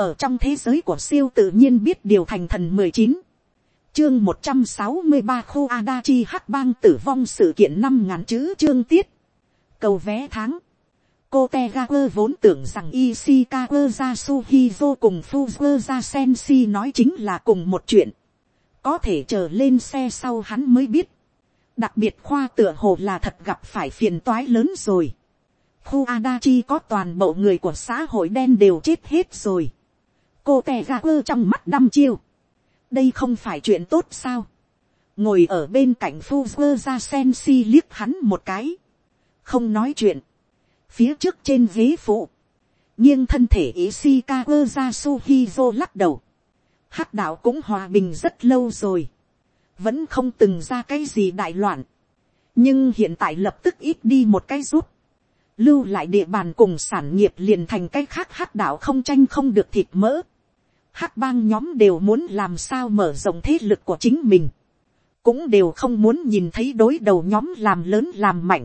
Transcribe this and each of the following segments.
ở trong thế giới của siêu tự nhiên biết điều thành thần mười chín. Chương một trăm sáu mươi ba khu Adachi hắc bang tử vong sự kiện năm ngàn chữ chương tiết. Cầu vé tháng. Cô tegakur vốn tưởng rằng Ishikawa vô cùng Fuzua Sensi nói chính là cùng một chuyện. Có thể chờ lên xe sau hắn mới biết. Đặc biệt khoa tựa hồ là thật gặp phải phiền toái lớn rồi. Khu Adachi có toàn bộ người của xã hội đen đều chết hết rồi cô tè ga quơ trong mắt đăm chiêu. đây không phải chuyện tốt sao. ngồi ở bên cạnh phu quơ ra sen si liếc hắn một cái. không nói chuyện. phía trước trên ghế phụ. nghiêng thân thể ý si ca quơ ra suhizo lắc đầu. hắc đạo cũng hòa bình rất lâu rồi. vẫn không từng ra cái gì đại loạn. nhưng hiện tại lập tức ít đi một cái rút lưu lại địa bàn cùng sản nghiệp liền thành cái khác hắc đạo không tranh không được thịt mỡ hắc bang nhóm đều muốn làm sao mở rộng thế lực của chính mình, cũng đều không muốn nhìn thấy đối đầu nhóm làm lớn làm mạnh,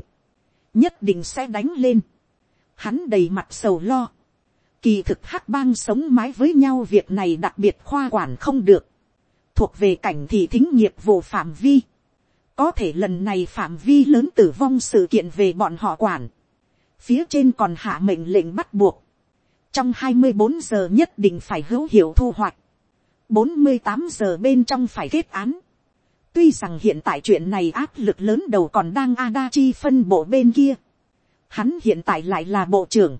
nhất định sẽ đánh lên. Hắn đầy mặt sầu lo, kỳ thực hắc bang sống mái với nhau việc này đặc biệt khoa quản không được, thuộc về cảnh thị thính nghiệp vụ phạm vi, có thể lần này phạm vi lớn tử vong sự kiện về bọn họ quản, phía trên còn hạ mệnh lệnh bắt buộc, trong hai mươi bốn giờ nhất định phải hữu hiệu thu hoạch, bốn mươi tám giờ bên trong phải kết án. tuy rằng hiện tại chuyện này áp lực lớn đầu còn đang Adachi phân bộ bên kia, hắn hiện tại lại là bộ trưởng,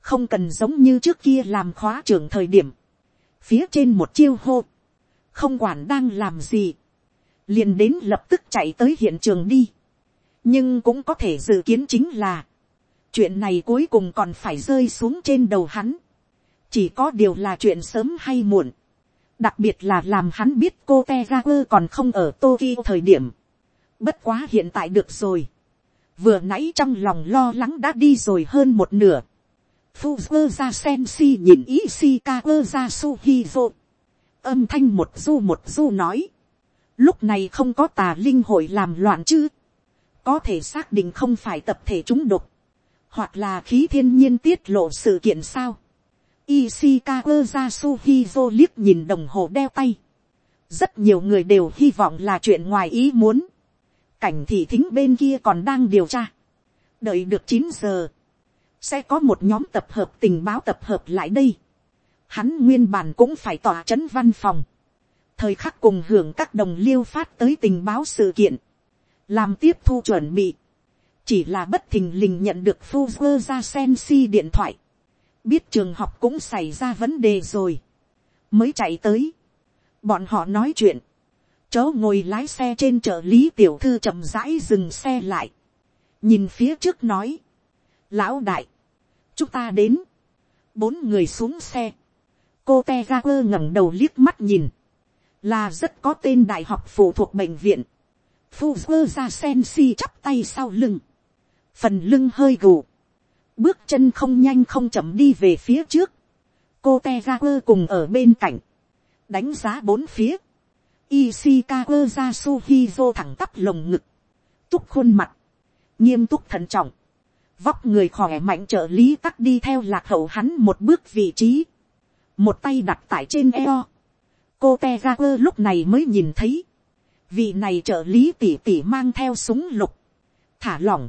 không cần giống như trước kia làm khóa trưởng thời điểm, phía trên một chiêu hô, không quản đang làm gì, liền đến lập tức chạy tới hiện trường đi, nhưng cũng có thể dự kiến chính là, chuyện này cuối cùng còn phải rơi xuống trên đầu hắn. chỉ có điều là chuyện sớm hay muộn. đặc biệt là làm hắn biết cô te ga quơ còn không ở tokyo thời điểm. bất quá hiện tại được rồi. vừa nãy trong lòng lo lắng đã đi rồi hơn một nửa. Fuzzer ra sensi nhìn Ishikawa ra suhizo. âm thanh một du một du nói. lúc này không có tà linh hội làm loạn chứ. có thể xác định không phải tập thể chúng độc hoặc là khí thiên nhiên tiết lộ sự kiện sao. Ishikawa Yasuhizo liếc nhìn đồng hồ đeo tay. Rất nhiều người đều hy vọng là chuyện ngoài ý muốn. Cảnh thị thính bên kia còn đang điều tra. Đợi được chín giờ. Sẽ có một nhóm tập hợp tình báo tập hợp lại đây. Hắn nguyên bản cũng phải tỏa chấn văn phòng. Thời khắc cùng hưởng các đồng liêu phát tới tình báo sự kiện. Làm tiếp thu chuẩn bị chỉ là bất thình lình nhận được Fuzzer ra Sensi điện thoại, biết trường học cũng xảy ra vấn đề rồi, mới chạy tới, bọn họ nói chuyện, chớ ngồi lái xe trên chợ lý tiểu thư chậm rãi dừng xe lại, nhìn phía trước nói, lão đại, chúng ta đến, bốn người xuống xe, cô te ga quơ ngẩng đầu liếc mắt nhìn, là rất có tên đại học phụ thuộc bệnh viện, Fuzzer ra Sensi chắp tay sau lưng, phần lưng hơi gù, bước chân không nhanh không chậm đi về phía trước, cô te ra quơ cùng ở bên cạnh, đánh giá bốn phía, Ishikawa ra suhizo thẳng tắp lồng ngực, túc khuôn mặt, nghiêm túc thận trọng, vóc người khỏe mạnh trợ lý tắc đi theo lạc hậu hắn một bước vị trí, một tay đặt tại trên eo, cô te ra quơ lúc này mới nhìn thấy, vị này trợ lý tỉ tỉ mang theo súng lục, thả lỏng,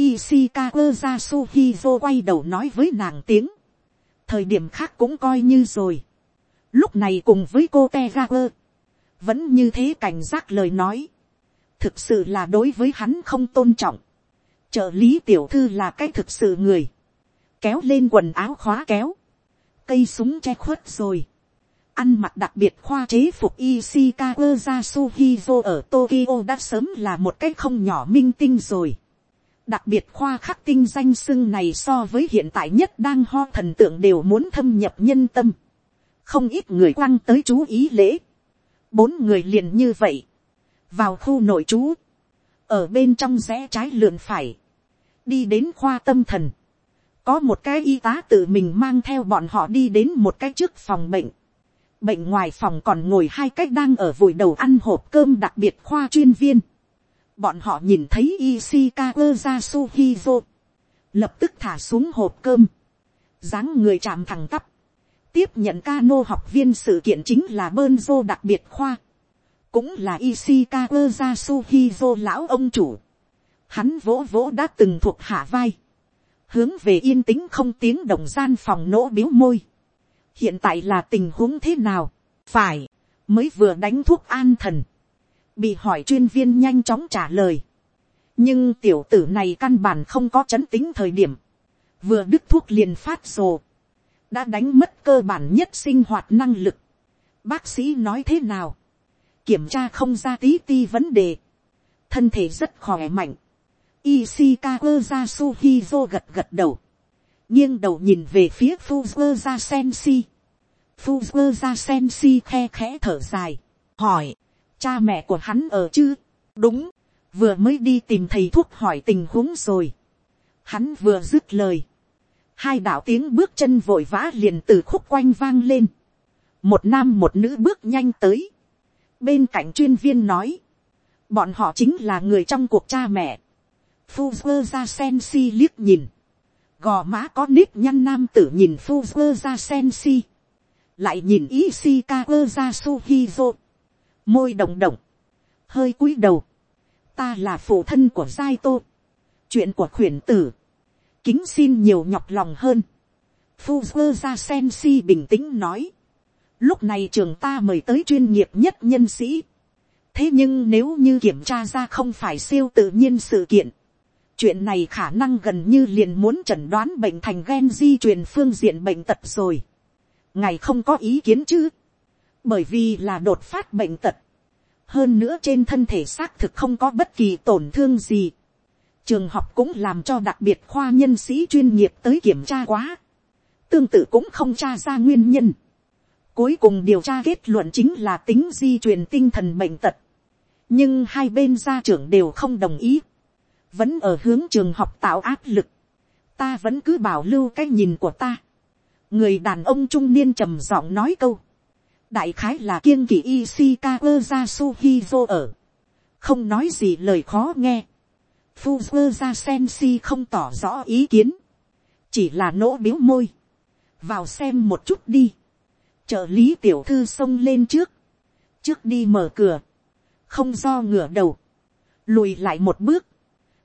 Ishikawa Yasuhizo quay đầu nói với nàng tiếng. Thời điểm khác cũng coi như rồi. Lúc này cùng với cô Tegaper. Vẫn như thế cảnh giác lời nói. Thực sự là đối với hắn không tôn trọng. Trợ lý tiểu thư là cái thực sự người. Kéo lên quần áo khóa kéo. Cây súng che khuất rồi. Ăn mặc đặc biệt khoa chế phục Ishikawa Yasuhizo ở Tokyo đã sớm là một cái không nhỏ minh tinh rồi đặc biệt khoa khắc tinh danh sưng này so với hiện tại nhất đang ho thần tượng đều muốn thâm nhập nhân tâm. không ít người quăng tới chú ý lễ. bốn người liền như vậy. vào khu nội trú. ở bên trong rẽ trái lượn phải. đi đến khoa tâm thần. có một cái y tá tự mình mang theo bọn họ đi đến một cái trước phòng bệnh. bệnh ngoài phòng còn ngồi hai cách đang ở vùi đầu ăn hộp cơm đặc biệt khoa chuyên viên bọn họ nhìn thấy Ishikawa Yasuhizo, lập tức thả xuống hộp cơm, dáng người chạm thẳng tắp, tiếp nhận cano học viên sự kiện chính là bơn dô đặc biệt khoa. Cũng là Ishikawa Yasuhizo lão ông chủ. Hắn vỗ vỗ đã từng thuộc hạ vai. Hướng về yên tĩnh không tiếng đồng gian phòng nỗ biếu môi. Hiện tại là tình huống thế nào? Phải, mới vừa đánh thuốc an thần. Bị hỏi chuyên viên nhanh chóng trả lời. Nhưng tiểu tử này căn bản không có chấn tính thời điểm. Vừa đứt thuốc liền phát rồ đã đánh mất cơ bản nhất sinh hoạt năng lực. Bác sĩ nói thế nào, kiểm tra không ra tí ti vấn đề, thân thể rất khỏe mạnh. Ishikawa Yasuhizo gật gật đầu, nghiêng đầu nhìn về phía Fuzua Sensi. Fuzua Sensi khe khẽ thở dài, hỏi, cha mẹ của hắn ở chứ? Đúng, vừa mới đi tìm thầy thuốc hỏi tình huống rồi. Hắn vừa dứt lời, hai đạo tiếng bước chân vội vã liền từ khúc quanh vang lên. một nam một nữ bước nhanh tới. bên cạnh chuyên viên nói, bọn họ chính là người trong cuộc cha mẹ. Fuzzer ra sen si liếc nhìn. gò má có nếp nhăn nam tử nhìn Fuzzer ra sen si. lại nhìn Ishikawa ra suhizo môi động động. hơi cúi đầu. ta là phụ thân của giai tô. chuyện của khuyển tử kính xin nhiều nhọc lòng hơn. Fuzzer ra sen si bình tĩnh nói. Lúc này trường ta mời tới chuyên nghiệp nhất nhân sĩ. Thế nhưng nếu như kiểm tra ra không phải siêu tự nhiên sự kiện. Chuyện này khả năng gần như liền muốn chẩn đoán bệnh thành gen di truyền phương diện bệnh tật rồi. Ngài không có ý kiến chứ. Bởi vì là đột phát bệnh tật. Hơn nữa trên thân thể xác thực không có bất kỳ tổn thương gì trường học cũng làm cho đặc biệt khoa nhân sĩ chuyên nghiệp tới kiểm tra quá, tương tự cũng không tra ra nguyên nhân. Cuối cùng điều tra kết luận chính là tính di truyền tinh thần bệnh tật. nhưng hai bên gia trưởng đều không đồng ý, vẫn ở hướng trường học tạo áp lực. ta vẫn cứ bảo lưu cái nhìn của ta. người đàn ông trung niên trầm giọng nói câu đại khái là kiêng kỳ Ishikawa Yasuhizo ở. không nói gì lời khó nghe Fuzua Sensi không tỏ rõ ý kiến. Chỉ là nỗ biếu môi. Vào xem một chút đi. Trợ lý tiểu thư xông lên trước. Trước đi mở cửa. Không do ngửa đầu. Lùi lại một bước.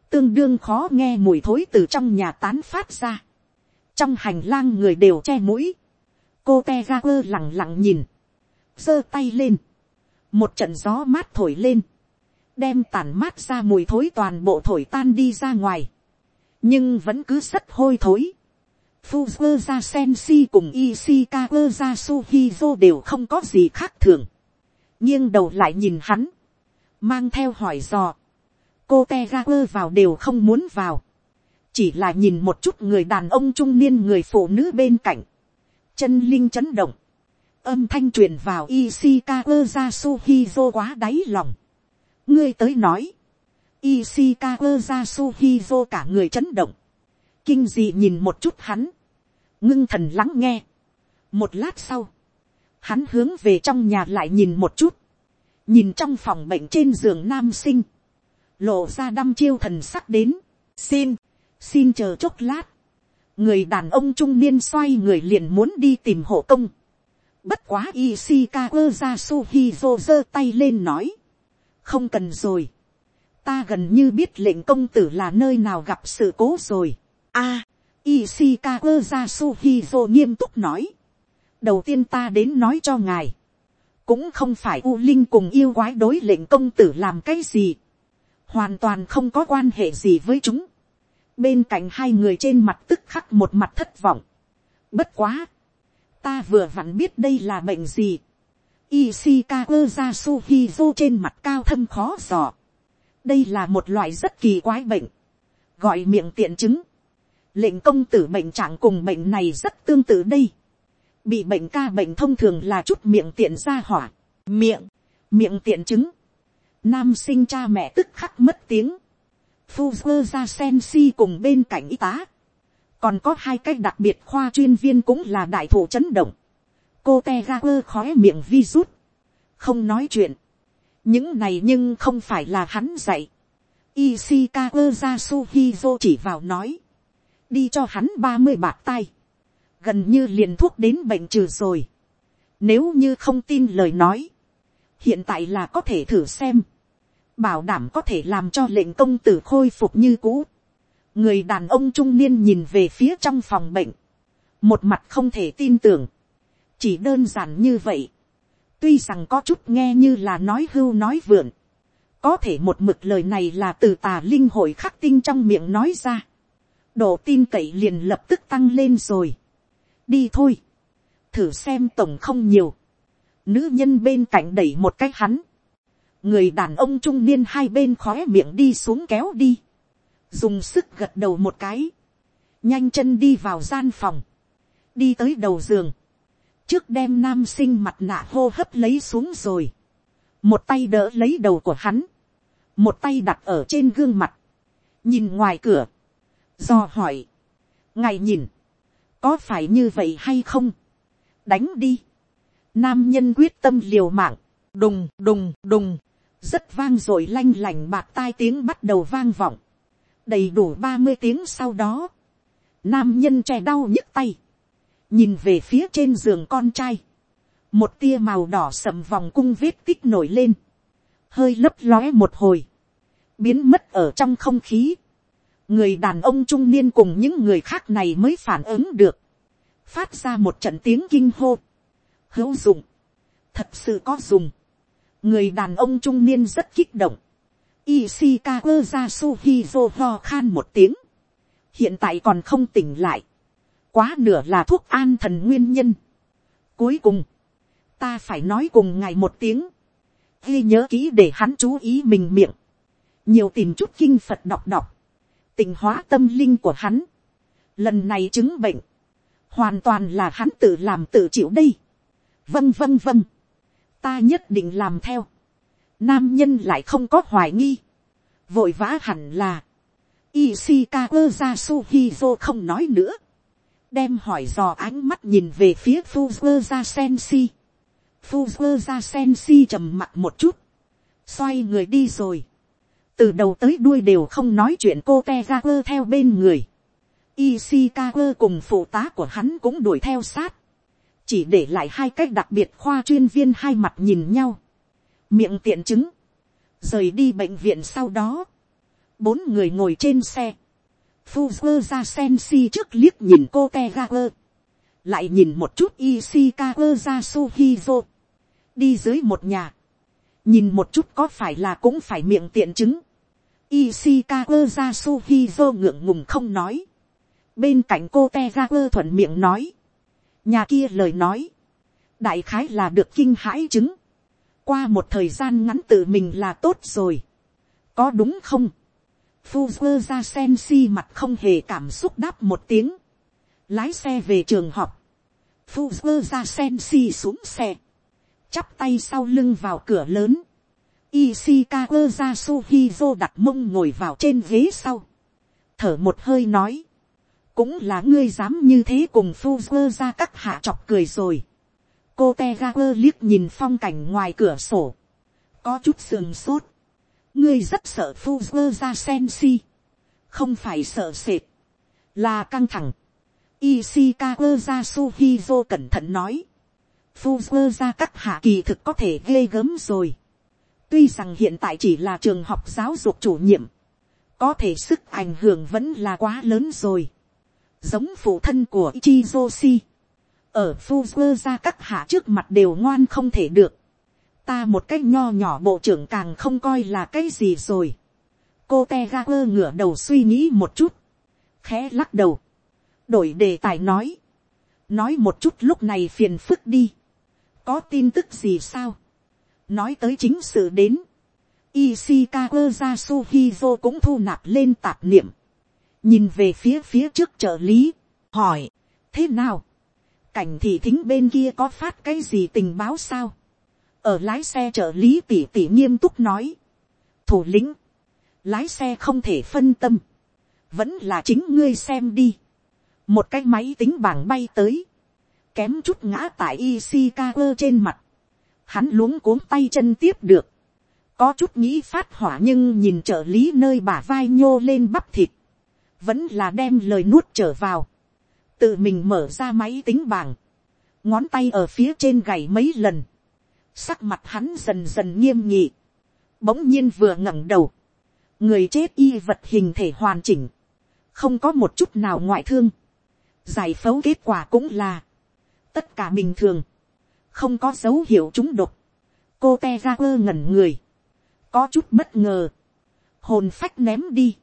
Tương đương khó nghe mùi thối từ trong nhà tán phát ra. Trong hành lang người đều che mũi. Cô te ra quơ lặng lặng nhìn giơ tay lên. Một trận gió mát thổi lên đem tàn mát ra mùi thối toàn bộ thổi tan đi ra ngoài, nhưng vẫn cứ rất hôi thối. Fuzzer ra Sensi cùng Ishikawa ra Suhizo đều không có gì khác thường. nghiêng đầu lại nhìn hắn, mang theo hỏi dò. cô Tegaper vào đều không muốn vào, chỉ là nhìn một chút người đàn ông trung niên người phụ nữ bên cạnh, chân linh chấn động, âm thanh truyền vào Ishikawa Jasuhizo quá đáy lòng. Ngươi tới nói, Ishikawa Yasuhizo cả người chấn động, kinh dị nhìn một chút hắn, ngưng thần lắng nghe. một lát sau, hắn hướng về trong nhà lại nhìn một chút, nhìn trong phòng bệnh trên giường nam sinh, lộ ra đăm chiêu thần sắc đến, xin, xin chờ chốc lát, người đàn ông trung niên xoay người liền muốn đi tìm hộ công, bất quá Ishikawa Yasuhizo giơ tay lên nói, không cần rồi. ta gần như biết lệnh công tử là nơi nào gặp sự cố rồi. a, à, Ishikawa Yasuhizo nghiêm túc nói. đầu tiên ta đến nói cho ngài. cũng không phải u linh cùng yêu quái đối lệnh công tử làm cái gì. hoàn toàn không có quan hệ gì với chúng. bên cạnh hai người trên mặt tức khắc một mặt thất vọng. bất quá ta vừa vặn biết đây là bệnh gì Ishikawa Yasuhizo trên mặt cao thâm khó dò. Đây là một loại rất kỳ quái bệnh. Gọi miệng tiện chứng. Lệnh công tử bệnh trạng cùng bệnh này rất tương tự đây. Bị bệnh ca bệnh thông thường là chút miệng tiện ra hỏa. Miệng. Miệng tiện chứng. Nam sinh cha mẹ tức khắc mất tiếng. Fuzzer ra Sensi cùng bên cạnh y tá. Còn có hai cách đặc biệt khoa chuyên viên cũng là đại thủ chấn động. Cô te ga quơ khói miệng vi rút, không nói chuyện, những này nhưng không phải là hắn dạy, Ishikawa Yasuhizo chỉ vào nói, đi cho hắn ba mươi bạc tay, gần như liền thuốc đến bệnh trừ rồi. Nếu như không tin lời nói, hiện tại là có thể thử xem, bảo đảm có thể làm cho lệnh công tử khôi phục như cũ người đàn ông trung niên nhìn về phía trong phòng bệnh, một mặt không thể tin tưởng, chỉ đơn giản như vậy, tuy rằng có chút nghe như là nói hưu nói vượn, có thể một mực lời này là từ tà linh hội khắc tinh trong miệng nói ra, độ tin cậy liền lập tức tăng lên rồi. đi thôi, thử xem tổng không nhiều, nữ nhân bên cạnh đẩy một cái hắn, người đàn ông trung niên hai bên khóe miệng đi xuống kéo đi, dùng sức gật đầu một cái, nhanh chân đi vào gian phòng, đi tới đầu giường, trước đem nam sinh mặt nạ hô hấp lấy xuống rồi, một tay đỡ lấy đầu của hắn, một tay đặt ở trên gương mặt, nhìn ngoài cửa, do hỏi, ngài nhìn, có phải như vậy hay không, đánh đi, nam nhân quyết tâm liều mạng, đùng đùng đùng, rất vang r ộ i lanh lành bạc tai tiếng bắt đầu vang vọng, đầy đủ ba mươi tiếng sau đó, nam nhân che đau nhức tay, nhìn về phía trên giường con trai, một tia màu đỏ sầm vòng cung vết tích nổi lên, hơi lấp lóe một hồi, biến mất ở trong không khí, người đàn ông trung niên cùng những người khác này mới phản ứng được, phát ra một trận tiếng kinh hô, hữu dụng, thật sự có dùng, người đàn ông trung niên rất kích động, Ishikawa ra Suhizo ho khan một tiếng, hiện tại còn không tỉnh lại, quá nửa là thuốc an thần nguyên nhân. Cuối cùng, ta phải nói cùng ngài một tiếng, ghi nhớ kỹ để hắn chú ý mình miệng, nhiều tìm chút kinh phật đọc đọc, tình hóa tâm linh của hắn, lần này chứng bệnh, hoàn toàn là hắn tự làm tự chịu đây, vâng vâng vâng, ta nhất định làm theo. Nam nhân lại không có hoài nghi. Vội vã hẳn là. Ishikawa Yasuhizo không nói nữa. Đem hỏi dò ánh mắt nhìn về phía Fuzua Sensi. Fuzua Sensi trầm mặt một chút. Xoay người đi rồi. Từ đầu tới đuôi đều không nói chuyện cô Tegaku theo bên người. Ishikawa cùng phụ tá của hắn cũng đuổi theo sát chỉ để lại hai cách đặc biệt khoa chuyên viên hai mặt nhìn nhau, miệng tiện chứng, rời đi bệnh viện sau đó, bốn người ngồi trên xe, Fuzzer ra Sensi trước liếc nhìn cô Tegaku, lại nhìn một chút Ishikawa ra Suhizo, đi dưới một nhà, nhìn một chút có phải là cũng phải miệng tiện chứng, Ishikawa ra Suhizo ngượng ngùng không nói, bên cạnh cô Tegaku thuận miệng nói, nhà kia lời nói, đại khái là được kinh hãi chứng, qua một thời gian ngắn tự mình là tốt rồi, có đúng không, Fuzzer ra sen si mặt không hề cảm xúc đáp một tiếng, lái xe về trường học, Fuzzer ra sen si xuống xe, chắp tay sau lưng vào cửa lớn, Ishikawa ra Suhizo đặt mông ngồi vào trên ghế sau, thở một hơi nói, cũng là ngươi dám như thế cùng Fuzzer ra các hạ chọc cười rồi cô te ga quơ liếc nhìn phong cảnh ngoài cửa sổ, có chút sườn sốt. ngươi rất sợ phu quơ ra sen si, không phải sợ sệt, là căng thẳng. Ishikawa ra Suhizo cẩn thận nói. Fuzzer ra các hạ kỳ thực có thể ghê gớm rồi. Tuy rằng hiện tại chỉ là trường học giáo dục chủ nhiệm. Có thể sức ảnh hưởng vẫn là quá lớn rồi giống phụ thân của Ichizoshi. Ở Fuzzer ra các hạ trước mặt đều ngoan không thể được. Ta một cách nho nhỏ bộ trưởng càng không coi là cái gì rồi. Cô Tegaper ngửa đầu suy nghĩ một chút. Khẽ lắc đầu. Đổi đề tài nói. Nói một chút lúc này phiền phức đi. Có tin tức gì sao? Nói tới chính sự đến. Ishikawa Yasuhizo cũng thu nạp lên tạp niệm nhìn về phía phía trước trợ lý, hỏi, thế nào, cảnh thị thính bên kia có phát cái gì tình báo sao, ở lái xe trợ lý tỉ tỉ nghiêm túc nói, thủ lĩnh, lái xe không thể phân tâm, vẫn là chính ngươi xem đi, một cái máy tính bảng bay tới, kém chút ngã tại Ishikawa trên mặt, hắn luống cuống tay chân tiếp được, có chút nghĩ phát hỏa nhưng nhìn trợ lý nơi bả vai nhô lên bắp thịt, vẫn là đem lời nuốt trở vào tự mình mở ra máy tính bảng, ngón tay ở phía trên gầy mấy lần, sắc mặt hắn dần dần nghiêm nhị, bỗng nhiên vừa ngẩng đầu, người chết y vật hình thể hoàn chỉnh, không có một chút nào ngoại thương, giải phẫu kết quả cũng là, tất cả bình thường, không có dấu hiệu trúng độc, cô te ra quơ ngẩn người, có chút bất ngờ, hồn phách ném đi,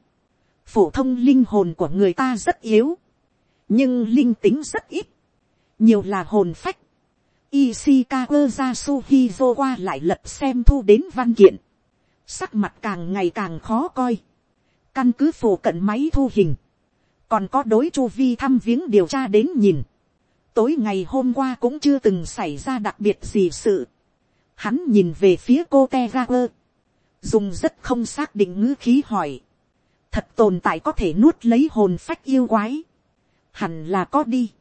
phổ thông linh hồn của người ta rất yếu, nhưng linh tính rất ít, nhiều là hồn phách. Ishikawa Yasuhizo qua lại lật xem thu đến văn kiện, sắc mặt càng ngày càng khó coi, căn cứ phổ cận máy thu hình, còn có đối chu vi thăm viếng điều tra đến nhìn, tối ngày hôm qua cũng chưa từng xảy ra đặc biệt gì sự, hắn nhìn về phía cô te dùng rất không xác định ngữ khí hỏi, thật tồn tại có thể nuốt lấy hồn phách yêu quái, hẳn là có đi.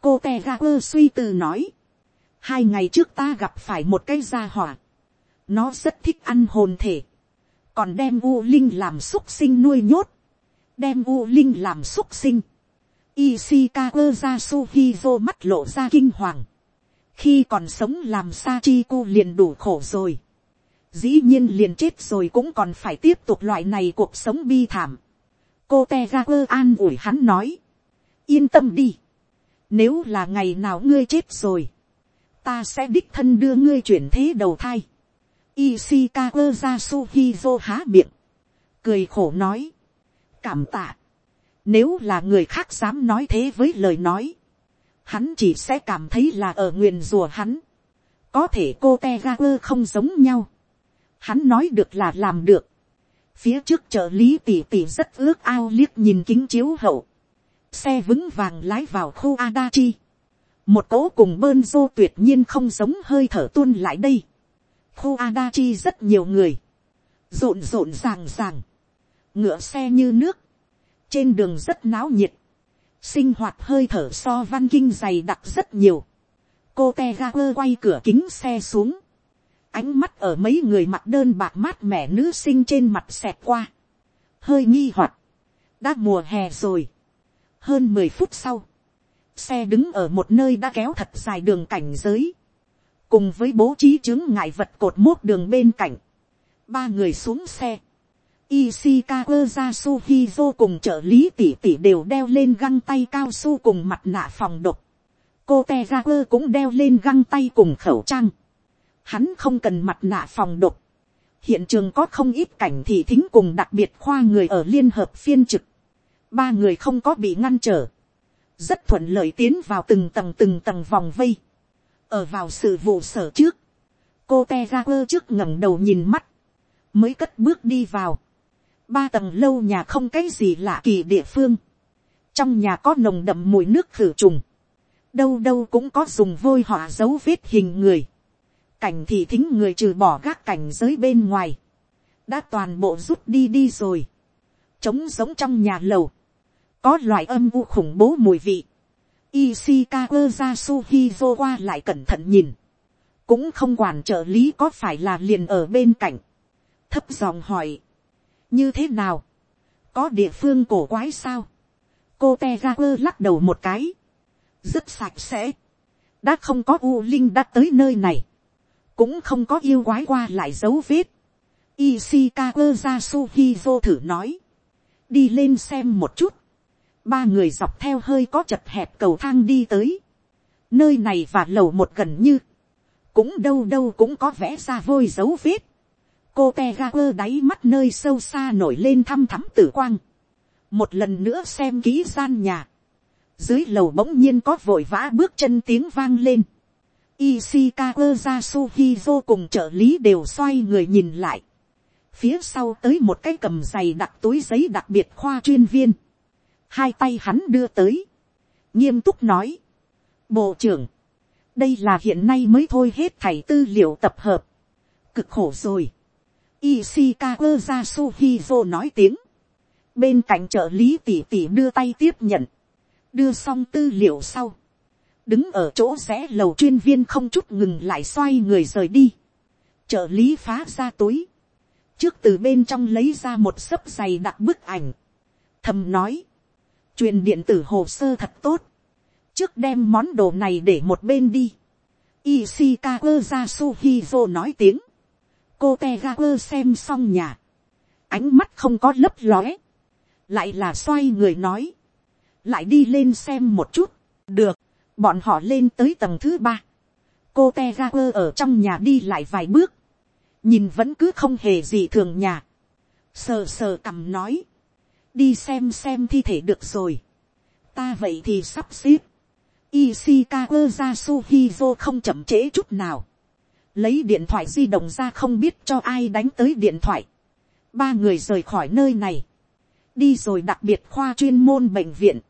cô te ga quơ suy tư nói, hai ngày trước ta gặp phải một cái gia hỏa, nó rất thích ăn hồn thể, còn đem u linh làm xúc sinh nuôi nhốt, đem u linh làm xúc sinh. Ishikawa Yasuhizo mắt lộ ra kinh hoàng. Khi còn sống làm Sachiku liền đủ khổ rồi dĩ nhiên liền chết rồi cũng còn phải tiếp tục loại này cuộc sống bi thảm. cô te quơ an ủi hắn nói, yên tâm đi, nếu là ngày nào ngươi chết rồi, ta sẽ đích thân đưa ngươi chuyển thế đầu thai. Ishikawa Yasuhizo há miệng, cười khổ nói, cảm tạ, nếu là người khác dám nói thế với lời nói, hắn chỉ sẽ cảm thấy là ở nguyền rùa hắn. có thể cô te ga quơ không giống nhau hắn nói được là làm được. phía trước trợ lý tỉ tỉ rất ước ao liếc nhìn kính chiếu hậu xe vững vàng lái vào khu Adachi. một cỗ cùng bơn dô tuyệt nhiên không giống hơi thở tuôn lại đây. khu Adachi rất nhiều người. rộn rộn ràng ràng. ngựa xe như nước. trên đường rất náo nhiệt. sinh hoạt hơi thở so văn kinh dày đặc rất nhiều. cô te quay cửa kính xe xuống ánh mắt ở mấy người mặt đơn bạc mát mẻ nữ sinh trên mặt xẹt qua, hơi nghi hoặc, đã mùa hè rồi, hơn mười phút sau, xe đứng ở một nơi đã kéo thật dài đường cảnh giới, cùng với bố trí chứng ngại vật cột mốt đường bên cạnh, ba người xuống xe, Ishikawa Yasuhizo cùng trợ lý tỷ tỷ đều đeo lên găng tay cao su cùng mặt nạ phòng độc. Cô Tegaku cũng đeo lên găng tay cùng khẩu trang hắn không cần mặt nạ phòng độc. hiện trường có không ít cảnh thị thính cùng đặc biệt khoa người ở liên hợp phiên trực ba người không có bị ngăn trở. rất thuận lợi tiến vào từng tầng từng tầng vòng vây. ở vào sự vụ sở trước. cô te ra quơ trước ngẩng đầu nhìn mắt. mới cất bước đi vào. ba tầng lâu nhà không cái gì lạ kỳ địa phương. trong nhà có nồng đậm mùi nước khử trùng. đâu đâu cũng có dùng vôi họa dấu vết hình người cảnh thì thính người trừ bỏ gác cảnh giới bên ngoài, đã toàn bộ rút đi đi rồi, trống giống trong nhà lầu, có loại âm u khủng bố mùi vị, Ishikawa Yasuhizo qua lại cẩn thận nhìn, cũng không quản trợ lý có phải là liền ở bên cạnh, thấp giọng hỏi, như thế nào, có địa phương cổ quái sao, cô te ra quơ lắc đầu một cái, rất sạch sẽ, đã không có u linh đã tới nơi này, cũng không có yêu quái qua lại dấu vết. Ishikawa Yasuhizo thử nói, đi lên xem một chút, ba người dọc theo hơi có chật hẹp cầu thang đi tới, nơi này và lầu một gần như, cũng đâu đâu cũng có vẽ ra vôi dấu vết, cô te ga quơ đáy mắt nơi sâu xa nổi lên thăm thắm tử quang, một lần nữa xem kỹ gian nhà, dưới lầu bỗng nhiên có vội vã bước chân tiếng vang lên, Ishikawa Yasuhizo cùng trợ lý đều xoay người nhìn lại. Phía sau tới một cái cầm giày đặt túi giấy đặc biệt khoa chuyên viên. Hai tay hắn đưa tới. Nghiêm túc nói. Bộ trưởng. Đây là hiện nay mới thôi hết thảy tư liệu tập hợp. Cực khổ rồi. Ishikawa Yasuhizo nói tiếng. Bên cạnh trợ lý tỷ tỷ đưa tay tiếp nhận. Đưa xong tư liệu sau đứng ở chỗ rẽ lầu chuyên viên không chút ngừng lại xoay người rời đi. trợ lý phá ra túi. trước từ bên trong lấy ra một sấp giày đặt bức ảnh. thầm nói truyền điện tử hồ sơ thật tốt. trước đem món đồ này để một bên đi. Ishikawa Yasuhizo nói tiếng. Cô Tegaku xem xong nhà. Ánh mắt không có lấp lóe. Lại là xoay người nói. Lại đi lên xem một chút. Được. Bọn họ lên tới tầng thứ ba. Cô Tegaku ở trong nhà đi lại vài bước. Nhìn vẫn cứ không hề gì thường nhà. Sờ sờ cằm nói. Đi xem xem thi thể được rồi. Ta vậy thì sắp xếp Ishikawa Yasuhizo không chậm trễ chút nào. Lấy điện thoại di động ra không biết cho ai đánh tới điện thoại. Ba người rời khỏi nơi này. Đi rồi đặc biệt khoa chuyên môn bệnh viện.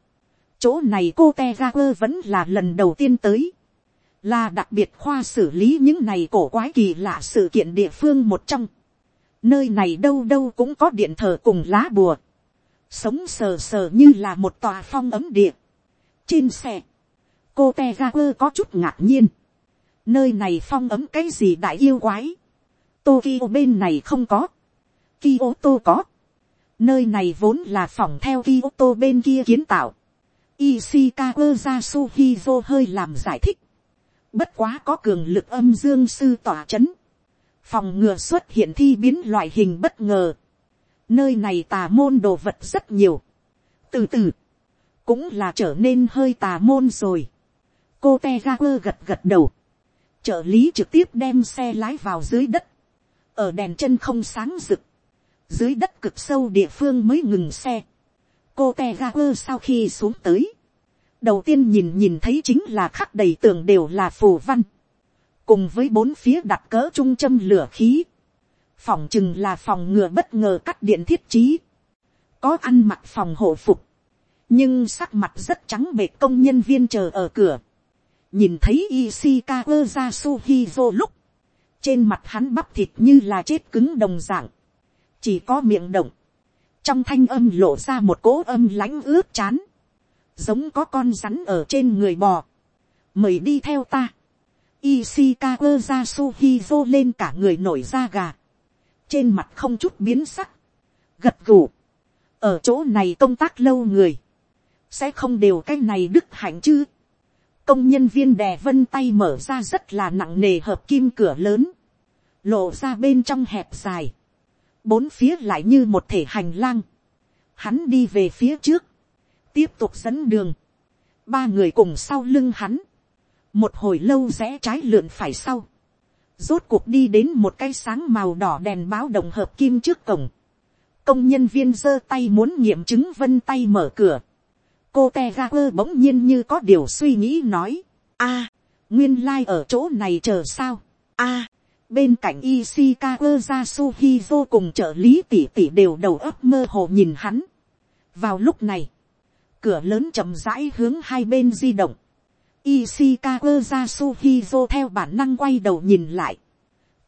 Chỗ này cô Tegaku vẫn là lần đầu tiên tới. Là đặc biệt khoa xử lý những này cổ quái kỳ lạ sự kiện địa phương một trong. Nơi này đâu đâu cũng có điện thờ cùng lá bùa. Sống sờ sờ như là một tòa phong ấm địa. Trên xe, cô te ga quơ có chút ngạc nhiên. nơi này phong ấm cái gì đại yêu quái. tokyo bên này không có. kyoto có. nơi này vốn là phòng theo kyoto bên kia kiến tạo. Ishikawa Yasuhizo hơi làm giải thích. Bất quá có cường lực âm dương sư tỏa chấn. Phòng ngừa xuất hiện thi biến loại hình bất ngờ. Nơi này tà môn đồ vật rất nhiều. Từ từ. Cũng là trở nên hơi tà môn rồi. Cô te ga quơ gật gật đầu, trợ lý trực tiếp đem xe lái vào dưới đất, ở đèn chân không sáng rực, dưới đất cực sâu địa phương mới ngừng xe, cô te ga quơ sau khi xuống tới, đầu tiên nhìn nhìn thấy chính là khắc đầy tường đều là phù văn, cùng với bốn phía đặt cỡ trung châm lửa khí, phòng chừng là phòng ngừa bất ngờ cắt điện thiết trí, có ăn mặc phòng hộ phục, nhưng sắc mặt rất trắng bệt công nhân viên chờ ở cửa, nhìn thấy Ishikawa Yasuhizo lúc, trên mặt hắn bắp thịt như là chết cứng đồng dạng, chỉ có miệng động, trong thanh âm lộ ra một cỗ âm lãnh ướt chán, giống có con rắn ở trên người bò, mời đi theo ta, Ishikawa Yasuhizo lên cả người nổi da gà, trên mặt không chút biến sắc, gật gù, ở chỗ này công tác lâu người, sẽ không đều cái này đức hạnh chứ, công nhân viên đè vân tay mở ra rất là nặng nề hợp kim cửa lớn, lộ ra bên trong hẹp dài, bốn phía lại như một thể hành lang, hắn đi về phía trước, tiếp tục dẫn đường, ba người cùng sau lưng hắn, một hồi lâu rẽ trái lượn phải sau, rốt cuộc đi đến một cái sáng màu đỏ đèn báo động hợp kim trước cổng, công nhân viên giơ tay muốn nghiệm chứng vân tay mở cửa, cô te ga quơ bỗng nhiên như có điều suy nghĩ nói, a, nguyên lai、like、ở chỗ này chờ sao, a, bên cạnh Ishikawa vô cùng trợ lý tỷ tỷ đều đầu óc mơ hồ nhìn hắn. vào lúc này, cửa lớn chậm rãi hướng hai bên di động, Ishikawa Yasuhizo theo bản năng quay đầu nhìn lại,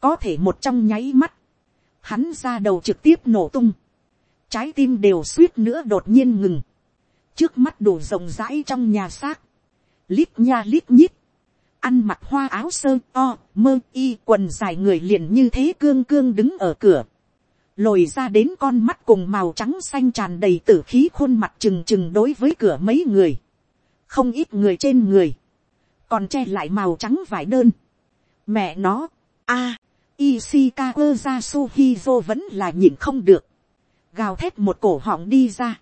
có thể một trong nháy mắt, hắn ra đầu trực tiếp nổ tung, trái tim đều suýt nữa đột nhiên ngừng, trước mắt đủ rộng rãi trong nhà xác, lít nha lít nhít, ăn mặc hoa áo sơ o mơ y quần dài người liền như thế cương cương đứng ở cửa, lồi ra đến con mắt cùng màu trắng xanh tràn đầy tử khí khuôn mặt trừng trừng đối với cửa mấy người, không ít người trên người, còn che lại màu trắng vải đơn. mẹ nó, a, à, Ishikawa Yasuhizo vẫn là nhìn không được, gào thét một cổ họng đi ra,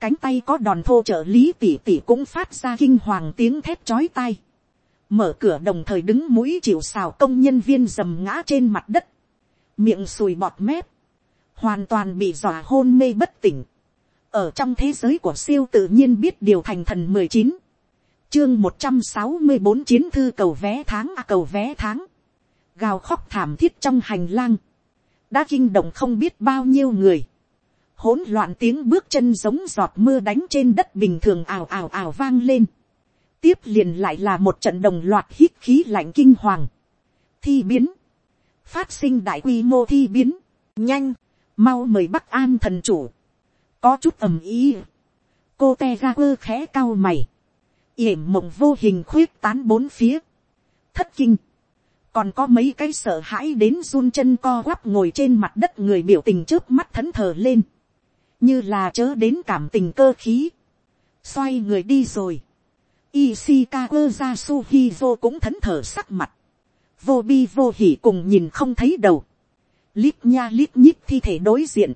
cánh tay có đòn thô trợ lý tỉ tỉ cũng phát ra kinh hoàng tiếng thét chói tai. Mở cửa đồng thời đứng mũi chịu xào công nhân viên dầm ngã trên mặt đất. Miệng sùi bọt mép. Hoàn toàn bị dọa hôn mê bất tỉnh. Ở trong thế giới của siêu tự nhiên biết điều thành thần mười chín Chương một trăm sáu mươi bốn chiến thư cầu vé tháng a cầu vé tháng. Gào khóc thảm thiết trong hành lang. Đã kinh động không biết bao nhiêu người hỗn loạn tiếng bước chân giống giọt mưa đánh trên đất bình thường ào ào ào vang lên. tiếp liền lại là một trận đồng loạt hít khí lạnh kinh hoàng. thi biến. phát sinh đại quy mô thi biến. nhanh, mau mời bắc an thần chủ. có chút ầm ý. cô te ra quơ khẽ cao mày yểm mộng vô hình khuyết tán bốn phía. thất kinh còn có mấy cái sợ hãi đến run chân co quắp ngồi trên mặt đất người biểu tình trước mắt thẫn thờ lên như là chớ đến cảm tình cơ khí, xoay người đi rồi, Ishikawa Yasuhizo cũng thẫn thở sắc mặt. Vô bi vô hỉ cùng nhìn không thấy đầu. Lít nha lít nhít thi thể đối diện.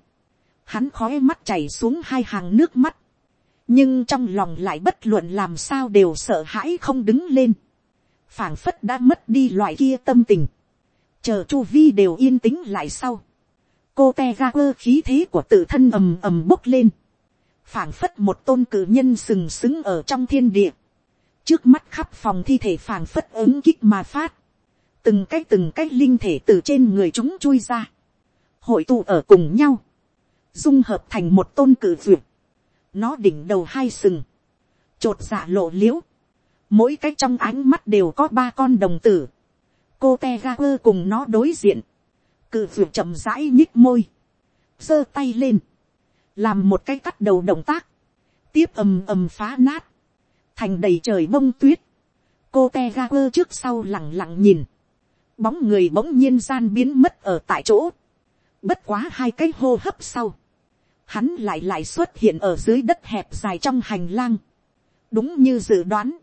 Hắn khói mắt chảy xuống hai hàng nước mắt. Nhưng trong lòng lại bất luận làm sao đều sợ hãi không đứng lên. phảng phất đã mất đi loại kia tâm tình. Chờ chu vi đều yên tĩnh lại sau. Cô te ga quơ khí thế của tự thân ầm ầm bốc lên. phảng phất một tôn cử nhân sừng sững ở trong thiên địa trước mắt khắp phòng thi thể phảng phất ứng kích mà phát, từng cái từng cái linh thể từ trên người chúng chui ra, hội tụ ở cùng nhau, dung hợp thành một tôn cử duyệt, nó đỉnh đầu hai sừng, chột dạ lộ l i ễ u mỗi cái trong ánh mắt đều có ba con đồng tử, cô te ga quơ cùng nó đối diện, cự duyệt chậm rãi nhích môi, giơ tay lên, làm một cái cắt đầu động tác, tiếp ầm ầm phá nát, thành đầy trời bông tuyết, cô te ga quơ trước sau lẳng lặng nhìn, bóng người bỗng nhiên gian biến mất ở tại chỗ, bất quá hai cái hô hấp sau, hắn lại lại xuất hiện ở dưới đất hẹp dài trong hành lang, đúng như dự đoán,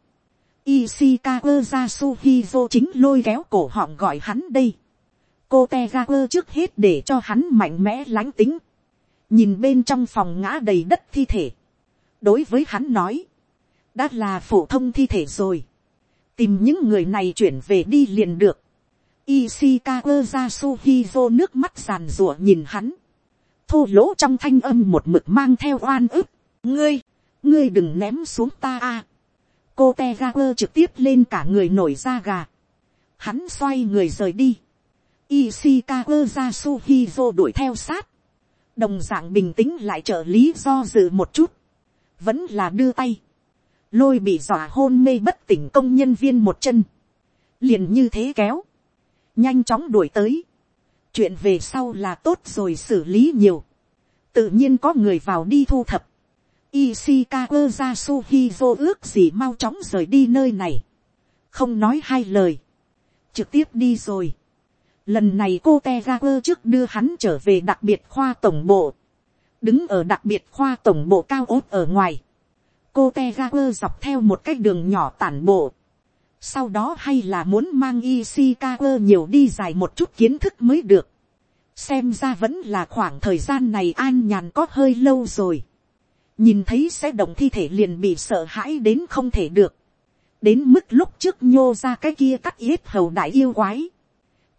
Ishikawa Yasuhizo chính lôi kéo cổ họng gọi hắn đây. Cô Tegaku trước hết để cho hắn mạnh mẽ lánh tính. Nhìn bên trong phòng ngã đầy đất thi thể. Đối với hắn nói đã là phổ thông thi thể rồi, tìm những người này chuyển về đi liền được. Ishikawa Yasuhizo nước mắt giàn rủa nhìn hắn, thô lỗ trong thanh âm một mực mang theo oan ức, ngươi, ngươi đừng ném xuống ta a. cô te trực tiếp lên cả người nổi da gà, hắn xoay người rời đi, Ishikawa Yasuhizo đuổi theo sát, đồng d ạ n g bình tĩnh lại trợ lý do dự một chút, vẫn là đưa tay, lôi bị dọa hôn mê bất tỉnh công nhân viên một chân, liền như thế kéo, nhanh chóng đuổi tới, chuyện về sau là tốt rồi xử lý nhiều, tự nhiên có người vào đi thu thập, Ishikawa Yasuhizo ước gì mau chóng rời đi nơi này, không nói hai lời, trực tiếp đi rồi. Lần này cô Tegaku trước đưa hắn trở về đặc biệt khoa tổng bộ, đứng ở đặc biệt khoa tổng bộ cao ốt ở ngoài, cô te dọc theo một cái đường nhỏ tản bộ sau đó hay là muốn mang Ishikawa nhiều đi dài một chút kiến thức mới được. xem ra vẫn là khoảng thời gian này an nhàn có hơi lâu rồi. nhìn thấy sẽ động thi thể liền bị sợ hãi đến không thể được. đến mức lúc trước nhô ra cái kia cắt yết hầu đại yêu quái.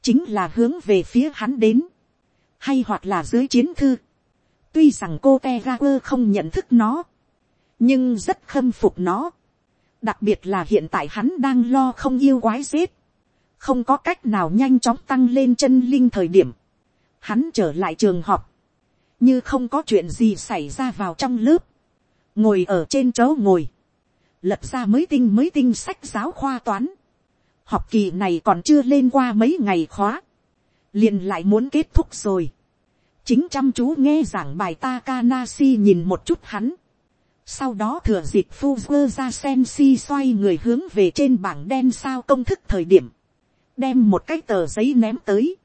chính là hướng về phía hắn đến. hay hoặc là dưới chiến thư. tuy rằng cô te quơ không nhận thức nó nhưng rất khâm phục nó đặc biệt là hiện tại hắn đang lo không yêu quái giết, không có cách nào nhanh chóng tăng lên chân linh thời điểm, hắn trở lại trường học, như không có chuyện gì xảy ra vào trong lớp, ngồi ở trên chỗ ngồi, lật ra mới tinh mới tinh sách giáo khoa toán, học kỳ này còn chưa lên qua mấy ngày khóa, liền lại muốn kết thúc rồi, chính chăm chú nghe giảng bài Takanasi nhìn một chút hắn, sau đó thừa dịp Fuzzer ra sen si xoay người hướng về trên bảng đen sao công thức thời điểm. Đem một cái tờ giấy ném tới.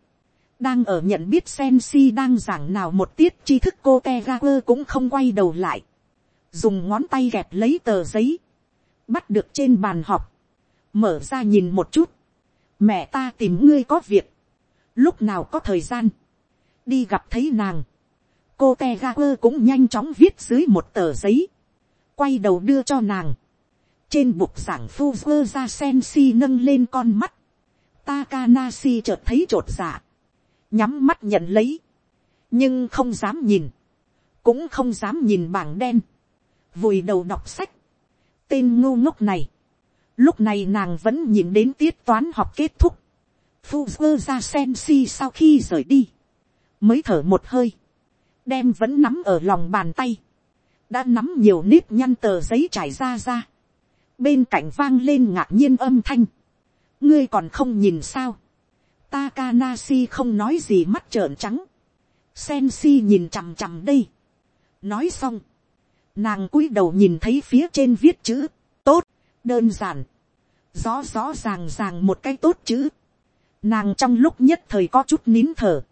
Đang ở nhận biết sen si đang giảng nào một tiết, tri thức cô Tegaku cũng không quay đầu lại. Dùng ngón tay gẹp lấy tờ giấy. Bắt được trên bàn học. Mở ra nhìn một chút. Mẹ ta tìm ngươi có việc. Lúc nào có thời gian. Đi gặp thấy nàng. Cô Tegaku cũng nhanh chóng viết dưới một tờ giấy quay đầu đưa cho nàng. trên bục giảng phu vơ ra sen si nâng lên con mắt. Takanasi chợt thấy t r ộ t dạ. nhắm mắt nhận lấy. nhưng không dám nhìn. cũng không dám nhìn bảng đen. vùi đầu đọc sách. tên ngu ngốc này. lúc này nàng vẫn nhìn đến tiết toán học kết thúc. phu vơ ra sen si sau khi rời đi. mới thở một hơi. đem vẫn nắm ở lòng bàn tay đã nắm nhiều nếp nhăn tờ giấy trải ra ra, bên cạnh vang lên ngạc nhiên âm thanh, ngươi còn không nhìn sao, Takanasi không nói gì mắt trợn trắng, Sensi nhìn chằm chằm đây, nói xong, nàng cúi đầu nhìn thấy phía trên viết chữ, tốt, đơn giản, rõ rõ ràng ràng một cái tốt chữ, nàng trong lúc nhất thời có chút nín thở,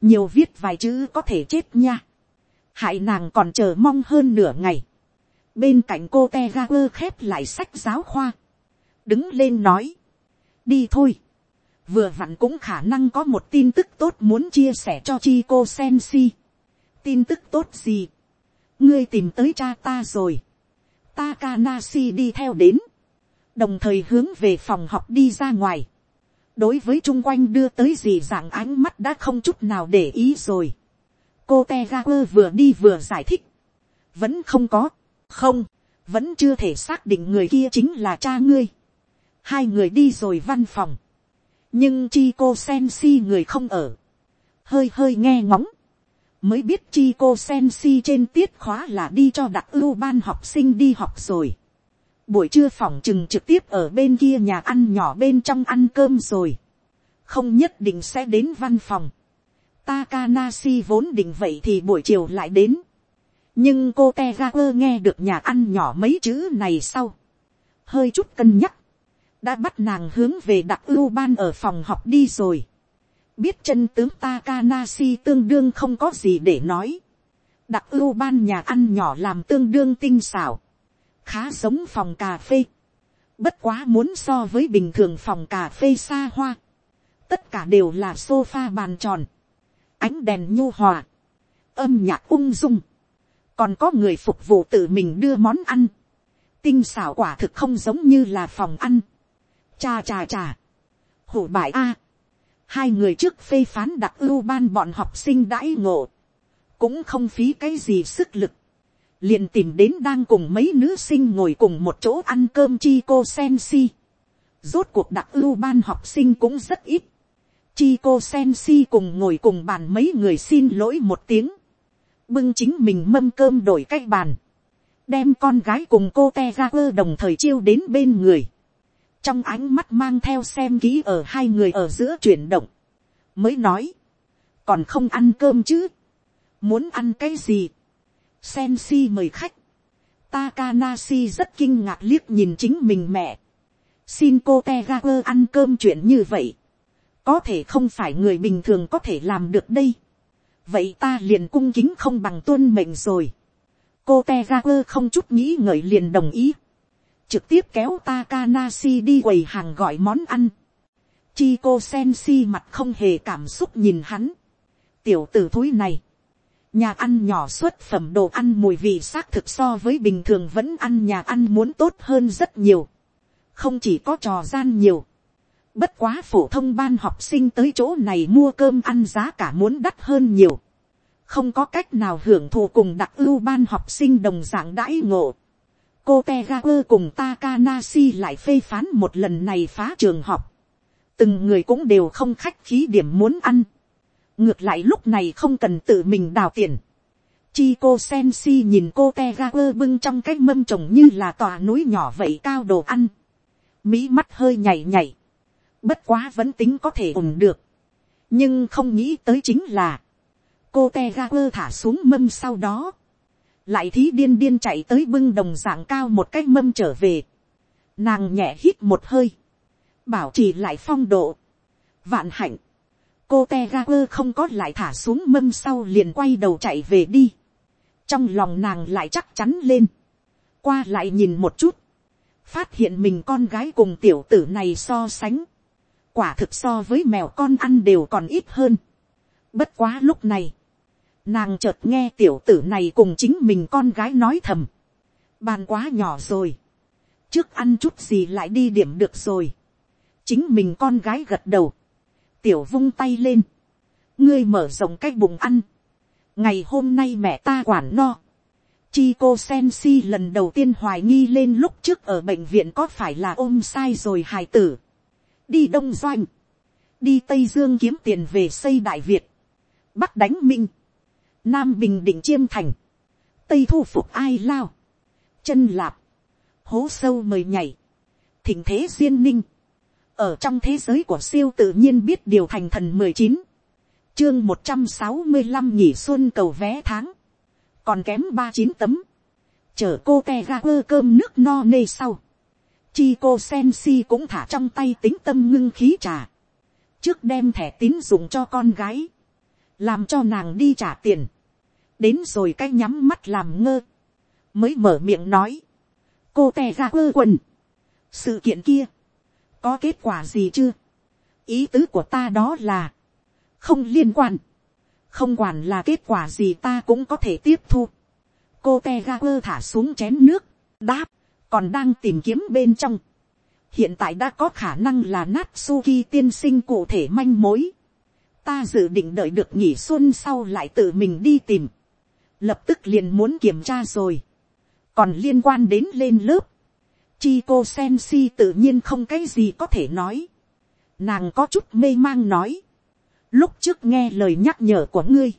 nhiều viết vài chữ có thể chết nha, hại nàng còn chờ mong hơn nửa ngày, bên cạnh cô te ga quơ khép lại sách giáo khoa, đứng lên nói, đi thôi, vừa vặn cũng khả năng có một tin tức tốt muốn chia sẻ cho chi cô sen si. tin tức tốt gì, ngươi tìm tới cha ta rồi, Takanashi đi theo đến, đồng thời hướng về phòng học đi ra ngoài, đối với chung quanh đưa tới gì dạng ánh mắt đã không chút nào để ý rồi cô te vừa đi vừa giải thích, vẫn không có, không, vẫn chưa thể xác định người kia chính là cha ngươi. hai người đi rồi văn phòng, nhưng chi cô sen si người không ở, hơi hơi nghe ngóng, mới biết chi cô sen si trên tiết khóa là đi cho đặc ưu ban học sinh đi học rồi. buổi trưa phòng chừng trực tiếp ở bên kia nhà ăn nhỏ bên trong ăn cơm rồi, không nhất định sẽ đến văn phòng. Takanashi vốn định vậy thì buổi chiều lại đến. nhưng cô tegakur nghe được nhà ăn nhỏ mấy chữ này sau, hơi chút cân nhắc, đã bắt nàng hướng về đặc ưu ban ở phòng học đi rồi. biết chân tướng Takanashi tương đương không có gì để nói. đặc ưu ban nhà ăn nhỏ làm tương đương tinh xảo, khá giống phòng cà phê. bất quá muốn so với bình thường phòng cà phê xa hoa. tất cả đều là sofa bàn tròn, ánh đèn nhu hòa, âm nhạc ung dung, còn có người phục vụ tự mình đưa món ăn. tinh xảo quả thực không giống như là phòng ăn Cha cha cha. Hủ bại A. Hai người trước phê phán đặc ưu ban bọn học sinh đãi ngộ. Cũng không phí cái gì sức lực. Liền tìm đến đang cùng mấy nữ sinh ngồi cùng một chỗ ăn cơm chi cô sen si. Rốt cuộc đặc ưu ban học sinh cũng rất ít. Chi cô sen si cùng ngồi cùng bàn mấy người xin lỗi một tiếng. Bưng chính mình mâm cơm đổi cách bàn. Đem con gái cùng cô te ra đồng thời chiêu đến bên người. Trong ánh mắt mang theo xem ký ở hai người ở giữa chuyển động, mới nói, còn không ăn cơm chứ, muốn ăn cái gì, sen si mời khách, Takanashi rất kinh ngạc liếc nhìn chính mình mẹ, xin cô Tegaper ăn cơm chuyện như vậy, có thể không phải người bình thường có thể làm được đây, vậy ta liền cung kính không bằng tuân mệnh rồi, cô Tegaper không chút nghĩ ngợi liền đồng ý, trực tiếp kéo Takanashi đi quầy hàng gọi món ăn. chi cô sen si mặt không hề cảm xúc nhìn hắn. Tiểu tử thúi này. Nhà ăn nhỏ xuất phẩm đồ ăn mùi vị xác thực so với bình thường vẫn ăn nhà ăn muốn tốt hơn rất nhiều. Không chỉ có trò gian nhiều. Bất quá phổ thông ban học sinh tới chỗ này mua cơm ăn giá cả muốn đắt hơn nhiều. Không có cách nào hưởng thụ cùng đặc ưu ban học sinh đồng dạng đãi ngộ cô tegakur cùng Takanashi lại phê phán một lần này phá trường học. Từng người cũng đều không khách khí điểm muốn ăn. Ngược lại lúc này không cần tự mình đào tiền. Chi cô Sensi nhìn cô Tegakur bưng trong cái mâm trồng như là tòa núi nhỏ vậy cao đồ ăn. Mỹ mắt hơi nhảy nhảy. Bất quá vẫn tính có thể ổn được. Nhưng không nghĩ tới chính là. Cô Tegakur thả xuống mâm sau đó. Lại thí điên điên chạy tới bưng đồng dạng cao một cái mâm trở về, nàng nhẹ hít một hơi, bảo trì lại phong độ, vạn hạnh, cô te ga quơ không có lại thả xuống mâm sau liền quay đầu chạy về đi, trong lòng nàng lại chắc chắn lên, qua lại nhìn một chút, phát hiện mình con gái cùng tiểu tử này so sánh, quả thực so với mèo con ăn đều còn ít hơn. Bất quá lúc này, Nàng chợt nghe tiểu tử này cùng chính mình con gái nói thầm. Bàn quá nhỏ rồi. Trước ăn chút gì lại đi điểm được rồi. Chính mình con gái gật đầu. Tiểu vung tay lên. Ngươi mở rộng cái bụng ăn. Ngày hôm nay mẹ ta quản no. Chi cô sen si lần đầu tiên hoài nghi lên lúc trước ở bệnh viện có phải là ôm sai rồi hài tử. Đi Đông Doanh. Đi Tây Dương kiếm tiền về xây Đại Việt. Bắc đánh Minh. Nam bình định chiêm thành, tây thu phục ai lao, chân lạp, hố sâu mời nhảy, thỉnh thế duyên ninh, ở trong thế giới của siêu tự nhiên biết điều thành thần mười chín, chương một trăm sáu mươi năm nhỉ xuân cầu vé tháng, còn kém ba chín tấm, chở cô te ra ơ cơm nước no nê sau, chi cô sen si cũng thả trong tay tính tâm ngưng khí trà, trước đem thẻ tín dụng cho con gái, làm cho nàng đi trả tiền, đến rồi cái nhắm mắt làm ngơ, mới mở miệng nói, cô tè ra quơ quần, sự kiện kia, có kết quả gì chưa, ý tứ của ta đó là, không liên quan, không quản là kết quả gì ta cũng có thể tiếp thu. cô te ra thả xuống chén nước, đáp, còn đang tìm kiếm bên trong. hiện tại đã có khả năng là Natsuki tiên sinh cụ thể manh mối. ta dự định đợi được nghỉ xuân sau lại tự mình đi tìm. lập tức liền muốn kiểm tra rồi. còn liên quan đến lên lớp, chi cô sen si tự nhiên không cái gì có thể nói. nàng có chút mê mang nói lúc trước nghe lời nhắc nhở của ngươi,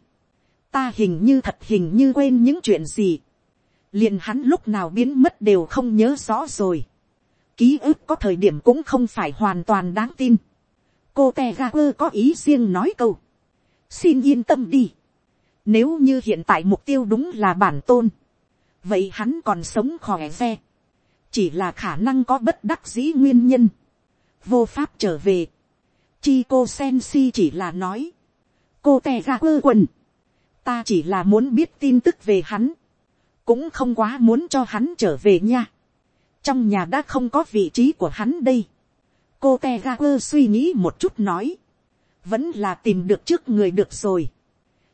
ta hình như thật hình như quên những chuyện gì, liền hắn lúc nào biến mất đều không nhớ rõ rồi, ký ức có thời điểm cũng không phải hoàn toàn đáng tin, cô te ga quơ có ý riêng nói câu, xin yên tâm đi, nếu như hiện tại mục tiêu đúng là bản tôn, vậy hắn còn sống khỏe xe, chỉ là khả năng có bất đắc dĩ nguyên nhân, vô pháp trở về, chi cô sen si chỉ là nói, cô tè ra quơ quần, ta chỉ là muốn biết tin tức về hắn, cũng không quá muốn cho hắn trở về nha, trong nhà đã không có vị trí của hắn đây, cô te ga quơ suy nghĩ một chút nói, vẫn là tìm được trước người được rồi,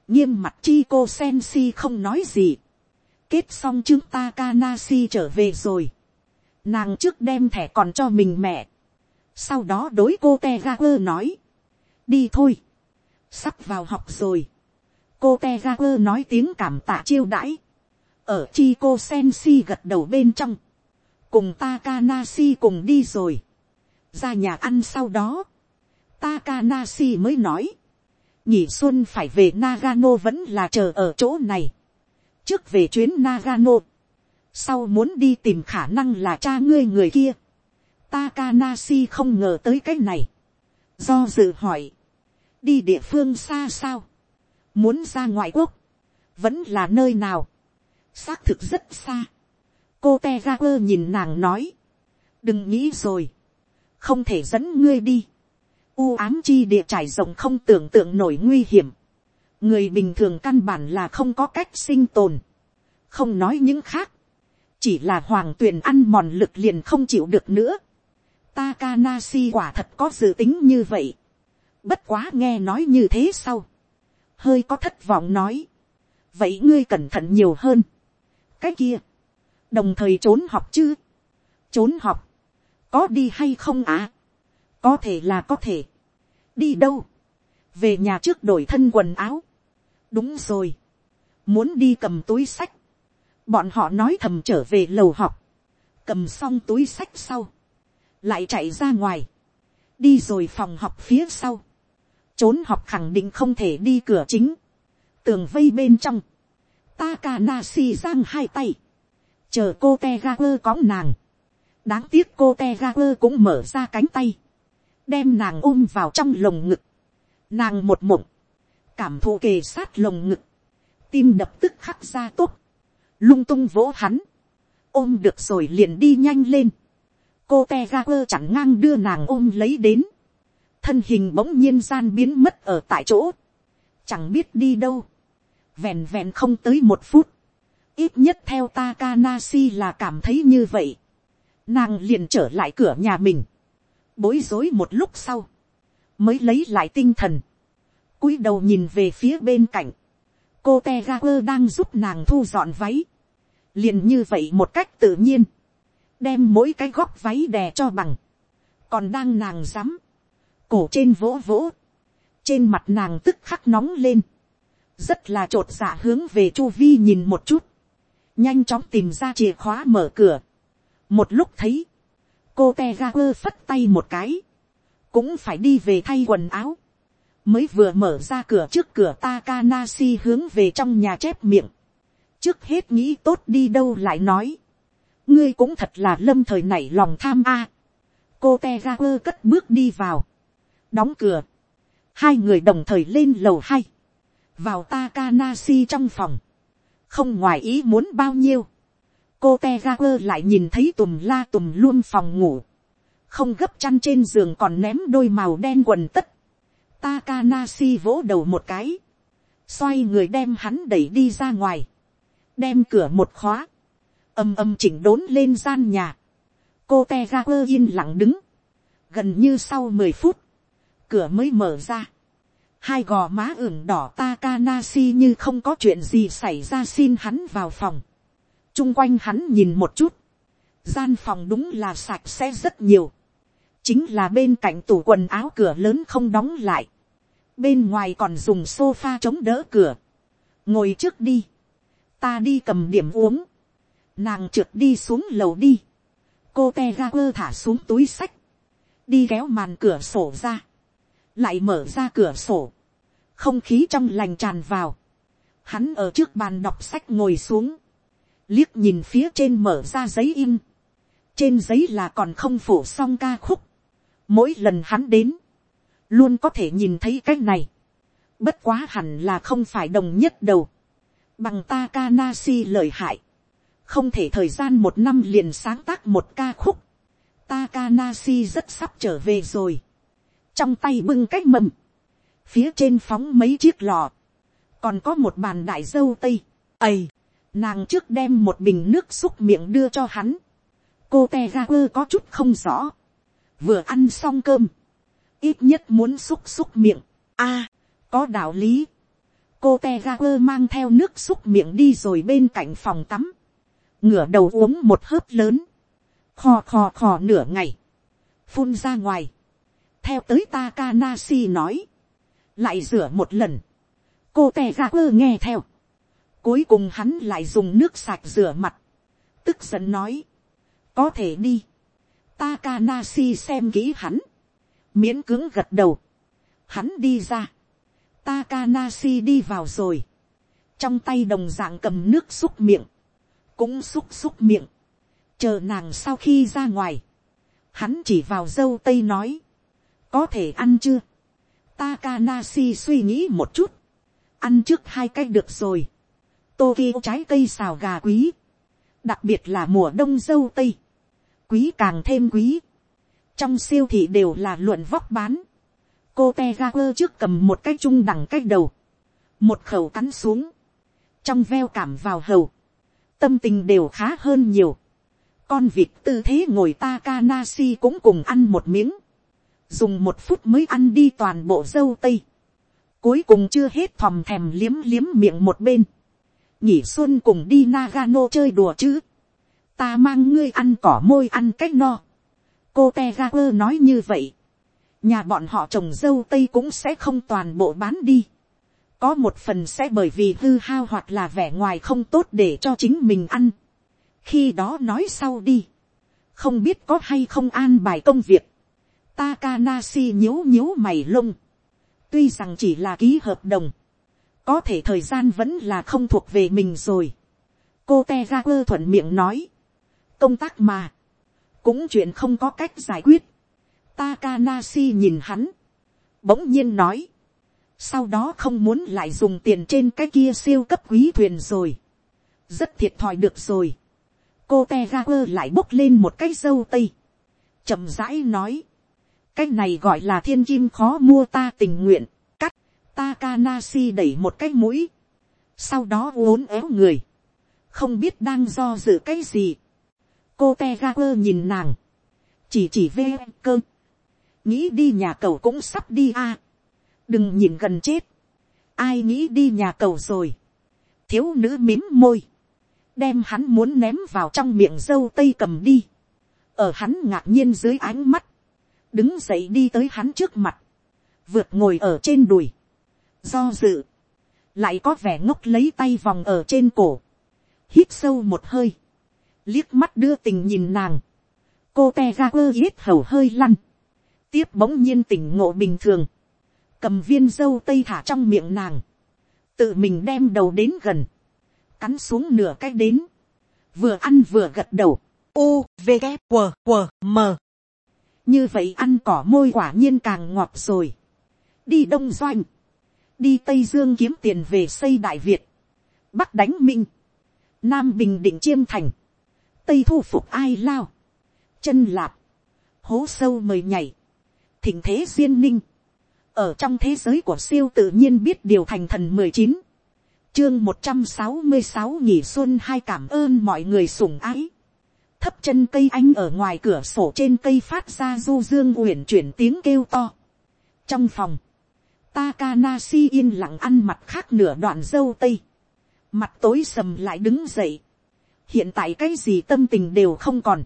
nghiêm mặt chi cô sen si không nói gì, kết xong chương ta kana si trở về rồi, nàng trước đem thẻ còn cho mình mẹ, sau đó đối cô te ga quơ nói, đi thôi, sắp vào học rồi, cô te ga quơ nói tiếng cảm tạ chiêu đãi, ở chi cô sen si gật đầu bên trong, cùng Takanasi cùng đi rồi, ra nhà ăn sau đó, Takanasi mới nói, nhỉ xuân phải về Nagano vẫn là chờ ở chỗ này, trước về chuyến Nagano, sau muốn đi tìm khả năng là cha ngươi người kia, Takanasi không ngờ tới cái này. Do dự hỏi. Đi địa phương xa sao? Muốn ra ngoại quốc? Vẫn là nơi nào? Xác thực rất xa. Cô Tegaper nhìn nàng nói. Đừng nghĩ rồi. Không thể dẫn ngươi đi. U ám chi địa trải rộng không tưởng tượng nổi nguy hiểm. Người bình thường căn bản là không có cách sinh tồn. Không nói những khác. Chỉ là hoàng tuyền ăn mòn lực liền không chịu được nữa Takanasi quả thật có dự tính như vậy. Bất quá nghe nói như thế sau. Hơi có thất vọng nói. Vậy ngươi cẩn thận nhiều hơn. Cái kia. Đồng thời trốn học chứ. Trốn học. Có đi hay không à? Có thể là có thể. Đi đâu? Về nhà trước đổi thân quần áo. Đúng rồi. Muốn đi cầm túi sách. Bọn họ nói thầm trở về lầu học. Cầm xong túi sách sau lại chạy ra ngoài, đi rồi phòng học phía sau, trốn học khẳng định không thể đi cửa chính, tường vây bên trong, Takanashi giang hai tay, chờ cô te có nàng, đáng tiếc cô te cũng mở ra cánh tay, đem nàng ôm vào trong lồng ngực, nàng một mộng, cảm thụ kề sát lồng ngực, tim đập tức khắc ra tốt, lung tung vỗ hắn, ôm được rồi liền đi nhanh lên, cô te chẳng ngang đưa nàng ôm lấy đến, thân hình bỗng nhiên gian biến mất ở tại chỗ, chẳng biết đi đâu, vẹn vẹn không tới một phút, ít nhất theo Takanashi là cảm thấy như vậy, nàng liền trở lại cửa nhà mình, bối rối một lúc sau, mới lấy lại tinh thần, cúi đầu nhìn về phía bên cạnh, cô Tegaper đang giúp nàng thu dọn váy, liền như vậy một cách tự nhiên, đem mỗi cái góc váy đè cho bằng, còn đang nàng rắm, cổ trên vỗ vỗ, trên mặt nàng tức khắc nóng lên, rất là t r ộ t dạ hướng về chu vi nhìn một chút, nhanh chóng tìm ra chìa khóa mở cửa, một lúc thấy, cô te ga quơ phất tay một cái, cũng phải đi về thay quần áo, mới vừa mở ra cửa trước cửa Takanashi hướng về trong nhà chép miệng, trước hết nghĩ tốt đi đâu lại nói, ngươi cũng thật là lâm thời nảy lòng tham a. cô te ga quơ cất bước đi vào, đóng cửa, hai người đồng thời lên lầu hai, vào Takanashi trong phòng, không ngoài ý muốn bao nhiêu, cô te ga quơ lại nhìn thấy tùm la tùm luôn phòng ngủ, không gấp chăn trên giường còn ném đôi màu đen quần tất, Takanashi vỗ đầu một cái, xoay người đem hắn đẩy đi ra ngoài, đem cửa một khóa, âm âm chỉnh đốn lên gian nhà, cô te ga quơ yên lặng đứng, gần như sau mười phút, cửa mới mở ra, hai gò má ửng đỏ Takanashi như không có chuyện gì xảy ra xin hắn vào phòng. Trung quanh hắn nhìn một chút, gian phòng đúng là sạch sẽ rất nhiều, chính là bên cạnh tủ quần áo cửa lớn không đóng lại, bên ngoài còn dùng sofa chống đỡ cửa, ngồi trước đi, ta đi cầm điểm uống, nàng trượt đi xuống lầu đi, cô te thả xuống túi sách, đi kéo màn cửa sổ ra, lại mở ra cửa sổ, không khí trong lành tràn vào, hắn ở trước bàn đọc sách ngồi xuống, liếc nhìn phía trên mở ra giấy in, trên giấy là còn không phủ xong ca khúc, mỗi lần hắn đến, luôn có thể nhìn thấy cái này, bất quá hẳn là không phải đồng nhất đầu, bằng Takanashi lời hại, không thể thời gian một năm liền sáng tác một ca khúc, Takanashi rất sắp trở về rồi, trong tay bưng cái mầm, phía trên phóng mấy chiếc lò, còn có một bàn đại dâu tây, ầy, nàng trước đem một bình nước xúc miệng đưa cho hắn, cô te ra quơ có chút không rõ, vừa ăn xong cơm, ít nhất muốn xúc xúc miệng, a, có đạo lý, cô te ra quơ mang theo nước xúc miệng đi rồi bên cạnh phòng tắm, ngửa đầu uống một hớp lớn, khò khò khò nửa ngày, phun ra ngoài, theo tới Takanashi nói, lại rửa một lần, cô tè ra quơ nghe theo, cuối cùng hắn lại dùng nước sạch rửa mặt, tức giận nói, có thể đi, Takanashi xem kỹ hắn, miễn cứng gật đầu, hắn đi ra, Takanashi đi vào rồi, trong tay đồng dạng cầm nước xúc miệng, cũng xúc xúc miệng, chờ nàng sau khi ra ngoài, hắn chỉ vào dâu tây nói, có thể ăn chưa, Takanashi suy nghĩ một chút, ăn trước hai cái được rồi, Tokyo trái cây xào gà quý, đặc biệt là mùa đông dâu tây, quý càng thêm quý, trong siêu thị đều là luận vóc bán, cô te trước cầm một cái chung đẳng cái đầu, một khẩu cắn xuống, trong veo cảm vào hầu, tâm tình đều khá hơn nhiều, con vịt tư thế ngồi Takanashi cũng cùng ăn một miếng, dùng một phút mới ăn đi toàn bộ dâu tây, cuối cùng chưa hết thòm thèm liếm liếm miệng một bên, nhỉ xuân cùng đi Nagano chơi đùa chứ, ta mang ngươi ăn cỏ môi ăn cách no, cô te ga quơ nói như vậy, nhà bọn họ trồng dâu tây cũng sẽ không toàn bộ bán đi, có một phần sẽ bởi vì hư hao hoặc là vẻ ngoài không tốt để cho chính mình ăn, khi đó nói sau đi, không biết có hay không an bài công việc, Takanashi nhíu nhíu mày lông. Tuy rằng chỉ là ký hợp đồng. Có thể thời gian vẫn là không thuộc về mình rồi. Cô Tegaku thuận miệng nói. Công tác mà. Cũng chuyện không có cách giải quyết. Takanashi nhìn hắn. Bỗng nhiên nói. Sau đó không muốn lại dùng tiền trên cái kia siêu cấp quý thuyền rồi. Rất thiệt thòi được rồi. Cô Tegaku lại bốc lên một cái dâu tây. chậm rãi nói cái này gọi là thiên kim khó mua ta tình nguyện, cắt, Takanashi đẩy một cái mũi, sau đó uốn éo người, không biết đang do dự cái gì. cô te ga quơ nhìn nàng, chỉ chỉ ve cơ, nghĩ đi nhà cầu cũng sắp đi a, đừng nhìn gần chết, ai nghĩ đi nhà cầu rồi, thiếu nữ mím môi, đem hắn muốn ném vào trong miệng dâu tây cầm đi, ở hắn ngạc nhiên dưới ánh mắt, đứng dậy đi tới hắn trước mặt, vượt ngồi ở trên đùi, do dự, lại có vẻ ngốc lấy tay vòng ở trên cổ, hít sâu một hơi, liếc mắt đưa tình nhìn nàng, cô te ga quơ yết hầu hơi lăn, tiếp bỗng nhiên tỉnh ngộ bình thường, cầm viên dâu tây thả trong miệng nàng, tự mình đem đầu đến gần, cắn xuống nửa cái đến, vừa ăn vừa gật đầu, u v g q q m như vậy ăn cỏ môi quả nhiên càng ngọt rồi. đi đông doanh, đi tây dương kiếm tiền về xây đại việt, bắc đánh minh, nam bình định chiêm thành, tây thu phục ai lao, chân lạp, hố sâu mời nhảy, thỉnh thế duyên ninh, ở trong thế giới của siêu tự nhiên biết điều thành thần mười chín, chương một trăm sáu mươi sáu nhỉ xuân hai cảm ơn mọi người sủng ái thấp chân cây anh ở ngoài cửa sổ trên cây phát ra du dương uyển chuyển tiếng kêu to. trong phòng, Takanashi yên lặng ăn mặt khác nửa đoạn dâu tây. mặt tối sầm lại đứng dậy. hiện tại cái gì tâm tình đều không còn.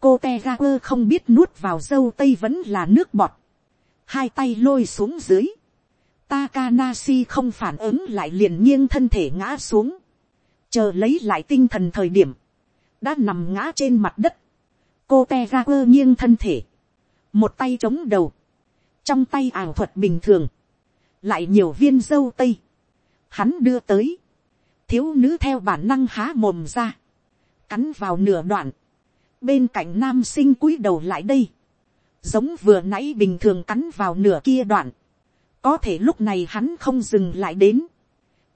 cô Tegaku không biết nuốt vào dâu tây vẫn là nước bọt. hai tay lôi xuống dưới Takanashi không phản ứng lại liền nghiêng thân thể ngã xuống. Chờ lấy lại tinh thần thời điểm. Đã nằm ngã trên mặt đất. Cô Tegaku nghiêng thân thể. Một tay chống đầu. Trong tay ảo thuật bình thường. Lại nhiều viên dâu tây. Hắn đưa tới. Thiếu nữ theo bản năng há mồm ra. Cắn vào nửa đoạn. Bên cạnh nam sinh cúi đầu lại đây. Giống vừa nãy bình thường cắn vào nửa kia đoạn có thể lúc này hắn không dừng lại đến.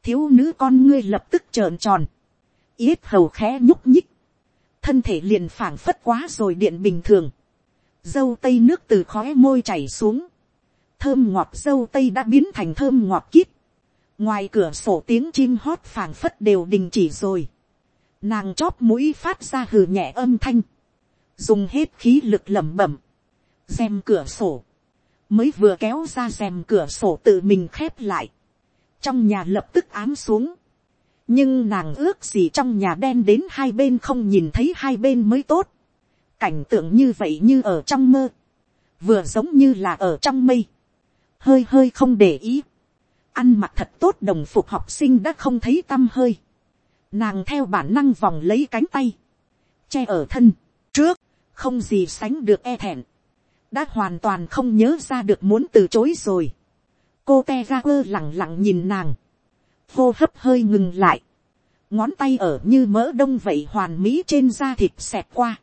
thiếu nữ con ngươi lập tức trợn tròn. yết hầu khẽ nhúc nhích thân thể liền phảng phất quá rồi điện bình thường. dâu tây nước từ khóe môi chảy xuống. thơm ngọt dâu tây đã biến thành thơm ngọt kít. ngoài cửa sổ tiếng chim hót phảng phất đều đình chỉ rồi. nàng chóp mũi phát ra hừ nhẹ âm thanh. dùng hết khí lực lẩm bẩm. xem cửa sổ mới vừa kéo ra xem cửa sổ tự mình khép lại, trong nhà lập tức ám xuống, nhưng nàng ước gì trong nhà đen đến hai bên không nhìn thấy hai bên mới tốt, cảnh tượng như vậy như ở trong mơ, vừa giống như là ở trong mây, hơi hơi không để ý, ăn mặc thật tốt đồng phục học sinh đã không thấy t â m hơi, nàng theo bản năng vòng lấy cánh tay, che ở thân, trước, không gì sánh được e thẹn, đã hoàn toàn không nhớ ra được muốn từ chối rồi. cô te ra quơ lẳng lặng nhìn nàng, hô hấp hơi ngừng lại, ngón tay ở như mỡ đông vậy hoàn mỹ trên da thịt xẹt qua,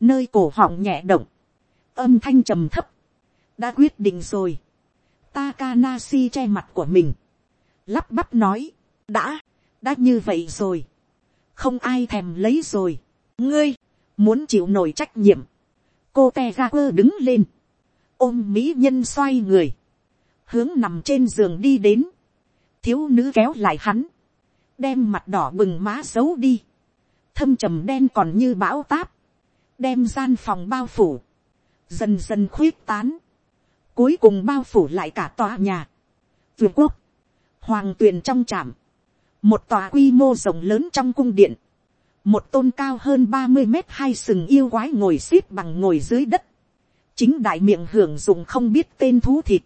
nơi cổ họng nhẹ động, âm thanh trầm thấp, đã quyết định rồi, Takanasi che mặt của mình, lắp bắp nói, đã, đã như vậy rồi, không ai thèm lấy rồi, ngươi, muốn chịu nổi trách nhiệm, cô te ra quơ đứng lên, ôm mỹ nhân xoay người, hướng nằm trên giường đi đến, thiếu nữ kéo lại hắn, đem mặt đỏ bừng má giấu đi, thâm trầm đen còn như bão táp, đem gian phòng bao phủ, dần dần khuyết tán, cuối cùng bao phủ lại cả tòa nhà, vườn quốc, hoàng tuyền trong trạm, một tòa quy mô rộng lớn trong cung điện, một tôn cao hơn ba mươi mét hai sừng yêu quái ngồi x ế p bằng ngồi dưới đất, chính đại miệng hưởng dùng không biết tên thú thịt,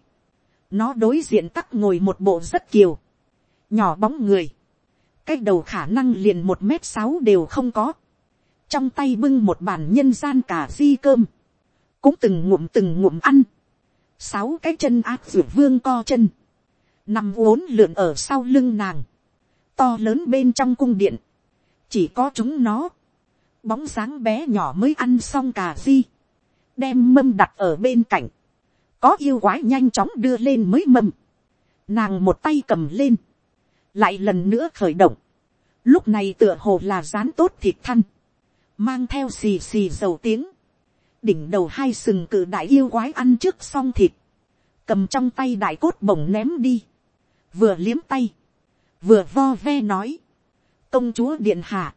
nó đối diện tắc ngồi một bộ rất kiều, nhỏ bóng người, cái đầu khả năng liền một mét sáu đều không có, trong tay bưng một bàn nhân gian cả di cơm, cũng từng ngụm từng ngụm ăn, sáu cái chân ác ruột vương co chân, nằm uốn lượn ở sau lưng nàng, to lớn bên trong cung điện, chỉ có chúng nó, bóng dáng bé nhỏ mới ăn xong cà ri, đem mâm đặt ở bên cạnh, có yêu quái nhanh chóng đưa lên mới mâm, nàng một tay cầm lên, lại lần nữa khởi động, lúc này tựa hồ là rán tốt thịt thăn, mang theo xì xì dầu tiếng, đỉnh đầu hai sừng cự đại yêu quái ăn trước xong thịt, cầm trong tay đại cốt bổng ném đi, vừa liếm tay, vừa vo ve nói, công chúa điện hạ,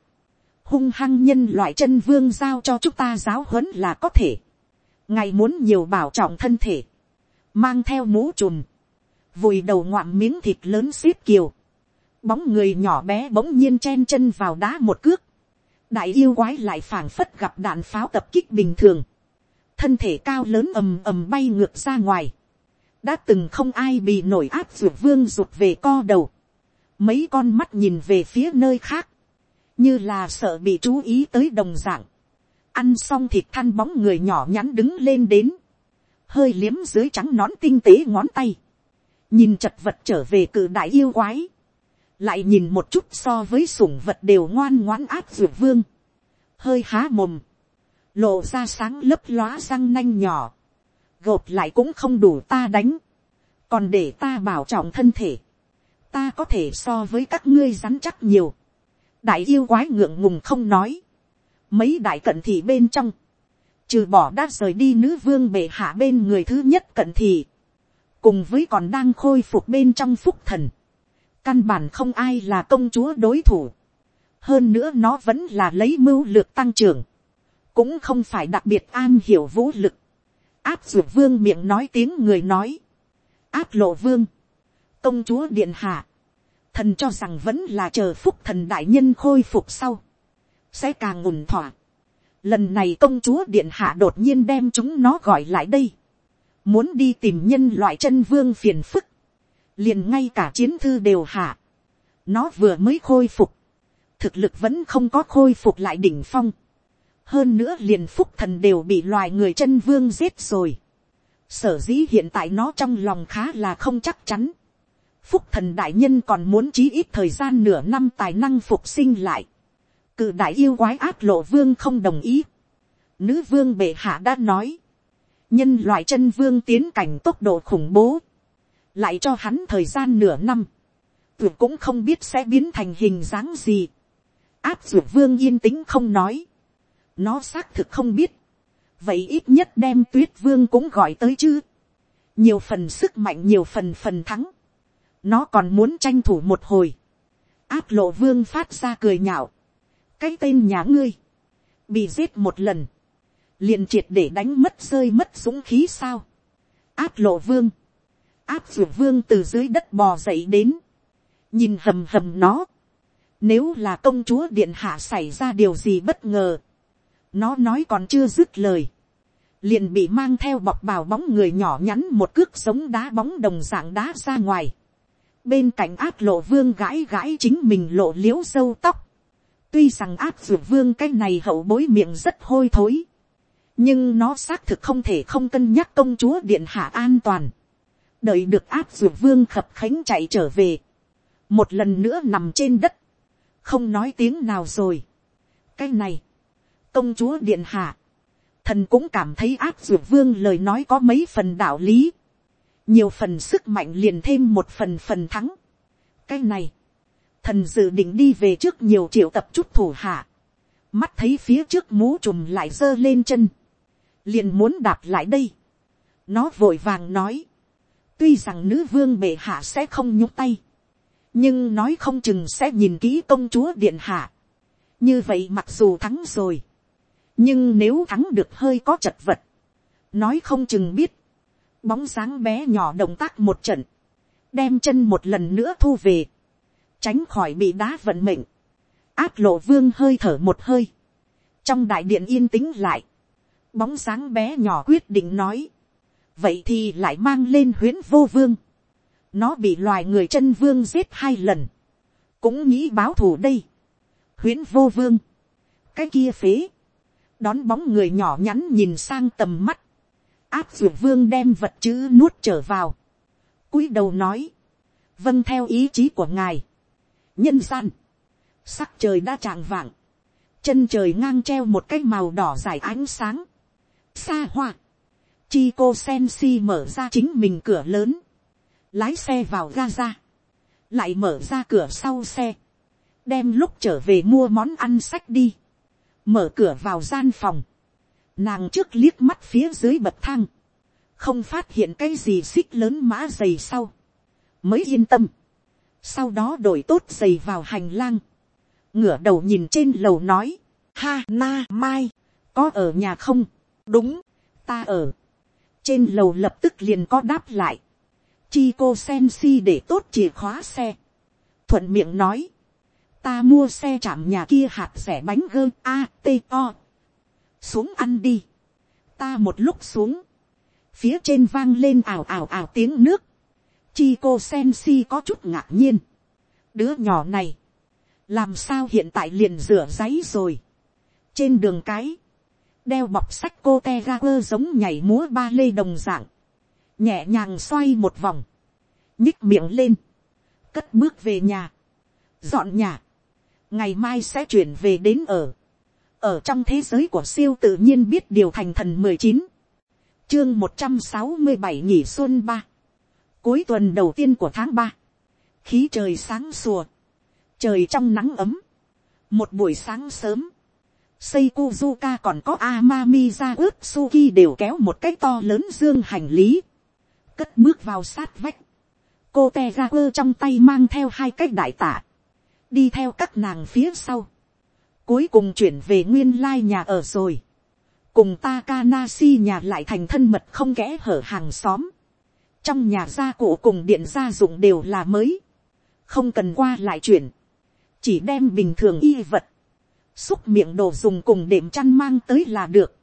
hung hăng nhân loại chân vương giao cho chúng ta giáo huấn là có thể. ngài muốn nhiều bảo trọng thân thể, mang theo mũ trùm, vùi đầu ngoạm miếng thịt lớn xếp kiều, bóng người nhỏ bé bỗng nhiên chen chân vào đá một cước, đại yêu quái lại phảng phất gặp đạn pháo tập kích bình thường, thân thể cao lớn ầm ầm bay ngược ra ngoài, đã từng không ai bị nổi áp ruột vương rụt về co đầu, mấy con mắt nhìn về phía nơi khác, như là sợ bị chú ý tới đồng dạng, ăn xong thịt than bóng người nhỏ nhắn đứng lên đến, hơi liếm dưới trắng nón tinh tế ngón tay, nhìn chật vật trở về cự đại yêu quái, lại nhìn một chút so với sủng vật đều ngoan ngoãn áp dược vương, hơi há mồm, lộ ra sáng lấp lóa răng nanh nhỏ, gộp lại cũng không đủ ta đánh, còn để ta bảo trọng thân thể, ta có thể so với các ngươi rắn chắc nhiều. đại yêu quái ngượng ngùng không nói. mấy đại cận thị bên trong, trừ bỏ đã rời đi nữ vương bệ hạ bên người thứ nhất cận thị, cùng với còn đang khôi phục bên trong phúc thần căn bản không ai là công chúa đối thủ, hơn nữa nó vẫn là lấy mưu lược tăng trưởng, cũng không phải đặc biệt an hiểu vũ lực, áp dược vương miệng nói tiếng người nói, áp lộ vương, công chúa điện hạ, thần cho rằng vẫn là chờ phúc thần đại nhân khôi phục sau, sẽ càng ổn thỏa. Lần này công chúa điện hạ đột nhiên đem chúng nó gọi lại đây, muốn đi tìm nhân loại chân vương phiền phức, liền ngay cả chiến thư đều hạ, nó vừa mới khôi phục, thực lực vẫn không có khôi phục lại đỉnh phong, hơn nữa liền phúc thần đều bị loài người chân vương giết rồi, sở dĩ hiện tại nó trong lòng khá là không chắc chắn, phúc thần đại nhân còn muốn chí ít thời gian nửa năm tài năng phục sinh lại. cự đại yêu quái át lộ vương không đồng ý. nữ vương bệ hạ đã nói. nhân loại chân vương tiến cảnh tốc độ khủng bố lại cho hắn thời gian nửa năm. tuyệt cũng không biết sẽ biến thành hình dáng gì. áp dược vương yên tĩnh không nói. nó xác thực không biết. vậy ít nhất đem tuyết vương cũng gọi tới chứ. nhiều phần sức mạnh nhiều phần phần thắng nó còn muốn tranh thủ một hồi. áp lộ vương phát ra cười nhạo. cái tên nhà ngươi, bị giết một lần, liền triệt để đánh mất rơi mất dũng khí sao. áp lộ vương, áp dụ vương từ dưới đất bò dậy đến, nhìn hầm hầm nó. Nếu là công chúa điện hạ xảy ra điều gì bất ngờ, nó nói còn chưa dứt lời, liền bị mang theo bọc bào bóng người nhỏ nhắn một cước sống đá bóng đồng dạng đá ra ngoài bên cạnh áp lộ vương gãi gãi chính mình lộ liễu sâu tóc. tuy rằng áp dược vương cái này hậu bối miệng rất hôi thối. nhưng nó xác thực không thể không cân nhắc công chúa điện hạ an toàn đợi được áp dụng vương khập khánh chạy trở về. một lần nữa nằm trên đất. không nói tiếng nào rồi. cái này, công chúa điện hạ, thần cũng cảm thấy áp dụng vương lời nói có mấy phần đạo lý nhiều phần sức mạnh liền thêm một phần phần thắng. cái này, thần dự định đi về trước nhiều triệu tập chút thủ hạ, mắt thấy phía trước mũ trùm lại giơ lên chân, liền muốn đạp lại đây. nó vội vàng nói, tuy rằng nữ vương bệ hạ sẽ không nhúc tay, nhưng nói không chừng sẽ nhìn kỹ công chúa điện hạ. như vậy mặc dù thắng rồi, nhưng nếu thắng được hơi có chật vật, nói không chừng biết, bóng dáng bé nhỏ động tác một trận, đem chân một lần nữa thu về, tránh khỏi bị đá vận mệnh, áp lộ vương hơi thở một hơi, trong đại điện yên tĩnh lại, bóng dáng bé nhỏ quyết định nói, vậy thì lại mang lên huyến vô vương, nó bị loài người chân vương giết hai lần, cũng nghĩ báo thù đây, huyến vô vương, cái kia phế, đón bóng người nhỏ nhắn nhìn sang tầm mắt, áp dược vương đem vật chữ nuốt trở vào. cúi đầu nói. vâng theo ý chí của ngài. nhân gian. sắc trời đã trạng vạng. chân trời ngang treo một cái màu đỏ dài ánh sáng. xa hoa chi cô sen si mở ra chính mình cửa lớn. lái xe vào ga ra. lại mở ra cửa sau xe. đem lúc trở về mua món ăn sách đi. mở cửa vào gian phòng Nàng trước liếc mắt phía dưới bậc thang. Không phát hiện cái gì xích lớn mã dày sau. Mới yên tâm. Sau đó đổi tốt giày vào hành lang. Ngửa đầu nhìn trên lầu nói. Ha na mai. Có ở nhà không? Đúng. Ta ở. Trên lầu lập tức liền có đáp lại. Chi cô sen si để tốt chìa khóa xe. Thuận miệng nói ta mua xe chạm nhà kia hạt rẻ bánh gơ a t o xuống ăn đi. ta một lúc xuống, phía trên vang lên ào ào ào tiếng nước, chi cô sen si có chút ngạc nhiên. đứa nhỏ này, làm sao hiện tại liền rửa giấy rồi. trên đường cái, đeo bọc sách cô te ga quơ giống nhảy múa ba lê đồng dạng, nhẹ nhàng xoay một vòng, nhích miệng lên, cất bước về nhà, dọn nhà, ngày mai sẽ chuyển về đến ở. Ở trong thế giới của siêu tự nhiên biết điều thành thần mười chín. Chương một trăm sáu mươi bảy nhỉ xuân ba. Cuối tuần đầu tiên của tháng ba. Khí trời sáng sùa trời trong nắng ấm. Một buổi sáng sớm. Seikuzuka còn có Amami ra Suki đều kéo một cái to lớn dương hành lý. Cất bước vào sát vách. cô te trong tay mang theo hai cái đại tạ, đi theo các nàng phía sau, cuối cùng chuyển về nguyên lai nhà ở rồi, cùng Takanashi nhà lại thành thân mật không kẽ hở hàng xóm, trong nhà gia cụ cùng điện gia dụng đều là mới, không cần qua lại chuyển, chỉ đem bình thường y vật, xúc miệng đồ dùng cùng đệm chăn mang tới là được,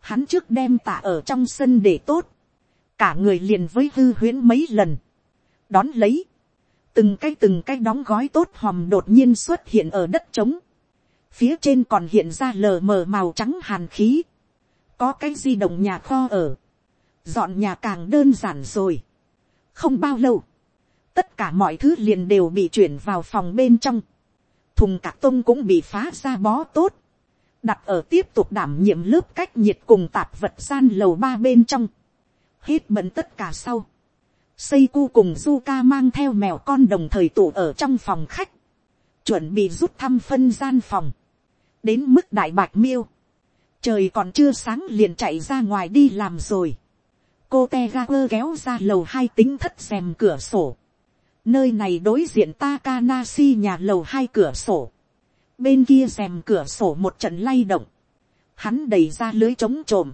hắn trước đem tạ ở trong sân để tốt, cả người liền với hư huyễn mấy lần, đón lấy, từng cái từng cái đóng gói tốt hòm đột nhiên xuất hiện ở đất trống, phía trên còn hiện ra lờ mờ màu trắng hàn khí, có cái di động nhà kho ở, dọn nhà càng đơn giản rồi, không bao lâu, tất cả mọi thứ liền đều bị chuyển vào phòng bên trong, thùng cạc tông cũng bị phá ra bó tốt, đặt ở tiếp tục đảm nhiệm lớp cách nhiệt cùng tạp vật gian lầu ba bên trong, hết bận tất cả sau, cu cùng Zuka mang theo mèo con đồng thời tụ ở trong phòng khách. Chuẩn bị rút thăm phân gian phòng. Đến mức đại bạch miêu. Trời còn chưa sáng liền chạy ra ngoài đi làm rồi. Cô Tegaper kéo ra lầu hai tính thất xem cửa sổ. Nơi này đối diện Takanashi nhà lầu hai cửa sổ. Bên kia rèm cửa sổ một trận lay động. Hắn đẩy ra lưới chống trộm.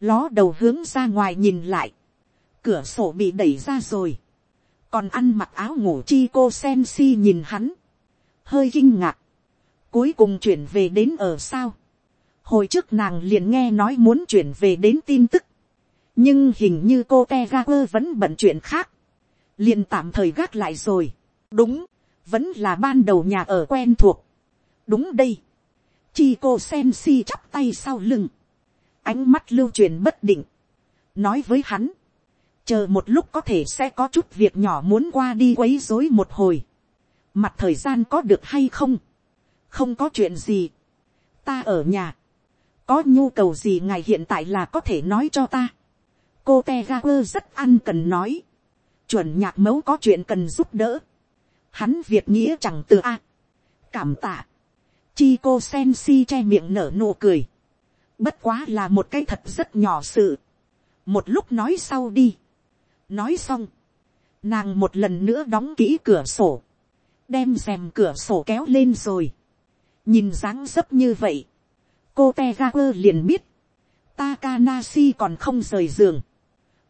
Ló đầu hướng ra ngoài nhìn lại. Cửa sổ bị đẩy ra rồi, còn ăn mặc áo ngủ chi cô sen si nhìn hắn, hơi kinh ngạc, cuối cùng chuyển về đến ở sao, hồi trước nàng liền nghe nói muốn chuyển về đến tin tức, nhưng hình như cô te ga quơ vẫn bận chuyện khác, liền tạm thời gác lại rồi, đúng, vẫn là ban đầu nhà ở quen thuộc, đúng đây, chi cô sen si chắp tay sau lưng, ánh mắt lưu truyền bất định, nói với hắn, chờ một lúc có thể sẽ có chút việc nhỏ muốn qua đi quấy rối một hồi. mặt thời gian có được hay không. không có chuyện gì. ta ở nhà. có nhu cầu gì ngài hiện tại là có thể nói cho ta. cô te ga quơ rất ăn cần nói chuẩn nhạc mẫu có chuyện cần giúp đỡ. hắn việc nghĩa chẳng từ a. cảm tạ. chi cô sen si che miệng nở nụ cười. bất quá là một cái thật rất nhỏ sự. một lúc nói sau đi nói xong, nàng một lần nữa đóng kỹ cửa sổ, đem rèm cửa sổ kéo lên rồi, nhìn dáng dấp như vậy, cô te liền biết, Takanashi còn không rời giường,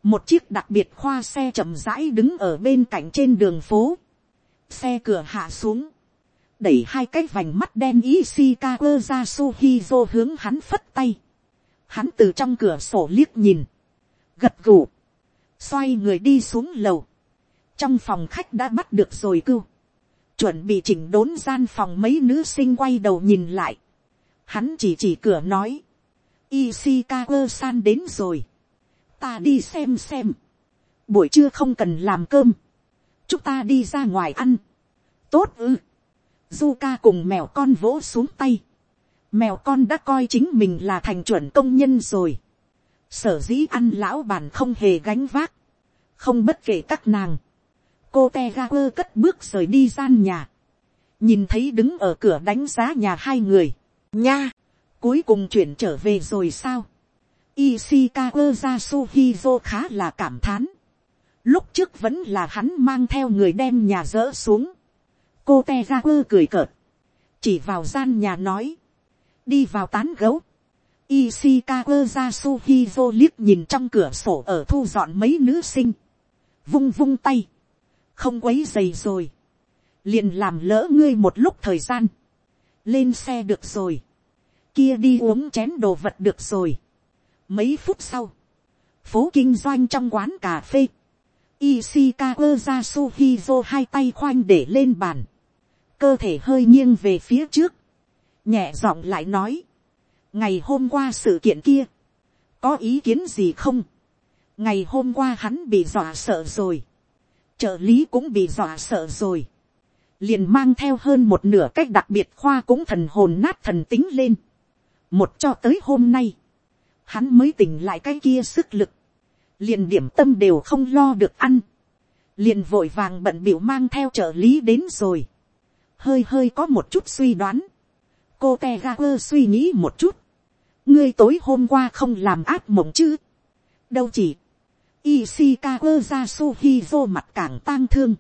một chiếc đặc biệt khoa xe chậm rãi đứng ở bên cạnh trên đường phố, xe cửa hạ xuống, đẩy hai cái vành mắt đen Ishikawa ra Suhizo hướng hắn phất tay. Hắn từ trong cửa sổ liếc nhìn. Gật gù. Xoay người đi xuống lầu, trong phòng khách đã bắt được rồi cưu, chuẩn bị chỉnh đốn gian phòng mấy nữ sinh quay đầu nhìn lại, hắn chỉ chỉ cửa nói, Ishikawa san đến rồi, ta đi xem xem, buổi trưa không cần làm cơm, chúng ta đi ra ngoài ăn, tốt ư, Zuka cùng mèo con vỗ xuống tay, mèo con đã coi chính mình là thành chuẩn công nhân rồi, sở dĩ ăn lão bản không hề gánh vác, không bất kể các nàng, cô te ga quơ cất bước rời đi gian nhà, nhìn thấy đứng ở cửa đánh giá nhà hai người, nha, cuối cùng chuyển trở về rồi sao, Ishikawa Yasuhizo khá là cảm thán. Lúc trước vẫn là hắn mang theo người đem nhà dỡ xuống. Cô Tegaku cười cợt. Chỉ vào gian nhà nói. Đi vào tán gấu. Ishikawa Yasuhizo liếc nhìn trong cửa sổ ở thu dọn mấy nữ sinh. Vung vung tay. Không quấy dày rồi. Liền làm lỡ ngươi một lúc thời gian. Lên xe được rồi. Kia đi uống chén đồ vật được rồi. Mấy phút sau. Phố kinh doanh trong quán cà phê. Ishikawa Yasuhizo hai tay khoanh để lên bàn. Cơ thể hơi nghiêng về phía trước. Nhẹ giọng lại nói ngày hôm qua sự kiện kia, có ý kiến gì không, ngày hôm qua hắn bị dọa sợ rồi, trợ lý cũng bị dọa sợ rồi, liền mang theo hơn một nửa cách đặc biệt khoa cũng thần hồn nát thần tính lên, một cho tới hôm nay, hắn mới tỉnh lại cái kia sức lực, liền điểm tâm đều không lo được ăn, liền vội vàng bận biểu mang theo trợ lý đến rồi, hơi hơi có một chút suy đoán, cô te ga quơ suy nghĩ một chút, ngươi tối hôm qua không làm áp mộng chứ, đâu chỉ, Ishikawa Yasuhizo mặt càng tang thương.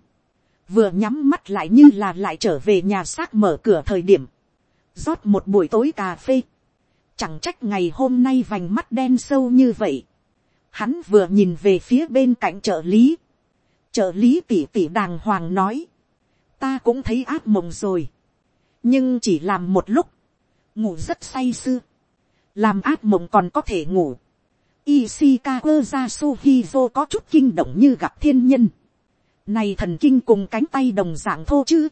Vừa nhắm mắt lại như là lại trở về nhà xác mở cửa thời điểm. rót một buổi tối cà phê. Chẳng trách ngày hôm nay vành mắt đen sâu như vậy. Hắn vừa nhìn về phía bên cạnh trợ lý. Trợ lý tỉ tỉ đàng hoàng nói. Ta cũng thấy ác mộng rồi. Nhưng chỉ làm một lúc. Ngủ rất say sưa. Làm ác mộng còn có thể ngủ. Ishikawa Yasuhizo có chút kinh động như gặp thiên nhân. Này thần kinh cùng cánh tay đồng dạng thô chứ.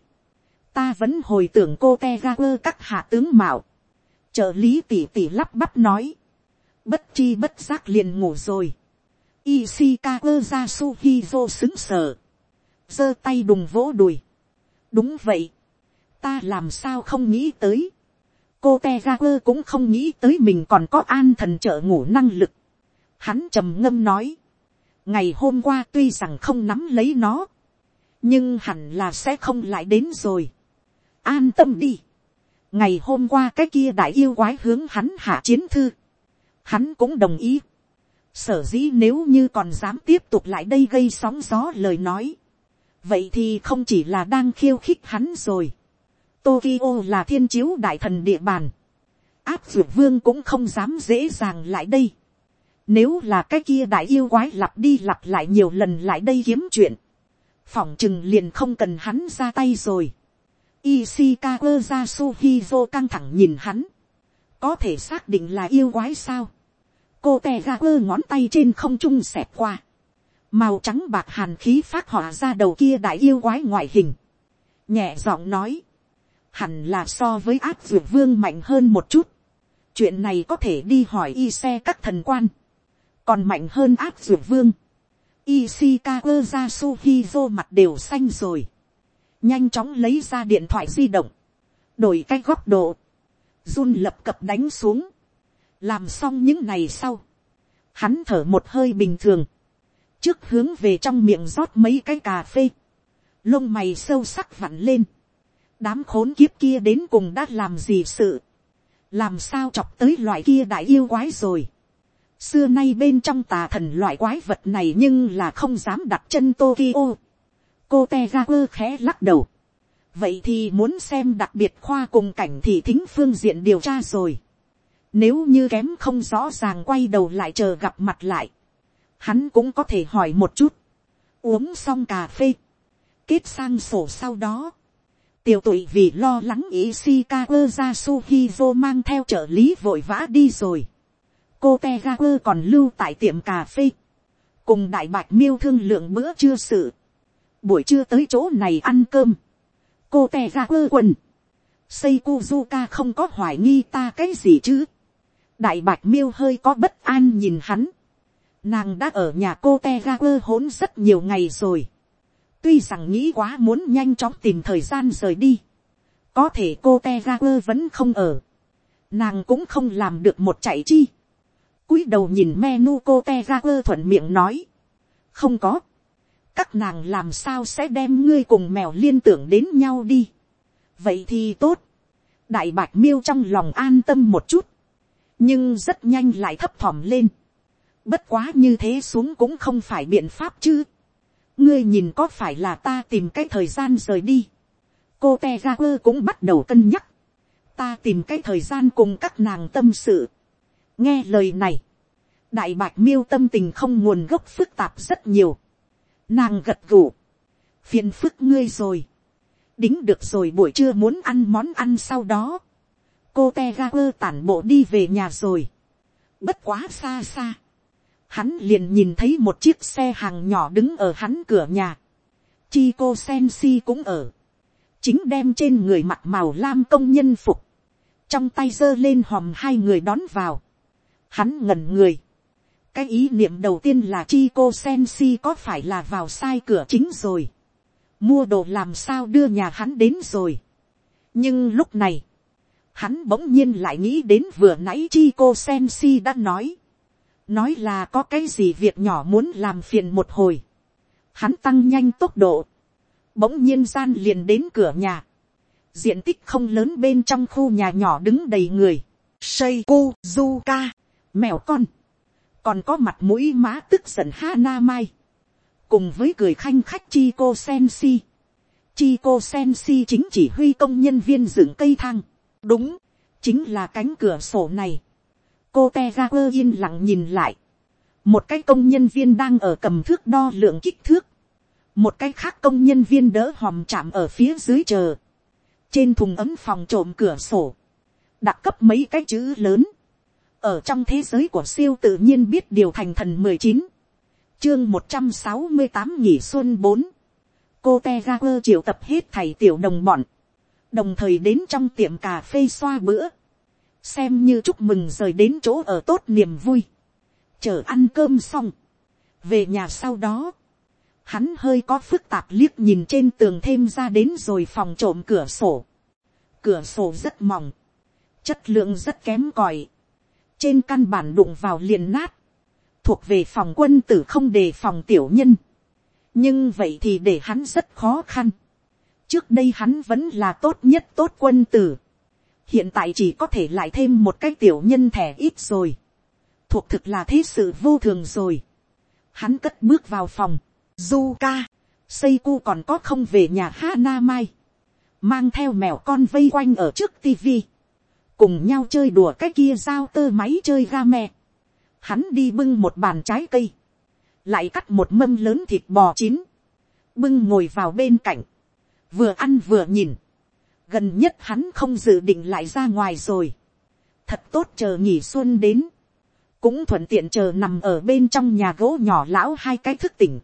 Ta vẫn hồi tưởng cô Tegaku các hạ tướng mạo. Trợ lý tỉ tỉ lắp bắp nói. Bất chi bất giác liền ngủ rồi. Ishikawa Yasuhizo xứng sở. giơ tay đùng vỗ đùi. Đúng vậy. Ta làm sao không nghĩ tới. Cô Tegaku cũng không nghĩ tới mình còn có an thần trợ ngủ năng lực. Hắn trầm ngâm nói. Ngày hôm qua tuy rằng không nắm lấy nó. Nhưng hẳn là sẽ không lại đến rồi. An tâm đi. Ngày hôm qua cái kia đại yêu quái hướng hắn hạ chiến thư. Hắn cũng đồng ý. Sở dĩ nếu như còn dám tiếp tục lại đây gây sóng gió lời nói. Vậy thì không chỉ là đang khiêu khích hắn rồi. Tokyo là thiên chiếu đại thần địa bàn. Áp dược vương cũng không dám dễ dàng lại đây. Nếu là cái kia đại yêu quái lặp đi lặp lại nhiều lần lại đây kiếm chuyện. Phỏng chừng liền không cần hắn ra tay rồi. Ishikawa Yasuhizo căng thẳng nhìn hắn. Có thể xác định là yêu quái sao. Cô tè ra quơ ngón tay trên không trung xẹp qua. Màu trắng bạc hàn khí phát họa ra đầu kia đại yêu quái ngoại hình. Nhẹ giọng nói. Hẳn là so với áp dược vương mạnh hơn một chút. Chuyện này có thể đi hỏi y xe các thần quan còn mạnh hơn áp dược vương. Ishikawa Yasuhizo mặt đều xanh rồi. Nhanh chóng lấy ra điện thoại di động. Đổi cái góc độ. Run lập cập đánh xuống. Làm xong những này sau. Hắn thở một hơi bình thường. Trước hướng về trong miệng rót mấy cái cà phê. Lông mày sâu sắc vặn lên. Đám khốn kiếp kia đến cùng đã làm gì sự. Làm sao chọc tới loại kia đại yêu quái rồi xưa nay bên trong tà thần loại quái vật này nhưng là không dám đặt chân Tokyo cô te ra quơ khẽ lắc đầu. vậy thì muốn xem đặc biệt khoa cùng cảnh thị thính phương diện điều tra rồi. nếu như kém không rõ ràng quay đầu lại chờ gặp mặt lại. hắn cũng có thể hỏi một chút. uống xong cà phê. kết sang sổ sau đó. tiểu tụy vì lo lắng ý Shikawa Yasuhizo mang theo trợ lý vội vã đi rồi cô te quơ còn lưu tại tiệm cà phê, cùng đại bạch miêu thương lượng bữa trưa sự, buổi trưa tới chỗ này ăn cơm, cô te ra quơ quần, xây Kuzuka không có hoài nghi ta cái gì chứ, đại bạch miêu hơi có bất an nhìn hắn, nàng đã ở nhà cô te ga quơ hốn rất nhiều ngày rồi, tuy rằng nghĩ quá muốn nhanh chóng tìm thời gian rời đi, có thể cô te ga quơ vẫn không ở, nàng cũng không làm được một chạy chi, cúi đầu nhìn menu cô te ra quơ thuận miệng nói. không có các nàng làm sao sẽ đem ngươi cùng mèo liên tưởng đến nhau đi. vậy thì tốt. đại bạch miêu trong lòng an tâm một chút. nhưng rất nhanh lại thấp thỏm lên. bất quá như thế xuống cũng không phải biện pháp chứ. ngươi nhìn có phải là ta tìm cái thời gian rời đi. cô te ra quơ cũng bắt đầu cân nhắc. ta tìm cái thời gian cùng các nàng tâm sự nghe lời này, đại bạch miêu tâm tình không nguồn gốc phức tạp rất nhiều nàng gật gù, phiền phức ngươi rồi, đính được rồi buổi trưa muốn ăn món ăn sau đó, cô te ga quơ tản bộ đi về nhà rồi, bất quá xa xa, hắn liền nhìn thấy một chiếc xe hàng nhỏ đứng ở hắn cửa nhà, chi cô sen si cũng ở, chính đem trên người mặt màu lam công nhân phục, trong tay giơ lên hòm hai người đón vào, hắn ngẩn người, cái ý niệm đầu tiên là chi cô sen si có phải là vào sai cửa chính rồi, mua đồ làm sao đưa nhà hắn đến rồi. nhưng lúc này, hắn bỗng nhiên lại nghĩ đến vừa nãy chi cô sen si đã nói, nói là có cái gì việc nhỏ muốn làm phiền một hồi, hắn tăng nhanh tốc độ, bỗng nhiên gian liền đến cửa nhà, diện tích không lớn bên trong khu nhà nhỏ đứng đầy người, Seiko Zuka, mèo con, còn có mặt mũi má tức giận Hana Mai, cùng với cười khanh khách chi cô sen si. Chi cô sen si chính chỉ huy công nhân viên dựng cây thang. đúng, chính là cánh cửa sổ này. cô te ra quơ yên lặng nhìn lại. một cái công nhân viên đang ở cầm thước đo lượng kích thước. một cái khác công nhân viên đỡ hòm chạm ở phía dưới chờ. trên thùng ấm phòng trộm cửa sổ. đặt cấp mấy cái chữ lớn ở trong thế giới của siêu tự nhiên biết điều thành thần mười chín, chương một trăm sáu mươi tám nhỉ xuân bốn, cô te ga quơ triệu tập hết thầy tiểu đồng bọn, đồng thời đến trong tiệm cà phê xoa bữa, xem như chúc mừng rời đến chỗ ở tốt niềm vui, chờ ăn cơm xong, về nhà sau đó, hắn hơi có phức tạp liếc nhìn trên tường thêm ra đến rồi phòng trộm cửa sổ, cửa sổ rất mỏng, chất lượng rất kém còi, trên căn bản đụng vào liền nát, thuộc về phòng quân tử không đề phòng tiểu nhân. nhưng vậy thì để hắn rất khó khăn. trước đây hắn vẫn là tốt nhất tốt quân tử. hiện tại chỉ có thể lại thêm một cái tiểu nhân thẻ ít rồi. thuộc thực là thế sự vô thường rồi. hắn cất bước vào phòng. du ca, xây cu còn có không về nhà Hana Mai. mang theo mèo con vây quanh ở trước tivi cùng nhau chơi đùa cái kia giao tơ máy chơi ga me. Hắn đi bưng một bàn trái cây, lại cắt một mâm lớn thịt bò chín, bưng ngồi vào bên cạnh, vừa ăn vừa nhìn. Gần nhất hắn không dự định lại ra ngoài rồi. Thật tốt chờ nghỉ xuân đến. Cũng thuận tiện chờ nằm ở bên trong nhà gỗ nhỏ lão hai cái thức tỉnh.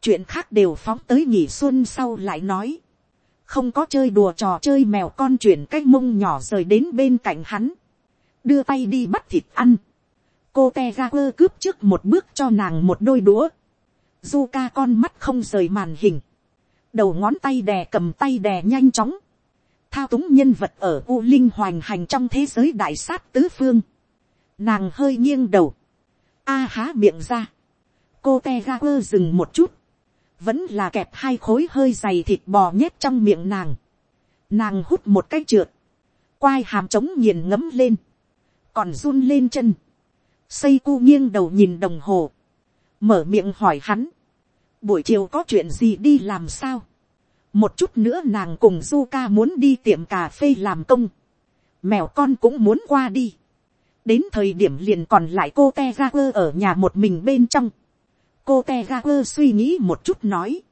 Chuyện khác đều phóng tới nghỉ xuân sau lại nói không có chơi đùa trò chơi mèo con chuyển cái mông nhỏ rời đến bên cạnh hắn, đưa tay đi bắt thịt ăn, cô te ra quơ cướp trước một bước cho nàng một đôi đũa, zuka con mắt không rời màn hình, đầu ngón tay đè cầm tay đè nhanh chóng, thao túng nhân vật ở u linh hoành hành trong thế giới đại sát tứ phương, nàng hơi nghiêng đầu, a há miệng ra, cô te ra quơ dừng một chút, vẫn là kẹp hai khối hơi dày thịt bò nhét trong miệng nàng. Nàng hút một cái trượt, quai hàm trống nghiền ngấm lên, còn run lên chân. Xây cu nghiêng đầu nhìn đồng hồ, mở miệng hỏi hắn, buổi chiều có chuyện gì đi làm sao. một chút nữa nàng cùng du ca muốn đi tiệm cà phê làm công, mèo con cũng muốn qua đi. đến thời điểm liền còn lại cô te ra quơ ở nhà một mình bên trong cô te ga quơ suy nghĩ một chút nói.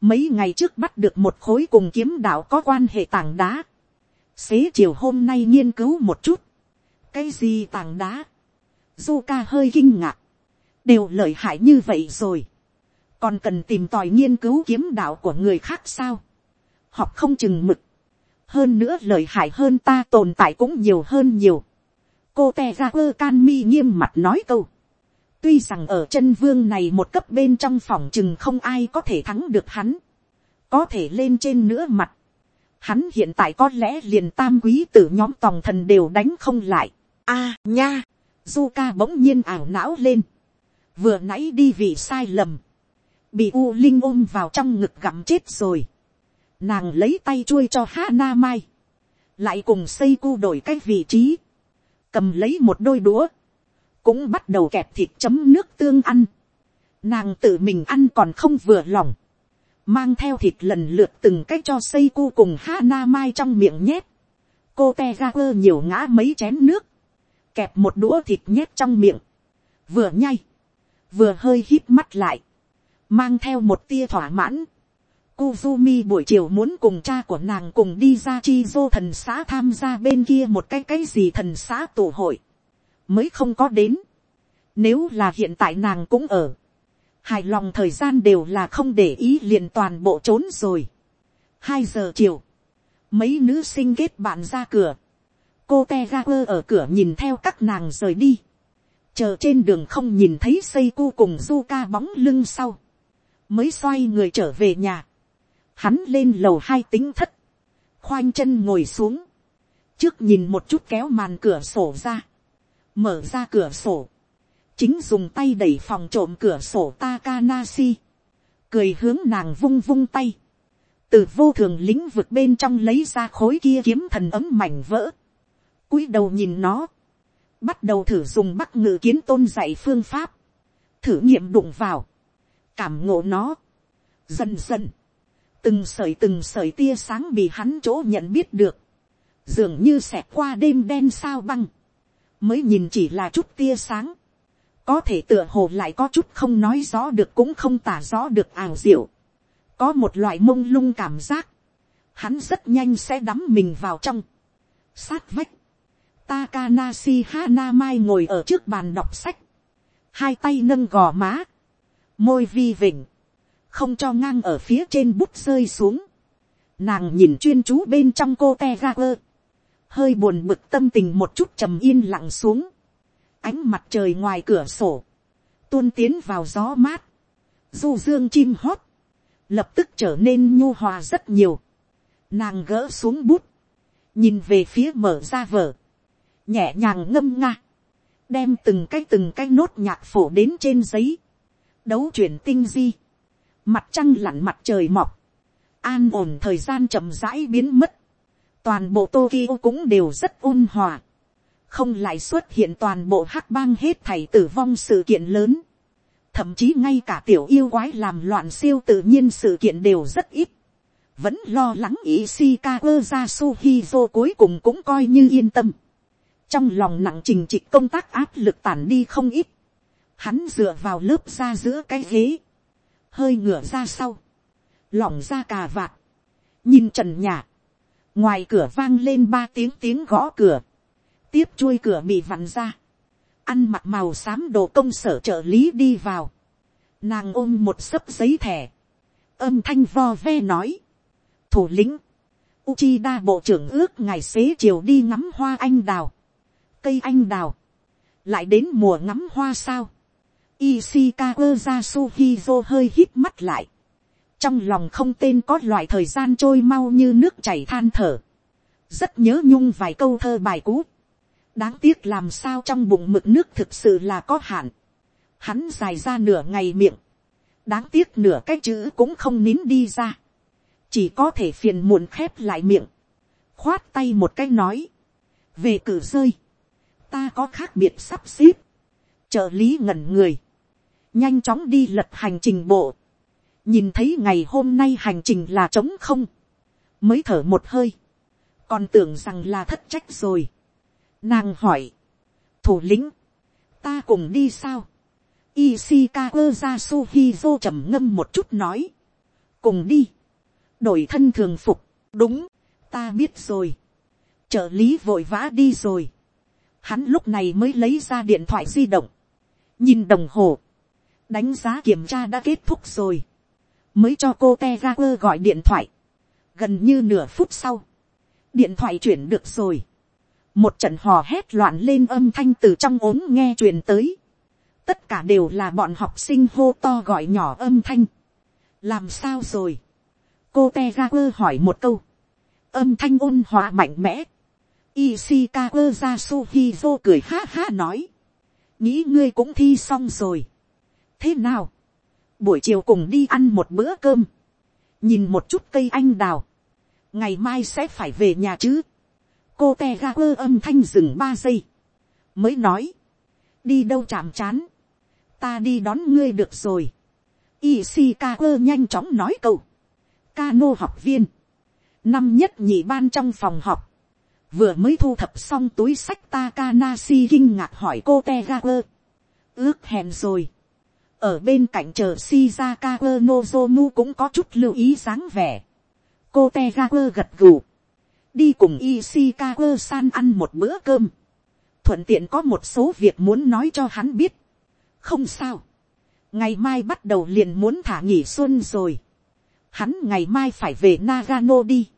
mấy ngày trước bắt được một khối cùng kiếm đạo có quan hệ tảng đá. xế chiều hôm nay nghiên cứu một chút. cái gì tảng đá. du ca hơi kinh ngạc. đều lợi hại như vậy rồi. còn cần tìm tòi nghiên cứu kiếm đạo của người khác sao. học không chừng mực. hơn nữa lợi hại hơn ta tồn tại cũng nhiều hơn nhiều. cô te ra quơ can mi nghiêm mặt nói câu Tuy rằng ở chân vương này một cấp bên trong phòng chừng không ai có thể thắng được hắn. Có thể lên trên nữa mặt. Hắn hiện tại có lẽ liền tam quý tử nhóm tòng thần đều đánh không lại. a, nha. Zuka bỗng nhiên ảo não lên. Vừa nãy đi vì sai lầm. Bị U Linh ôm vào trong ngực gặm chết rồi. Nàng lấy tay chui cho Hana Mai. Lại cùng xây cu đổi cái vị trí. Cầm lấy một đôi đũa cũng bắt đầu kẹp thịt chấm nước tương ăn. Nàng tự mình ăn còn không vừa lòng. Mang theo thịt lần lượt từng cách cho xây cu cùng Hana Mai trong miệng nhét. Cô te ra quơ nhiều ngã mấy chén nước. Kẹp một đũa thịt nhét trong miệng. Vừa nhai. Vừa hơi hít mắt lại. Mang theo một tia thỏa mãn. Kuzumi buổi chiều muốn cùng cha của nàng cùng đi ra chi dô thần xã tham gia bên kia một cái cái gì thần xã tổ hội mới không có đến. Nếu là hiện tại nàng cũng ở, hài lòng thời gian đều là không để ý liền toàn bộ trốn rồi. hai giờ chiều, mấy nữ sinh kết bạn ra cửa, cô te quơ ở cửa nhìn theo các nàng rời đi, chờ trên đường không nhìn thấy xây cu cùng du ca bóng lưng sau, mới xoay người trở về nhà, hắn lên lầu hai tính thất, khoanh chân ngồi xuống, trước nhìn một chút kéo màn cửa sổ ra, mở ra cửa sổ, chính dùng tay đẩy phòng trộm cửa sổ Takanashi, cười hướng nàng vung vung tay, từ vô thường lĩnh vực bên trong lấy ra khối kia kiếm thần ấm mảnh vỡ, cúi đầu nhìn nó, bắt đầu thử dùng bắc ngự kiến tôn dạy phương pháp, thử nghiệm đụng vào, cảm ngộ nó, dần dần, từng sợi từng sợi tia sáng bị hắn chỗ nhận biết được, dường như xẹt qua đêm đen sao băng, mới nhìn chỉ là chút tia sáng, có thể tựa hồ lại có chút không nói rõ được cũng không tả rõ được ảo diệu, có một loại mông lung cảm giác, hắn rất nhanh sẽ đắm mình vào trong, sát vách, Takanashi Hanamai ngồi ở trước bàn đọc sách, hai tay nâng gò má, môi vi vịnh, không cho ngang ở phía trên bút rơi xuống, nàng nhìn chuyên chú bên trong cô te ga quơ, hơi buồn bực tâm tình một chút trầm yên lặng xuống, ánh mặt trời ngoài cửa sổ, tuôn tiến vào gió mát, du dương chim hót, lập tức trở nên nhu hòa rất nhiều, nàng gỡ xuống bút, nhìn về phía mở ra vở, nhẹ nhàng ngâm nga, đem từng cái từng cái nốt nhạc phổ đến trên giấy, đấu chuyển tinh di, mặt trăng lặn mặt trời mọc, an ổn thời gian chậm rãi biến mất, toàn bộ Tokyo cũng đều rất ôn hòa, không lại xuất hiện toàn bộ hắc bang hết thảy tử vong sự kiện lớn, thậm chí ngay cả tiểu yêu quái làm loạn siêu tự nhiên sự kiện đều rất ít, vẫn lo lắng Ishikawa Yasuhizo cuối cùng cũng coi như yên tâm, trong lòng nặng trình trịch công tác áp lực tản đi không ít, hắn dựa vào lớp ra giữa cái ghế, hơi ngửa ra sau, lỏng ra cà vạt, nhìn trần nhà, ngoài cửa vang lên ba tiếng tiếng gõ cửa, tiếp chui cửa bị vặn ra, ăn mặc màu xám đồ công sở trợ lý đi vào, nàng ôm một sấp giấy thẻ, âm thanh vo ve nói, thủ lĩnh, Uchida bộ trưởng ước ngày xế chiều đi ngắm hoa anh đào, cây anh đào, lại đến mùa ngắm hoa sao, Ishikawa Yasuhizo hơi hít mắt lại. Trong lòng không tên có loại thời gian trôi mau như nước chảy than thở. Rất nhớ nhung vài câu thơ bài cũ. Đáng tiếc làm sao trong bụng mực nước thực sự là có hạn. Hắn dài ra nửa ngày miệng. Đáng tiếc nửa cái chữ cũng không nín đi ra. Chỉ có thể phiền muộn khép lại miệng. Khoát tay một cái nói. Về cử rơi. Ta có khác biệt sắp xếp. Trợ lý ngẩn người nhanh chóng đi lật hành trình bộ, nhìn thấy ngày hôm nay hành trình là trống không, mới thở một hơi, còn tưởng rằng là thất trách rồi. Nàng hỏi, thủ lĩnh, ta cùng đi sao, Ishikawa Jasuhizo trầm ngâm một chút nói, cùng đi, đổi thân thường phục, đúng, ta biết rồi, trợ lý vội vã đi rồi, hắn lúc này mới lấy ra điện thoại di động, nhìn đồng hồ, đánh giá kiểm tra đã kết thúc rồi, mới cho cô te ra quơ gọi điện thoại, gần như nửa phút sau, điện thoại chuyển được rồi, một trận hò hét loạn lên âm thanh từ trong ốm nghe truyền tới, tất cả đều là bọn học sinh hô to gọi nhỏ âm thanh, làm sao rồi, cô te ra quơ hỏi một câu, âm thanh ôn hòa mạnh mẽ, Ishikawa Yasuhizo cười ha ha nói. Nghĩ ngươi cũng thi xong rồi. Thế nào, buổi chiều cùng đi ăn một bữa cơm, nhìn một chút cây anh đào, ngày mai sẽ phải về nhà chứ, cô te ga quơ âm thanh dừng ba giây, mới nói, đi đâu chạm chán, ta đi đón ngươi được rồi, Ishika quơ nhanh chóng nói câu, Cano học viên, năm nhất nhị ban trong phòng học, vừa mới thu thập xong túi sách Takanashi kinh ngạc hỏi cô Tegaper. ước hẹn rồi, ở bên cạnh chờ Shizaka Nozomu cũng có chút lưu ý dáng vẻ. cô tegaku gật gù, đi cùng Ishikawa san ăn một bữa cơm, thuận tiện có một số việc muốn nói cho hắn biết. không sao, ngày mai bắt đầu liền muốn thả nghỉ xuân rồi, hắn ngày mai phải về Nagano đi.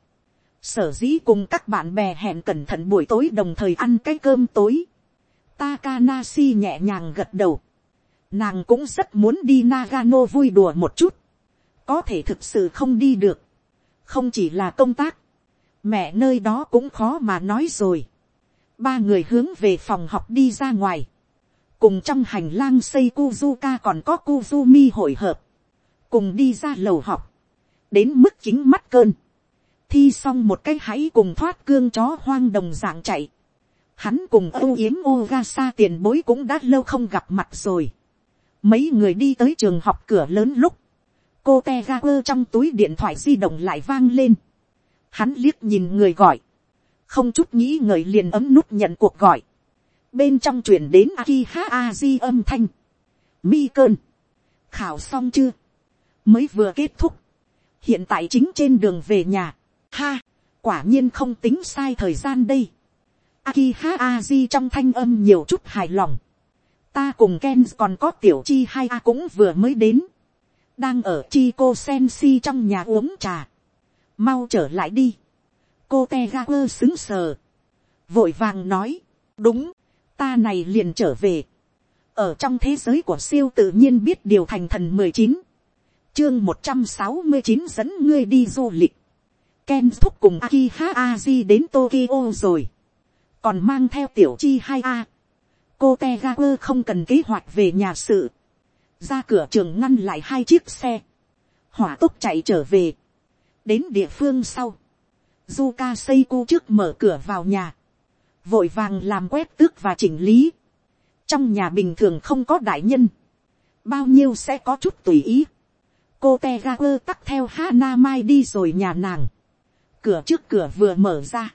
Sở dĩ cùng các bạn bè hẹn cẩn thận buổi tối đồng thời ăn cái cơm tối. Takanashi nhẹ nhàng gật đầu Nàng cũng rất muốn đi Nagano vui đùa một chút. Có thể thực sự không đi được. Không chỉ là công tác. Mẹ nơi đó cũng khó mà nói rồi. Ba người hướng về phòng học đi ra ngoài. Cùng trong hành lang xây Kuzuka còn có Kuzumi hội hợp. Cùng đi ra lầu học. Đến mức chính mắt cơn. Thi xong một cái hãy cùng thoát cương chó hoang đồng dạng chạy. Hắn cùng âu yếm Ogasa tiền bối cũng đã lâu không gặp mặt rồi. Mấy người đi tới trường học cửa lớn lúc. Cô Tegaper trong túi điện thoại di động lại vang lên. Hắn liếc nhìn người gọi. Không chút nghĩ ngợi liền ấm nút nhận cuộc gọi. Bên trong chuyển đến Akiha Aji âm thanh. Mi cơn. Khảo xong chưa? Mới vừa kết thúc. Hiện tại chính trên đường về nhà. Ha! Quả nhiên không tính sai thời gian đây. Akiha Aji trong thanh âm nhiều chút hài lòng. Ta cùng Ken còn có tiểu chi hai A cũng vừa mới đến. Đang ở chi cô Sensi trong nhà uống trà. Mau trở lại đi. Cô Tegaper xứng sờ. Vội vàng nói. Đúng, ta này liền trở về. Ở trong thế giới của siêu tự nhiên biết điều thành thần mười chín Chương một trăm sáu mươi chín dẫn ngươi đi du lịch. Ken thúc cùng Akiha Aji đến Tokyo rồi còn mang theo tiểu chi hai a cô te ga quơ không cần kế hoạch về nhà sự, ra cửa trường ngăn lại hai chiếc xe, hỏa tốc chạy trở về, đến địa phương sau, Zuka Seiko trước mở cửa vào nhà, vội vàng làm quét tước và chỉnh lý, trong nhà bình thường không có đại nhân, bao nhiêu sẽ có chút tùy ý, cô te ga quơ tắt theo Hana Mai đi rồi nhà nàng, cửa trước cửa vừa mở ra,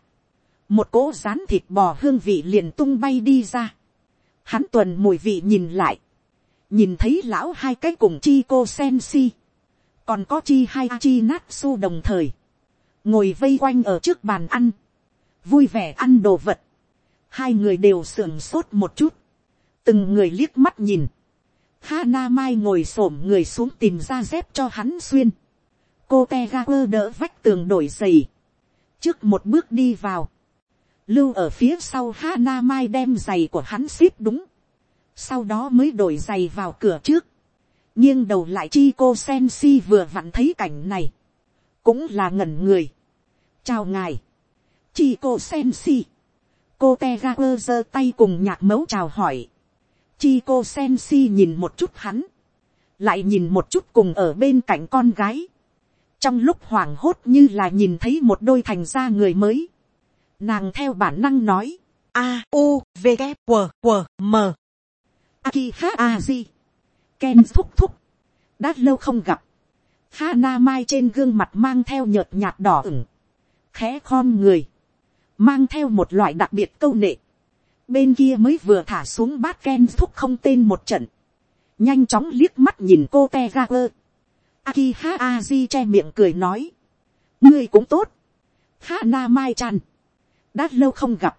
một cỗ rán thịt bò hương vị liền tung bay đi ra. Hắn tuần mùi vị nhìn lại, nhìn thấy lão hai cái cùng chi cô sen si, còn có chi hai chi nát su đồng thời, ngồi vây quanh ở trước bàn ăn, vui vẻ ăn đồ vật, hai người đều sưởng sốt một chút, từng người liếc mắt nhìn, Hana Mai ngồi xổm người xuống tìm ra dép cho hắn xuyên. Cô Tegaper đỡ vách tường đổi giày. Trước một bước đi vào lưu ở phía sau Hana Mai đem giày của hắn xếp đúng, sau đó mới đổi giày vào cửa trước, nghiêng đầu lại chi cô sen si vừa vặn thấy cảnh này, cũng là ngẩn người. chào ngài, chi cô sen si, cô te ga quơ giơ tay cùng nhạc mấu chào hỏi, chi cô sen si nhìn một chút hắn, lại nhìn một chút cùng ở bên cạnh con gái, trong lúc hoảng hốt như là nhìn thấy một đôi thành ra người mới, Nàng theo bản năng nói. A, U, V, K, W, W, M. Aki, ha A, Di. Ken thúc thúc. Đã lâu không gặp. Hana Mai trên gương mặt mang theo nhợt nhạt đỏ ửng. Khẽ khom người. Mang theo một loại đặc biệt câu nệ. Bên kia mới vừa thả xuống bát Ken thúc không tên một trận. Nhanh chóng liếc mắt nhìn cô te ra ơ. Aki ha aji che miệng cười nói. Ngươi cũng tốt. Hana Mai chăn đã lâu không gặp,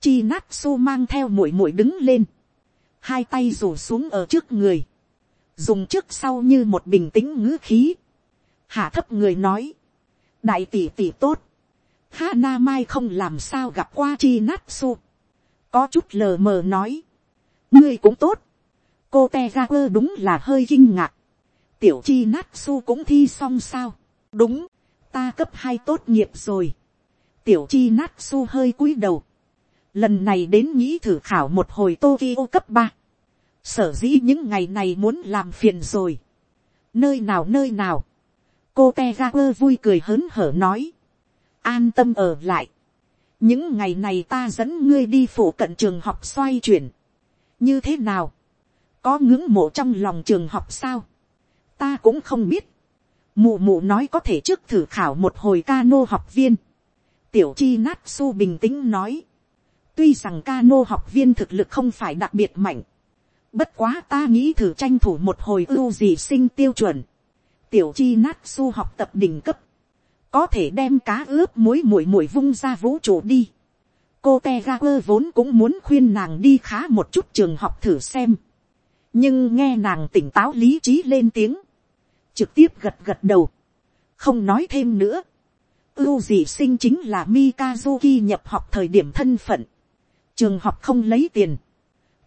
chi nát su mang theo muội muội đứng lên, hai tay rủ xuống ở trước người, dùng trước sau như một bình tĩnh ngữ khí, hạ thấp người nói, đại tỷ tỷ tốt, Hana Mai không làm sao gặp qua chi nát su, có chút lờ mờ nói, ngươi cũng tốt, cô te ra quơ đúng là hơi kinh ngạc, tiểu chi nát su cũng thi xong sao, đúng, ta cấp hai tốt nghiệp rồi, tiểu chi nát su hơi cúi đầu. Lần này đến nghĩ thử khảo một hồi Tokyo cấp ba. Sở dĩ những ngày này muốn làm phiền rồi. Nơi nào nơi nào. Cô Tegaper vui cười hớn hở nói. An tâm ở lại. Những ngày này ta dẫn ngươi đi phủ cận trường học xoay chuyển. Như thế nào? Có ngưỡng mộ trong lòng trường học sao? Ta cũng không biết. Mụ mụ nói có thể trước thử khảo một hồi ca nô học viên tiểu chi nát su bình tĩnh nói. tuy rằng ca nô học viên thực lực không phải đặc biệt mạnh. bất quá ta nghĩ thử tranh thủ một hồi ưu gì sinh tiêu chuẩn. tiểu chi nát su học tập đỉnh cấp. có thể đem cá ướp muối muội muội vung ra vũ trụ đi. cô te ga quơ vốn cũng muốn khuyên nàng đi khá một chút trường học thử xem. nhưng nghe nàng tỉnh táo lý trí lên tiếng. trực tiếp gật gật đầu. không nói thêm nữa ưu dị sinh chính là Mikazuki nhập học thời điểm thân phận. Trường học không lấy tiền.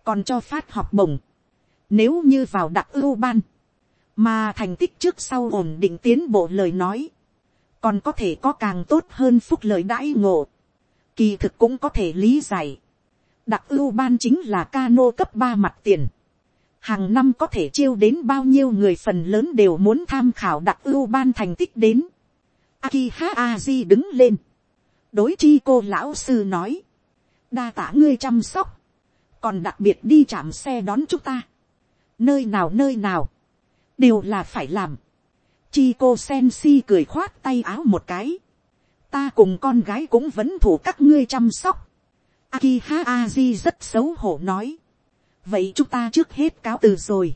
Còn cho phát học bổng. Nếu như vào đặc ưu ban. Mà thành tích trước sau ổn định tiến bộ lời nói. Còn có thể có càng tốt hơn phúc lời đãi ngộ. Kỳ thực cũng có thể lý giải. Đặc ưu ban chính là cano cấp ba mặt tiền. Hàng năm có thể chiêu đến bao nhiêu người phần lớn đều muốn tham khảo đặc ưu ban thành tích đến Akiha Aji đứng lên. Đối chi cô lão sư nói. đa tả ngươi chăm sóc, còn đặc biệt đi chạm xe đón chúng ta, nơi nào nơi nào, đều là phải làm, chi cô sen si cười khoát tay áo một cái, ta cùng con gái cũng vẫn thủ các ngươi chăm sóc, Akiha Aji rất xấu hổ nói. Vậy chúng ta trước hết cáo từ rồi.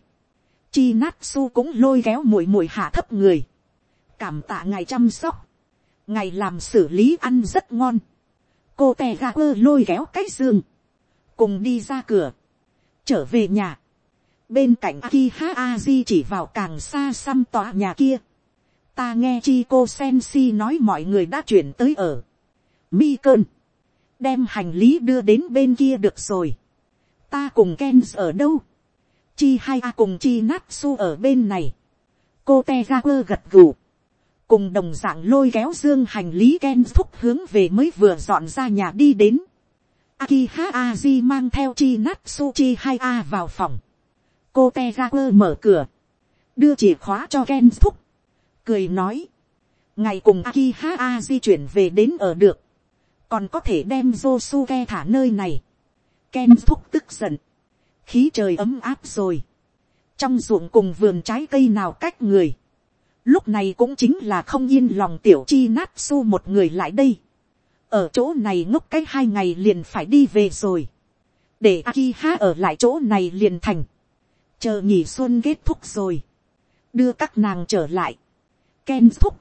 Chi Natsu cũng lôi kéo mũi mũi hạ thấp người. Cảm tạ ngài chăm sóc. Ngài làm xử lý ăn rất ngon. Cô tè gà quơ lôi kéo cái giường. Cùng đi ra cửa. Trở về nhà. Bên cạnh Akiha Aji chỉ vào càng xa xăm tòa nhà kia. Ta nghe chi cô sen si nói mọi người đã chuyển tới ở. Mi cơn đem hành lý đưa đến bên kia được rồi. ta cùng ken ở đâu. chi hai a cùng chi natsu ở bên này. cô te ga quơ gật gù cùng đồng dạng lôi kéo dương hành lý ken thúc hướng về mới vừa dọn ra nhà đi đến. Akiha Aji mang theo chi natsu chi hai a vào phòng. cô te quơ mở cửa. đưa chìa khóa cho ken thúc. cười nói. ngày cùng Akiha Aji chuyển về đến ở được còn có thể đem Josuke thả nơi này. Ken thúc tức giận, khí trời ấm áp rồi, trong ruộng cùng vườn trái cây nào cách người, lúc này cũng chính là không yên lòng tiểu chi nát su một người lại đây, ở chỗ này ngốc cái hai ngày liền phải đi về rồi, để Akiha ở lại chỗ này liền thành, chờ nghỉ xuân kết thúc rồi, đưa các nàng trở lại, Ken thúc,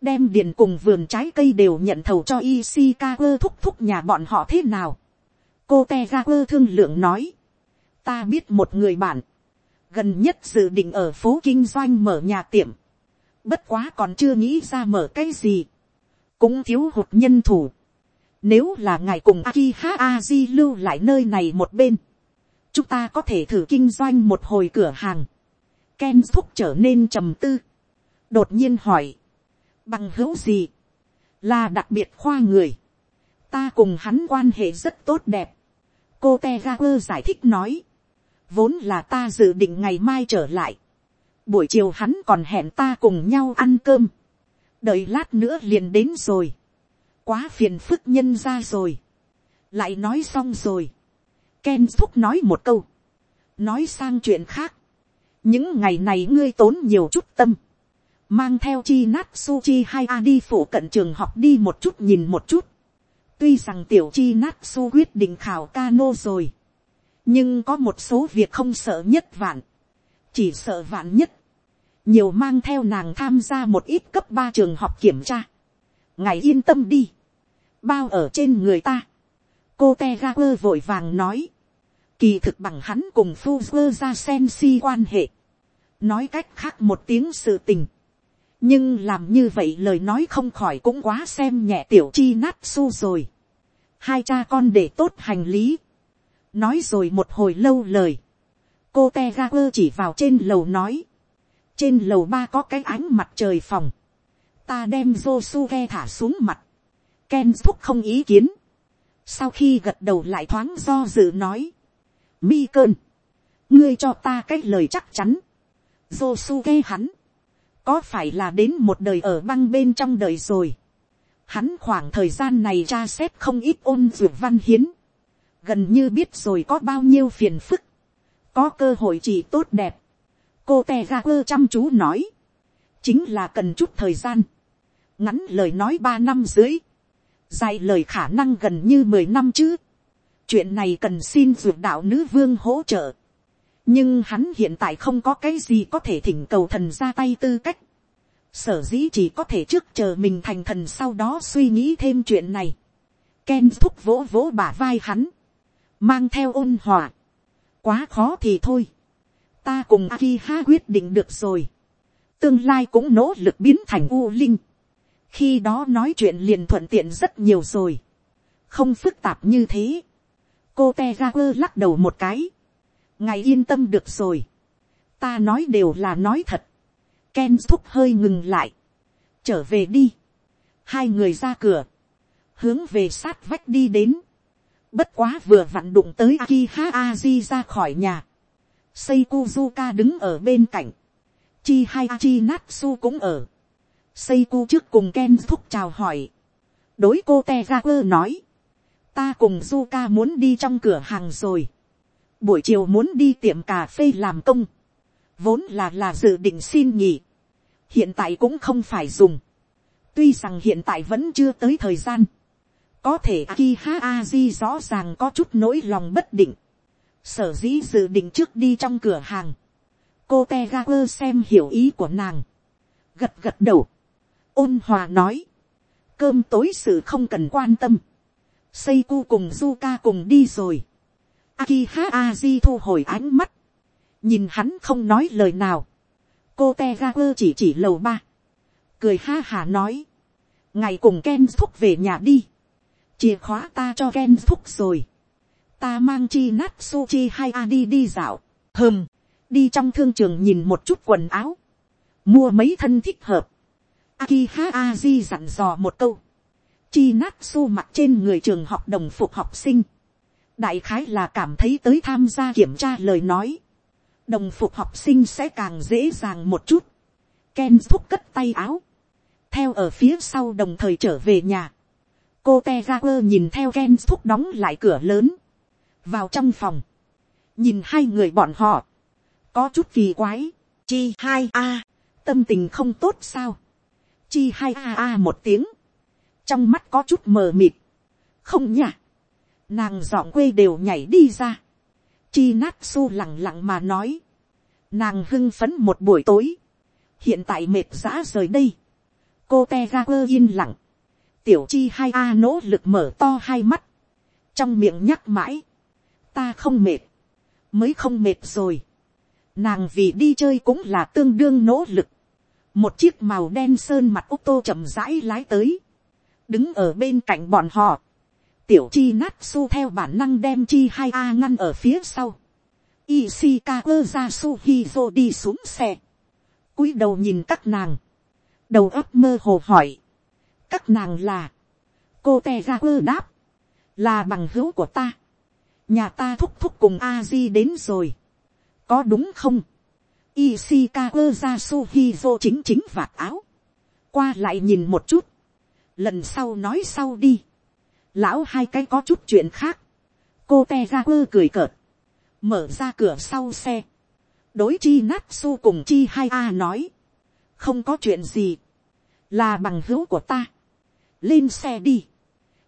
đem điền cùng vườn trái cây đều nhận thầu cho Ishikawa thúc thúc nhà bọn họ thế nào. cô te thương lượng nói, ta biết một người bạn, gần nhất dự định ở phố kinh doanh mở nhà tiệm, bất quá còn chưa nghĩ ra mở cái gì, cũng thiếu hụt nhân thủ. Nếu là ngài cùng Akiha Aji lưu lại nơi này một bên, chúng ta có thể thử kinh doanh một hồi cửa hàng. Ken thúc trở nên trầm tư. Đột nhiên hỏi, bằng hữu gì, là đặc biệt khoa người, ta cùng hắn quan hệ rất tốt đẹp, cô te giải thích nói, vốn là ta dự định ngày mai trở lại, buổi chiều hắn còn hẹn ta cùng nhau ăn cơm, đợi lát nữa liền đến rồi, quá phiền phức nhân ra rồi, lại nói xong rồi, Ken thúc nói một câu, nói sang chuyện khác, những ngày này ngươi tốn nhiều chút tâm, mang theo chi nát su chi hai a đi phủ cận trường học đi một chút nhìn một chút. tuy rằng tiểu chi nát su quyết định khảo cano rồi, nhưng có một số việc không sợ nhất vạn, chỉ sợ vạn nhất, nhiều mang theo nàng tham gia một ít cấp ba trường học kiểm tra. ngài yên tâm đi, bao ở trên người ta. cô te ga quơ vội vàng nói, kỳ thực bằng hắn cùng phu quơ ra sen si quan hệ, nói cách khác một tiếng sự tình, nhưng làm như vậy lời nói không khỏi cũng quá xem nhẹ tiểu chi nát su rồi. hai cha con để tốt hành lý. nói rồi một hồi lâu lời cô te ra quơ chỉ vào trên lầu nói. trên lầu ba có cái ánh mặt trời phòng. ta đem Josuke thả xuống mặt. Ken thúc không ý kiến. sau khi gật đầu lại thoáng do dự nói. mi cơn. ngươi cho ta cái lời chắc chắn. Josuke hắn có phải là đến một đời ở băng bên trong đời rồi. Hắn khoảng thời gian này tra xét không ít ôn dược văn hiến. Gần như biết rồi có bao nhiêu phiền phức. Có cơ hội chỉ tốt đẹp. Cô tè ra quơ chăm chú nói. Chính là cần chút thời gian. Ngắn lời nói ba năm dưới. Dài lời khả năng gần như mười năm chứ. Chuyện này cần xin ruột đạo nữ vương hỗ trợ nhưng hắn hiện tại không có cái gì có thể thỉnh cầu thần ra tay tư cách. sở dĩ chỉ có thể trước chờ mình thành thần sau đó suy nghĩ thêm chuyện này. Ken thúc vỗ vỗ bả vai hắn, mang theo ôn hòa quá khó thì thôi. ta cùng Akiha quyết định được rồi. tương lai cũng nỗ lực biến thành u linh. khi đó nói chuyện liền thuận tiện rất nhiều rồi. không phức tạp như thế. cô te ga quơ lắc đầu một cái ngài yên tâm được rồi. ta nói đều là nói thật. Ken thúc hơi ngừng lại. trở về đi. hai người ra cửa. hướng về sát vách đi đến bất quá vừa vặn đụng tới Akiha Aji ra khỏi nhà. Seikuzuka đứng ở bên cạnh. Chi hai Achi Natsu cũng ở. Seiku trước cùng Ken thúc chào hỏi. đối cô Tegaku nói. ta cùng Zuka muốn đi trong cửa hàng rồi. buổi chiều muốn đi tiệm cà phê làm công. vốn là là dự định xin nghỉ. hiện tại cũng không phải dùng. tuy rằng hiện tại vẫn chưa tới thời gian có thể Akiha Aji rõ ràng có chút nỗi lòng bất định. sở dĩ dự định trước đi trong cửa hàng. cô Tegaku xem hiểu ý của nàng. gật gật đầu. ôn hòa nói. cơm tối sự không cần quan tâm Seiku cùng Zuka cùng đi rồi. Akiha Aji thu hồi ánh mắt. Nhìn hắn không nói lời nào. Cô Tegaku chỉ chỉ lầu ba. Cười ha hà nói. Ngày cùng Ken thúc về nhà đi. Chìa khóa ta cho Ken Phúc rồi. Ta mang chi Natsuchi hay a đi dạo. Hừm. Đi trong thương trường nhìn một chút quần áo. Mua mấy thân thích hợp. Akiha Aji dặn dò một câu chi nát su mặt trên người trường học đồng phục học sinh, đại khái là cảm thấy tới tham gia kiểm tra lời nói, đồng phục học sinh sẽ càng dễ dàng một chút, Ken thúc cất tay áo, theo ở phía sau đồng thời trở về nhà, cô te ra quơ nhìn theo Ken thúc đóng lại cửa lớn, vào trong phòng, nhìn hai người bọn họ, có chút kỳ quái, chi hai a, tâm tình không tốt sao, chi hai a a một tiếng, trong mắt có chút mờ mịt, không nhả, nàng dọn quê đều nhảy đi ra, chi nát su lẳng lặng mà nói, nàng hưng phấn một buổi tối, hiện tại mệt giã rời đây, cô te ra quơ yên lặng, tiểu chi hai a nỗ lực mở to hai mắt, trong miệng nhắc mãi, ta không mệt, mới không mệt rồi, nàng vì đi chơi cũng là tương đương nỗ lực, một chiếc màu đen sơn mặt ô tô chậm rãi lái tới, đứng ở bên cạnh bọn họ, tiểu chi nát su theo bản năng đem chi hai a ngăn ở phía sau, Ishikawa ra Suhizo đi xuống xe, cúi đầu nhìn các nàng, đầu óc mơ hồ hỏi, các nàng là, cô te ra quơ đáp, là bằng hữu của ta, nhà ta thúc thúc cùng a di đến rồi, có đúng không, Ishikawa ra Suhizo chính chính vạt áo, qua lại nhìn một chút, lần sau nói sau đi, lão hai cái có chút chuyện khác, cô te ra quơ cười cợt, mở ra cửa sau xe, đối chi nát su cùng chi hai a nói, không có chuyện gì, là bằng hữu của ta, lên xe đi,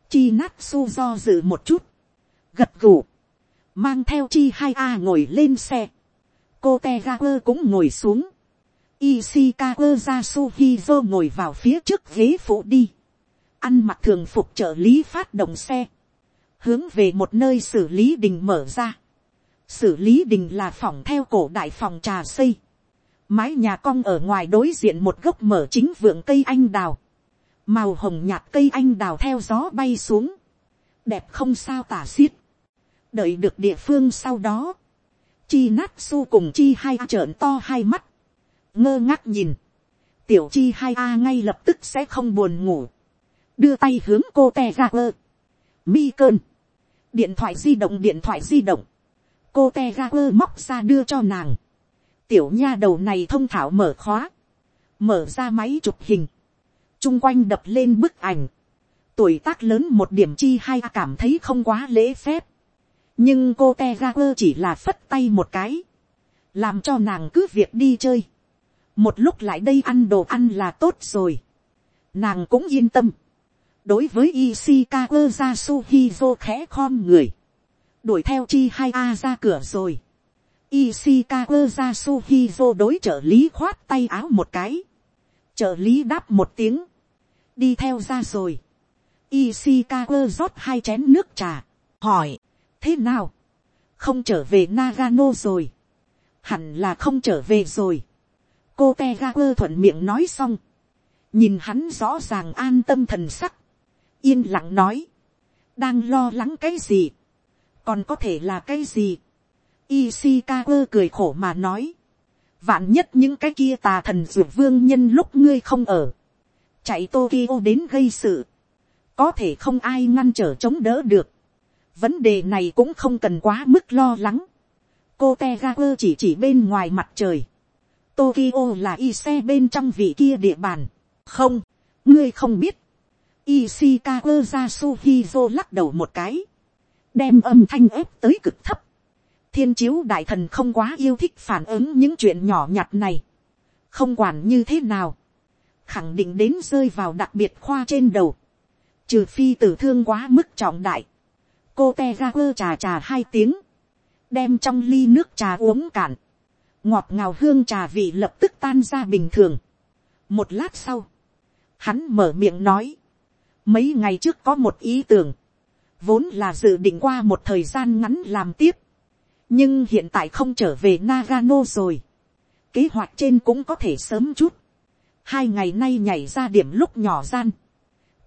chi nát su do dự một chút, gật gù, mang theo chi hai a ngồi lên xe, cô te ga quơ cũng ngồi xuống, Ishikawa Yasuhizo ngồi vào phía trước ghế phụ đi. Ăn mặc thường phục trợ lý phát động xe, hướng về một nơi xử lý đình mở ra. xử lý đình là phòng theo cổ đại phòng trà xây, mái nhà cong ở ngoài đối diện một gốc mở chính vượng cây anh đào, màu hồng nhạt cây anh đào theo gió bay xuống, đẹp không sao tả xiết, đợi được địa phương sau đó, chi nát su cùng chi hai trợn to hai mắt, ngơ ngác nhìn, tiểu chi hai a ngay lập tức sẽ không buồn ngủ, đưa tay hướng cô te ra quơ, mi cơn, điện thoại di động điện thoại di động, cô te ra quơ móc ra đưa cho nàng, tiểu nha đầu này thông thảo mở khóa, mở ra máy chụp hình, chung quanh đập lên bức ảnh, tuổi tác lớn một điểm chi hay cảm thấy không quá lễ phép, nhưng cô te ga quơ chỉ là phất tay một cái, làm cho nàng cứ việc đi chơi, một lúc lại đây ăn đồ ăn là tốt rồi, nàng cũng yên tâm, đối với Ishikawa Yasuhizo khẽ khom người, đuổi theo chi hai a ra cửa rồi. Ishikawa Yasuhizo đối trợ lý khoát tay áo một cái, trợ lý đáp một tiếng, đi theo ra rồi. Ishikawa rót hai chén nước trà, hỏi, thế nào, không trở về Nagano rồi, hẳn là không trở về rồi. cô te thuận miệng nói xong, nhìn hắn rõ ràng an tâm thần sắc, yên lặng nói, đang lo lắng cái gì, còn có thể là cái gì. Ishikawa cười khổ mà nói, vạn nhất những cái kia tà thần dược vương nhân lúc ngươi không ở, chạy Tokyo đến gây sự, có thể không ai ngăn trở chống đỡ được. Vấn đề này cũng không cần quá mức lo lắng. Cô Tegaku chỉ chỉ bên ngoài mặt trời. Tokyo là y xe bên trong vị kia địa bàn. Không, ngươi không biết Ishikawa Yasuhizo lắc đầu một cái. Đem âm thanh ép tới cực thấp. Thiên chiếu đại thần không quá yêu thích phản ứng những chuyện nhỏ nhặt này. Không quản như thế nào. Khẳng định đến rơi vào đặc biệt khoa trên đầu. Trừ phi tử thương quá mức trọng đại. Cô te ra quơ trà trà hai tiếng. Đem trong ly nước trà uống cạn. Ngọt ngào hương trà vị lập tức tan ra bình thường. Một lát sau. Hắn mở miệng nói Mấy ngày trước có một ý tưởng. Vốn là dự định qua một thời gian ngắn làm tiếp. Nhưng hiện tại không trở về Nagano rồi. Kế hoạch trên cũng có thể sớm chút. Hai ngày nay nhảy ra điểm lúc nhỏ gian.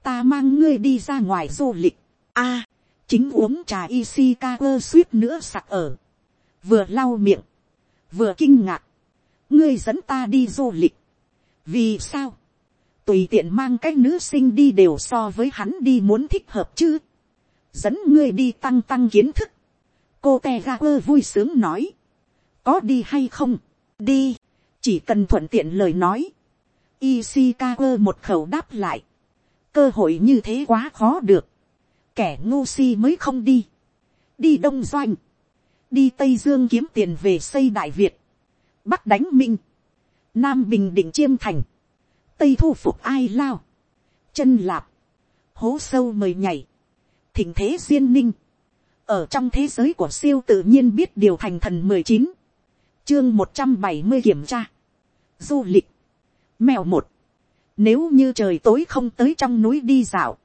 Ta mang ngươi đi ra ngoài du lịch. a à, chính uống trà Ishikawa suýt nữa sặc ở. Vừa lau miệng. Vừa kinh ngạc. Ngươi dẫn ta đi du lịch. Vì sao? tùy tiện mang cái nữ sinh đi đều so với hắn đi muốn thích hợp chứ. dẫn ngươi đi tăng tăng kiến thức. cô te ga quơ vui sướng nói. có đi hay không, đi, chỉ cần thuận tiện lời nói. Ishikawa một khẩu đáp lại. cơ hội như thế quá khó được. kẻ ngu si mới không đi. đi đông doanh. đi tây dương kiếm tiền về xây đại việt. bắc đánh minh. nam bình định chiêm thành tây thu phục ai lao, chân lạp, hố sâu mời nhảy, thỉnh thế duyên ninh, ở trong thế giới của siêu tự nhiên biết điều thành thần mười chín, chương một trăm bảy mươi kiểm tra, du lịch, mèo một, nếu như trời tối không tới trong núi đi dạo,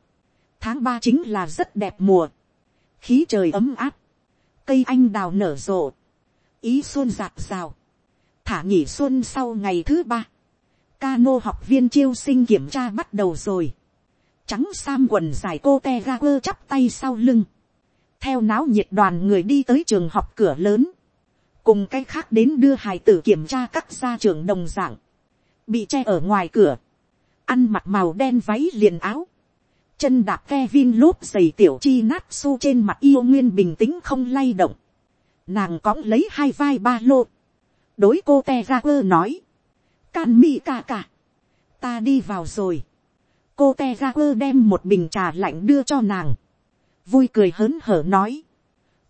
tháng ba chính là rất đẹp mùa, khí trời ấm áp, cây anh đào nở rộ, ý xuân giạt rào, thả nghỉ xuân sau ngày thứ ba, Cano học viên chiêu sinh kiểm tra bắt đầu rồi. Trắng sam quần dài cô te ra quơ chắp tay sau lưng. Theo náo nhiệt đoàn người đi tới trường học cửa lớn. Cùng cái khác đến đưa hài tử kiểm tra các gia trưởng đồng dạng. Bị che ở ngoài cửa. Ăn mặc màu đen váy liền áo. Chân đạp Kevin lốp giày tiểu chi nát su trên mặt yêu nguyên bình tĩnh không lay động. Nàng cõng lấy hai vai ba lô. Đối cô te ra quơ nói Can mi ca ca. Ta đi vào rồi. Cô te ra quơ đem một bình trà lạnh đưa cho nàng. Vui cười hớn hở nói.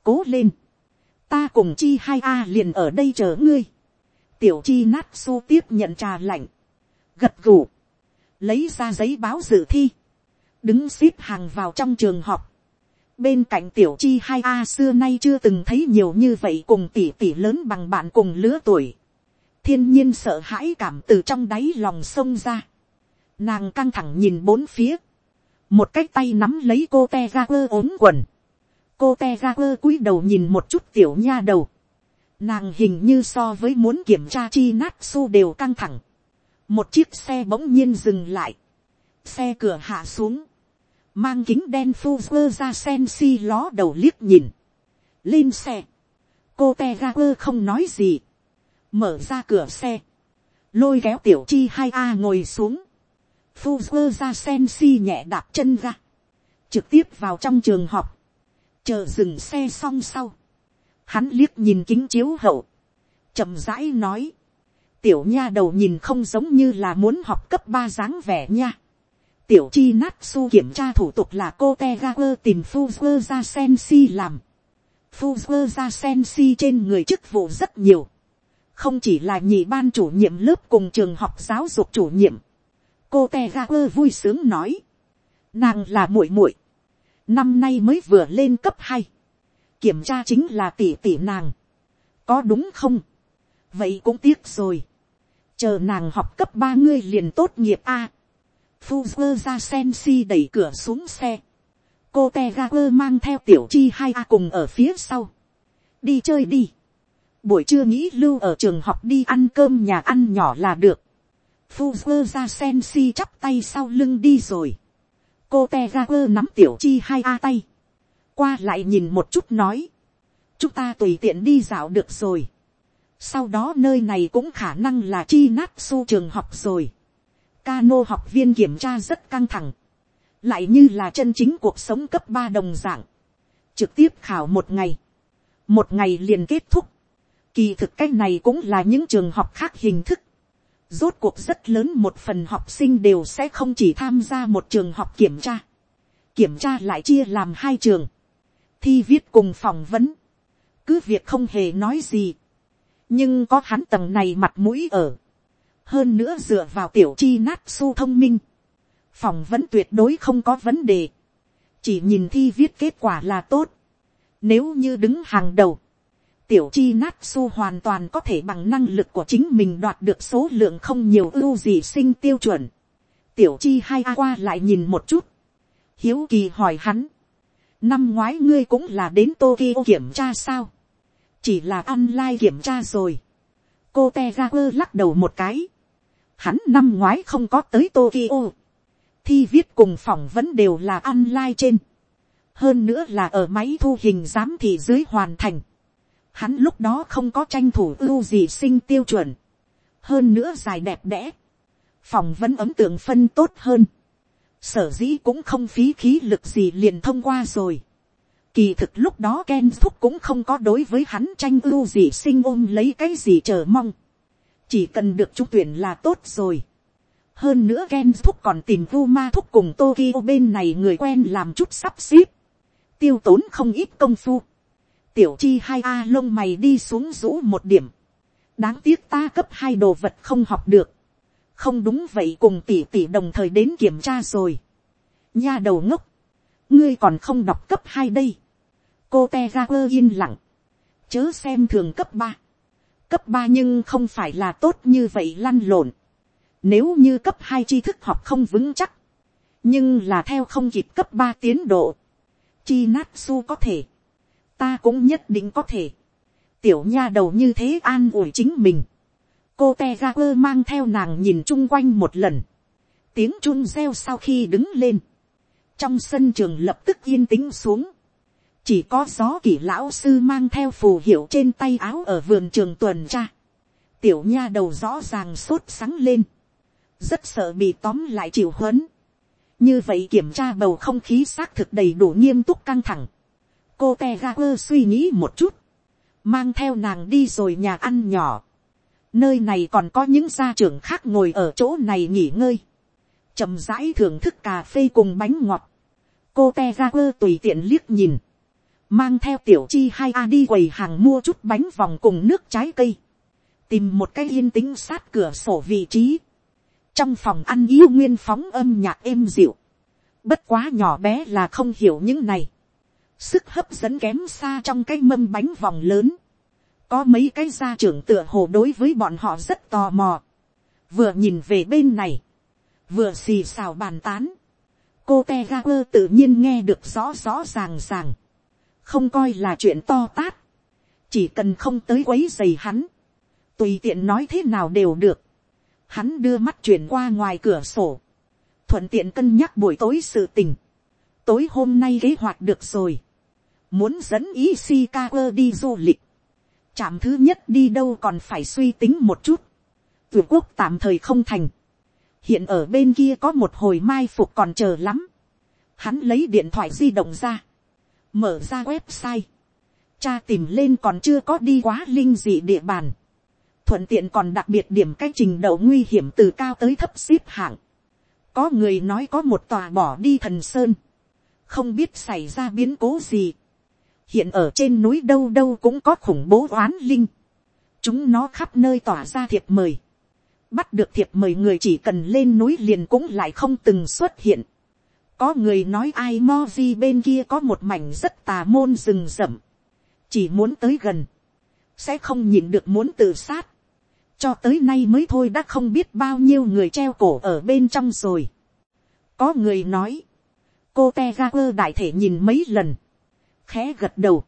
Cố lên. Ta cùng chi hai a liền ở đây chờ ngươi. Tiểu chi nát su tiếp nhận trà lạnh. Gật gù. Lấy ra giấy báo dự thi. Đứng xếp hàng vào trong trường học bên cạnh tiểu chi hai a xưa nay chưa từng thấy nhiều như vậy cùng tỷ tỷ lớn bằng bạn cùng lứa tuổi thiên nhiên sợ hãi cảm từ trong đáy lòng sông ra. Nàng căng thẳng nhìn bốn phía. Một cái tay nắm lấy cô te ra quơ ốm quần. Cô te ra quơ cúi đầu nhìn một chút tiểu nha đầu. Nàng hình như so với muốn kiểm tra chi nát su đều căng thẳng. Một chiếc xe bỗng nhiên dừng lại. Xe cửa hạ xuống. Mang kính đen phu vơ ra sen si ló đầu liếc nhìn. Lên xe. Cô te ga quơ không nói gì mở ra cửa xe, lôi kéo tiểu chi hai a ngồi xuống, phu quơ ra sen si nhẹ đạp chân ra, trực tiếp vào trong trường học, chờ dừng xe xong sau, hắn liếc nhìn kính chiếu hậu, chậm rãi nói, tiểu nha đầu nhìn không giống như là muốn học cấp ba dáng vẻ nha. tiểu chi nát su kiểm tra thủ tục là cô te ga quơ tìm phu quơ ra sen si làm. phu quơ ra sen si trên người chức vụ rất nhiều. Không chỉ là nhị ban chủ nhiệm lớp cùng trường học giáo dục chủ nhiệm, cô te ga quơ vui sướng nói, nàng là muội muội, năm nay mới vừa lên cấp hai, kiểm tra chính là tỷ tỷ nàng, có đúng không, vậy cũng tiếc rồi, chờ nàng học cấp ba ngươi liền tốt nghiệp a, phu quơ ra sen si đẩy cửa xuống xe, cô te mang theo tiểu chi hai a cùng ở phía sau, đi chơi đi, buổi trưa nghĩ lưu ở trường học đi ăn cơm nhà ăn nhỏ là được. Phu quơ ra sen si chắp tay sau lưng đi rồi. cô te nắm tiểu chi hai a tay qua lại nhìn một chút nói. chúng ta tùy tiện đi dạo được rồi. sau đó nơi này cũng khả năng là chi nát su trường học rồi. Cano học viên kiểm tra rất căng thẳng. lại như là chân chính cuộc sống cấp ba đồng dạng. trực tiếp khảo một ngày. một ngày liền kết thúc Kỳ thực cái này cũng là những trường học khác hình thức. Rốt cuộc rất lớn một phần học sinh đều sẽ không chỉ tham gia một trường học kiểm tra. Kiểm tra lại chia làm hai trường. Thi viết cùng phỏng vấn. Cứ việc không hề nói gì. Nhưng có hắn tầng này mặt mũi ở. Hơn nữa dựa vào tiểu chi nát su thông minh. Phỏng vấn tuyệt đối không có vấn đề. Chỉ nhìn thi viết kết quả là tốt. Nếu như đứng hàng đầu, tiểu chi nát su hoàn toàn có thể bằng năng lực của chính mình đoạt được số lượng không nhiều ưu gì sinh tiêu chuẩn. tiểu chi hai a qua lại nhìn một chút. hiếu kỳ hỏi hắn năm ngoái ngươi cũng là đến tokyo kiểm tra sao. chỉ là online kiểm tra rồi. cô te quơ lắc đầu một cái. hắn năm ngoái không có tới tokyo. thi viết cùng phỏng vấn đều là online trên. hơn nữa là ở máy thu hình giám thị dưới hoàn thành hắn lúc đó không có tranh thủ ưu gì sinh tiêu chuẩn, hơn nữa dài đẹp đẽ, phòng vẫn ấm tượng phân tốt hơn, sở dĩ cũng không phí khí lực gì liền thông qua rồi. Kỳ thực lúc đó Ken Thúc cũng không có đối với hắn tranh ưu gì sinh ôm lấy cái gì chờ mong. Chỉ cần được trung tuyển là tốt rồi. Hơn nữa Ken Thúc còn tìm Vu Ma Thúc cùng Tokyo bên này người quen làm chút sắp xếp. Tiêu tốn không ít công phu tiểu chi hai a lông mày đi xuống rũ một điểm. đáng tiếc ta cấp hai đồ vật không học được không đúng vậy cùng tỷ tỷ đồng thời đến kiểm tra rồi. nha đầu ngốc. ngươi còn không đọc cấp hai đây. cô te ra quơ yên lặng. chớ xem thường cấp ba. cấp ba nhưng không phải là tốt như vậy lăn lộn. nếu như cấp hai tri thức học không vững chắc. nhưng là theo không kịp cấp ba tiến độ. chi nát su có thể ta cũng nhất định có thể. tiểu nha đầu như thế an ủi chính mình cô te ga quơ mang theo nàng nhìn chung quanh một lần. tiếng chun reo sau khi đứng lên. trong sân trường lập tức yên tĩnh xuống. chỉ có gió kỷ lão sư mang theo phù hiệu trên tay áo ở vườn trường tuần tra. tiểu nha đầu rõ ràng sốt sáng lên. rất sợ bị tóm lại chịu huấn. như vậy kiểm tra bầu không khí xác thực đầy đủ nghiêm túc căng thẳng cô te ga quơ suy nghĩ một chút, mang theo nàng đi rồi nhà ăn nhỏ nơi này còn có những gia trưởng khác ngồi ở chỗ này nghỉ ngơi, chậm rãi thưởng thức cà phê cùng bánh ngọt. cô te ra quơ tùy tiện liếc nhìn, mang theo tiểu chi hai a đi quầy hàng mua chút bánh vòng cùng nước trái cây, tìm một cái yên tĩnh sát cửa sổ vị trí, trong phòng ăn yêu nguyên phóng âm nhạc êm dịu, bất quá nhỏ bé là không hiểu những này, sức hấp dẫn kém xa trong cái mâm bánh vòng lớn, có mấy cái gia trưởng tựa hồ đối với bọn họ rất tò mò, vừa nhìn về bên này, vừa xì xào bàn tán, cô te ga quơ tự nhiên nghe được rõ rõ ràng ràng, không coi là chuyện to tát, chỉ cần không tới quấy dày hắn, tùy tiện nói thế nào đều được, hắn đưa mắt chuyển qua ngoài cửa sổ, thuận tiện cân nhắc buổi tối sự tình, tối hôm nay kế hoạch được rồi, muốn dẫn Ishikawa đi du lịch, chạm thứ nhất đi đâu còn phải suy tính một chút, tuyệt quốc tạm thời không thành, hiện ở bên kia có một hồi mai phục còn chờ lắm, hắn lấy điện thoại di động ra, mở ra website, cha tìm lên còn chưa có đi quá linh dị địa bàn, thuận tiện còn đặc biệt điểm cách trình độ nguy hiểm từ cao tới thấp xếp hạng, có người nói có một tòa bỏ đi thần sơn, không biết xảy ra biến cố gì, hiện ở trên núi đâu đâu cũng có khủng bố oán linh, chúng nó khắp nơi tỏa ra thiệp mời, bắt được thiệp mời người chỉ cần lên núi liền cũng lại không từng xuất hiện, có người nói ai mo di bên kia có một mảnh rất tà môn rừng rậm, chỉ muốn tới gần, sẽ không nhìn được muốn tự sát, cho tới nay mới thôi đã không biết bao nhiêu người treo cổ ở bên trong rồi. có người nói, cô te ga quơ đại thể nhìn mấy lần, khẽ gật đầu.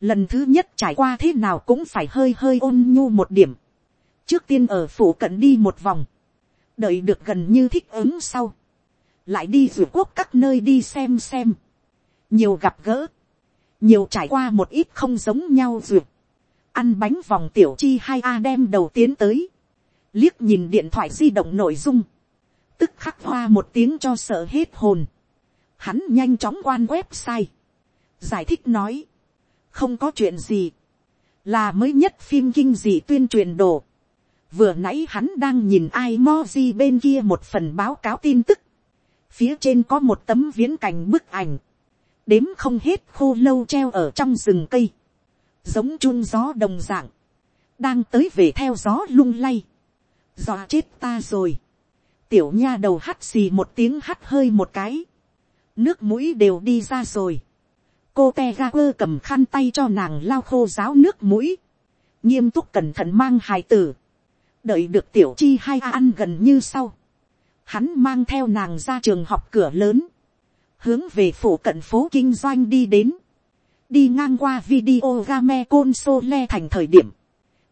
Lần thứ nhất trải qua thế nào cũng phải hơi hơi ôn nhu một điểm. Trước tiên ở phủ cận đi một vòng. Đợi được gần như thích ứng sau. Lại đi rủ quốc các nơi đi xem xem. Nhiều gặp gỡ. Nhiều trải qua một ít không giống nhau rượu. Ăn bánh vòng tiểu chi hai A đem đầu tiến tới. Liếc nhìn điện thoại di động nội dung. Tức khắc hoa một tiếng cho sợ hết hồn. Hắn nhanh chóng quan website giải thích nói, không có chuyện gì, là mới nhất phim kinh dị tuyên truyền đồ, vừa nãy hắn đang nhìn ai mo gì bên kia một phần báo cáo tin tức, phía trên có một tấm viễn cảnh bức ảnh, đếm không hết khô lâu treo ở trong rừng cây, giống chun gió đồng dạng, đang tới về theo gió lung lay, dọa chết ta rồi, tiểu nha đầu hắt xì một tiếng hắt hơi một cái, nước mũi đều đi ra rồi, cô te ga quơ cầm khăn tay cho nàng lao khô ráo nước mũi, nghiêm túc cẩn thận mang hài tử, đợi được tiểu chi hai ăn gần như sau, hắn mang theo nàng ra trường học cửa lớn, hướng về phủ cận phố kinh doanh đi đến, đi ngang qua video game console thành thời điểm,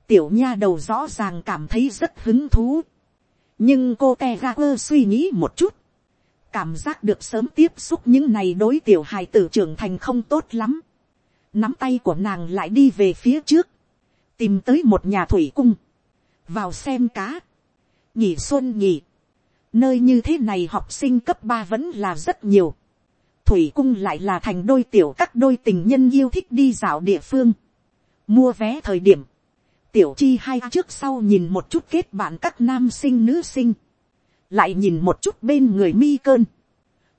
tiểu nha đầu rõ ràng cảm thấy rất hứng thú, nhưng cô te ga quơ suy nghĩ một chút, cảm giác được sớm tiếp xúc những này đối tiểu hài tử trưởng thành không tốt lắm. Nắm tay của nàng lại đi về phía trước. Tìm tới một nhà thủy cung. Vào xem cá. Nhỉ xuân nhỉ. Nơi như thế này học sinh cấp ba vẫn là rất nhiều. Thủy cung lại là thành đôi tiểu các đôi tình nhân yêu thích đi dạo địa phương. Mua vé thời điểm. Tiểu chi hai trước sau nhìn một chút kết bạn các nam sinh nữ sinh lại nhìn một chút bên người mi cơn,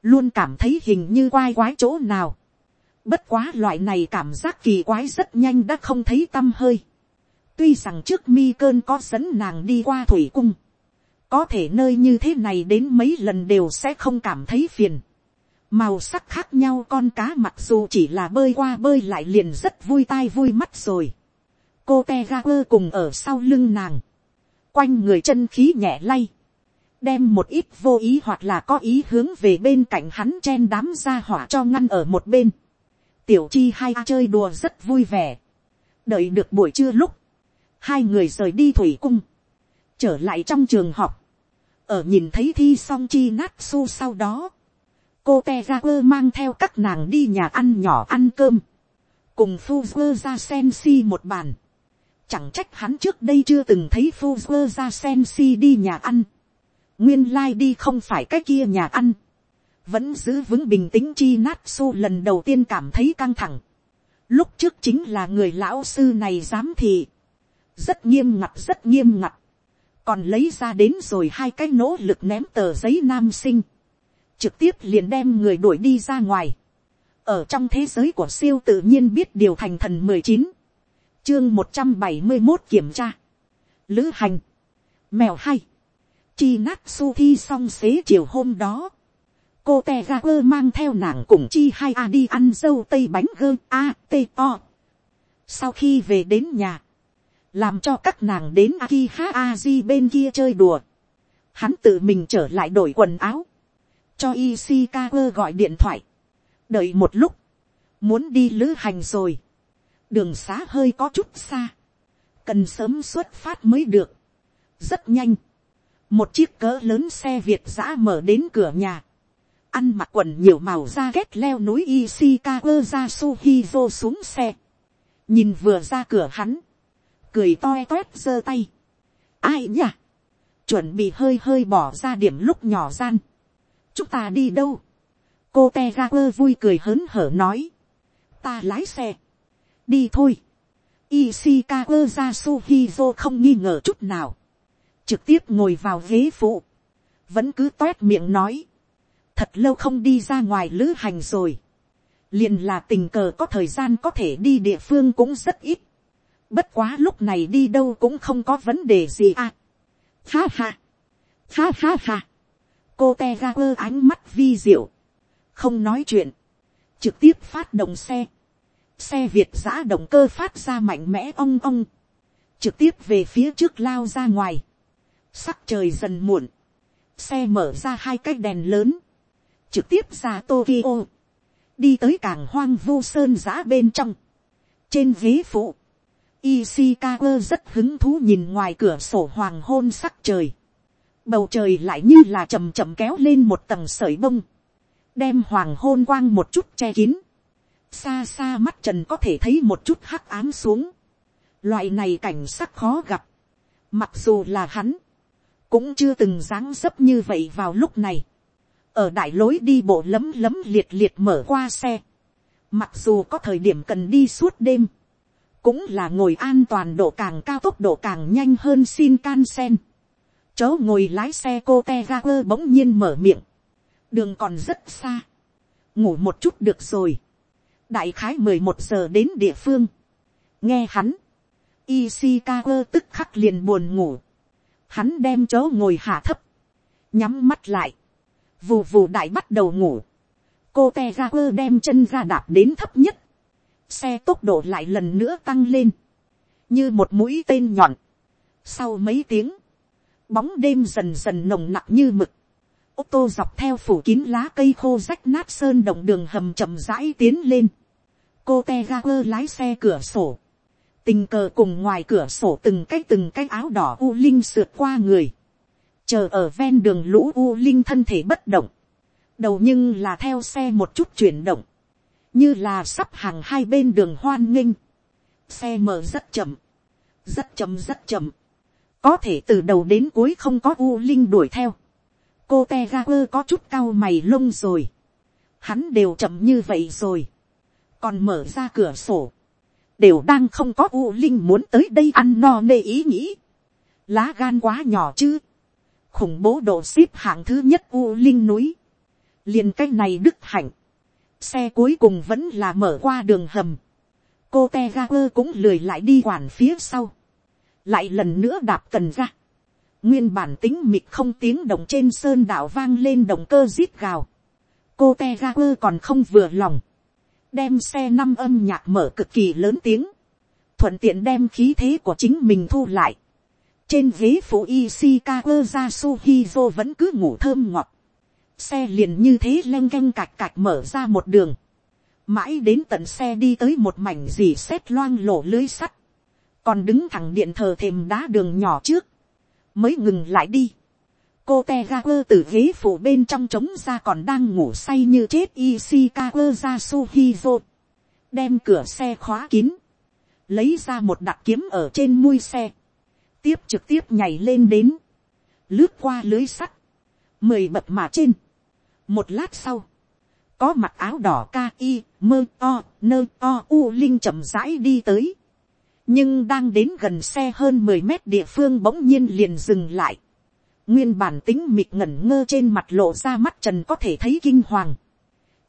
luôn cảm thấy hình như quai quái chỗ nào. Bất quá loại này cảm giác kỳ quái rất nhanh đã không thấy tâm hơi. tuy rằng trước mi cơn có dẫn nàng đi qua thủy cung, có thể nơi như thế này đến mấy lần đều sẽ không cảm thấy phiền. màu sắc khác nhau con cá mặc dù chỉ là bơi qua bơi lại liền rất vui tai vui mắt rồi. cô te ga quơ cùng ở sau lưng nàng, quanh người chân khí nhẹ lay đem một ít vô ý hoặc là có ý hướng về bên cạnh hắn chen đám ra hỏa cho ngăn ở một bên. tiểu chi hai chơi đùa rất vui vẻ. đợi được buổi trưa lúc, hai người rời đi thủy cung, trở lại trong trường học, ở nhìn thấy thi xong chi nát su sau đó, cô te ra quơ mang theo các nàng đi nhà ăn nhỏ ăn cơm, cùng phu quơ ra sen si một bàn, chẳng trách hắn trước đây chưa từng thấy phu quơ ra sen si đi nhà ăn, nguyên lai đi không phải cái kia nhà ăn, vẫn giữ vững bình tĩnh chi nát su lần đầu tiên cảm thấy căng thẳng. Lúc trước chính là người lão sư này dám thì rất nghiêm ngặt rất nghiêm ngặt, còn lấy ra đến rồi hai cái nỗ lực ném tờ giấy nam sinh, trực tiếp liền đem người đuổi đi ra ngoài. ở trong thế giới của siêu tự nhiên biết điều thành thần mười chín, chương một trăm bảy mươi một kiểm tra, lữ hành, mèo hay, chi nát su thi xong xế chiều hôm đó, cô te ga quơ mang theo nàng cùng chi hai a đi ăn dâu tây bánh gơ a t o. sau khi về đến nhà, làm cho các nàng đến aki ha aji bên kia chơi đùa, hắn tự mình trở lại đổi quần áo, cho Ishikawa gọi điện thoại, đợi một lúc, muốn đi lữ hành rồi, đường xá hơi có chút xa, cần sớm xuất phát mới được, rất nhanh, một chiếc cỡ lớn xe việt giã mở đến cửa nhà, ăn mặc quần nhiều màu da ghét leo núi Ishikawa ra Suhizo xuống xe, nhìn vừa ra cửa hắn, cười toe toét giơ tay, ai nhỉ, chuẩn bị hơi hơi bỏ ra điểm lúc nhỏ gian, chúng ta đi đâu, cô te ga quơ vui cười hớn hở nói, ta lái xe, đi thôi, Ishikawa ra Suhizo không nghi ngờ chút nào, trực tiếp ngồi vào ghế phụ, vẫn cứ toét miệng nói, thật lâu không đi ra ngoài lữ hành rồi, liền là tình cờ có thời gian có thể đi địa phương cũng rất ít, bất quá lúc này đi đâu cũng không có vấn đề gì à. Ha ha, ha ha ha, cô te ga quơ ánh mắt vi diệu, không nói chuyện, trực tiếp phát động xe, xe việt giã động cơ phát ra mạnh mẽ ong ong, trực tiếp về phía trước lao ra ngoài, Sắc trời dần muộn. Xe mở ra hai cái đèn lớn. Trực tiếp ra Tokyo. Đi tới cảng hoang vu sơn giã bên trong. Trên ghế phụ. Ishikawa rất hứng thú nhìn ngoài cửa sổ hoàng hôn sắc trời. Bầu trời lại như là chầm chậm kéo lên một tầng sợi bông. Đem hoàng hôn quang một chút che kín. Xa xa mắt trần có thể thấy một chút hắc ám xuống. Loại này cảnh sắc khó gặp. Mặc dù là hắn cũng chưa từng dáng dấp như vậy vào lúc này, ở đại lối đi bộ lấm lấm liệt liệt mở qua xe, mặc dù có thời điểm cần đi suốt đêm, cũng là ngồi an toàn độ càng cao tốc độ càng nhanh hơn xin can sen. Chớ ngồi lái xe cô te ga quơ bỗng nhiên mở miệng. đường còn rất xa. ngủ một chút được rồi. đại khái mười một giờ đến địa phương. nghe hắn. Ishikawa tức khắc liền buồn ngủ. Hắn đem chớ ngồi hạ thấp. Nhắm mắt lại. Vù vù đại bắt đầu ngủ. Cô te ra quơ đem chân ra đạp đến thấp nhất. Xe tốc độ lại lần nữa tăng lên. Như một mũi tên nhọn. Sau mấy tiếng. Bóng đêm dần dần nồng nặng như mực. Ô tô dọc theo phủ kín lá cây khô rách nát sơn động đường hầm chậm rãi tiến lên. Cô te ga quơ lái xe cửa sổ tình cờ cùng ngoài cửa sổ từng cái từng cái áo đỏ u linh sượt qua người, chờ ở ven đường lũ u linh thân thể bất động, đầu nhưng là theo xe một chút chuyển động, như là sắp hàng hai bên đường hoan nghênh, xe mở rất chậm, rất chậm rất chậm, có thể từ đầu đến cuối không có u linh đuổi theo, cô te ga quơ có chút cao mày lông rồi, hắn đều chậm như vậy rồi, còn mở ra cửa sổ, đều đang không có u linh muốn tới đây ăn no nê ý nghĩ. lá gan quá nhỏ chứ. khủng bố độ ship hạng thứ nhất u linh núi. liền cái này đức hạnh. xe cuối cùng vẫn là mở qua đường hầm. cô te ga quơ cũng lười lại đi quản phía sau. lại lần nữa đạp cần ra. nguyên bản tính mịt không tiếng động trên sơn đảo vang lên động cơ rít gào. cô te ga quơ còn không vừa lòng đem xe năm âm nhạc mở cực kỳ lớn tiếng, thuận tiện đem khí thế của chính mình thu lại. trên ghế phụ Ishikawa Yasuhizo vẫn cứ ngủ thơm ngọt. xe liền như thế len canh cạch cạch mở ra một đường. mãi đến tận xe đi tới một mảnh dì xét loang lổ lưới sắt. còn đứng thẳng điện thờ thềm đá đường nhỏ trước. mới ngừng lại đi cô te ga quơ từ ghế phủ bên trong trống ra còn đang ngủ say như chết Ishikawa ra Suhizo. Đem cửa xe khóa kín. Lấy ra một đặt kiếm ở trên mui xe. Tiếp trực tiếp nhảy lên đến. Lướt qua lưới sắt. Mười bậc mà trên. Một lát sau. Có mặc áo đỏ ca y, mơ to, nơ to u linh chậm rãi đi tới. Nhưng đang đến gần xe hơn mười mét địa phương bỗng nhiên liền dừng lại nguyên bản tính mịt ngẩn ngơ trên mặt lộ ra mắt trần có thể thấy kinh hoàng,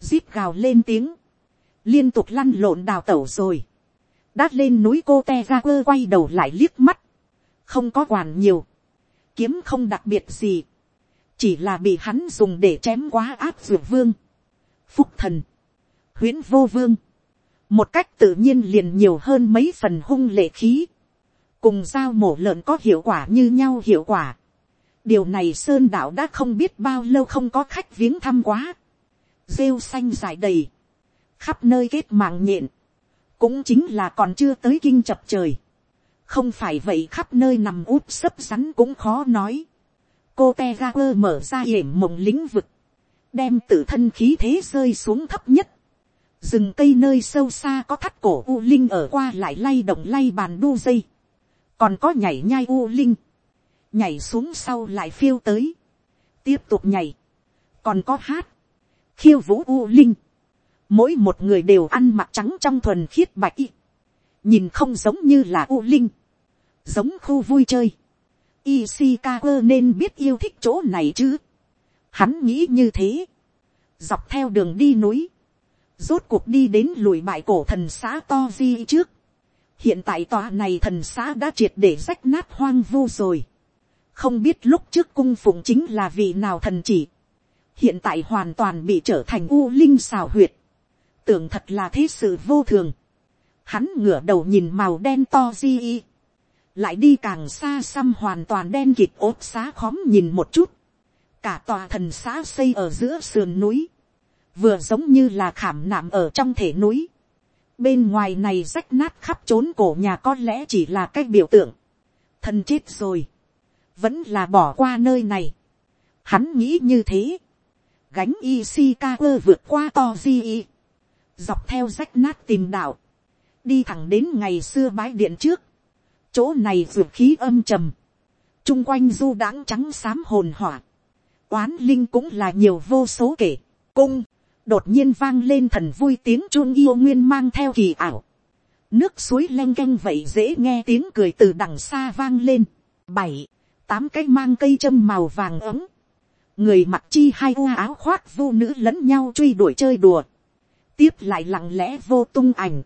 zip gào lên tiếng, liên tục lăn lộn đào tẩu rồi, đát lên núi cô te ra quơ quay đầu lại liếc mắt, không có quản nhiều, kiếm không đặc biệt gì, chỉ là bị hắn dùng để chém quá áp dược vương, phúc thần, huyễn vô vương, một cách tự nhiên liền nhiều hơn mấy phần hung lệ khí, cùng dao mổ lợn có hiệu quả như nhau hiệu quả, điều này sơn đạo đã không biết bao lâu không có khách viếng thăm quá. rêu xanh dài đầy, khắp nơi kết mạng nhện, cũng chính là còn chưa tới kinh chập trời. không phải vậy khắp nơi nằm úp sấp rắn cũng khó nói. cô te ga quơ mở ra hiểm mộng lĩnh vực, đem tự thân khí thế rơi xuống thấp nhất. rừng cây nơi sâu xa có thắt cổ u linh ở qua lại lay động lay bàn đu dây. còn có nhảy nhai u linh nhảy xuống sau lại phiêu tới, tiếp tục nhảy, còn có hát, khiêu vũ u linh, mỗi một người đều ăn mặc trắng trong thuần khiết bạch y, nhìn không giống như là u linh, giống khu vui chơi, Ishikawa nên biết yêu thích chỗ này chứ, hắn nghĩ như thế, dọc theo đường đi núi, rốt cuộc đi đến lùi bại cổ thần xã to di trước, hiện tại tòa này thần xã đã triệt để rách nát hoang vu rồi không biết lúc trước cung phụng chính là vị nào thần chỉ, hiện tại hoàn toàn bị trở thành u linh xào huyệt, tưởng thật là thế sự vô thường, hắn ngửa đầu nhìn màu đen to di y, lại đi càng xa xăm hoàn toàn đen kịt ốt xá khóm nhìn một chút, cả tòa thần xã xây ở giữa sườn núi, vừa giống như là khảm nạm ở trong thể núi, bên ngoài này rách nát khắp trốn cổ nhà có lẽ chỉ là cái biểu tượng, thần chết rồi, vẫn là bỏ qua nơi này. Hắn nghĩ như thế. Gánh Ishikawa vượt qua toji Dọc theo rách nát tìm đạo. Đi thẳng đến ngày xưa bái điện trước. Chỗ này vượt khí âm trầm. Trung quanh du đãng trắng xám hồn hỏa. oán linh cũng là nhiều vô số kể. Cung. Đột nhiên vang lên thần vui tiếng chuông yêu nguyên mang theo kỳ ảo. nước suối len canh vậy dễ nghe tiếng cười từ đằng xa vang lên, bảy, tám cái mang cây châm màu vàng ấm, người mặc chi hai u áo khoác vô nữ lẫn nhau truy đuổi chơi đùa, tiếp lại lặng lẽ vô tung ảnh,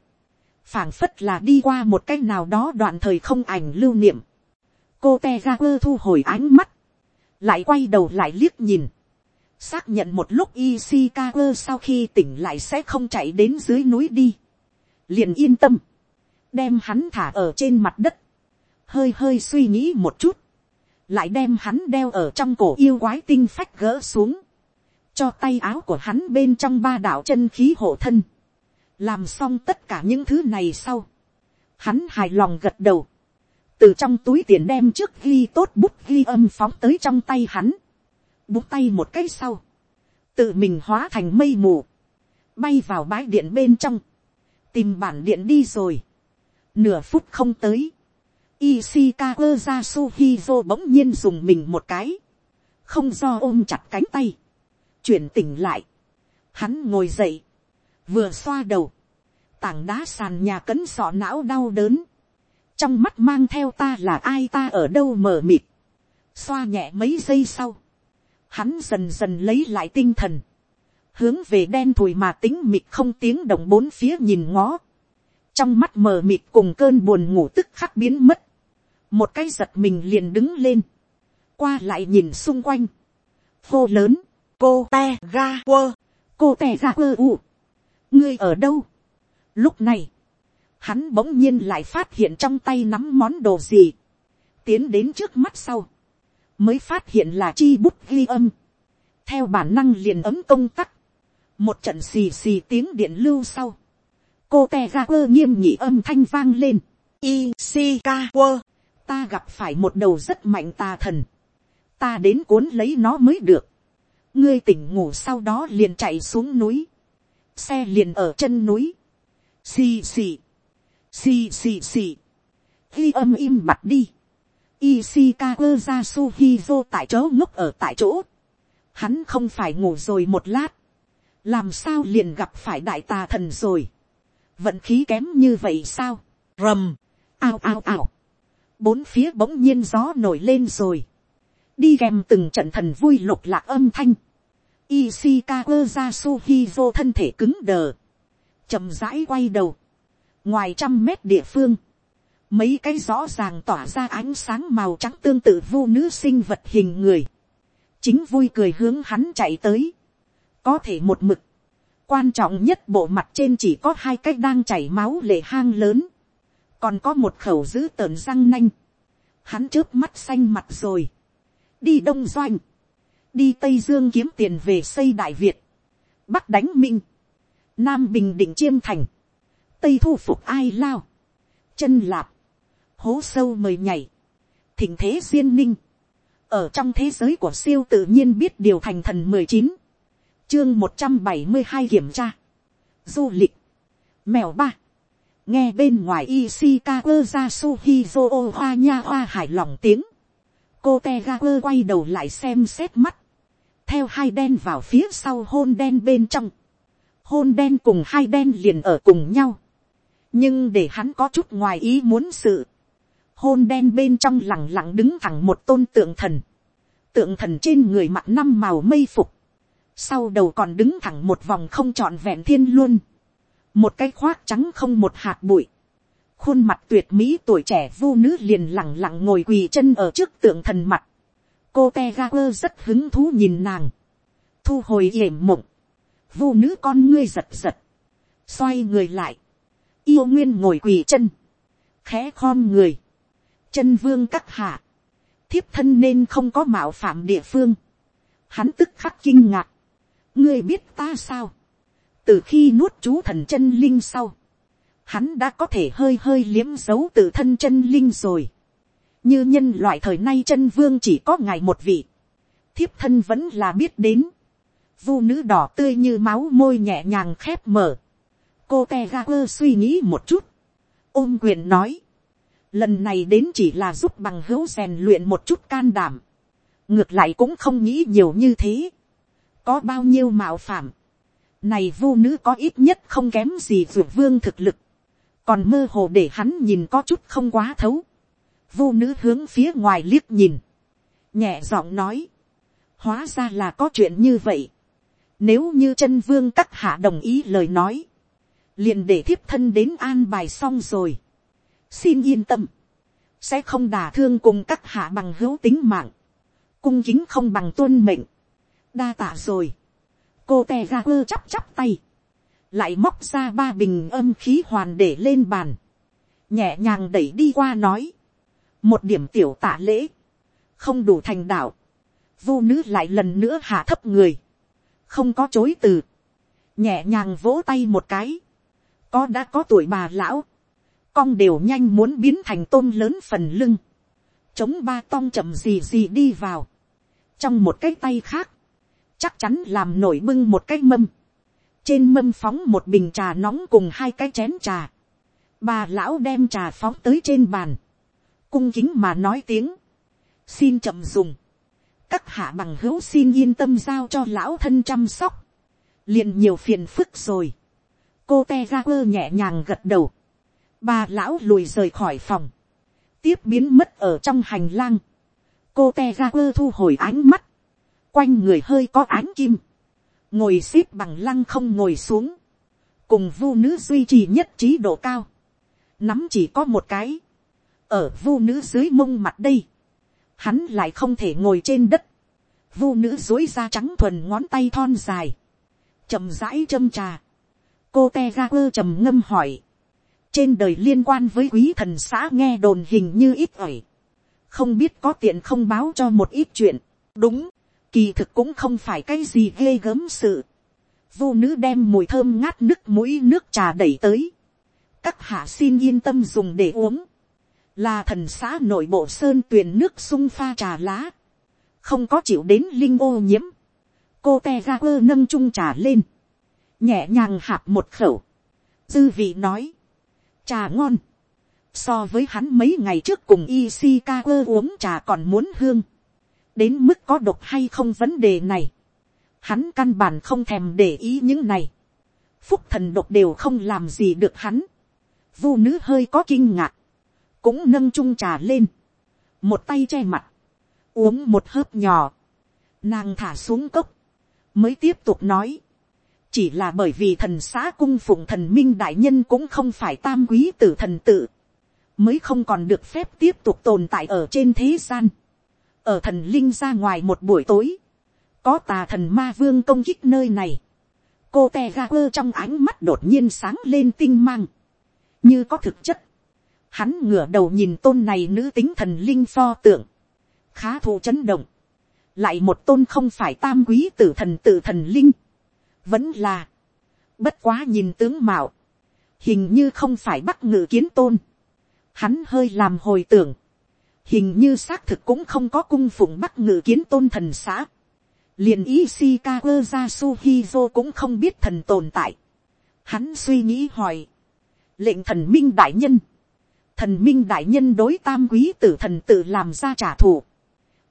phảng phất là đi qua một cái nào đó đoạn thời không ảnh lưu niệm, cô te ra quơ thu hồi ánh mắt, lại quay đầu lại liếc nhìn, xác nhận một lúc Ishikawa sau khi tỉnh lại sẽ không chạy đến dưới núi đi, liền yên tâm, đem hắn thả ở trên mặt đất, hơi hơi suy nghĩ một chút, lại đem hắn đeo ở trong cổ yêu quái tinh phách gỡ xuống, cho tay áo của hắn bên trong ba đạo chân khí hộ thân, làm xong tất cả những thứ này sau, hắn hài lòng gật đầu, từ trong túi tiền đem trước ghi tốt bút ghi âm phóng tới trong tay hắn, bút tay một cái sau, tự mình hóa thành mây mù, bay vào bãi điện bên trong, tìm bản điện đi rồi, nửa phút không tới, Ishikawa Yasuhizo bỗng nhiên dùng mình một cái. Không do ôm chặt cánh tay. Chuyển tỉnh lại. Hắn ngồi dậy. Vừa xoa đầu. Tảng đá sàn nhà cấn sọ não đau đớn. Trong mắt mang theo ta là ai ta ở đâu mờ mịt. Xoa nhẹ mấy giây sau. Hắn dần dần lấy lại tinh thần. Hướng về đen thùi mà tính mịt không tiếng động bốn phía nhìn ngó trong mắt mờ mịt cùng cơn buồn ngủ tức khắc biến mất một cái giật mình liền đứng lên, qua lại nhìn xung quanh, hô lớn, cô te ga quơ, cô te ga quơ u, ngươi ở đâu. Lúc này, hắn bỗng nhiên lại phát hiện trong tay nắm món đồ gì, tiến đến trước mắt sau, mới phát hiện là chi bút ghi âm, theo bản năng liền ấm công tắc, một trận xì xì tiếng điện lưu sau, cô te ga quơ nghiêm nhị âm thanh vang lên, i c k quơ, ta gặp phải một đầu rất mạnh tà thần, ta đến cuốn lấy nó mới được, ngươi tỉnh ngủ sau đó liền chạy xuống núi, xe liền ở chân núi, xì xì, xì xì xì, ghi âm im mặt đi, Ishikawa Yasuhizo tại chỗ ngốc ở tại chỗ. Hắn không phải ngủ rồi một lát. Làm sao liền gặp phải đại tà thần rồi. Vận khí kém như vậy sao? Rầm. Ao ao ao bốn phía bỗng nhiên gió nổi lên rồi, đi kèm từng trận thần vui lục lạc âm thanh, Ishikawa Yasuhizo thân thể cứng đờ, chậm rãi quay đầu, ngoài trăm mét địa phương, mấy cái rõ ràng tỏa ra ánh sáng màu trắng tương tự vô nữ sinh vật hình người, chính vui cười hướng hắn chạy tới, có thể một mực, quan trọng nhất bộ mặt trên chỉ có hai cái đang chảy máu lệ hang lớn, còn có một khẩu giữ tợn răng nanh, hắn trước mắt xanh mặt rồi, đi đông doanh, đi tây dương kiếm tiền về xây đại việt, bắc đánh minh, nam bình định chiêm thành, tây thu phục ai lao, chân lạp, hố sâu mời nhảy, thỉnh thế duyên ninh, ở trong thế giới của siêu tự nhiên biết điều thành thần mười chín, chương một trăm bảy mươi hai kiểm tra, du lịch, mèo ba, nghe bên ngoài Ishikawa Yasuhizo hoa nha hoa hài lòng tiếng, cô Tegaku quay đầu lại xem xét mắt, theo hai đen vào phía sau hôn đen bên trong, hôn đen cùng hai đen liền ở cùng nhau, nhưng để hắn có chút ngoài ý muốn sự, hôn đen bên trong lẳng lặng đứng thẳng một tôn tượng thần, tượng thần trên người mặt năm màu mây phục, sau đầu còn đứng thẳng một vòng không trọn vẹn thiên luôn, một cái khoác trắng không một hạt bụi, khuôn mặt tuyệt mỹ tuổi trẻ vu nữ liền lẳng lặng ngồi quỳ chân ở trước tượng thần mặt, cô te ga quơ rất hứng thú nhìn nàng, thu hồi yểm mộng, vu nữ con ngươi giật giật, xoay người lại, yêu nguyên ngồi quỳ chân, khẽ khom người, chân vương các hạ, thiếp thân nên không có mạo phạm địa phương, hắn tức khắc kinh ngạc, ngươi biết ta sao, từ khi nuốt chú thần chân linh sau, hắn đã có thể hơi hơi liếm dấu từ thân chân linh rồi. như nhân loại thời nay chân vương chỉ có ngài một vị, thiếp thân vẫn là biết đến. vu nữ đỏ tươi như máu môi nhẹ nhàng khép mở. cô te ga quơ suy nghĩ một chút. ôm quyền nói. lần này đến chỉ là giúp bằng hữu rèn luyện một chút can đảm. ngược lại cũng không nghĩ nhiều như thế. có bao nhiêu mạo phạm này vu nữ có ít nhất không kém gì vượt vương thực lực. còn mơ hồ để hắn nhìn có chút không quá thấu, Vu nữ hướng phía ngoài liếc nhìn, nhẹ giọng nói, hóa ra là có chuyện như vậy, nếu như chân vương các hạ đồng ý lời nói, liền để thiếp thân đến an bài xong rồi, xin yên tâm, sẽ không đả thương cùng các hạ bằng hữu tính mạng, cung kính không bằng tuân mệnh, đa tạ rồi, cô tè ga quơ chắp chắp tay, lại móc ra ba bình âm khí hoàn để lên bàn, nhẹ nhàng đẩy đi qua nói, một điểm tiểu tạ lễ, không đủ thành đạo, Vu nữ lại lần nữa hạ thấp người, không có chối từ, nhẹ nhàng vỗ tay một cái, có đã có tuổi bà lão, cong đều nhanh muốn biến thành tôm lớn phần lưng, chống ba tong chậm gì gì đi vào, trong một cái tay khác, chắc chắn làm nổi bưng một cái mâm, trên mâm phóng một bình trà nóng cùng hai cái chén trà, bà lão đem trà phóng tới trên bàn, cung kính mà nói tiếng, xin chậm dùng, các hạ bằng hữu xin yên tâm giao cho lão thân chăm sóc, liền nhiều phiền phức rồi, cô te ra quơ nhẹ nhàng gật đầu, bà lão lùi rời khỏi phòng, tiếp biến mất ở trong hành lang, cô te ra quơ thu hồi ánh mắt, quanh người hơi có ánh kim, ngồi x ế p bằng lăng không ngồi xuống, cùng vu nữ duy trì nhất trí độ cao, nắm chỉ có một cái, ở vu nữ dưới mông mặt đây, hắn lại không thể ngồi trên đất, vu nữ dối da trắng thuần ngón tay thon dài, chậm rãi châm trà, cô te ga quơ trầm ngâm hỏi, trên đời liên quan với quý thần xã nghe đồn hình như ít ỏi, không biết có tiện không báo cho một ít chuyện, đúng, kỳ thực cũng không phải cái gì ghê gớm sự, Vu nữ đem mùi thơm ngát nước mũi nước trà đẩy tới, các hạ xin yên tâm dùng để uống, là thần xã nội bộ sơn tuyền nước sung pha trà lá, không có chịu đến linh ô nhiễm, cô te ra quơ nâng chung trà lên, nhẹ nhàng hạp một khẩu, dư vị nói, trà ngon, so với hắn mấy ngày trước cùng Ishikawa uống trà còn muốn hương, đến mức có độc hay không vấn đề này, hắn căn bản không thèm để ý những này, phúc thần độc đều không làm gì được hắn, vu nữ hơi có kinh ngạc, cũng nâng chung trà lên, một tay che mặt, uống một hớp nhỏ, nàng thả xuống cốc, mới tiếp tục nói, chỉ là bởi vì thần xã cung phụng thần minh đại nhân cũng không phải tam quý tử thần tự, mới không còn được phép tiếp tục tồn tại ở trên thế gian ở thần linh ra ngoài một buổi tối, có tà thần ma vương công kích nơi này, cô te ga quơ trong ánh mắt đột nhiên sáng lên tinh mang, như có thực chất, hắn ngửa đầu nhìn tôn này nữ tính thần linh pho tượng, khá thụ chấn động, lại một tôn không phải tam quý tử thần tử thần linh, vẫn là, bất quá nhìn tướng mạo, hình như không phải bắt ngự kiến tôn, hắn hơi làm hồi tưởng, hình như xác thực cũng không có cung phụng bắt ngự kiến tôn thần xã, liền Ishikawa Yasuhizo cũng không biết thần tồn tại. Hắn suy nghĩ hỏi. Lệnh thần minh đại nhân. Thần minh đại nhân đối tam quý tử thần tự làm ra trả thù.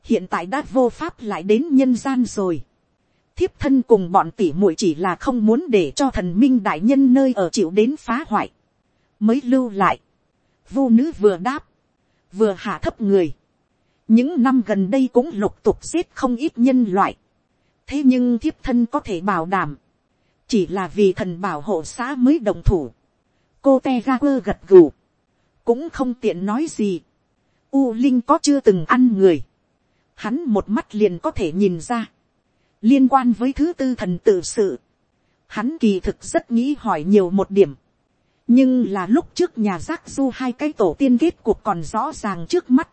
Hiện tại đã vô pháp lại đến nhân gian rồi thiếp thân cùng bọn tỉ muội chỉ là không muốn để cho thần minh đại nhân nơi ở chịu đến phá hoại, mới lưu lại. vô nữ vừa đáp, vừa hạ thấp người. những năm gần đây cũng lục tục giết không ít nhân loại. thế nhưng thiếp thân có thể bảo đảm, chỉ là vì thần bảo hộ xã mới đồng thủ. cô te ga quơ gật gù, cũng không tiện nói gì. u linh có chưa từng ăn người, hắn một mắt liền có thể nhìn ra liên quan với thứ tư thần tự sự, hắn kỳ thực rất nghĩ hỏi nhiều một điểm, nhưng là lúc trước nhà giác du hai cái tổ tiên kết cuộc còn rõ ràng trước mắt,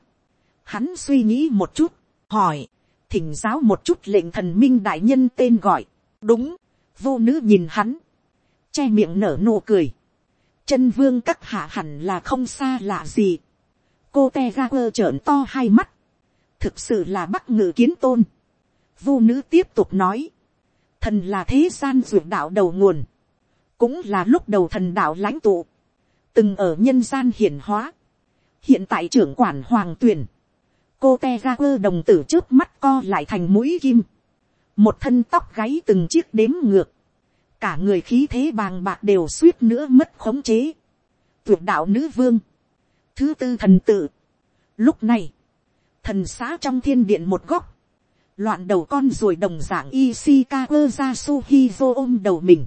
hắn suy nghĩ một chút, hỏi, thỉnh giáo một chút lệnh thần minh đại nhân tên gọi, đúng, vô nữ nhìn hắn, che miệng nở nụ cười, chân vương các hạ hẳn là không xa lạ gì, cô te ga quơ trợn to hai mắt, thực sự là bắc ngự kiến tôn, Vu nữ tiếp tục nói. Thần là thế gian ruột đạo đầu nguồn. Cũng là lúc đầu thần đạo lãnh tụ. Từng ở nhân gian hiển hóa. Hiện tại trưởng quản hoàng tuyển. Cô te ga quơ đồng tử trước mắt co lại thành mũi kim. Một thân tóc gáy từng chiếc đếm ngược. Cả người khí thế bàng bạc đều suýt nữa mất khống chế. tuyệt đạo nữ vương, thứ tư thần tự. Lúc này, thần xã trong thiên điện một góc, loạn đầu con ruồi đồng dạng Ishikawa ra Suhizo ôm đầu mình,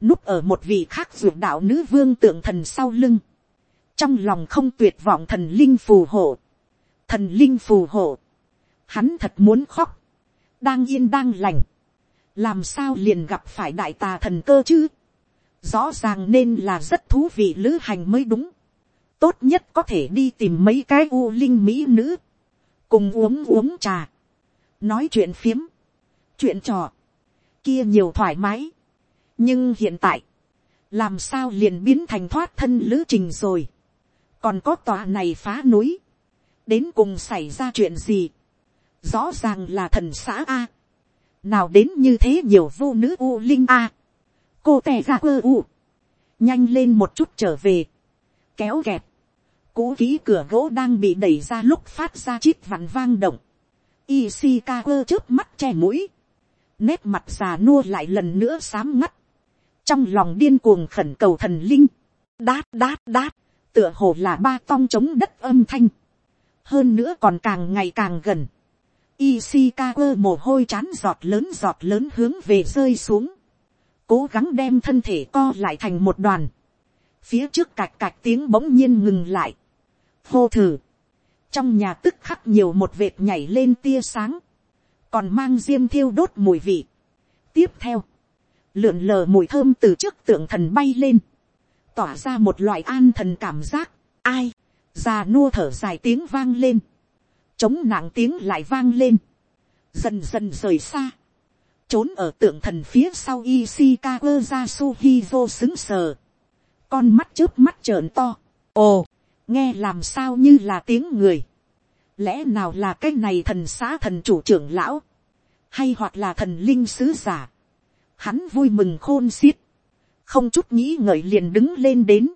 núp ở một vị khác ruột đạo nữ vương tượng thần sau lưng, trong lòng không tuyệt vọng thần linh phù hộ, thần linh phù hộ, hắn thật muốn khóc, đang yên đang lành, làm sao liền gặp phải đại tà thần cơ chứ, rõ ràng nên là rất thú vị lữ hành mới đúng, tốt nhất có thể đi tìm mấy cái u linh mỹ nữ, cùng uống uống trà, nói chuyện phiếm, chuyện trò, kia nhiều thoải mái nhưng hiện tại, làm sao liền biến thành thoát thân lữ trình rồi, còn có tòa này phá núi, đến cùng xảy ra chuyện gì, rõ ràng là thần xã a, nào đến như thế nhiều vô nữ u linh a, cô tè ra quơ u, nhanh lên một chút trở về, kéo kẹt, cũ ký cửa gỗ đang bị đẩy ra lúc phát ra chít vặn vang động, Ishikawa chớp mắt che mũi. Nét mặt già nua lại lần nữa sám ngắt. Trong lòng điên cuồng khẩn cầu thần linh. Đát đát đát. Tựa hồ là ba tong chống đất âm thanh. Hơn nữa còn càng ngày càng gần. Ishikawa mồ hôi chán giọt lớn giọt lớn hướng về rơi xuống. Cố gắng đem thân thể co lại thành một đoàn. Phía trước cạch cạch tiếng bỗng nhiên ngừng lại. Hô thử trong nhà tức khắc nhiều một vệt nhảy lên tia sáng, còn mang diêm thiêu đốt mùi vị. tiếp theo, lượn lờ mùi thơm từ trước tượng thần bay lên, tỏa ra một loại an thần cảm giác, ai, già nua thở dài tiếng vang lên, chống nặng tiếng lại vang lên, dần dần rời xa, trốn ở tượng thần phía sau Ishikawa ra Suhizo xứng sờ, con mắt trước mắt trợn to, ồ, nghe làm sao như là tiếng người, lẽ nào là cái này thần xã thần chủ trưởng lão, hay hoặc là thần linh sứ giả, hắn vui mừng khôn xiết, không chút nghĩ ngợi liền đứng lên đến,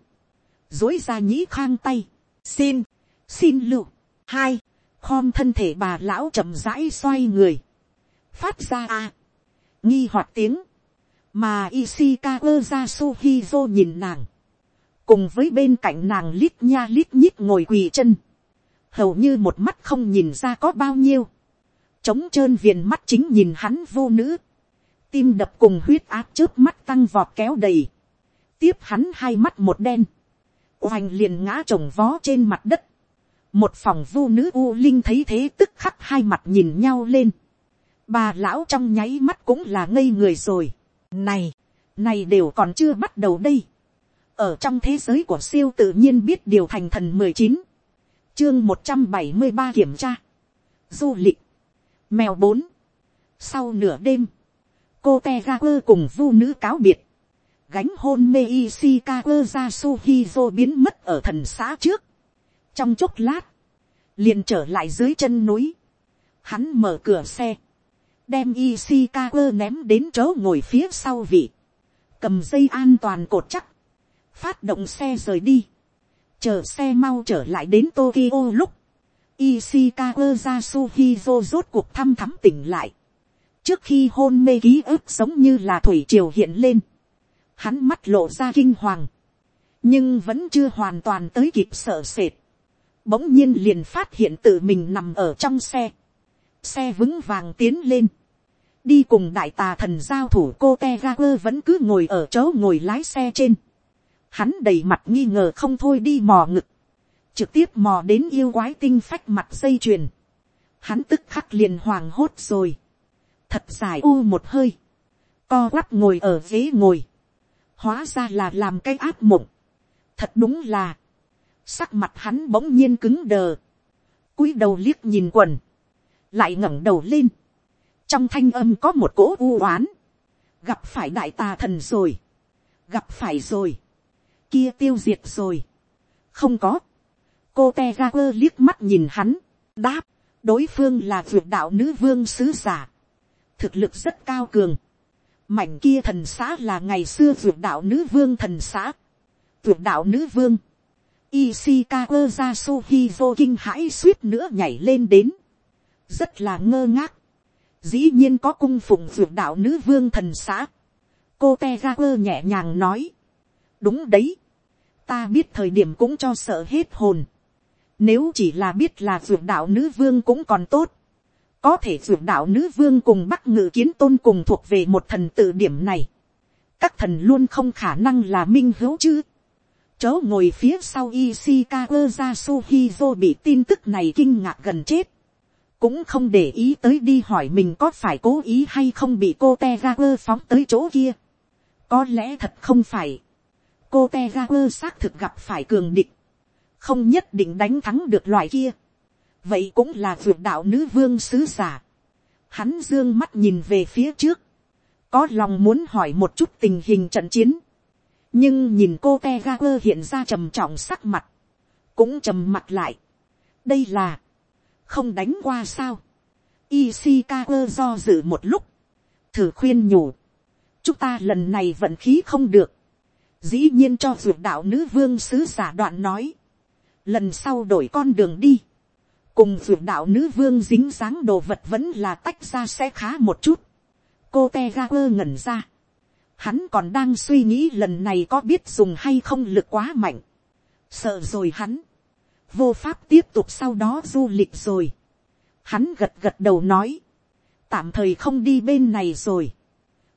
dối ra nhĩ khang tay, xin, xin lưu, hai, khom thân thể bà lão chậm rãi xoay người, phát ra a, nghi hoạt tiếng, mà Ishikawa Jasuhizo nhìn nàng, cùng với bên cạnh nàng lít nha lít nhít ngồi quỳ chân, hầu như một mắt không nhìn ra có bao nhiêu, trống trơn viền mắt chính nhìn hắn vô nữ, tim đập cùng huyết áp trước mắt tăng vọt kéo đầy, tiếp hắn hai mắt một đen, oành liền ngã trồng vó trên mặt đất, một phòng vu nữ u linh thấy thế tức khắc hai mặt nhìn nhau lên, bà lão trong nháy mắt cũng là ngây người rồi, này, này đều còn chưa bắt đầu đây, ở trong thế giới của siêu tự nhiên biết điều thành thần mười chín. Chương một trăm bảy mươi ba kiểm tra. Du lịch. Mèo bốn. Sau nửa đêm cô te ra quơ cùng vu nữ cáo biệt gánh hôn mê Ishikawa ra Suhizo biến mất ở thần xã trước. Trong chốc lát, liền trở lại dưới chân núi. Hắn mở cửa xe, đem Ishikawa ném đến chỗ ngồi phía sau vị. Cầm dây an toàn cột chắc, phát động xe rời đi, chờ xe mau trở lại đến Tokyo lúc, Ishikawa Jasuhizo rốt cuộc thăm thắm tỉnh lại, trước khi hôn mê ký ức giống như là thủy triều hiện lên, hắn mắt lộ ra kinh hoàng, nhưng vẫn chưa hoàn toàn tới kịp sợ sệt, bỗng nhiên liền phát hiện tự mình nằm ở trong xe, xe vững vàng tiến lên, đi cùng đại tà thần giao thủ cô te vẫn cứ ngồi ở chỗ ngồi lái xe trên, hắn đầy mặt nghi ngờ không thôi đi mò ngực, trực tiếp mò đến yêu quái tinh phách mặt dây chuyền, hắn tức khắc liền hoàng hốt rồi, thật dài u một hơi, co quắp ngồi ở ghế ngồi, hóa ra là làm cái áp mộng, thật đúng là, sắc mặt hắn bỗng nhiên cứng đờ, cúi đầu liếc nhìn quần, lại ngẩng đầu lên, trong thanh âm có một cỗ u oán, gặp phải đại tà thần rồi, gặp phải rồi, kia tiêu diệt rồi. không có. cô te ga quơ liếc mắt nhìn hắn, đáp, đối phương là vượt đạo nữ vương sứ giả thực lực rất cao cường. mảnh kia thần xã là ngày xưa vượt đạo nữ vương thần xã. vượt đạo nữ vương. Ishikawa Yasuhizo kinh hãi suýt nữa nhảy lên đến. Rất là ngơ ngác. Dĩ nhiên có cung phụng vượt đạo nữ vương thần xã. Cô Tegaku nhẹ nhàng nói. Đúng đấy ta biết thời điểm cũng cho sợ hết hồn. Nếu chỉ là biết là vượt đạo nữ vương cũng còn tốt. Có thể vượt đạo nữ vương cùng bắc ngự kiến tôn cùng thuộc về một thần tự điểm này. Các thần luôn không khả năng là minh hữu chứ. Chớ ngồi phía sau Ishikawa Yasuhizo bị tin tức này kinh ngạc gần chết. Cũng không để ý tới đi hỏi mình có phải cố ý hay không bị cô Tegaku phóng tới chỗ kia. Có lẽ thật không phải. Cô Tegaku xác thực gặp phải cường địch. Không nhất định đánh thắng được loại kia. Vậy cũng là vượt đạo nữ vương sứ giả. Hắn dương mắt nhìn về phía trước. Có lòng muốn hỏi một chút tình hình trận chiến nhưng nhìn cô te ga quơ hiện ra trầm trọng sắc mặt, cũng trầm mặt lại. đây là, không đánh qua sao. Ishikawa do dự một lúc, thử khuyên nhủ. chúng ta lần này vận khí không được. dĩ nhiên cho ruột đạo nữ vương sứ giả đoạn nói. lần sau đổi con đường đi cùng dược đạo nữ vương dính dáng đồ vật vẫn là tách ra sẽ khá một chút. cô te ga quơ ngẩn ra Hắn còn đang suy nghĩ lần này có biết dùng hay không lực quá mạnh. Sợ rồi hắn. Vô pháp tiếp tục sau đó du lịch rồi. Hắn gật gật đầu nói. Tạm thời không đi bên này rồi.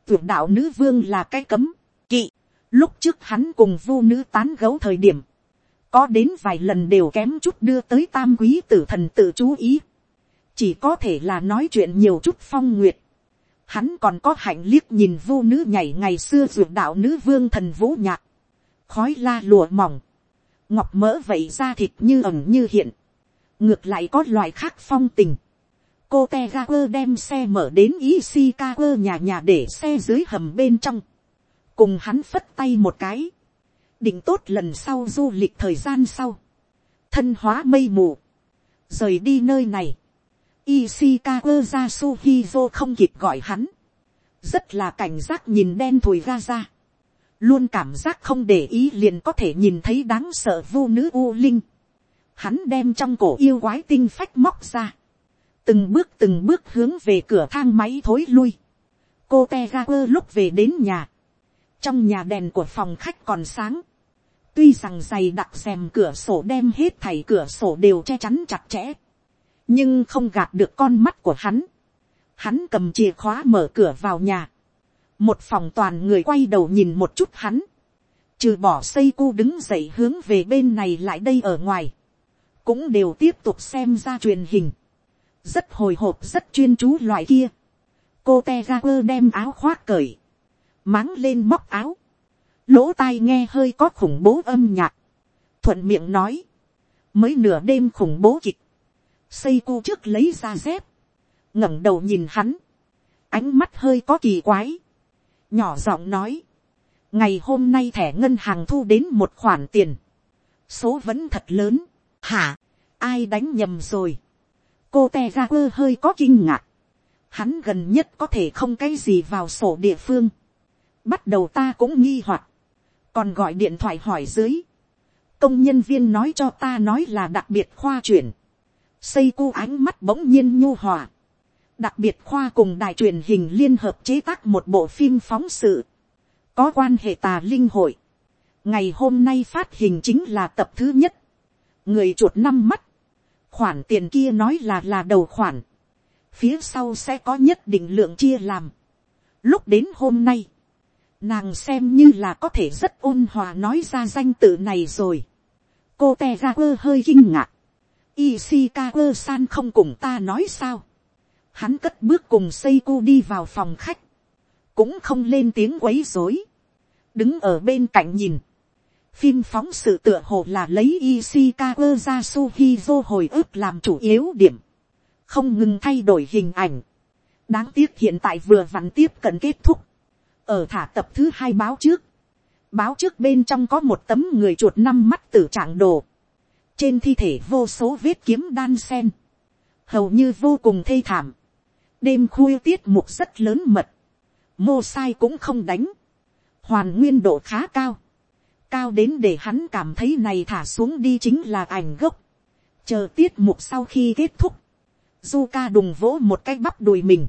Tuyệt đạo nữ vương là cái cấm. Kỵ. Lúc trước hắn cùng vu nữ tán gấu thời điểm. Có đến vài lần đều kém chút đưa tới tam quý tử thần tự chú ý. Chỉ có thể là nói chuyện nhiều chút phong nguyệt Hắn còn có hạnh liếc nhìn vô nữ nhảy ngày xưa ruột đạo nữ vương thần vũ nhạc. Khói la lùa mỏng. Ngọc mỡ vậy ra thịt như ẩn như hiện. Ngược lại có loại khác phong tình. Cô Tegaper đem xe mở đến Ishikawa nhà nhà để xe dưới hầm bên trong. Cùng hắn phất tay một cái. Định tốt lần sau du lịch thời gian sau. Thân hóa mây mù. Rời đi nơi này Ishikawa Yasuhizo không kịp gọi hắn. Rất là cảnh giác nhìn đen thùi ra ra. Luôn cảm giác không để ý liền có thể nhìn thấy đáng sợ vô nữ U Linh. Hắn đem trong cổ yêu quái tinh phách móc ra. Từng bước từng bước hướng về cửa thang máy thối lui. Cô Tegaper lúc về đến nhà. Trong nhà đèn của phòng khách còn sáng. Tuy rằng giày đặc xem cửa sổ đem hết thảy cửa sổ đều che chắn chặt chẽ, nhưng không gạt được con mắt của hắn. Hắn cầm chìa khóa mở cửa vào nhà. Một phòng toàn người quay đầu nhìn một chút hắn. Trừ bỏ xây cu đứng dậy hướng về bên này lại đây ở ngoài. Cũng đều tiếp tục xem ra truyền hình. Rất hồi hộp, rất chuyên chú loại kia. Cô te ra quơ đem áo khoác cởi. Máng lên móc áo. Lỗ tai nghe hơi có khủng bố âm nhạc. Thuận miệng nói. Mới nửa đêm khủng bố kịch. Xây cu trước lấy ra dép, ngẩng đầu nhìn hắn, ánh mắt hơi có kỳ quái, nhỏ giọng nói, ngày hôm nay thẻ ngân hàng thu đến một khoản tiền, số vẫn thật lớn, hả, ai đánh nhầm rồi, cô te ra quơ hơi có kinh ngạc, hắn gần nhất có thể không cái gì vào sổ địa phương, bắt đầu ta cũng nghi hoặc, còn gọi điện thoại hỏi dưới, công nhân viên nói cho ta nói là đặc biệt khoa chuyển, xây cu ánh mắt bỗng nhiên nhu hòa. đặc biệt khoa cùng đài truyền hình liên hợp chế tác một bộ phim phóng sự, có quan hệ tà linh hội. ngày hôm nay phát hình chính là tập thứ nhất, người chuột năm mắt, khoản tiền kia nói là là đầu khoản, phía sau sẽ có nhất định lượng chia làm. lúc đến hôm nay, nàng xem như là có thể rất ôn hòa nói ra danh tự này rồi. cô te ra quơ hơi kinh ngạc, Ishikawa san không cùng ta nói sao. Hắn cất bước cùng Seiko đi vào phòng khách. Cũng không lên tiếng quấy rối. Đứng ở bên cạnh nhìn. Phim phóng sự tựa hồ là lấy Ishikawa Yasuhizo hồi ức làm chủ yếu điểm. Không ngừng thay đổi hình ảnh. Đáng tiếc hiện tại vừa vặn tiếp cận kết thúc. Ở thả tập thứ hai báo trước. Báo trước bên trong có một tấm người chuột năm mắt tử trạng đồ. Trên thi thể vô số vết kiếm đan sen, hầu như vô cùng thê thảm, đêm khuya tiết mục rất lớn mật, mô sai cũng không đánh, hoàn nguyên độ khá cao, cao đến để hắn cảm thấy này thả xuống đi chính là ảnh gốc, chờ tiết mục sau khi kết thúc, du ca đùng vỗ một cái bắp đùi mình,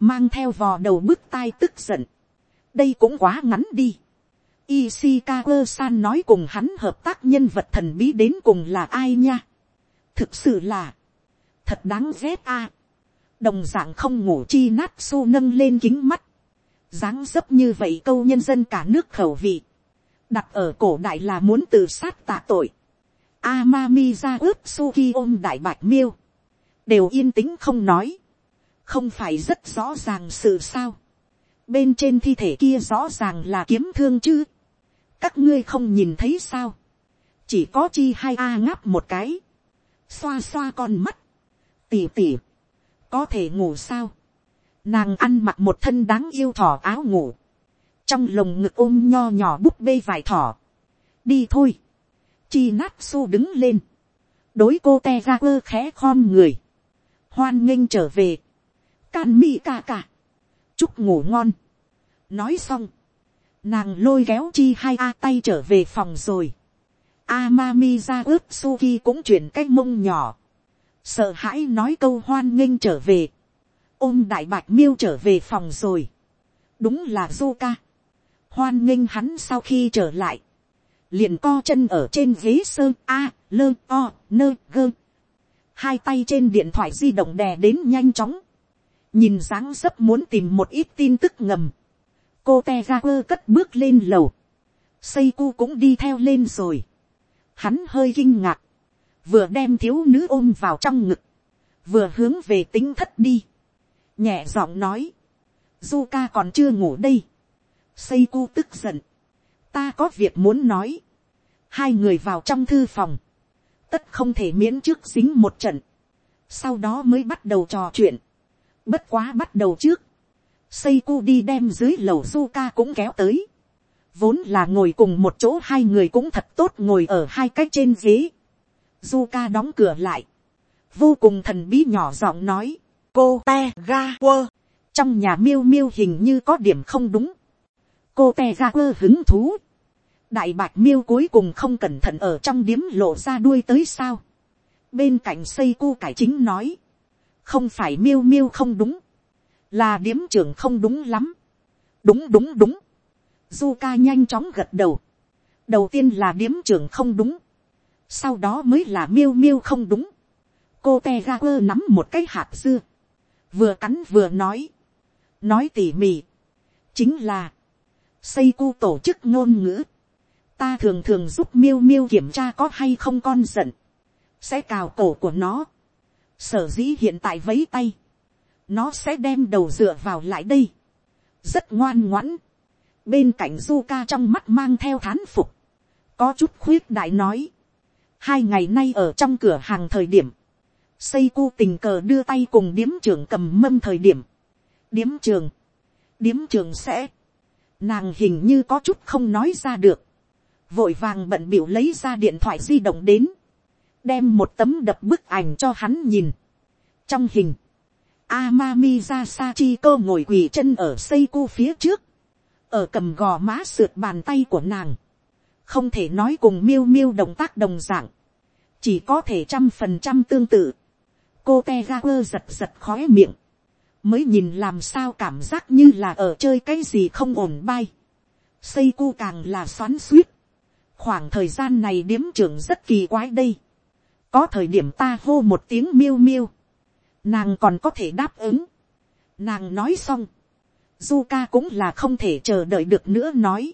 mang theo vò đầu bức tai tức giận, đây cũng quá ngắn đi, Ishikawa san nói cùng hắn hợp tác nhân vật thần bí đến cùng là ai nha. thực sự là, thật đáng ghét a. đồng d ạ n g không ngủ chi nát su nâng lên kính mắt, dáng dấp như vậy câu nhân dân cả nước khẩu vị, đặt ở cổ đại là muốn tự sát tạ tội. Amami ra ướp suki ôm đại bạch miêu, đều yên tĩnh không nói, không phải rất rõ ràng sự sao bên trên thi thể kia rõ ràng là kiếm thương chứ. các ngươi không nhìn thấy sao, chỉ có chi hai a ngáp một cái, xoa xoa con mắt, tỉ tỉ, có thể ngủ sao, nàng ăn mặc một thân đáng yêu thỏ áo ngủ, trong lồng ngực ôm nho nhỏ búp bê vải thỏ, đi thôi, chi nát su đứng lên, đối cô te ra quơ khẽ khom người, hoan nghênh trở về, can mi ca ca, chúc ngủ ngon, nói xong, Nàng lôi kéo chi hai a tay trở về phòng rồi. Amami ra ướp Suki cũng chuyển cái mông nhỏ. Sợ hãi nói câu hoan nghênh trở về. Ôm đại bạch miêu trở về phòng rồi. Đúng là Zuka. Hoan nghênh hắn sau khi trở lại. Liền co chân ở trên ghế sơn A, lơ, o, nơ, gơ. Hai tay trên điện thoại di động đè đến nhanh chóng. Nhìn dáng dấp muốn tìm một ít tin tức ngầm. Cô te ra quơ cất bước lên lầu, xây cu cũng đi theo lên rồi, hắn hơi kinh ngạc, vừa đem thiếu nữ ôm vào trong ngực, vừa hướng về tính thất đi, nhẹ giọng nói, du ca còn chưa ngủ đây, xây cu tức giận, ta có việc muốn nói, hai người vào trong thư phòng, tất không thể miễn trước dính một trận, sau đó mới bắt đầu trò chuyện, bất quá bắt đầu trước, Seiko đi đem dưới lầu Zuka cũng kéo tới. Vốn là ngồi cùng một chỗ hai người cũng thật tốt ngồi ở hai cách trên ghế. Zuka đóng cửa lại. Vô cùng thần bí nhỏ giọng nói. Cô te ga quơ. Trong nhà miêu miêu hình như có điểm không đúng. Cô te ga quơ hứng thú. Đại bạch miêu cuối cùng không cẩn thận ở trong điếm lộ ra đuôi tới sao. Bên cạnh Seiko cải chính nói. Không phải miêu miêu không đúng là điếm trưởng không đúng lắm. đúng đúng đúng. du ca nhanh chóng gật đầu. đầu tiên là điếm trưởng không đúng. sau đó mới là miêu miêu không đúng. cô te ga quơ nắm một cái hạt dưa. vừa cắn vừa nói. nói tỉ mỉ. chính là, xây cu tổ chức ngôn ngữ. ta thường thường giúp miêu miêu kiểm tra có hay không con giận. sẽ cào cổ của nó sở dĩ hiện tại vấy tay. Nó sẽ đem đầu dựa vào lại đây, rất ngoan ngoãn, bên cạnh du ca trong mắt mang theo thán phục, có chút khuyết đại nói, hai ngày nay ở trong cửa hàng thời điểm, xây cu tình cờ đưa tay cùng điếm trưởng cầm mâm thời điểm, điếm trường, điếm trường sẽ, nàng hình như có chút không nói ra được, vội vàng bận biểu lấy ra điện thoại di động đến, đem một tấm đập bức ảnh cho hắn nhìn. trong hình, Amami Zasachi cô ngồi quỳ chân ở xây cu phía trước. Ở cầm gò má sượt bàn tay của nàng. Không thể nói cùng miêu miêu động tác đồng dạng. Chỉ có thể trăm phần trăm tương tự. Cô Tegaper giật giật khóe miệng. Mới nhìn làm sao cảm giác như là ở chơi cái gì không ổn bay. Xây cu càng là xoắn suýt. Khoảng thời gian này điếm trưởng rất kỳ quái đây. Có thời điểm ta hô một tiếng miêu miêu nàng còn có thể đáp ứng. nàng nói xong, du ca cũng là không thể chờ đợi được nữa nói.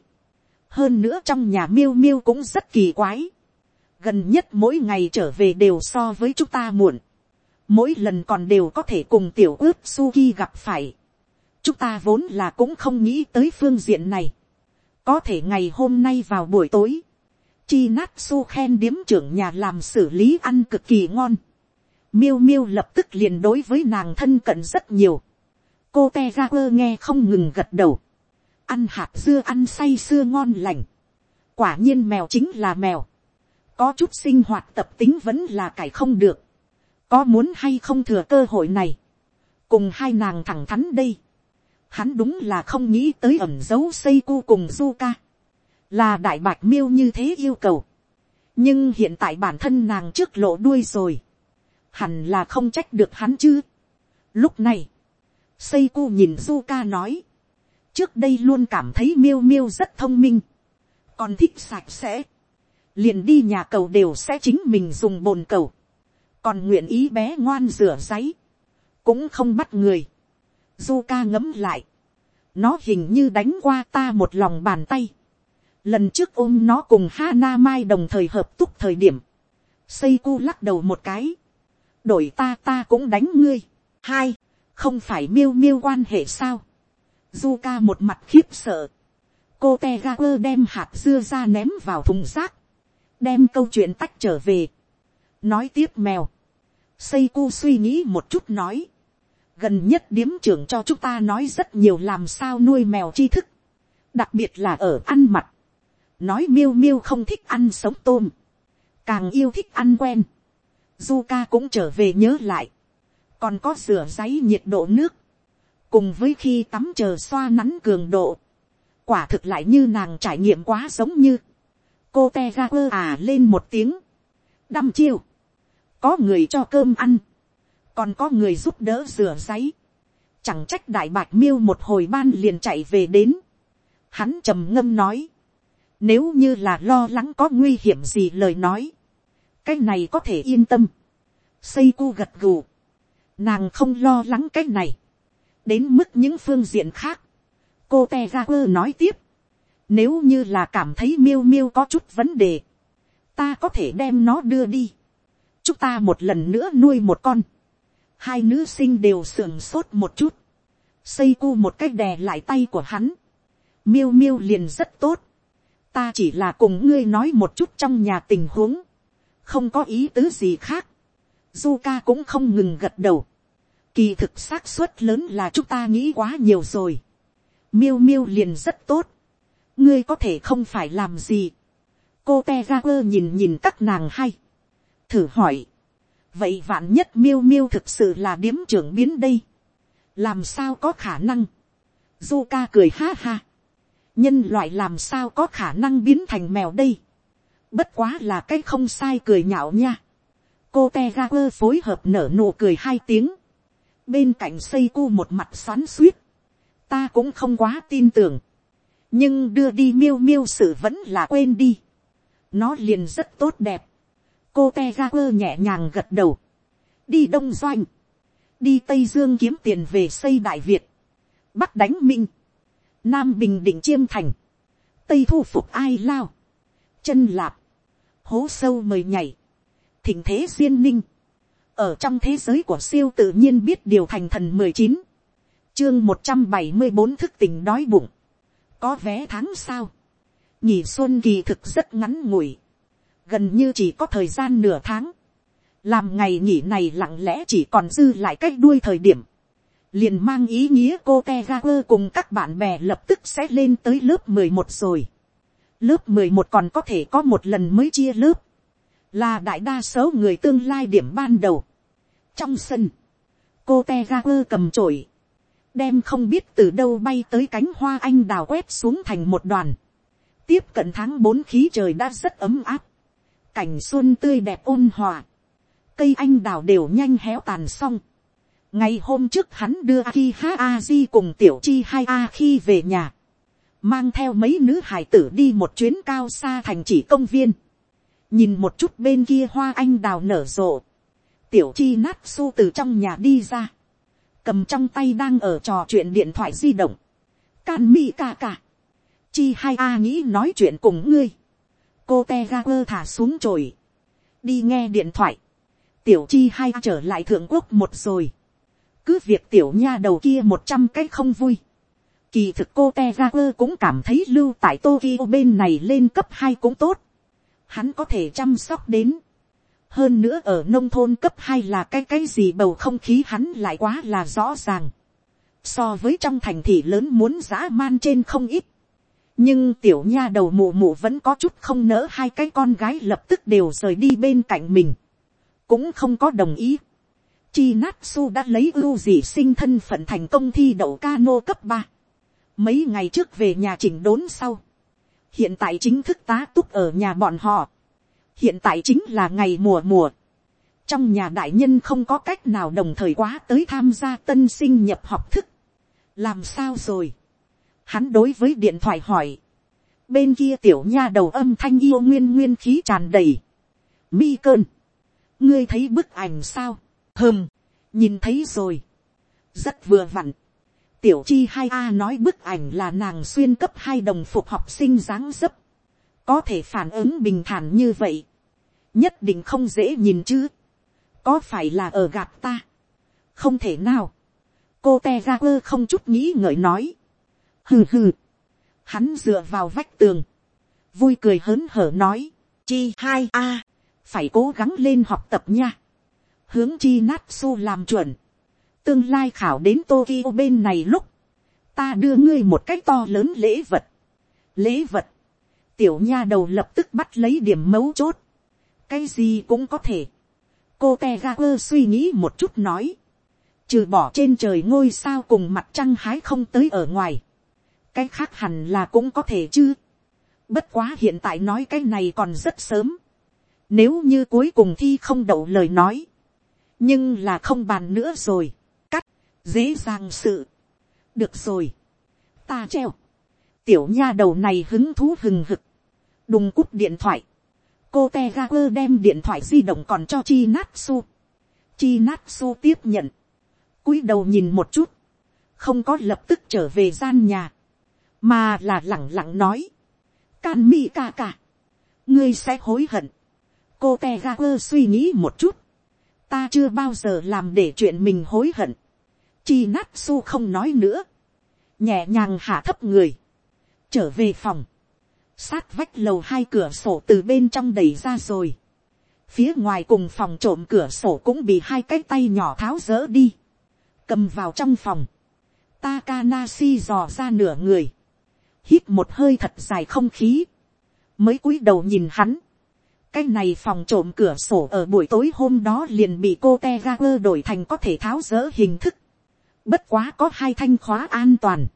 hơn nữa trong nhà miêu miêu cũng rất kỳ quái. gần nhất mỗi ngày trở về đều so với chúng ta muộn. mỗi lần còn đều có thể cùng tiểu ướp suki gặp phải. chúng ta vốn là cũng không nghĩ tới phương diện này. có thể ngày hôm nay vào buổi tối, chi nát su khen điếm trưởng nhà làm xử lý ăn cực kỳ ngon miêu miêu lập tức liền đối với nàng thân cận rất nhiều. cô te ra quơ nghe không ngừng gật đầu. ăn hạt dưa ăn say sưa ngon lành. quả nhiên mèo chính là mèo. có chút sinh hoạt tập tính vẫn là cải không được. có muốn hay không thừa cơ hội này. cùng hai nàng thẳng thắn đây. hắn đúng là không nghĩ tới ẩm dấu xây cu cùng Zuka là đại bạch miêu như thế yêu cầu. nhưng hiện tại bản thân nàng trước lộ đuôi rồi hẳn là không trách được hắn chứ. Lúc này, Seiko nhìn Zuka nói, trước đây luôn cảm thấy miêu miêu rất thông minh, còn thích sạch sẽ, liền đi nhà cầu đều sẽ chính mình dùng bồn cầu, còn nguyện ý bé ngoan rửa giấy, cũng không bắt người. Du ca ngấm lại, nó hình như đánh qua ta một lòng bàn tay. Lần trước ôm nó cùng Hana Mai đồng thời hợp túc thời điểm, Seiko lắc đầu một cái, đổi ta ta cũng đánh ngươi. Hai, không phải miêu miêu quan hệ sao. Du một mặt khiếp sợ. Cô te ga quơ đem hạt dưa ra ném vào thùng rác. Đem câu chuyện tách trở về. Nói tiếp mèo. Seiko suy nghĩ một chút nói. Gần nhất điếm trưởng cho chúng ta nói rất nhiều làm sao nuôi mèo tri thức. Đặc biệt là ở ăn mặt. Nói miêu miêu không thích ăn sống tôm. Càng yêu thích ăn quen. Zuka cũng trở về nhớ lại. Còn có rửa giấy nhiệt độ nước. Cùng với khi tắm chờ xoa nắn cường độ. Quả thực lại như nàng trải nghiệm quá giống như. Cô te ra quơ à lên một tiếng. Đăm chiêu. Có người cho cơm ăn. Còn có người giúp đỡ rửa giấy. Chẳng trách đại bạc miêu một hồi ban liền chạy về đến. Hắn trầm ngâm nói. Nếu như là lo lắng có nguy hiểm gì lời nói cái này có thể yên tâm. xây cu gật gù. nàng không lo lắng cái này. đến mức những phương diện khác. cô te ra quơ nói tiếp. nếu như là cảm thấy miêu miêu có chút vấn đề, ta có thể đem nó đưa đi. chúng ta một lần nữa nuôi một con. hai nữ sinh đều sưởng sốt một chút. xây cu một cách đè lại tay của hắn. miêu miêu liền rất tốt ta chỉ là cùng ngươi nói một chút trong nhà tình huống không có ý tứ gì khác. Zuka cũng không ngừng gật đầu. Kỳ thực xác suất lớn là chúng ta nghĩ quá nhiều rồi. Miêu miêu liền rất tốt. Ngươi có thể không phải làm gì. Cô Tegaper nhìn nhìn các nàng hay. Thử hỏi. Vậy vạn nhất miêu miêu thực sự là điếm trưởng biến đây. Làm sao có khả năng. Zuka cười ha ha. Nhân loại làm sao có khả năng biến thành mèo đây bất quá là cái không sai cười nhạo nha. cô te ga quơ phối hợp nở nụ cười hai tiếng. bên cạnh xây cu một mặt xoắn suýt. ta cũng không quá tin tưởng. nhưng đưa đi miêu miêu sự vẫn là quên đi. nó liền rất tốt đẹp. cô te ga quơ nhẹ nhàng gật đầu. đi đông doanh. đi tây dương kiếm tiền về xây đại việt. bắc đánh minh nam bình định chiêm thành. tây thu phục ai lao. chân lạp. Hố sâu mời nhảy, thỉnh thế duyên ninh, ở trong thế giới của siêu tự nhiên biết điều thành thần mười chín, chương một trăm bảy mươi bốn thức tình đói bụng, có vé tháng sao, nhỉ xuân kỳ thực rất ngắn ngủi, gần như chỉ có thời gian nửa tháng, làm ngày nghỉ này lặng lẽ chỉ còn dư lại cách đuôi thời điểm, liền mang ý nghĩa cô te ga quơ cùng các bạn bè lập tức sẽ lên tới lớp mười một rồi lớp mười một còn có thể có một lần mới chia lớp, là đại đa số người tương lai điểm ban đầu. trong sân, cô te ga quơ cầm chổi, đem không biết từ đâu bay tới cánh hoa anh đào quét xuống thành một đoàn. tiếp cận tháng bốn khí trời đã rất ấm áp, cảnh xuân tươi đẹp ôn hòa, cây anh đào đều nhanh héo tàn xong ngày hôm trước hắn đưa aki ha a di cùng tiểu chi hai a khi về nhà. Mang theo mấy nữ hải tử đi một chuyến cao xa thành chỉ công viên, nhìn một chút bên kia hoa anh đào nở rộ, tiểu chi nát su từ trong nhà đi ra, cầm trong tay đang ở trò chuyện điện thoại di động, can mi ca ca, chi hai a nghĩ nói chuyện cùng ngươi, cô te ga quơ thả xuống trồi, đi nghe điện thoại, tiểu chi hai trở lại thượng quốc một rồi, cứ việc tiểu nha đầu kia một trăm cái không vui, Kỳ thực cô Tegaper cũng cảm thấy lưu tại Tokyo bên này lên cấp hai cũng tốt. Hắn có thể chăm sóc đến. Hơn nữa ở nông thôn cấp hai là cái cái gì bầu không khí hắn lại quá là rõ ràng. So với trong thành thị lớn muốn dã man trên không ít. Nhưng tiểu nha đầu mụ mụ vẫn có chút không nỡ hai cái con gái lập tức đều rời đi bên cạnh mình. Cũng không có đồng ý. Chi Natsu đã lấy ưu dị sinh thân phận thành công thi đậu cano cấp ba. Mấy ngày trước về nhà chỉnh đốn sau, hiện tại chính thức tá túc ở nhà bọn họ, hiện tại chính là ngày mùa mùa, trong nhà đại nhân không có cách nào đồng thời quá tới tham gia tân sinh nhập học thức, làm sao rồi, hắn đối với điện thoại hỏi, bên kia tiểu nha đầu âm thanh yêu nguyên nguyên khí tràn đầy. mi cơn, ngươi thấy bức ảnh sao, hơm, nhìn thấy rồi, rất vừa vặn. tiểu chi hai a nói bức ảnh là nàng xuyên cấp hai đồng phục học sinh dáng dấp, có thể phản ứng bình thản như vậy, nhất định không dễ nhìn chứ, có phải là ở gạt ta, không thể nào, cô te ra quơ không chút nghĩ ngợi nói, hừ hừ, hắn dựa vào vách tường, vui cười hớn hở nói, chi hai a, phải cố gắng lên học tập nha, hướng chi nát su làm chuẩn, tương lai khảo đến Tokyo bên này lúc, ta đưa ngươi một cách to lớn lễ vật, lễ vật, tiểu nha đầu lập tức bắt lấy điểm mấu chốt, cái gì cũng có thể, cô Tegaku suy nghĩ một chút nói, trừ bỏ trên trời ngôi sao cùng mặt trăng hái không tới ở ngoài, cái khác hẳn là cũng có thể chứ. bất quá hiện tại nói cái này còn rất sớm. nếu như cuối cùng thi không đậu lời nói, nhưng là không bàn nữa rồi, cắt, dễ dàng sự. được rồi, ta treo, tiểu nha đầu này hứng thú hừng hực, đùng cúp điện thoại, cô te ga quơ đem điện thoại di động còn cho chi nát su, chi nát su tiếp nhận, cúi đầu nhìn một chút, không có lập tức trở về gian nhà, mà là lẳng lặng nói, can mi ca ca, ngươi sẽ hối hận, cô te ga quơ suy nghĩ một chút, ta chưa bao giờ làm để chuyện mình hối hận, chi nát su không nói nữa, nhẹ nhàng hạ thấp người, trở về phòng, sát vách lầu hai cửa sổ từ bên trong đẩy ra rồi, phía ngoài cùng phòng trộm cửa sổ cũng bị hai cái tay nhỏ tháo rỡ đi, cầm vào trong phòng, Takanashi dò ra nửa người, hít một hơi thật dài không khí, mới cúi đầu nhìn hắn, cái này phòng trộm cửa sổ ở buổi tối hôm đó liền bị cô te ga quơ đổi thành có thể tháo rỡ hình thức, bất quá có hai thanh khóa an toàn,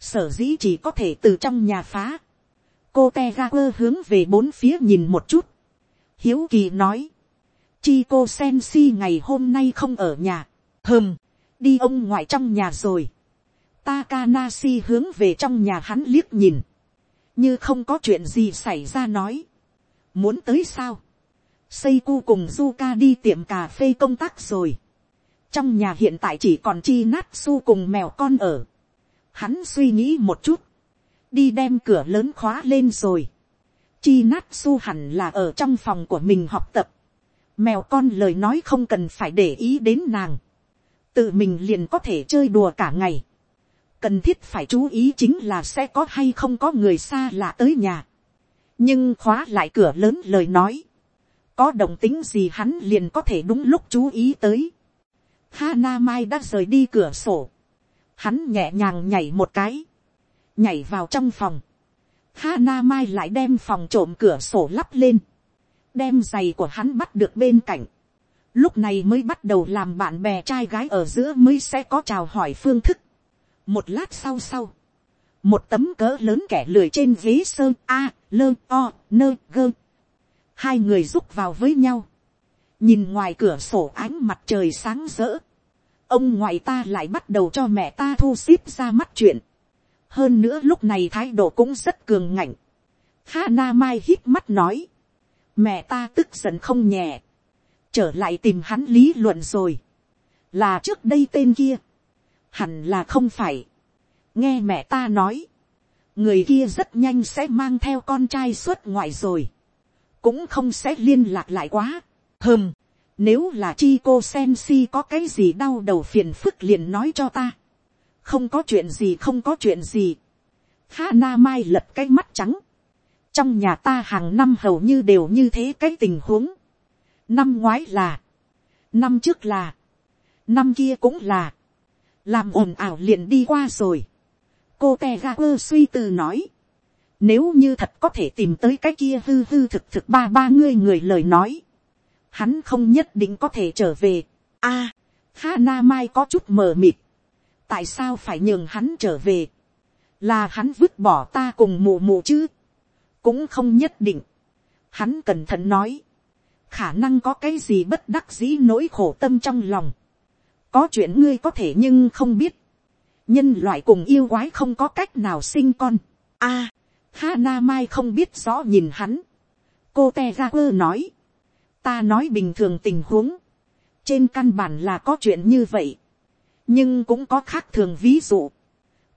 sở dĩ chỉ có thể từ trong nhà phá, cô te ga quơ hướng về bốn phía nhìn một chút, hiếu kỳ nói, chi cô sen si ngày hôm nay không ở nhà, hừm. đi ông ngoại trong nhà rồi, Takanashi hướng về trong nhà hắn liếc nhìn. Như không có chuyện gì xảy ra nói. Muốn tới sao? xây cu cùng Zuka đi tiệm cà phê công tác rồi. Trong nhà hiện tại chỉ còn chi nát su cùng mèo con ở. Hắn suy nghĩ một chút. Đi đem cửa lớn khóa lên rồi. Chi nát su hẳn là ở trong phòng của mình học tập. Mèo con lời nói không cần phải để ý đến nàng. Tự mình liền có thể chơi đùa cả ngày cần thiết phải chú ý chính là sẽ có hay không có người xa lạ tới nhà nhưng khóa lại cửa lớn lời nói. có động tính gì hắn liền có thể đúng lúc chú ý tới. Hana Mai đã rời đi cửa sổ. Hắn nhẹ nhàng nhảy một cái. Nhảy vào trong phòng. Hana Mai lại đem phòng trộm cửa sổ lắp lên. Đem giày của hắn bắt được bên cạnh. Lúc này mới bắt đầu làm bạn bè trai gái ở giữa mới sẽ có chào hỏi phương thức một lát sau sau, một tấm cỡ lớn kẻ lười trên ghế sơn a, lơ o, nơ gơ. Hai người rúc vào với nhau. Nhìn ngoài cửa sổ ánh mặt trời sáng rỡ. Ông ngoại ta lại bắt đầu cho mẹ ta thu xếp ra mắt chuyện. Hơn nữa lúc này thái độ cũng rất cường ngạnh. Hana Mai hít mắt nói. Mẹ ta tức giận không nhẹ. Trở lại tìm hắn lý luận rồi. Là trước đây tên kia hẳn là không phải nghe mẹ ta nói, người kia rất nhanh sẽ mang theo con trai xuất ngoại rồi, cũng không sẽ liên lạc lại quá. hơm, nếu là chi cô sen si có cái gì đau đầu phiền phức liền nói cho ta. không có chuyện gì không có chuyện gì. Hana mai lật cái mắt trắng. trong nhà ta hàng năm hầu như đều như thế cái tình huống. năm ngoái là, năm trước là, năm kia cũng là, làm ồn ào liền đi qua rồi cô te ga quơ suy tư nói, nếu như thật có thể tìm tới cái kia hư hư thực thực ba ba ngươi người lời nói, hắn không nhất định có thể trở về. a, à, Hana Mai có chút mờ mịt, tại sao phải nhường hắn trở về, là hắn vứt bỏ ta cùng mù mù chứ, cũng không nhất định, hắn cẩn thận nói, khả năng có cái gì bất đắc dĩ nỗi khổ tâm trong lòng, có chuyện ngươi có thể nhưng không biết, nhân loại cùng yêu quái không có cách nào sinh con. a, Hana Mai không biết rõ nhìn hắn. Cô Tegaper nói. Ta nói bình thường tình huống. Trên căn bản là có chuyện như vậy. Nhưng cũng có khác thường ví dụ.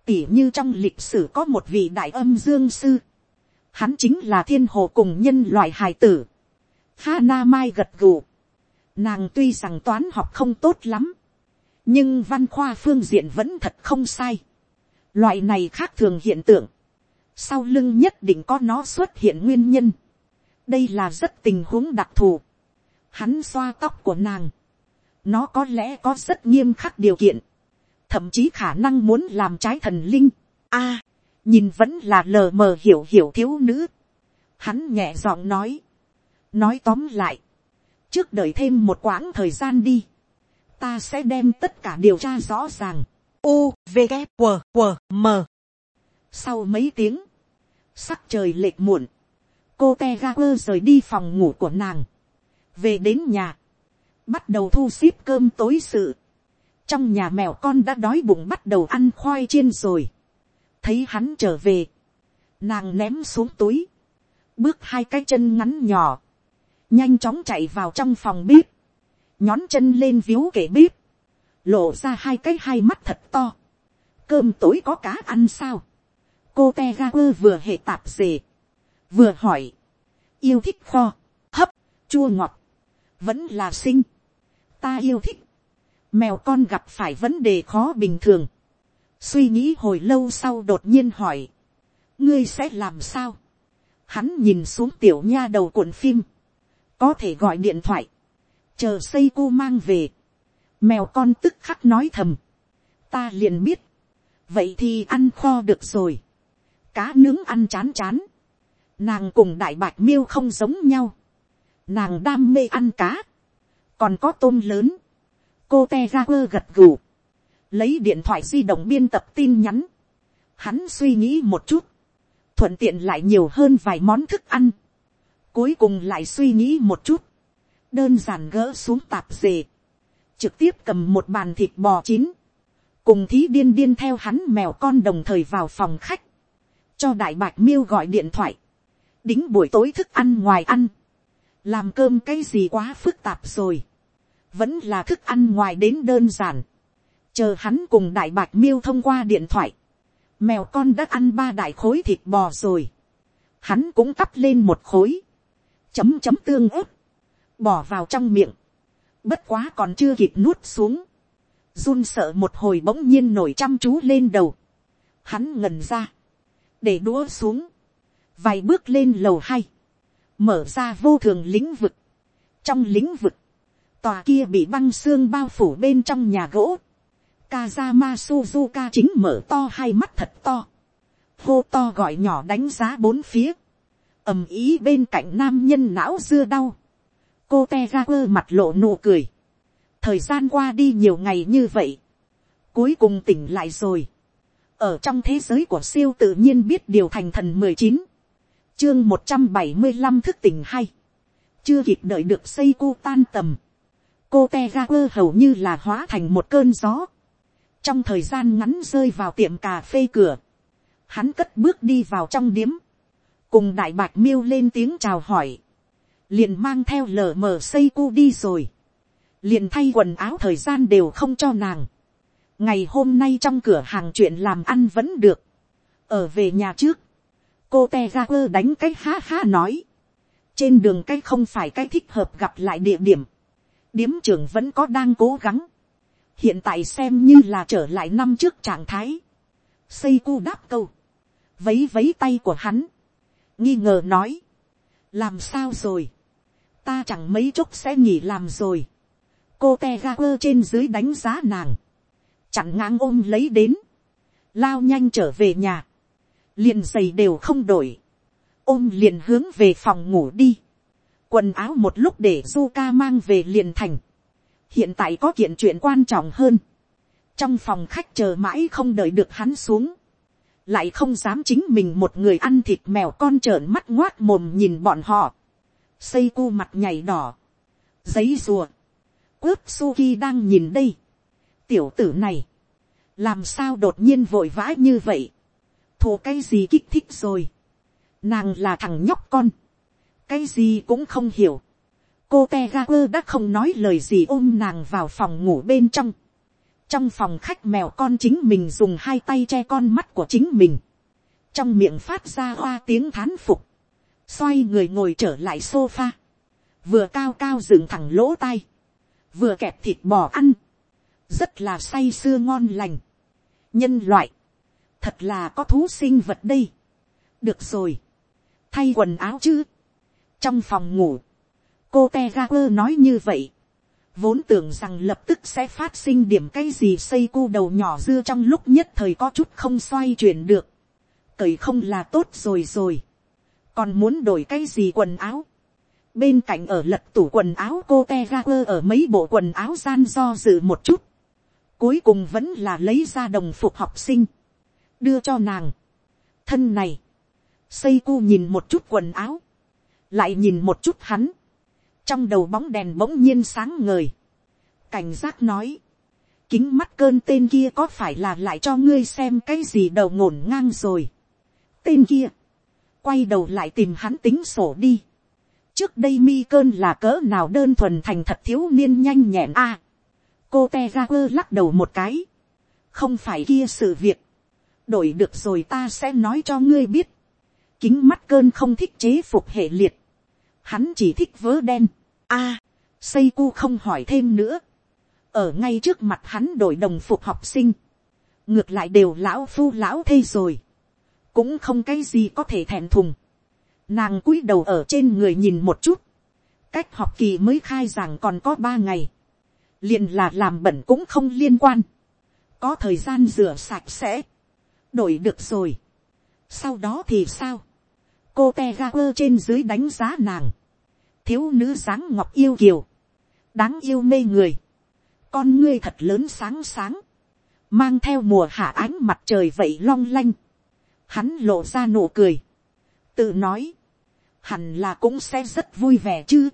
Tỉ như trong lịch sử có một vị đại âm dương sư. Hắn chính là thiên hồ cùng nhân loại hài tử. Hana Mai gật gù. Nàng tuy rằng toán học không tốt lắm. Nhưng văn khoa phương diện vẫn thật không sai. Loại này khác thường hiện tượng. Sau lưng nhất định có nó xuất hiện nguyên nhân. Đây là rất tình huống đặc thù. Hắn xoa tóc của nàng. Nó có lẽ có rất nghiêm khắc điều kiện. Thậm chí khả năng muốn làm trái thần linh. a, nhìn vẫn là lờ mờ hiểu hiểu thiếu nữ. Hắn nhẹ giọng nói. Nói tóm lại. Trước đợi thêm một quãng thời gian đi. Ta sẽ đem tất cả điều tra rõ ràng. U, V, K, W, W, M. Sau mấy tiếng. Sắc trời lệch muộn. Cô Tegaper rời đi phòng ngủ của nàng. Về đến nhà. Bắt đầu thu xếp cơm tối sự. Trong nhà mèo con đã đói bụng bắt đầu ăn khoai chiên rồi thấy hắn trở về, nàng ném xuống túi, bước hai cái chân ngắn nhỏ, nhanh chóng chạy vào trong phòng bếp, nhón chân lên víu kể bếp, lộ ra hai cái hai mắt thật to, cơm tối có cá ăn sao, cô te ga quơ vừa hệ tạp dề, vừa hỏi, yêu thích kho, hấp, chua ngọt, vẫn là sinh, ta yêu thích, mèo con gặp phải vấn đề khó bình thường, suy nghĩ hồi lâu sau đột nhiên hỏi, ngươi sẽ làm sao, hắn nhìn xuống tiểu nha đầu cuộn phim, có thể gọi điện thoại, chờ xây cô mang về, mèo con tức khắc nói thầm, ta liền biết, vậy thì ăn kho được rồi, cá nướng ăn chán chán, nàng cùng đại bạch miêu không giống nhau, nàng đam mê ăn cá, còn có tôm lớn, cô te ra quơ gật gù, lấy điện thoại di động biên tập tin nhắn, hắn suy nghĩ một chút, thuận tiện lại nhiều hơn vài món thức ăn, cuối cùng lại suy nghĩ một chút, đơn giản gỡ xuống tạp dề, trực tiếp cầm một bàn thịt bò chín, cùng thí điên điên theo hắn mèo con đồng thời vào phòng khách, cho đại bạch miêu gọi điện thoại, đính buổi tối thức ăn ngoài ăn, làm cơm cái gì quá phức tạp rồi, vẫn là thức ăn ngoài đến đơn giản, chờ hắn cùng đại bạch miêu thông qua điện thoại, mèo con đã ăn ba đại khối thịt bò rồi, hắn cũng cắp lên một khối, chấm chấm tương ớt, bỏ vào trong miệng, bất quá còn chưa kịp nuốt xuống, run sợ một hồi bỗng nhiên nổi chăm chú lên đầu, hắn ngần ra, để đũa xuống, vài bước lên lầu hai, mở ra vô thường lĩnh vực, trong lĩnh vực, tòa kia bị băng xương bao phủ bên trong nhà gỗ, Kazama Suzuka chính mở to hai mắt thật to. Hô to gọi nhỏ đánh giá bốn phía. ầm ý bên cạnh nam nhân não dưa đau. Cô Tegaper mặt lộ nụ cười. Thời gian qua đi nhiều ngày như vậy. Cuối cùng tỉnh lại rồi. Ở trong thế giới của siêu tự nhiên biết điều thành thần mười chín Chương một trăm bảy mươi 175 thức tỉnh hay. Chưa kịp đợi được xây cô tan tầm. Cô Tegaper hầu như là hóa thành một cơn gió trong thời gian ngắn rơi vào tiệm cà phê cửa, hắn cất bước đi vào trong điếm, cùng đại bạch miêu lên tiếng chào hỏi, liền mang theo lờ mờ xây cu đi rồi, liền thay quần áo thời gian đều không cho nàng, ngày hôm nay trong cửa hàng chuyện làm ăn vẫn được, ở về nhà trước, cô te ga quơ đánh cái ha ha nói, trên đường cái không phải cái thích hợp gặp lại địa điểm, điếm trưởng vẫn có đang cố gắng, hiện tại xem như là trở lại năm trước trạng thái. xây cu đáp câu, vấy vấy tay của hắn, nghi ngờ nói, làm sao rồi, ta chẳng mấy chốc sẽ nghỉ làm rồi, cô te ga quơ trên dưới đánh giá nàng, chẳng ngang ôm lấy đến, lao nhanh trở về nhà, liền giày đều không đổi, ôm liền hướng về phòng ngủ đi, quần áo một lúc để du ca mang về liền thành, hiện tại có kiện chuyện quan trọng hơn, trong phòng khách chờ mãi không đợi được hắn xuống, lại không dám chính mình một người ăn thịt mèo con trợn mắt ngoác mồm nhìn bọn họ, xây cu mặt nhảy đỏ, giấy rùa, quớp suki đang nhìn đây, tiểu tử này, làm sao đột nhiên vội vã như vậy, thù cái gì kích thích rồi, nàng là thằng nhóc con, cái gì cũng không hiểu, cô te ga quơ đã không nói lời gì ôm nàng vào phòng ngủ bên trong, trong phòng khách mèo con chính mình dùng hai tay che con mắt của chính mình, trong miệng phát ra hoa tiếng thán phục, xoay người ngồi trở lại sofa, vừa cao cao dựng thẳng lỗ tai, vừa kẹp thịt bò ăn, rất là say sưa ngon lành. nhân loại, thật là có thú sinh vật đây. được rồi, thay quần áo chứ. trong phòng ngủ, cô te ga quơ nói như vậy, vốn tưởng rằng lập tức sẽ phát sinh điểm cái gì xây cu đầu nhỏ dưa trong lúc nhất thời có chút không xoay chuyển được. cởi không là tốt rồi rồi còn muốn đổi cái gì quần áo. bên cạnh ở lật tủ quần áo cô te ga quơ ở mấy bộ quần áo gian do dự một chút. cuối cùng vẫn là lấy ra đồng phục học sinh. đưa cho nàng. thân này. xây cu nhìn một chút quần áo. lại nhìn một chút hắn trong đầu bóng đèn bỗng nhiên sáng ngời, cảnh giác nói, kính mắt cơn tên kia có phải là lại cho ngươi xem cái gì đầu ngổn ngang rồi. tên kia, quay đầu lại tìm hắn tính sổ đi. trước đây mi cơn là cỡ nào đơn thuần thành thật thiếu niên nhanh nhẹn a. cô te ga quơ lắc đầu một cái. không phải kia sự việc. đổi được rồi ta sẽ nói cho ngươi biết. kính mắt cơn không thích chế phục hệ liệt hắn chỉ thích vớ đen. a, à, xây cu không hỏi thêm nữa. ở ngay trước mặt hắn đổi đồng phục học sinh. ngược lại đều lão phu lão thê rồi cũng không cái gì có thể thẹn thùng. nàng cúi đầu ở trên người nhìn một chút. cách học kỳ mới khai giảng còn có ba ngày. liền là làm bẩn cũng không liên quan. có thời gian rửa sạch sẽ. đổi được rồi. sau đó thì sao cô te ga quơ trên dưới đánh giá nàng, thiếu nữ sáng ngọc yêu kiều, đáng yêu mê người, con ngươi thật lớn sáng sáng, mang theo mùa hạ ánh mặt trời vậy long lanh, hắn lộ ra nụ cười, tự nói, hẳn là cũng sẽ rất vui vẻ chứ,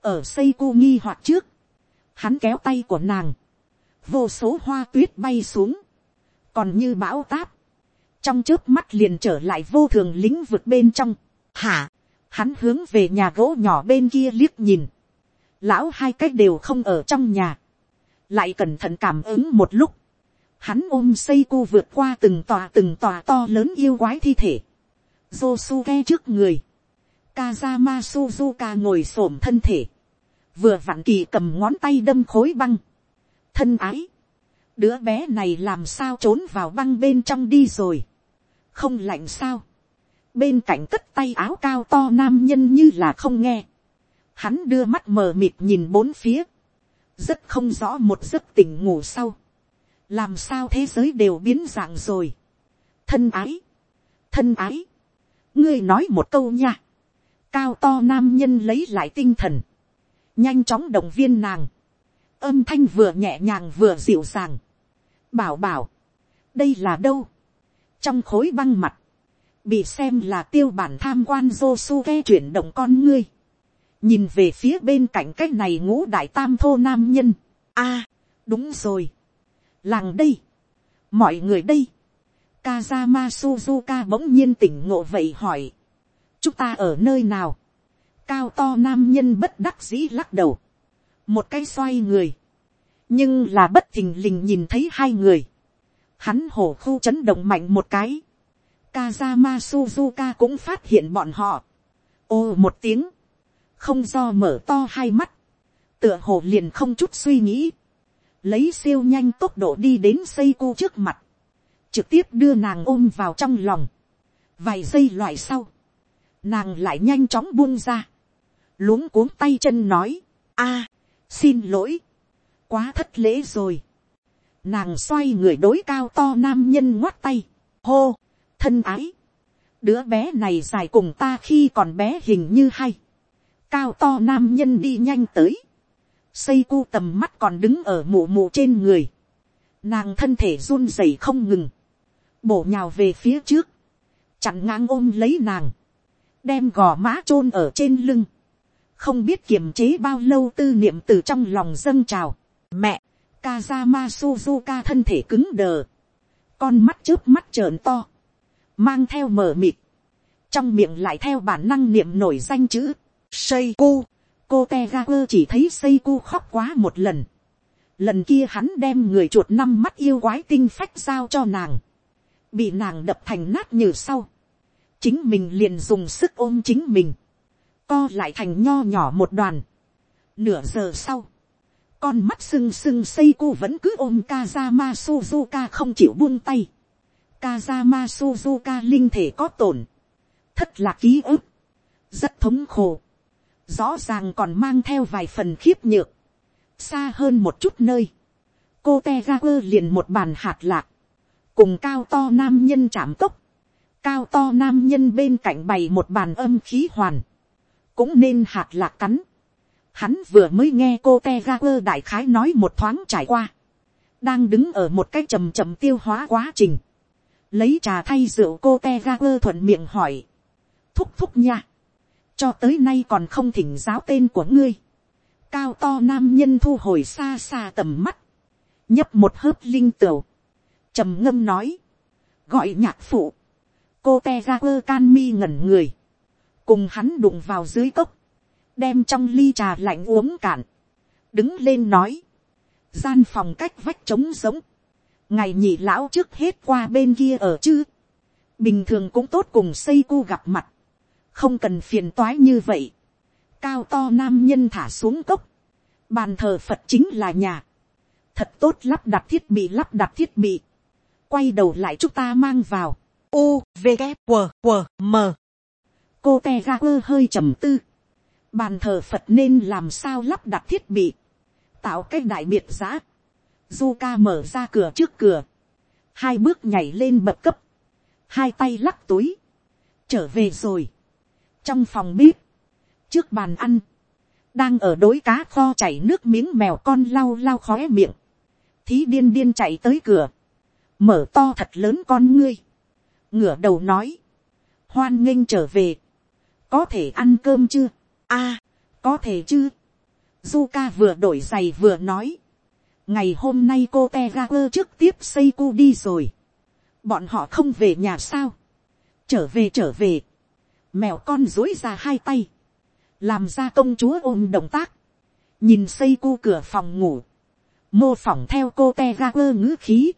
ở xây cô nghi hoặc trước, hắn kéo tay của nàng, vô số hoa tuyết bay xuống, còn như bão táp, trong trước mắt liền trở lại vô thường lĩnh vực bên trong. Hả, hắn hướng về nhà gỗ nhỏ bên kia liếc nhìn. Lão hai cách đều không ở trong nhà. Lại cẩn thận cảm ứng một lúc. Hắn ôm xây cu vượt qua từng tòa từng tòa to lớn yêu quái thi thể. Josuke trước người. Kazama Suzuka ngồi xổm thân thể. Vừa vặn kỳ cầm ngón tay đâm khối băng. Thân ái. Đứa bé này làm sao trốn vào băng bên trong đi rồi không lạnh sao, bên cạnh cất tay áo cao to nam nhân như là không nghe, hắn đưa mắt mờ mịt nhìn bốn phía, rất không rõ một giấc tỉnh ngủ sau, làm sao thế giới đều biến dạng rồi, thân ái, thân ái, ngươi nói một câu nha, cao to nam nhân lấy lại tinh thần, nhanh chóng động viên nàng, âm thanh vừa nhẹ nhàng vừa dịu dàng, bảo bảo, đây là đâu, trong khối băng mặt, bị xem là tiêu bản tham quan Josuke chuyển động con ngươi, nhìn về phía bên cạnh cái này ngũ đại tam thô nam nhân, a, à, đúng rồi, làng đây, mọi người đây, Kazama Suzuka bỗng nhiên tỉnh ngộ vậy hỏi, chúng ta ở nơi nào, cao to nam nhân bất đắc dĩ lắc đầu, một cái xoay người, nhưng là bất thình lình nhìn thấy hai người, hắn hổ khu chấn động mạnh một cái, Kazama Suzuka cũng phát hiện bọn họ, ô một tiếng, không do mở to hai mắt, tựa hồ liền không chút suy nghĩ, lấy siêu nhanh tốc độ đi đến xây cu trước mặt, trực tiếp đưa nàng ôm vào trong lòng, vài giây loại sau, nàng lại nhanh chóng buông ra, luống cuống tay chân nói, a, xin lỗi, quá thất lễ rồi, nàng xoay người đối cao to nam nhân ngoắt tay, hô, thân ái, đứa bé này dài cùng ta khi còn bé hình như hay, cao to nam nhân đi nhanh tới, xây cu tầm mắt còn đứng ở mụ mụ trên người, nàng thân thể run rẩy không ngừng, bổ nhào về phía trước, chặn ngang ôm lấy nàng, đem gò má chôn ở trên lưng, không biết kiềm chế bao lâu tư niệm từ trong lòng dâng trào, mẹ, Kazama Suzuka thân thể cứng đờ. Con mắt trước mắt trợn to. Mang theo mở mịt. trong miệng lại theo bản năng niệm nổi danh chữ, xây cu, cô te ga quơ chỉ thấy xây cu khóc quá một lần, lần kia hắn đem người chuột năm mắt yêu quái tinh phách giao cho nàng, bị nàng đập thành nát như sau, chính mình liền dùng sức ôm chính mình, co lại thành nho nhỏ một đoàn. Nửa giờ sau, con mắt sưng sưng xây cu vẫn cứ ôm Kazama Suzuka không chịu buông tay. Kazama Suzuka linh thể có tổn, thất là ký ức, rất thống khổ, rõ ràng còn mang theo vài phần khiếp nhược, xa hơn một chút nơi, cô te ga quơ liền một bàn hạt lạc, cùng cao to nam nhân chạm tốc, cao to nam nhân bên cạnh bày một bàn âm khí hoàn, cũng nên hạt lạc cắn. Hắn vừa mới nghe cô te ga quơ đại khái nói một thoáng trải qua, đang đứng ở một cái chầm chầm tiêu hóa quá trình, lấy trà thay rượu cô te ga quơ thuận miệng hỏi, thúc thúc nha, cho tới nay còn không thỉnh giáo tên của ngươi, cao to nam nhân thu hồi xa xa tầm mắt, nhấp một hớp linh tửu, trầm ngâm nói, gọi nhạc phụ, cô te ra quơ can mi ngẩn người, cùng hắn đụng vào dưới cốc, đem trong ly trà lạnh uống cạn, đứng lên nói, gian phòng cách vách trống giống, ngày nhị lão trước hết qua bên kia ở chứ, bình thường cũng tốt cùng xây cu gặp mặt, không cần phiền toái như vậy, cao to nam nhân thả xuống cốc, bàn thờ phật chính là nhà, thật tốt lắp đặt thiết bị lắp đặt thiết bị, quay đầu lại chúng ta mang vào, u v g q q m. Cô te ga quơ hơi trầm tư, bàn thờ phật nên làm sao lắp đặt thiết bị, tạo cái đại biệt giã, du ca mở ra cửa trước cửa, hai bước nhảy lên bậc cấp, hai tay lắc túi, trở về rồi, trong phòng bếp, trước bàn ăn, đang ở đối cá kho chảy nước miếng mèo con lau lau khóe miệng, thí điên điên chạy tới cửa, mở to thật lớn con ngươi, ngửa đầu nói, hoan nghênh trở về, có thể ăn cơm chưa, a, có thể chứ, du ca vừa đổi giày vừa nói, ngày hôm nay cô te ga quơ trước tiếp xây cu đi rồi, bọn họ không về nhà sao, trở về trở về, mèo con dối ra hai tay, làm ra công chúa ôm động tác, nhìn xây cu cửa phòng ngủ, mô phỏng theo cô te ga quơ ngữ khí,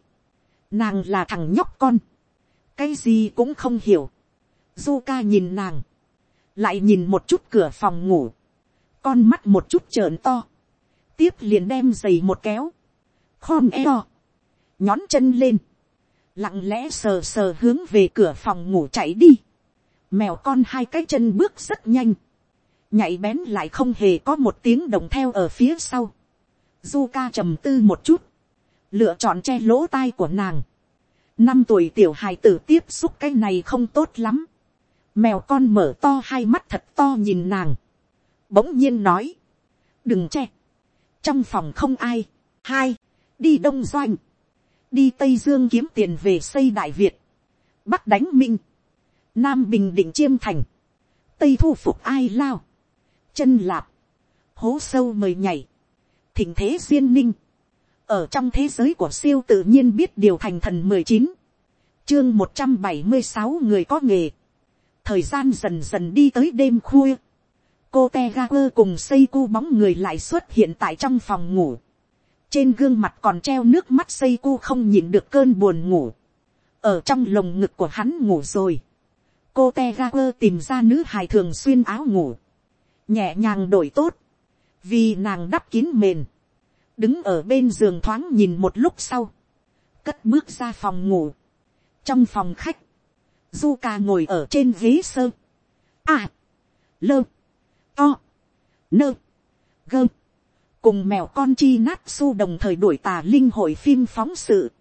nàng là thằng nhóc con, cái gì cũng không hiểu, du ca nhìn nàng, lại nhìn một chút cửa phòng ngủ, con mắt một chút trợn to, tiếp liền đem giày một kéo, khom eo, nhón chân lên, lặng lẽ sờ sờ hướng về cửa phòng ngủ chạy đi, mèo con hai cái chân bước rất nhanh, nhảy bén lại không hề có một tiếng đồng theo ở phía sau, du ca trầm tư một chút, lựa chọn che lỗ tai của nàng, năm tuổi tiểu hài tử tiếp xúc cái này không tốt lắm, mèo con mở to hai mắt thật to nhìn nàng, bỗng nhiên nói, đừng che, trong phòng không ai, hai, đi đông doanh, đi tây dương kiếm tiền về xây đại việt, bắc đánh minh, nam bình định chiêm thành, tây thu phục ai lao, chân lạp, hố sâu mời nhảy, thỉnh thế duyên ninh, ở trong thế giới của siêu tự nhiên biết điều thành thần mười chín, chương một trăm bảy mươi sáu người có nghề, thời gian dần dần đi tới đêm khuya, cô te cùng xây cu bóng người lại xuất hiện tại trong phòng ngủ, trên gương mặt còn treo nước mắt xây cu không nhìn được cơn buồn ngủ, ở trong lồng ngực của hắn ngủ rồi, cô te ga quơ tìm ra nữ hài thường xuyên áo ngủ, nhẹ nhàng đổi tốt, vì nàng đắp kín mền, đứng ở bên giường thoáng nhìn một lúc sau, cất bước ra phòng ngủ, trong phòng khách, du ca ngồi ở trên ghế sơ, à, lơ, to, nơ, gơ, cùng mèo con chi nát su đồng thời đuổi tà linh hội phim phóng sự,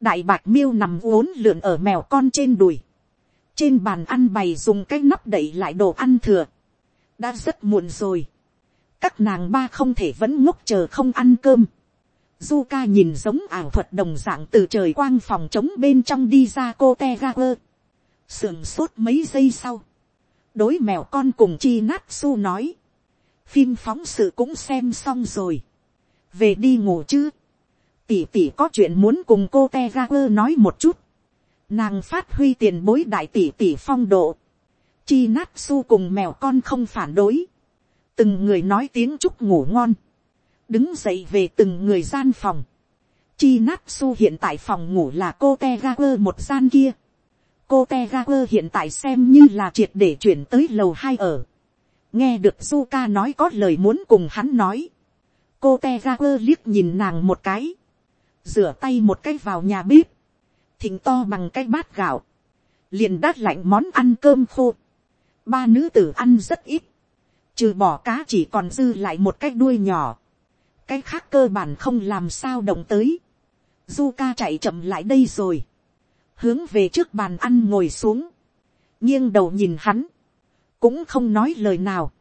đại bạc miêu nằm uốn lượn ở mèo con trên đùi, trên bàn ăn bày dùng cái nắp đậy lại đồ ăn thừa, đã rất muộn rồi, các nàng ba không thể vẫn ngốc chờ không ăn cơm, du ca nhìn giống ảo thuật đồng dạng từ trời quang phòng trống bên trong đi ra cô te ga quơ, sườn sốt mấy giây sau, đối mèo con cùng chi nát su nói, phim phóng sự cũng xem xong rồi, về đi ngủ chứ, tỉ tỉ có chuyện muốn cùng cô te ga quơ nói một chút, nàng phát huy tiền bối đại tỷ tỷ phong độ, chi nát su cùng mèo con không phản đối, từng người nói tiếng chúc ngủ ngon, đứng dậy về từng người gian phòng, chi nát su hiện tại phòng ngủ là cô te ga quơ một gian kia, cô te ga quơ hiện tại xem như là triệt để chuyển tới lầu hai ở, nghe được du ca nói có lời muốn cùng hắn nói, cô te ga quơ liếc nhìn nàng một cái, rửa tay một cái vào nhà bếp, thình to bằng cái bát gạo, liền đắt lạnh món ăn cơm khô, ba nữ tử ăn rất ít, trừ bỏ cá chỉ còn dư lại một cái đuôi nhỏ, cái khác cơ bản không làm sao động tới, du ca chạy chậm lại đây rồi, hướng về trước bàn ăn ngồi xuống, nghiêng đầu nhìn hắn, cũng không nói lời nào,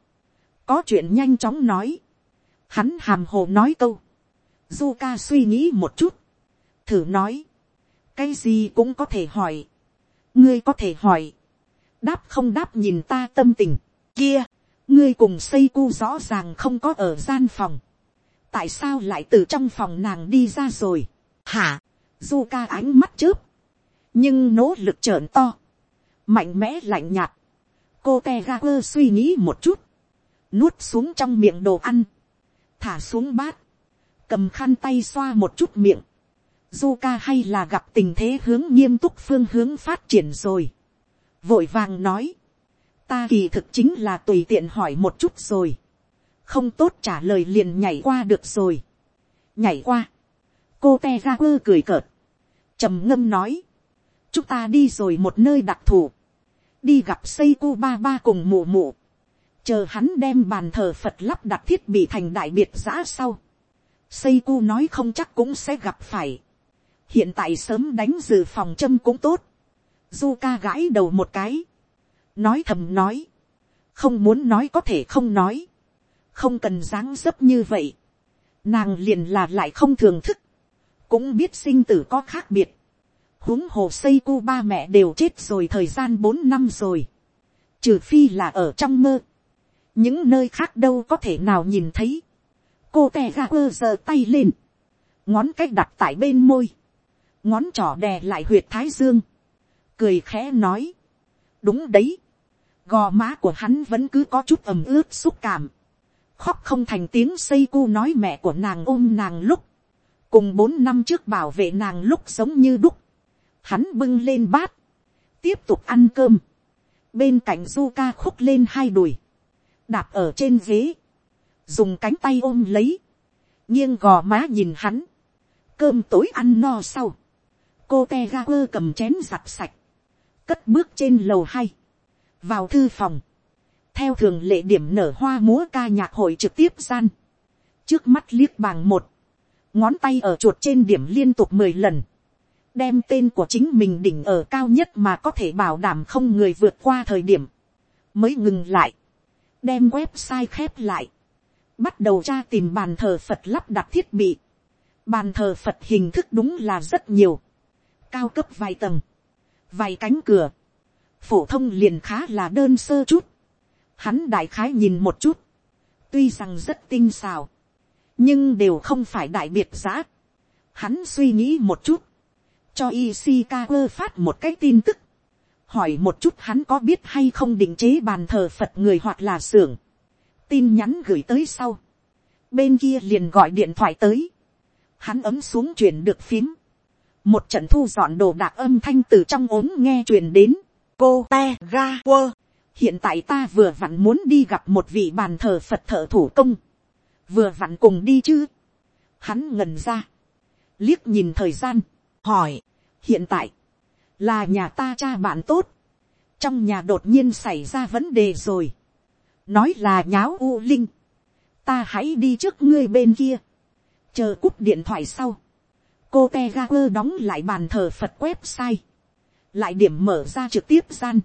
có chuyện nhanh chóng nói, hắn hàm hồ nói câu, du ca suy nghĩ một chút, thử nói, cái gì cũng có thể hỏi, ngươi có thể hỏi, đáp không đáp nhìn ta tâm tình, kia, ngươi cùng xây cu rõ ràng không có ở gian phòng, tại sao lại từ trong phòng nàng đi ra rồi, hả, du ca ánh mắt chớp, nhưng nỗ lực trợn to, mạnh mẽ lạnh nhạt, cô te ga quơ suy nghĩ một chút, nuốt xuống trong miệng đồ ăn, thả xuống bát, cầm khăn tay xoa một chút miệng, Zuka hay là gặp tình thế hướng nghiêm túc phương hướng phát triển rồi, vội vàng nói, ta kỳ thực chính là tùy tiện hỏi một chút rồi, không tốt trả lời liền nhảy qua được rồi, nhảy qua, cô te ra quơ cười cợt, trầm ngâm nói, chúng ta đi rồi một nơi đặc thù, đi gặp xây cu ba ba cùng mù mù, chờ hắn đem bàn thờ phật lắp đặt thiết bị thành đại biệt giã sau, xây cu nói không chắc cũng sẽ gặp phải, hiện tại sớm đánh dự phòng châm cũng tốt, du ca gãi đầu một cái, nói thầm nói, không muốn nói có thể không nói, không cần dáng dấp như vậy, nàng liền là lại không thường thức, cũng biết sinh tử có khác biệt, huống hồ xây cu ba mẹ đều chết rồi thời gian bốn năm rồi, trừ phi là ở trong mơ, những nơi khác đâu có thể nào nhìn thấy, cô tè ga quơ giơ tay lên, ngón cách đặt tại bên môi, ngón trỏ đè lại huyệt thái dương, cười khẽ nói, đúng đấy, gò má của hắn vẫn cứ có chút ẩm ướt xúc cảm, khóc không thành tiếng xây cu nói mẹ của nàng ôm nàng lúc, cùng bốn năm trước bảo vệ nàng lúc giống như đúc, hắn bưng lên bát, tiếp tục ăn cơm, bên cạnh du ca khúc lên hai đùi, đạp ở trên ghế, dùng cánh tay ôm lấy, nghiêng gò má nhìn hắn, cơm tối ăn no sau, cô te ga quơ cầm chén giặt sạch, cất bước trên lầu hai, vào thư phòng, theo thường lệ điểm nở hoa múa ca nhạc hội trực tiếp gian, trước mắt liếc bàng một, ngón tay ở chuột trên điểm liên tục mười lần, đem tên của chính mình đỉnh ở cao nhất mà có thể bảo đảm không người vượt qua thời điểm, mới ngừng lại, đem website khép lại, bắt đầu tra tìm bàn thờ phật lắp đặt thiết bị, bàn thờ phật hình thức đúng là rất nhiều, cao cấp vài tầng, vài cánh cửa, phổ thông liền khá là đơn sơ chút, hắn đại khái nhìn một chút, tuy rằng rất tinh xào, nhưng đều không phải đại biệt giã. Hắn suy nghĩ một chút, cho Ishikawa phát một cái tin tức, hỏi một chút hắn có biết hay không định chế bàn thờ Phật người hoặc là xưởng. Tin nhắn gửi tới sau. Bên kia liền gọi điện thoại tới. Hắn ấm xuống chuyển được phím. Một trận thu dọn đồ đạc âm thanh từ trong ốm nghe truyền đến. Cô te ga quơ. Hiện tại ta vừa vặn muốn đi gặp một vị bàn thờ Phật thợ thủ công. Vừa vặn cùng đi chứ. Hắn ngần ra. Liếc nhìn thời gian. Hỏi. Hiện tại là nhà ta cha bạn tốt, trong nhà đột nhiên xảy ra vấn đề rồi, nói là nháo u linh, ta hãy đi trước ngươi bên kia, chờ cúp điện thoại sau, cô te ga quơ đóng lại bàn thờ phật website, lại điểm mở ra trực tiếp gian,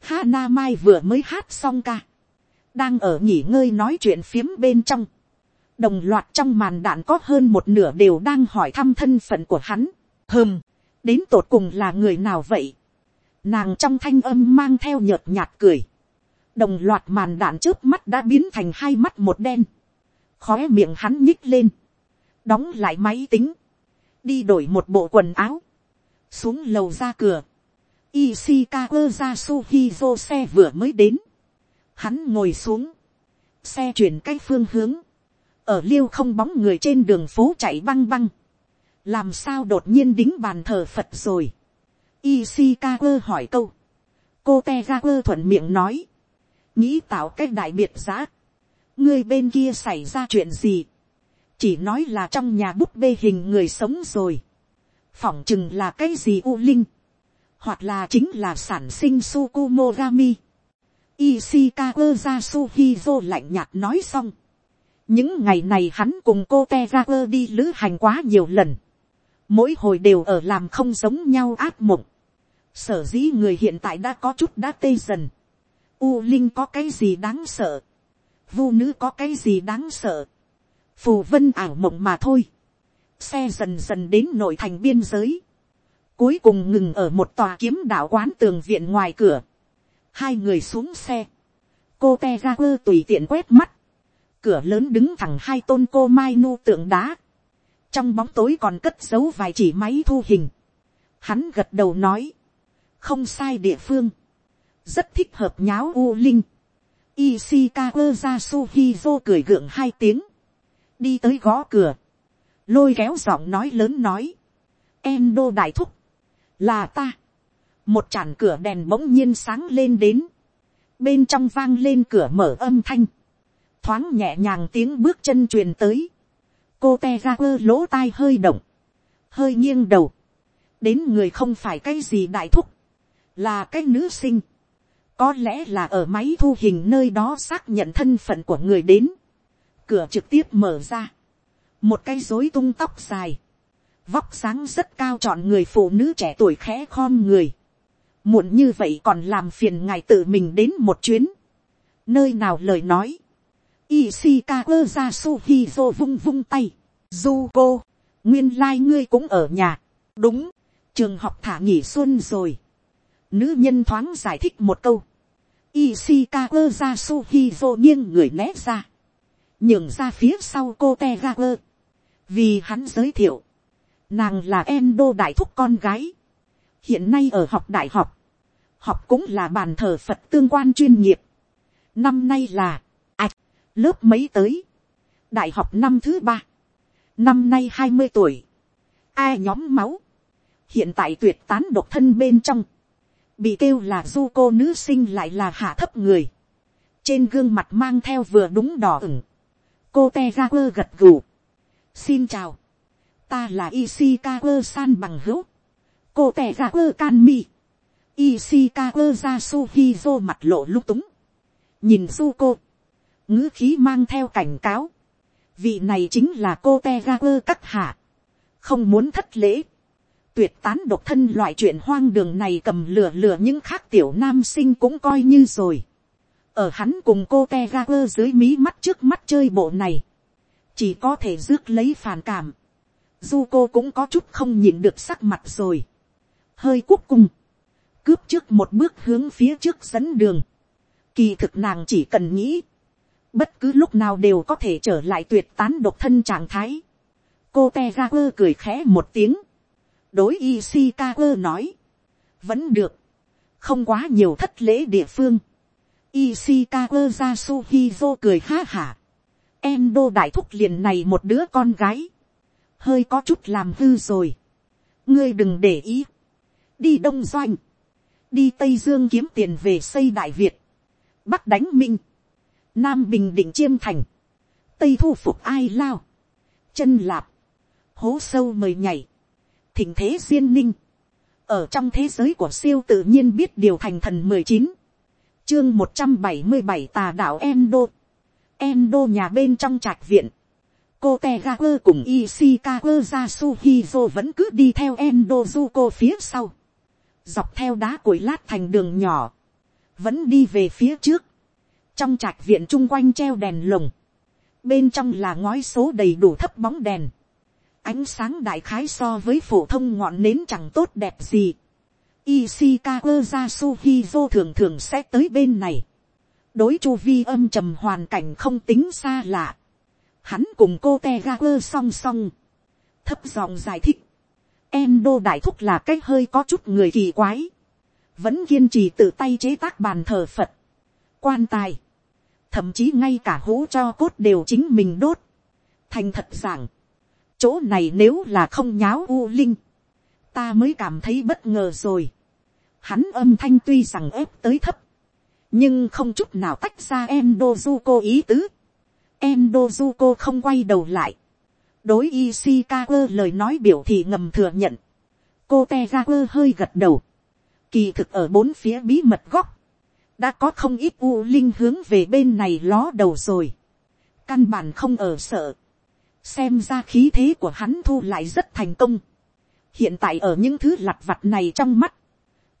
Hana Mai vừa mới hát xong ca. Đang ở nghỉ ngơi nói chuyện phiếm bên trong. Đồng loạt trong màn đạn có hơn một nửa đều đang hỏi thăm thân phận của hắn. Hừm, đến tột cùng là người nào vậy. nàng trong thanh âm mang theo nhợt nhạt cười. đồng loạt màn đạn trước mắt đã biến thành hai mắt một đen. Khói miệng hắn nhích lên. đóng lại máy tính đi đổi một bộ quần áo. xuống lầu ra cửa. Ishikawa Yasuhizo xe vừa mới đến. Hắn ngồi xuống. Xe chuyển cách phương hướng. Ở liêu không bóng người trên đường phố chạy băng băng. Làm sao đột nhiên đính bàn thờ Phật rồi. Ishikawa hỏi câu. Cô Tegaku thuận miệng nói. Nghĩ tạo cách đại biệt giã, Người bên kia xảy ra chuyện gì. Chỉ nói là trong nhà bút bê hình người sống rồi. Phỏng chừng là cái gì u linh hoặc là chính là sản sinh Sukumogami. Ishikawa Yasuhizo lạnh nhạt nói xong. Những ngày này hắn cùng cô Tegaku đi lữ hành quá nhiều lần. Mỗi hồi đều ở làm không giống nhau ác mộng. Sở dĩ người hiện tại đã có chút đã tê dần. U Linh có cái gì đáng sợ. Vu nữ có cái gì đáng sợ. Phù vân ảo mộng mà thôi. Xe dần dần đến nội thành biên giới Cuối cùng ngừng ở một tòa kiếm đạo quán tường viện ngoài cửa. Hai người xuống xe. Cô te ra quơ tùy tiện quét mắt. Cửa lớn đứng thẳng hai tôn cô mai nu tượng đá. Trong bóng tối còn cất giấu vài chỉ máy thu hình. Hắn gật đầu nói. Không sai địa phương. Rất thích hợp nháo u linh. Ishikawa Jasuhizo cười gượng hai tiếng. Đi tới gõ cửa. Lôi kéo giọng nói lớn nói. Em đô đại thúc là ta. một chản cửa đèn bỗng nhiên sáng lên đến. bên trong vang lên cửa mở âm thanh. thoáng nhẹ nhàng tiếng bước chân truyền tới. cô te ra quơ lỗ tai hơi động. hơi nghiêng đầu. đến người không phải cái gì đại thúc. là cái nữ sinh. có lẽ là ở máy thu hình nơi đó xác nhận thân phận của người đến cửa trực tiếp mở ra. một cái rối tung tóc dài vóc sáng rất cao chọn người phụ nữ trẻ tuổi khẽ khom người. Muộn như vậy còn làm phiền ngài tự mình đến một chuyến. Nơi nào lời nói. Ishikawa Yasuhizo vung vung tay. Zuko, nguyên lai like ngươi cũng ở nhà. Đúng, trường học thả nghỉ xuân rồi. Nữ nhân thoáng giải thích một câu. Ishikawa Yasuhizo nghiêng người né ra. Nhường ra phía sau cô Tegaku. Vì hắn giới thiệu Nàng là em đô đại thúc con gái. Hiện nay ở học đại học. Học cũng là bàn thờ Phật tương quan chuyên nghiệp. Năm nay là, ạch, lớp mấy tới. Đại học năm thứ ba. Năm nay hai mươi tuổi. Ai nhóm máu. Hiện tại tuyệt tán độc thân bên trong. Bị kêu là du cô nữ sinh lại là hạ thấp người. Trên gương mặt mang theo vừa đúng đỏ ửng. Cô te ra quơ gật gù. Xin chào. Ta là Ishikawa san bằng hữu, cô te ra quơ can mi, Ishikawa ra suhizo mặt lộ lung túng, nhìn su cô, ngữ khí mang theo cảnh cáo, vị này chính là cô te ra quơ các hạ, không muốn thất lễ, tuyệt tán độc thân loại chuyện hoang đường này cầm lửa lửa những khác tiểu nam sinh cũng coi như rồi ở hắn cùng cô te ga quơ dưới mí mắt trước mắt chơi bộ này, chỉ có thể rước lấy phản cảm. Du cô cũng có chút không nhìn được sắc mặt rồi, hơi cuốc cung, cướp trước một bước hướng phía trước dẫn đường, kỳ thực nàng chỉ cần nghĩ, bất cứ lúc nào đều có thể trở lại tuyệt tán độc thân trạng thái, cô te ga quơ cười khẽ một tiếng, đối Ishikawa nói, vẫn được, không quá nhiều thất lễ địa phương, Ishikawa Yasuhizo cười ha hả, em đô đại thúc liền này một đứa con gái, hơi có chút làm hư rồi. ngươi đừng để ý. đi đông doanh. đi tây dương kiếm tiền về xây đại việt. bắc đánh minh. nam bình định chiêm thành. tây thu phục ai lao. chân lạp. hố sâu mời nhảy. thỉnh thế duyên ninh. ở trong thế giới của siêu tự nhiên biết điều thành thần mười chín chương một trăm bảy mươi bảy tà đạo endo. Endo nhà bên trong trạch viện. Cô Tegaku cùng ishikawa yasuhizo vẫn cứ đi theo Endo Zuko phía sau, dọc theo đá củi lát thành đường nhỏ, vẫn đi về phía trước, trong trạch viện chung quanh treo đèn lồng, bên trong là ngói số đầy đủ thấp bóng đèn, ánh sáng đại khái so với phổ thông ngọn nến chẳng tốt đẹp gì. Ishikawa Yasuhizo thường thường sẽ tới bên này. đối chu vi âm trầm hoàn cảnh không tính xa lạ. Hắn cùng cô Tegaku song song, thấp giọng giải thích, em đô đại thúc là cái hơi có chút người kỳ quái, vẫn kiên trì tự tay chế tác bàn thờ phật, quan tài, thậm chí ngay cả hũ cho cốt đều chính mình đốt, thành thật rằng, chỗ này nếu là không nháo u linh, ta mới cảm thấy bất ngờ rồi. Hắn âm thanh tuy rằng ép tới thấp, nhưng không chút nào tách ra em Dozuko ý tứ. Em Dozuko không quay đầu lại. đối Ishikawa lời nói biểu thị ngầm thừa nhận. cô Tegaku hơi gật đầu. kỳ thực ở bốn phía bí mật góc, đã có không ít u linh hướng về bên này ló đầu rồi. căn bản không ở sợ. xem ra khí thế của hắn thu lại rất thành công hiện tại ở những thứ lặt vặt này trong mắt,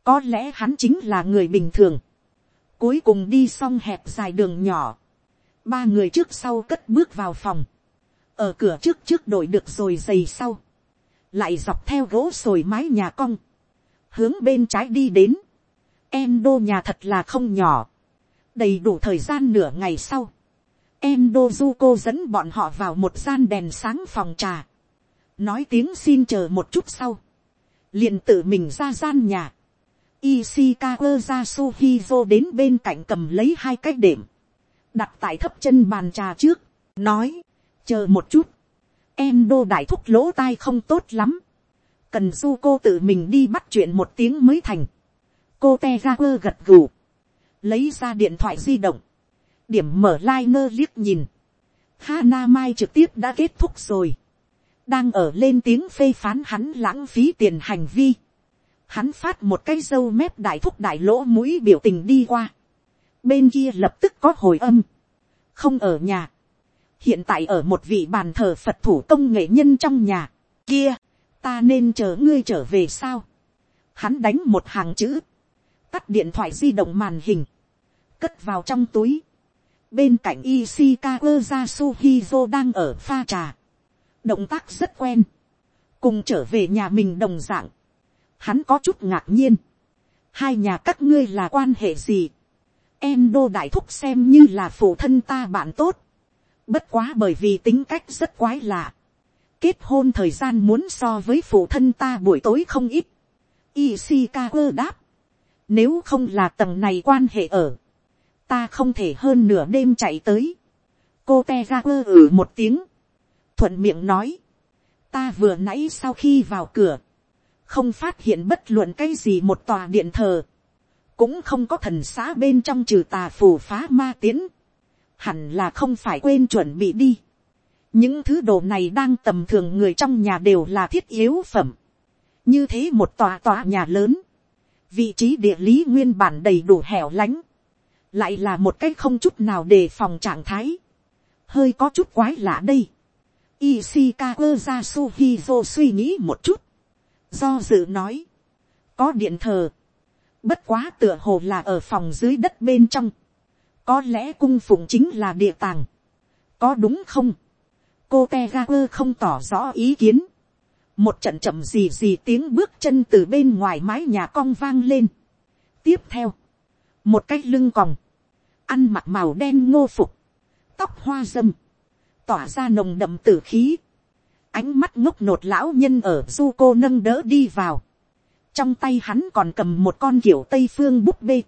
có lẽ hắn chính là người bình thường Cuối cùng đi xong hẹp dài đường nhỏ. Ba người trước sau cất bước vào phòng. Ở cửa trước trước đổi được rồi giày sau. Lại dọc theo gỗ sồi mái nhà cong. Hướng bên trái đi đến. Em đô nhà thật là không nhỏ. Đầy đủ thời gian nửa ngày sau. Em đô du cô dẫn bọn họ vào một gian đèn sáng phòng trà. Nói tiếng xin chờ một chút sau. liền tự mình ra gian nhà Ishikawa Yasuhizo đến bên cạnh cầm lấy hai cái đệm. Đặt tại thấp chân bàn trà trước. Nói. Chờ một chút. Em đô đại thúc lỗ tai không tốt lắm. Cần du cô tự mình đi bắt chuyện một tiếng mới thành. Cô Tegaku gật gù. Lấy ra điện thoại di động. Điểm mở liner liếc nhìn. Hana Mai trực tiếp đã kết thúc rồi. Đang ở lên tiếng phê phán hắn lãng phí tiền hành vi hắn phát một cái dâu mép đại thúc đại lỗ mũi biểu tình đi qua. bên kia lập tức có hồi âm. không ở nhà. hiện tại ở một vị bàn thờ phật thủ công nghệ nhân trong nhà. kia, ta nên chờ ngươi trở về sao. hắn đánh một hàng chữ. tắt điện thoại di động màn hình. cất vào trong túi. bên cạnh Ishikawa Yasuhizo đang ở pha trà động tác rất quen. cùng trở về nhà mình đồng dạng hắn có chút ngạc nhiên. hai nhà các ngươi là quan hệ gì. em đô đại thúc xem như là phụ thân ta bạn tốt. bất quá bởi vì tính cách rất quái lạ. kết hôn thời gian muốn so với phụ thân ta buổi tối không ít. Ishikawa đáp. Nếu không là tầng này quan hệ ở. Ta không thể hơn nửa đêm chạy tới. Cô Tegaku ử một tiếng. Thuận miệng nói. Ta vừa nãy sau khi vào cửa không phát hiện bất luận cái gì một tòa điện thờ, cũng không có thần xã bên trong trừ tà phù phá ma tiến, hẳn là không phải quên chuẩn bị đi. những thứ đồ này đang tầm thường người trong nhà đều là thiết yếu phẩm, như thế một tòa tòa nhà lớn, vị trí địa lý nguyên bản đầy đủ hẻo lánh, lại là một cái không chút nào đề phòng trạng thái, hơi có chút quái lạ đây. Ishikawa Yasuhizo suy nghĩ một chút, do dự nói, có điện thờ, bất quá tựa hồ là ở phòng dưới đất bên trong, có lẽ cung phụng chính là địa tàng, có đúng không, cô Tegaku không tỏ rõ ý kiến, một trận chậm gì gì tiếng bước chân từ bên ngoài mái nhà cong vang lên. tiếp theo, một cái lưng còng, ăn mặc màu đen ngô phục, tóc hoa râm tỏa ra nồng đậm tử khí, ánh mắt ngốc nột lão nhân ở du cô nâng đỡ đi vào. trong tay hắn còn cầm một con kiểu tây phương búp bê.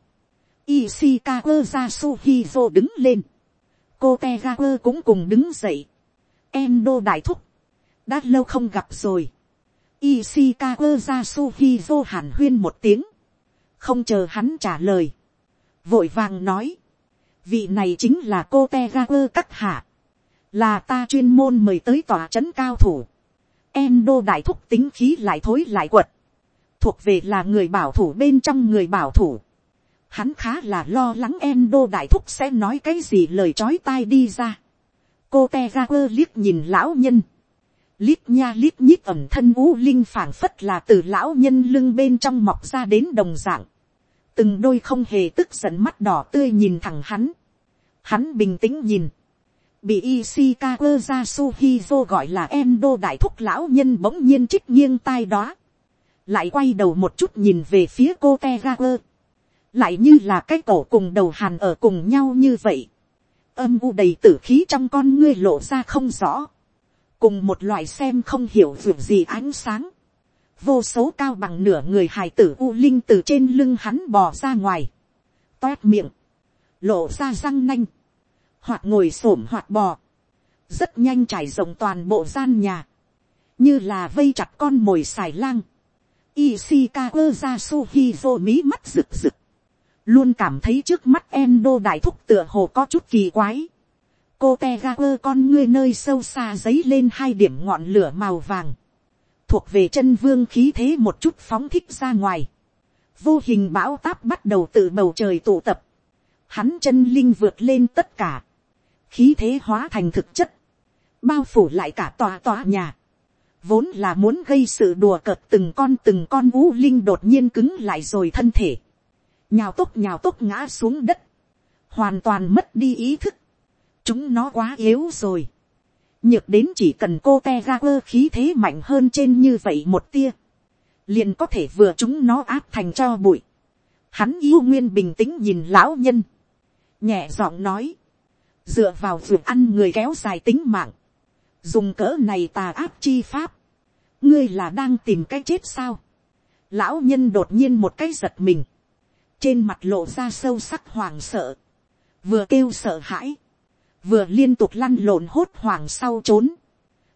Ishikawa Yasuhizo đứng lên. cô Tegawa cũng cùng đứng dậy. Endo đại thúc. đã lâu không gặp rồi. Ishikawa Yasuhizo hàn huyên một tiếng. không chờ hắn trả lời. vội vàng nói. vị này chính là cô Tegawa các hạ là ta chuyên môn mời tới tòa trấn cao thủ, em đô đại thúc tính khí lại thối lại quật, thuộc về là người bảo thủ bên trong người bảo thủ, hắn khá là lo lắng em đô đại thúc sẽ nói cái gì lời chói tai đi ra, cô te ra quơ liếc nhìn lão nhân, liếc nha liếc nhít ẩm thân u linh phảng phất là từ lão nhân lưng bên trong mọc ra đến đồng dạng, từng đôi không hề tức giận mắt đỏ tươi nhìn thẳng hắn, hắn bình tĩnh nhìn, bị Ishikawa Yasuhizo gọi là Endo đại thúc lão nhân bỗng nhiên trích nghiêng tai đó. Lại quay đầu một chút nhìn về phía cô Tegaku. Lại như là cái cổ cùng đầu hàn ở cùng nhau như vậy. Âm u đầy tử khí trong con ngươi lộ ra không rõ. Cùng một loại xem không hiểu việc gì ánh sáng. vô số cao bằng nửa người hài tử u linh từ trên lưng hắn bò ra ngoài, toét miệng, lộ ra răng nanh, hoặc ngồi s ổ m hoặc bò, rất nhanh trải rộng toàn bộ gian nhà, như là vây chặt con mồi xài lang, Ishikawa vô mí mắt rực rực. Luôn cảm thấy trước mắt Endo đại thúc tựa hồ có chút kỳ quái. Cô Tegaku con ngươi nơi sâu xa dấy lên hai điểm ngọn lửa màu vàng. Thuộc về chân vương khí thế một chút phóng thích ra ngoài. Vô hình bão táp bắt đầu từ bầu trời tụ tập. Hắn chân linh vượt lên tất cả. Khí thế hóa thành thực chất. Bao phủ lại cả tòa tòa nhà vốn là muốn gây sự đùa cợt từng con từng con vũ linh đột nhiên cứng lại rồi thân thể, nhào tốc nhào tốc ngã xuống đất, hoàn toàn mất đi ý thức, chúng nó quá yếu rồi, nhược đến chỉ cần cô te ga quơ khí thế mạnh hơn trên như vậy một tia, liền có thể vừa chúng nó áp thành cho bụi, hắn yêu nguyên bình tĩnh nhìn lão nhân, nhẹ giọng nói, dựa vào ruột ăn người kéo dài tính mạng, dùng cỡ này tà áp chi pháp, ngươi là đang tìm cái chết sao. lão nhân đột nhiên một cái giật mình, trên mặt lộ ra sâu sắc hoàng sợ, vừa kêu sợ hãi, vừa liên tục lăn lộn hốt hoảng sau trốn.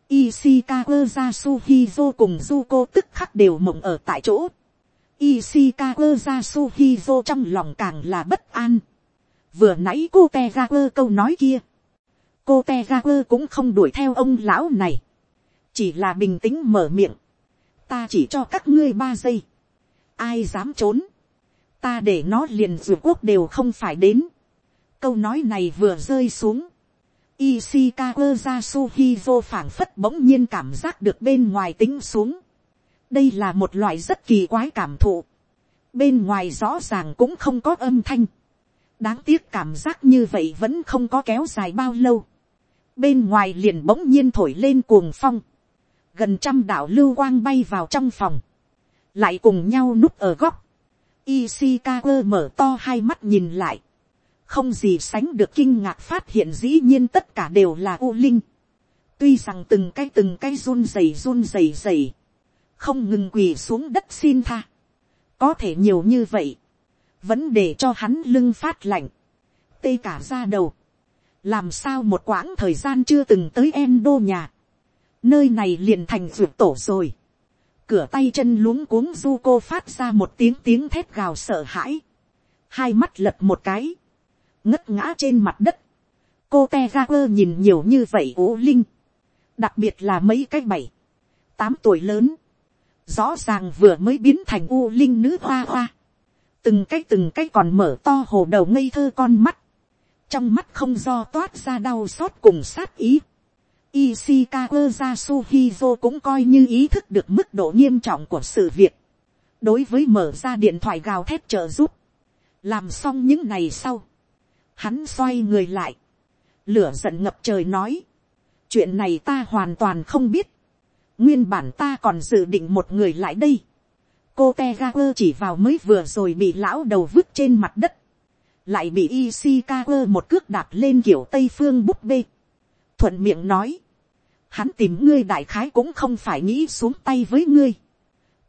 Ishikawa Yasuhizo cùng Zuko tức khắc đều mộng ở tại chỗ. Ishikawa Yasuhizo trong lòng càng là bất an. Vừa nãy cô Tegaku câu nói kia. Cô te ra quơ cũng không đuổi theo ông lão này, chỉ là bình tĩnh mở miệng, ta chỉ cho các ngươi ba giây, ai dám trốn, ta để nó liền ruột quốc đều không phải đến, câu nói này vừa rơi xuống, Ishikawa Yasuhizo phảng phất bỗng nhiên cảm giác được bên ngoài tính xuống. Đây là một loại rất kỳ quái cảm thụ. Bên ngoài rõ ràng cũng không có âm thanh. Đáng tiếc cảm giác như vậy vẫn không có kéo dài bao lâu. Bên ngoài liền bỗng nhiên thổi lên cuồng phong, gần trăm đạo lưu quang bay vào trong phòng, lại cùng nhau núp ở góc, Ishikawa mở to hai mắt nhìn lại, không gì sánh được kinh ngạc phát hiện dĩ nhiên tất cả đều là u linh, tuy rằng từng cái từng cái run rẩy run rẩy rẩy, không ngừng quỳ xuống đất xin tha, có thể nhiều như vậy, vẫn để cho hắn lưng phát lạnh, tê cả ra đầu, làm sao một quãng thời gian chưa từng tới em đô nhà, nơi này liền thành ruột tổ rồi, cửa tay chân luống cuống du cô phát ra một tiếng tiếng thét gào sợ hãi, hai mắt lật một cái, ngất ngã trên mặt đất, cô te ga quơ nhìn nhiều như vậy ố linh, đặc biệt là mấy cái bảy, tám tuổi lớn, rõ ràng vừa mới biến thành u linh nữ hoa hoa, từng cái từng cái còn mở to hồ đầu ngây thơ con mắt, trong mắt không do toát ra đau xót cùng sát ý. Ishikawa Yasuhizo cũng coi như ý thức được mức độ nghiêm trọng của sự việc. Đối với mở ra điện thoại gào thét trợ giúp. Làm xong những ngày sau. Hắn xoay người lại. Lửa giận ngập trời nói. Chuyện này ta hoàn toàn không biết. Nguyên bản ta còn dự định một người lại đây. Cô Tegaper chỉ vào mới vừa rồi bị lão đầu vứt trên mặt đất. Lại bị Ishikawa một cước đạp lên kiểu tây phương búp bê. thuận miệng nói, hắn tìm ngươi đại khái cũng không phải nghĩ xuống tay với ngươi,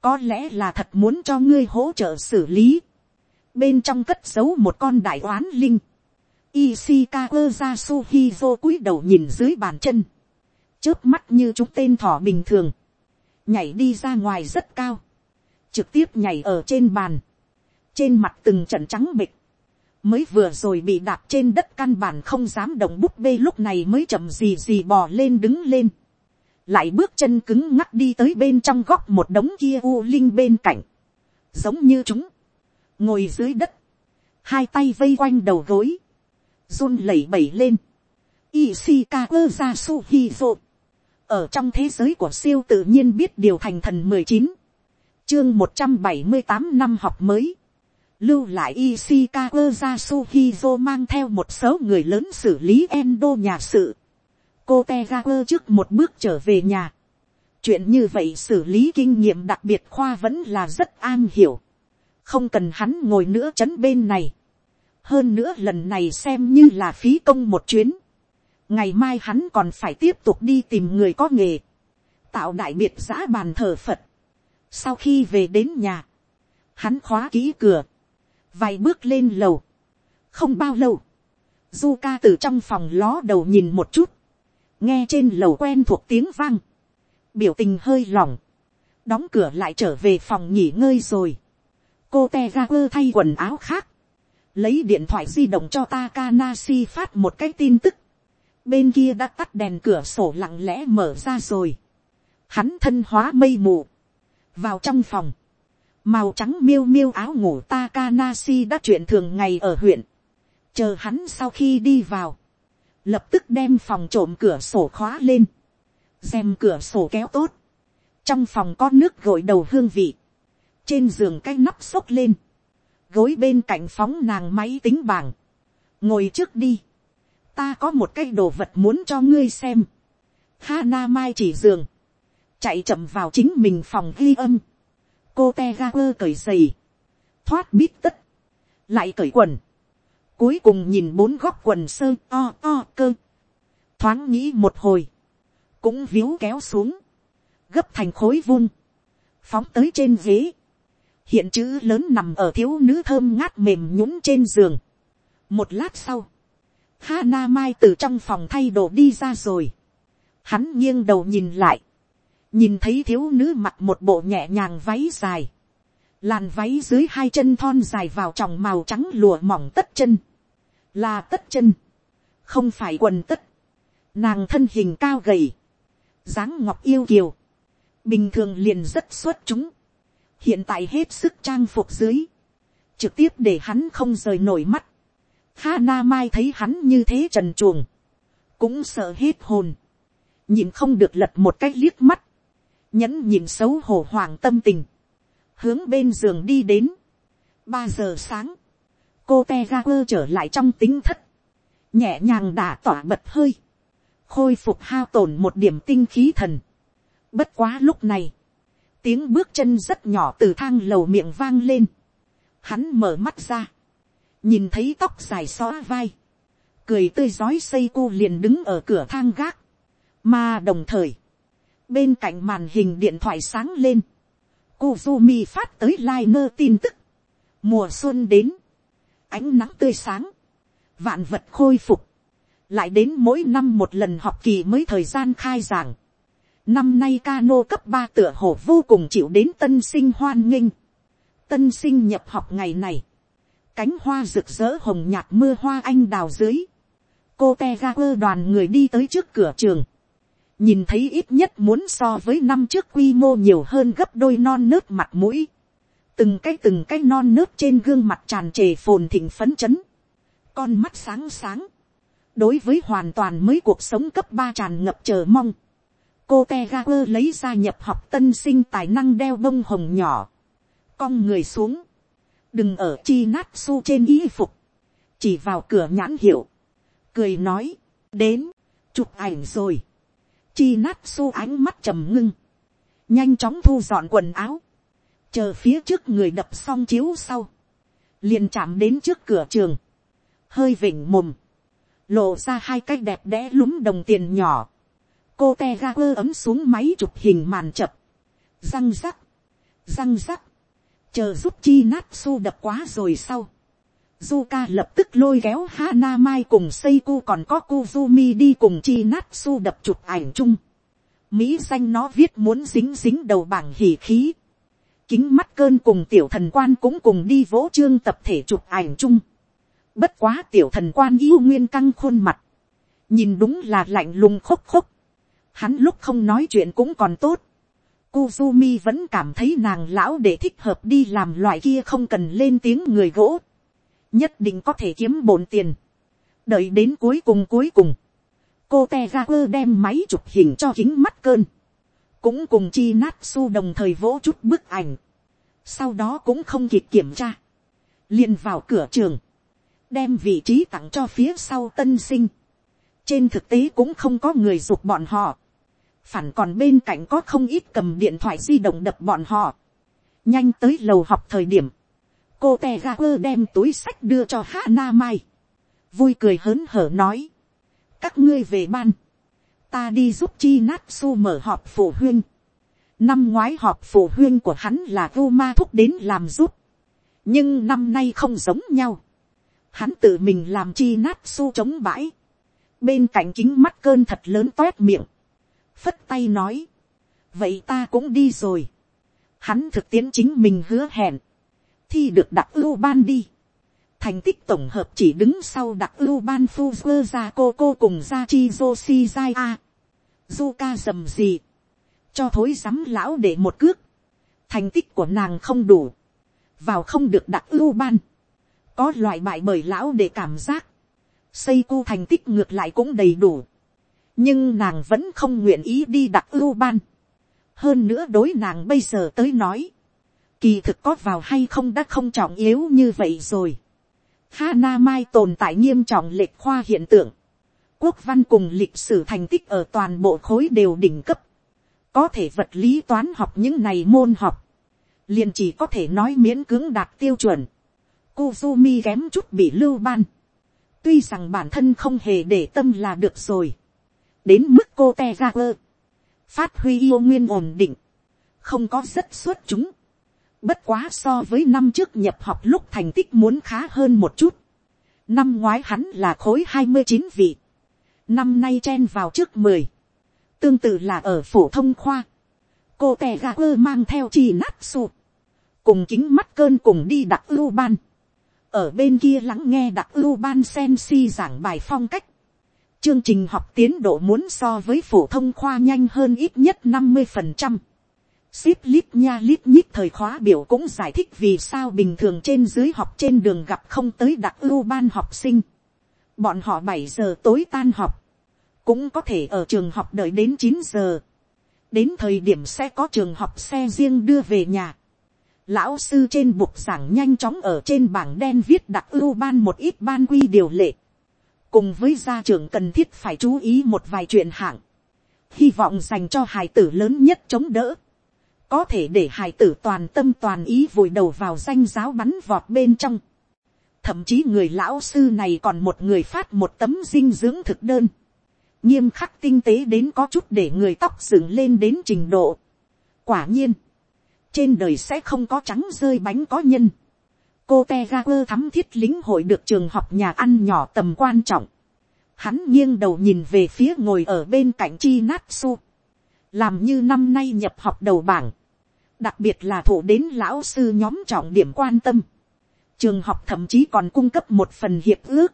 có lẽ là thật muốn cho ngươi hỗ trợ xử lý, bên trong cất giấu một con đại oán linh, Ishikawa Yasuhizo cúi đầu nhìn dưới bàn chân, trước mắt như chúng tên thỏ bình thường, nhảy đi ra ngoài rất cao, trực tiếp nhảy ở trên bàn, trên mặt từng trận trắng bịch, mới vừa rồi bị đạp trên đất căn bản không dám động bút bê lúc này mới chậm gì gì bò lên đứng lên. lại bước chân cứng ngắc đi tới bên trong góc một đống kia u linh bên cạnh. giống như chúng. ngồi dưới đất. hai tay vây quanh đầu gối. run lẩy bẩy lên. Ishikawa Yasuhizo. ở trong thế giới của siêu tự nhiên biết điều thành thần mười chín chương một trăm bảy mươi tám năm học mới lưu lại Ishikawa Yasuhizo mang theo một số người lớn xử lý Endo nhà sự. Cô Tegaku trước một bước trở về nhà. Chuyện như vậy xử lý kinh nghiệm đặc biệt khoa vẫn là rất an hiểu. Không cần hắn ngồi nữa chấn bên này. Hơn nữa lần này xem như là phí công một chuyến. Ngày mai hắn còn phải tiếp tục đi tìm người có nghề. Tạo đại biệt giã bàn thờ Phật sau khi về đến nhà, hắn khóa ký cửa, vài bước lên lầu, không bao lâu, du ca từ trong phòng ló đầu nhìn một chút, nghe trên lầu quen thuộc tiếng vang, biểu tình hơi lỏng, đóng cửa lại trở về phòng nghỉ ngơi rồi, cô te ga quơ thay quần áo khác, lấy điện thoại di động cho Takanashi phát một cái tin tức, bên kia đã tắt đèn cửa sổ lặng lẽ mở ra rồi, hắn thân hóa mây mù, vào trong phòng, màu trắng miêu miêu áo ngủ Takanashi đã chuyện thường ngày ở huyện, chờ hắn sau khi đi vào, lập tức đem phòng trộm cửa sổ khóa lên, xem cửa sổ kéo tốt, trong phòng có nước gội đầu hương vị, trên giường cái nắp xốc lên, gối bên cạnh phóng nàng máy tính bảng, ngồi trước đi, ta có một cái đồ vật muốn cho ngươi xem, Hana mai chỉ giường, chạy chậm vào chính mình phòng ghi âm, cô te ga quơ cởi giày, thoát bít tất, lại cởi quần, cuối cùng nhìn bốn góc quần sơ to to cơ, thoáng nghĩ một hồi, cũng víu kéo xuống, gấp thành khối vun, phóng tới trên ghế, hiện chữ lớn nằm ở thiếu nữ thơm ngát mềm nhũng trên giường. một lát sau, Hana Mai từ trong phòng thay đồ đi ra rồi. Hắn nghiêng đầu nhìn lại. Nhìn thấy thiếu nữ mặc một bộ nhẹ nhàng váy dài. Làn váy dưới hai chân thon dài vào tròng màu trắng lùa mỏng tất chân. Là tất chân. Không phải quần tất. Nàng thân hình cao gầy. dáng ngọc yêu kiều. Bình thường liền rất xuất chúng. Hiện tại hết sức trang phục dưới. Trực tiếp để hắn không rời nổi mắt Hana Mai thấy hắn như thế trần chuồng. Cũng sợ hết hồn. Nhìn không được lật một cách liếc mắt. Nhẫn nhìn xấu hổ hoàng tâm tình. Hướng bên giường đi đến. ba giờ sáng. Cô te ga quơ trở lại trong tính thất. Nhẹ nhàng đả tỏa bật hơi. Khôi phục hao tổn một điểm tinh khí thần. Bất quá lúc này. Tiếng bước chân rất nhỏ từ thang lầu miệng vang lên. Hắn mở mắt ra nhìn thấy tóc dài xóa vai, cười tươi giói xây cô liền đứng ở cửa thang gác, mà đồng thời, bên cạnh màn hình điện thoại sáng lên, Kuzumi phát tới liner tin tức, mùa xuân đến, ánh nắng tươi sáng, vạn vật khôi phục, lại đến mỗi năm một lần học kỳ mới thời gian khai giảng, năm nay cano cấp ba tựa hồ vô cùng chịu đến tân sinh hoan nghênh, tân sinh nhập học ngày này, cánh hoa rực rỡ hồng nhạt mưa hoa anh đào dưới, cô te ga quơ đoàn người đi tới trước cửa trường, nhìn thấy ít nhất muốn so với năm trước quy mô nhiều hơn gấp đôi non nớt mặt mũi, từng cái từng cái non nớt trên gương mặt tràn trề phồn thịnh phấn chấn, con mắt sáng sáng, đối với hoàn toàn mới cuộc sống cấp ba tràn ngập chờ mong, cô te ga quơ lấy ra nhập học tân sinh tài năng đeo bông hồng nhỏ, cong người xuống, đừng ở chi nát su trên y phục, chỉ vào cửa nhãn hiệu, cười nói, đến, chụp ảnh rồi, chi nát su ánh mắt trầm ngưng, nhanh chóng thu dọn quần áo, chờ phía trước người đập xong chiếu sau, liền chạm đến trước cửa trường, hơi vỉnh mồm, lộ ra hai cái đẹp đẽ lúm đồng tiền nhỏ, cô te ga quơ ấm xuống máy chụp hình màn chập, răng rắc, răng rắc, chờ giúp chi nát su đập quá rồi sau. Zuka lập tức lôi kéo Hana Mai cùng Seiku còn có Kuzumi đi cùng chi natsu đập chụp ảnh chung. Mỹ danh nó viết muốn dính dính đầu bảng hỉ khí. Kính mắt cơn cùng tiểu thần quan cũng cùng đi vỗ trương tập thể chụp ảnh chung. Bất quá tiểu thần quan yêu nguyên căng khuôn mặt. Nhìn đúng là lạnh lùng khúc khúc. Hắn lúc không nói chuyện cũng còn tốt. Kuzumi vẫn cảm thấy nàng lão để thích hợp đi làm loại kia không cần lên tiếng người gỗ. Nhất định có thể kiếm bổn tiền. Đợi đến cuối cùng cuối cùng. Cô Tegaper đem máy chụp hình cho kính mắt cơn. Cũng cùng chi nát su đồng thời vỗ chút bức ảnh. Sau đó cũng không kịp kiểm tra. liền vào cửa trường. Đem vị trí tặng cho phía sau tân sinh. Trên thực tế cũng không có người giục bọn họ phản còn bên cạnh có không ít cầm điện thoại di động đập bọn họ. nhanh tới lầu học thời điểm, cô te ga quơ đem túi sách đưa cho Hana Mai. vui cười hớn hở nói, các ngươi về ban, ta đi giúp chi nát su mở họp phụ huynh, Năm ngoái họp phụ huynh của hắn là vô ma thúc đến làm giúp. Nhưng năm nay không giống nhau. Hắn tự mình làm chi nát su chống bãi. Bên cạnh kính mắt cơn thật lớn toét miệng. Phất tay nói. Vậy ta cũng đi rồi. Hắn thực tiễn chính mình hứa hẹn. Thi được đặc ưu ban đi. Thành tích tổng hợp chỉ đứng sau đặc ưu ban phu vơ ra cô cô cùng ra chi joshi zai a. Zuka dầm gì? Cho thối rắm lão để một cước, thành tích của nàng không đủ, vào không được đặc ưu ban, có loại bại bởi lão để cảm giác, xây cu thành tích ngược lại cũng đầy đủ, nhưng nàng vẫn không nguyện ý đi đặc ưu ban, hơn nữa đối nàng bây giờ tới nói, kỳ thực có vào hay không đã không trọng yếu như vậy rồi. Hana Mai tồn tại nghiêm trọng lệch khoa hiện tượng. Quốc văn cùng lịch sử thành tích ở toàn bộ khối đều đỉnh cấp có thể vật lý toán học những này môn học, liền chỉ có thể nói miễn cưỡng đạt tiêu chuẩn. Kuzumi kém chút bị lưu ban. Tuy rằng bản thân không hề để tâm là được rồi. Đến mức cô te ra ơ. Phát huy yêu nguyên ổn định. Không có rất suốt chúng. Bất quá so với năm trước nhập học lúc thành tích muốn khá hơn một chút. Năm ngoái hắn là khối hai mươi chín vị. Năm nay chen vào trước mười tương tự là ở phổ thông khoa, cô tè gà ơ mang theo chi nát sụp cùng kính mắt cơn cùng đi đặc ưu ban, ở bên kia lắng nghe đặc ưu ban sen si giảng bài phong cách, chương trình học tiến độ muốn so với phổ thông khoa nhanh hơn ít nhất năm mươi phần trăm. Ship lít nha lít nhít thời khóa biểu cũng giải thích vì sao bình thường trên dưới học trên đường gặp không tới đặc ưu ban học sinh. Bọn họ bảy giờ tối tan học cũng có thể ở trường học đợi đến chín giờ. đến thời điểm sẽ có trường học xe riêng đưa về nhà. lão sư trên bục giảng nhanh chóng ở trên bảng đen viết đặc ưu ban một ít ban quy điều lệ. cùng với gia trưởng cần thiết phải chú ý một vài chuyện hạng. hy vọng dành cho hài tử lớn nhất chống đỡ có thể để hài tử toàn tâm toàn ý vùi đầu vào danh giáo bắn vọt bên trong thậm chí người lão sư này còn một người phát một tấm dinh dưỡng thực đơn nghiêm khắc tinh tế đến có chút để người tóc dựng lên đến trình độ. quả nhiên, trên đời sẽ không có trắng rơi bánh có nhân. cô Tegaper thắm thiết lính hội được trường học nhà ăn nhỏ tầm quan trọng. hắn nghiêng đầu nhìn về phía ngồi ở bên cạnh chi natsu làm như năm nay nhập học đầu bảng đặc biệt là thủ đến lão sư nhóm trọng điểm quan tâm. trường học thậm chí còn cung cấp một phần hiệp ước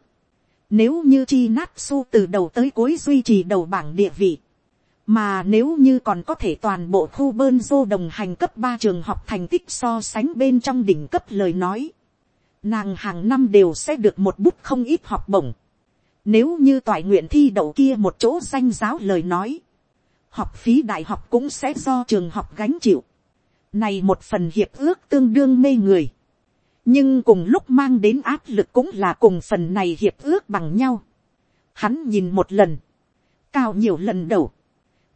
nếu như chi nát su từ đầu tới cuối duy trì đầu bảng địa vị. Mà nếu như còn có thể toàn bộ khu bơn dô đồng hành cấp ba trường học thành tích so sánh bên trong đỉnh cấp lời nói. Nàng hàng năm đều sẽ được một bút không ít học bổng. Nếu như toại nguyện thi đậu kia một chỗ danh giáo lời nói. Học phí đại học cũng sẽ do trường học gánh chịu. Này một phần hiệp ước tương đương mê người nhưng cùng lúc mang đến áp lực cũng là cùng phần này hiệp ước bằng nhau. Hắn nhìn một lần, cao nhiều lần đầu,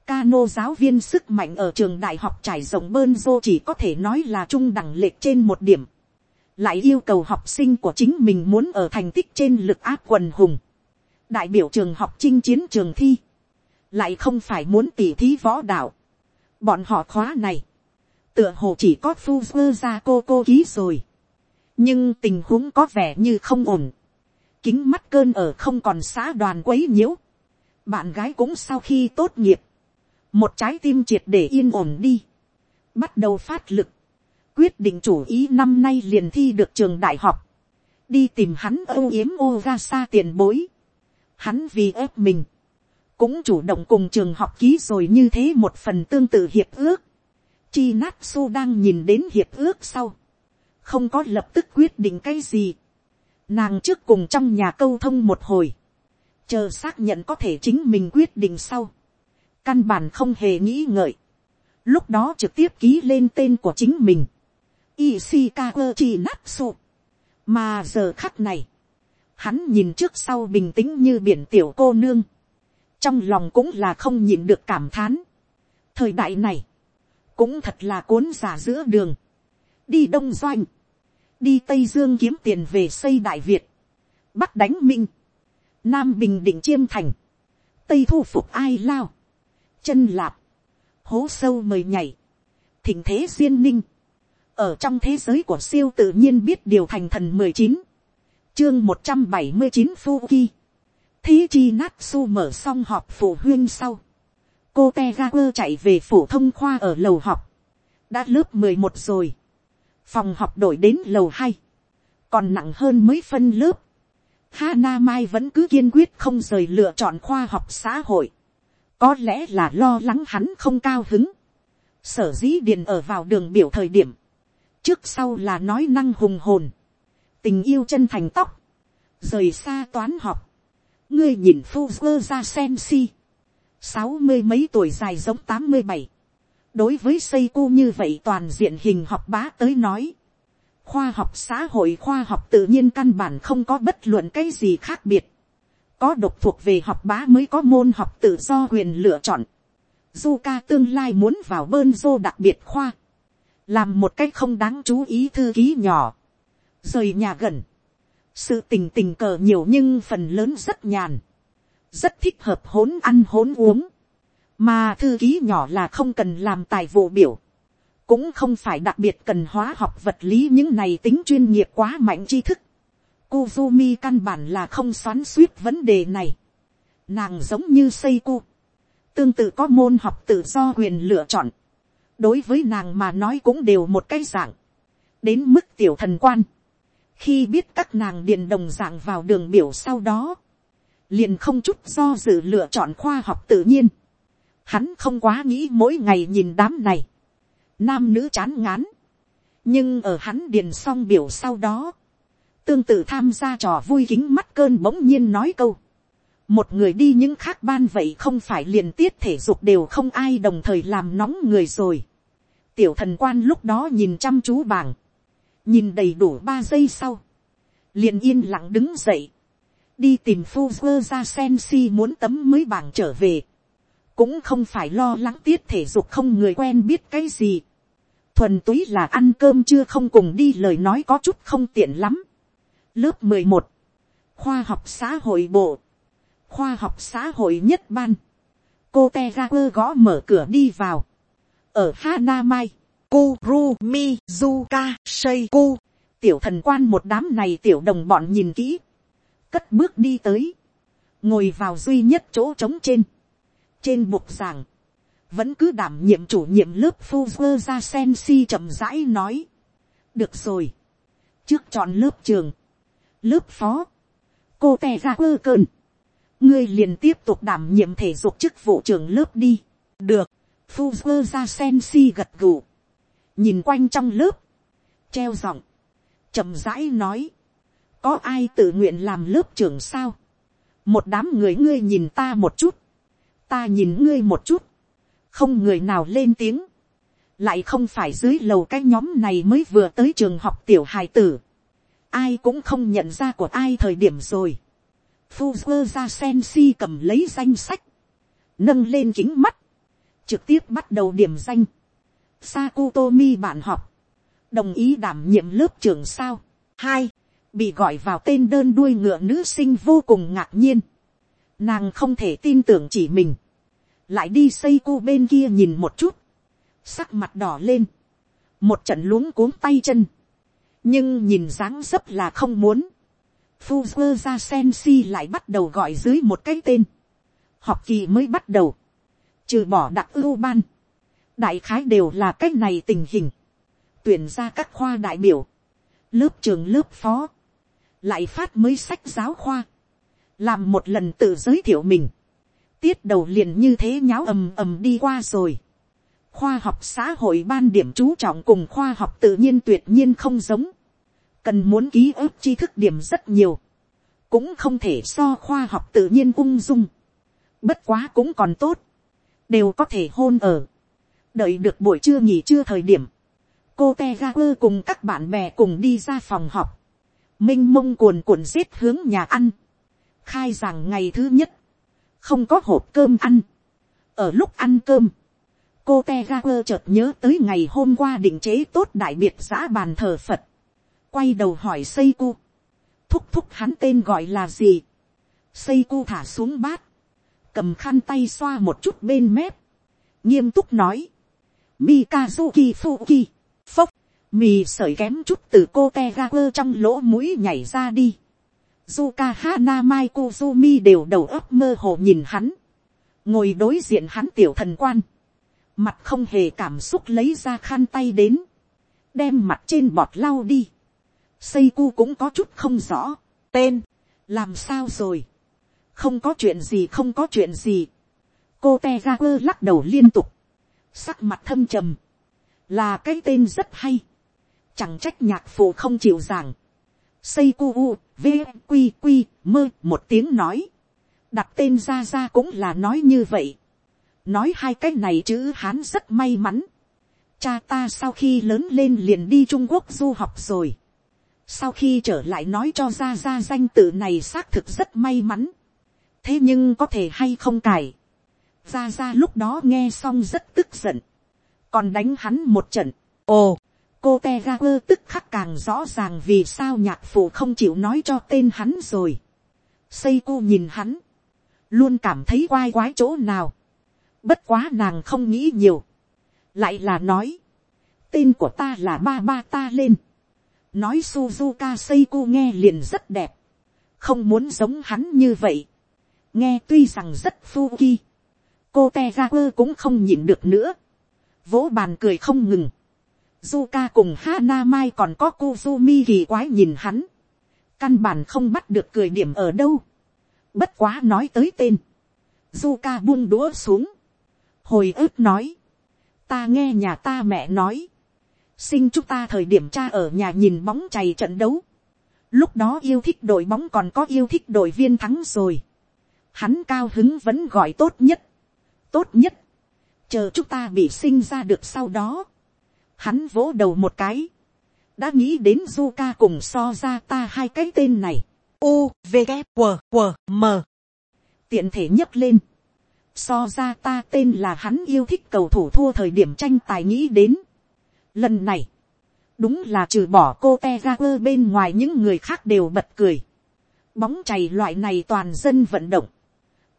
Cano giáo viên sức mạnh ở trường đại học trải rộng bơn dô chỉ có thể nói là trung đẳng lệch trên một điểm. Lại yêu cầu học sinh của chính mình muốn ở thành tích trên lực áp quần hùng. Đại biểu trường học chinh chiến trường thi. Lại không phải muốn tỉ thí võ đạo. Bọn họ khóa này. Tựa hồ chỉ có phu ra cô cô ký rồi. Nhưng tình huống có vẻ như không ổn. kính mắt cơn ở không còn xã đoàn quấy nhiễu. bạn gái cũng sau khi tốt nghiệp, một trái tim triệt để yên ổn đi, bắt đầu phát lực, quyết định chủ ý năm nay liền thi được trường đại học, đi tìm hắn âu yếm ô ra xa tiền bối, hắn vì ép mình, cũng chủ động cùng trường học ký rồi như thế một phần tương tự hiệp ước, chi nát su đang nhìn đến hiệp ước sau, không có lập tức quyết định cái gì. Nàng trước cùng trong nhà câu thông một hồi, chờ xác nhận có thể chính mình quyết định sau. Căn bản không hề nghĩ ngợi. Lúc đó trực tiếp ký lên tên của chính mình. Ishikawa Chinatsu. Mà giờ khắc này, hắn nhìn trước sau bình tĩnh như biển tiểu cô nương. Trong lòng cũng là không nhìn được cảm thán. Thời đại này, cũng thật là cuốn giả giữa đường. Đi đông doanh. Đi tây dương kiếm tiền về xây đại việt, bắc đánh minh, nam bình định chiêm thành, tây thu phục ai lao, chân lạp, hố sâu mời nhảy, thịnh thế duyên ninh, ở trong thế giới của siêu tự nhiên biết điều thành thần mười chín, chương một trăm bảy mươi chín Fuki, thế chi nát su mở xong họp phụ huyên sau, cô te ga quơ chạy về phổ thông khoa ở lầu học, đã lớp mười một rồi, phòng học đổi đến lầu hai, còn nặng hơn mới phân lớp, Hana Mai vẫn cứ kiên quyết không rời lựa chọn khoa học xã hội. Có lẽ là lo lắng hắn không cao hứng. Sở dĩ điền ở vào đường biểu thời điểm. Trước sau là nói năng hùng hồn. Tình yêu chân thành tóc. Rời xa toán học. Ngươi nhìn phu ra sen si. Sáu mươi mấy tuổi dài giống tám mươi bảy. Đối với xây cu như vậy toàn diện hình học bá tới nói, khoa học xã hội khoa học tự nhiên căn bản không có bất luận cái gì khác biệt. Có độc thuộc về học bá mới có môn học tự do quyền lựa chọn. Du ca tương lai muốn vào bơn dô đặc biệt khoa. Làm một cách không đáng chú ý thư ký nhỏ. Rời nhà gần. Sự tình tình cờ nhiều nhưng phần lớn rất nhàn. Rất thích hợp hỗn ăn hỗn uống. Mà thư ký nhỏ là không cần làm tài vụ biểu cũng không phải đặc biệt cần hóa học vật lý những này tính chuyên nghiệp quá mạnh tri thức. Kuzumi căn bản là không xoắn suýt vấn đề này. Nàng giống như Seiko. Tương tự có môn học tự do quyền lựa chọn. Đối với nàng mà nói cũng đều một cái dạng. Đến mức tiểu thần quan. Khi biết các nàng điền đồng dạng vào đường biểu sau đó. Liền không chút do dự lựa chọn khoa học tự nhiên. Hắn không quá nghĩ mỗi ngày nhìn đám này. Nam nữ chán ngán, nhưng ở hắn điền xong biểu sau đó, tương tự tham gia trò vui kính mắt cơn bỗng nhiên nói câu, một người đi những khác ban vậy không phải liền tiết thể dục đều không ai đồng thời làm nóng người rồi. tiểu thần quan lúc đó nhìn chăm chú bảng, nhìn đầy đủ ba giây sau, liền yên lặng đứng dậy, đi tìm phu quơ ra sen si muốn tấm mới bảng trở về, cũng không phải lo lắng tiết thể dục không người quen biết cái gì, thuần túy là ăn cơm chưa không cùng đi lời nói có chút không tiện lắm. lớp mười một, khoa học xã hội bộ, khoa học xã hội nhất ban, cô te ga quơ gõ mở cửa đi vào, ở hana mai, kuru mizuka seiku, tiểu thần quan một đám này tiểu đồng bọn nhìn kỹ, cất bước đi tới, ngồi vào duy nhất chỗ trống trên, trên bục giảng, vẫn cứ đảm nhiệm chủ nhiệm lớp phu vơ ra sen si chậm rãi nói. được rồi, trước chọn lớp trường, lớp phó, cô tè ra quơ cơn, ngươi liền tiếp tục đảm nhiệm thể dục chức vụ trường lớp đi, được, phu vơ ra sen si gật gù, nhìn quanh trong lớp, treo giọng, chậm rãi nói, có ai tự nguyện làm lớp trưởng sao, một đám người ngươi nhìn ta một chút, ta nhìn ngươi một chút, không người nào lên tiếng, lại không phải dưới lầu cái nhóm này mới vừa tới trường học tiểu hài tử, ai cũng không nhận ra của ai thời điểm rồi. Fuzzer ra sen si cầm lấy danh sách, nâng lên kính mắt, trực tiếp bắt đầu điểm danh. Sakutomi bạn học, đồng ý đảm nhiệm lớp trưởng sao. hai, bị gọi vào tên đơn đuôi ngựa nữ sinh vô cùng ngạc nhiên. Nàng không thể tin tưởng chỉ mình. Lại đi xây cu bên kia nhìn một chút, sắc mặt đỏ lên, một trận luống cuống tay chân, nhưng nhìn dáng dấp là không muốn, Fuzzer ra sen si lại bắt đầu gọi dưới một cái tên, học kỳ mới bắt đầu, trừ bỏ đặc ưu ban, đại khái đều là cách này tình hình, tuyển ra các khoa đại biểu, lớp trường lớp phó, lại phát mới sách giáo khoa, làm một lần tự giới thiệu mình, tiết đầu liền như thế nháo ầm ầm đi qua rồi. khoa học xã hội ban điểm chú trọng cùng khoa học tự nhiên tuyệt nhiên không giống. cần muốn ký ức tri thức điểm rất nhiều. cũng không thể so khoa học tự nhiên ung dung. bất quá cũng còn tốt. đều có thể hôn ở. đợi được buổi trưa nghỉ trưa thời điểm. cô te ga quơ cùng các bạn bè cùng đi ra phòng học m i n h mông cuồn cuộn giết hướng nhà ăn. khai rằng ngày thứ nhất không có hộp cơm ăn. ở lúc ăn cơm, cô te ga quơ chợt nhớ tới ngày hôm qua định chế tốt đại biệt giã bàn thờ phật. quay đầu hỏi xây cu. thúc thúc hắn tên gọi là gì. xây cu thả xuống bát. cầm khăn tay xoa một chút bên mép. nghiêm túc nói. Mikazuki Fuki, phốc, mì sợi kém chút từ cô te ga quơ trong lỗ mũi nhảy ra đi. Zuka Hana Mai Kuzumi đều đầu óc mơ hồ nhìn hắn. Ngồi đối diện hắn tiểu thần quan. Mặt không hề cảm xúc lấy ra khăn tay đến. Đem mặt trên bọt lau đi. Seiku cũng có chút không rõ. Tên. Làm sao rồi? Không có chuyện gì, không có chuyện gì. Cô Tegaku lắc đầu liên tục. Sắc mặt thâm trầm. Là cái tên rất hay. Chẳng trách nhạc phụ không chịu giảng. cu U, V, Quy, Quy, Mơ, một tiếng nói. Đặt tên ra ra cũng là nói như vậy. Nói hai cái này chữ Hán rất may mắn. Cha ta sau khi lớn lên liền đi Trung Quốc du học rồi sau khi trở lại nói cho ra ra danh tự này xác thực rất may mắn. thế nhưng có thể hay không cải. ra ra lúc đó nghe xong rất tức giận. còn đánh hắn một trận. ồ, cô te ga quơ tức khắc càng rõ ràng vì sao nhạc phụ không chịu nói cho tên hắn rồi. xây cô nhìn hắn. luôn cảm thấy quai quái chỗ nào. bất quá nàng không nghĩ nhiều. lại là nói. tên của ta là ba ba ta lên nói Suzuka Seiko nghe liền rất đẹp, không muốn giống hắn như vậy, nghe tuy rằng rất phu ki. cô Tegaku cũng không nhịn được nữa, vỗ bàn cười không ngừng, Zuka cùng Hana Mai còn có Kuzumi kỳ quái nhìn hắn, căn bản không bắt được cười điểm ở đâu, bất quá nói tới tên, Zuka buông đũa xuống, hồi ức nói, ta nghe nhà ta mẹ nói, sinh chúng ta thời điểm cha ở nhà nhìn bóng chày trận đấu. Lúc đó yêu thích đội bóng còn có yêu thích đội viên thắng rồi. Hắn cao hứng vẫn gọi tốt nhất. Tốt nhất. Chờ chúng ta bị sinh ra được sau đó. Hắn vỗ đầu một cái. Đã nghĩ đến du ca cùng so ra ta hai cái tên này. U, V, g W, W, M. Tiện thể nhấc lên. So ra ta tên là hắn yêu thích cầu thủ thua thời điểm tranh tài nghĩ đến Lần này, đúng là trừ bỏ cô te ga quơ bên ngoài những người khác đều bật cười. Bóng chày loại này toàn dân vận động.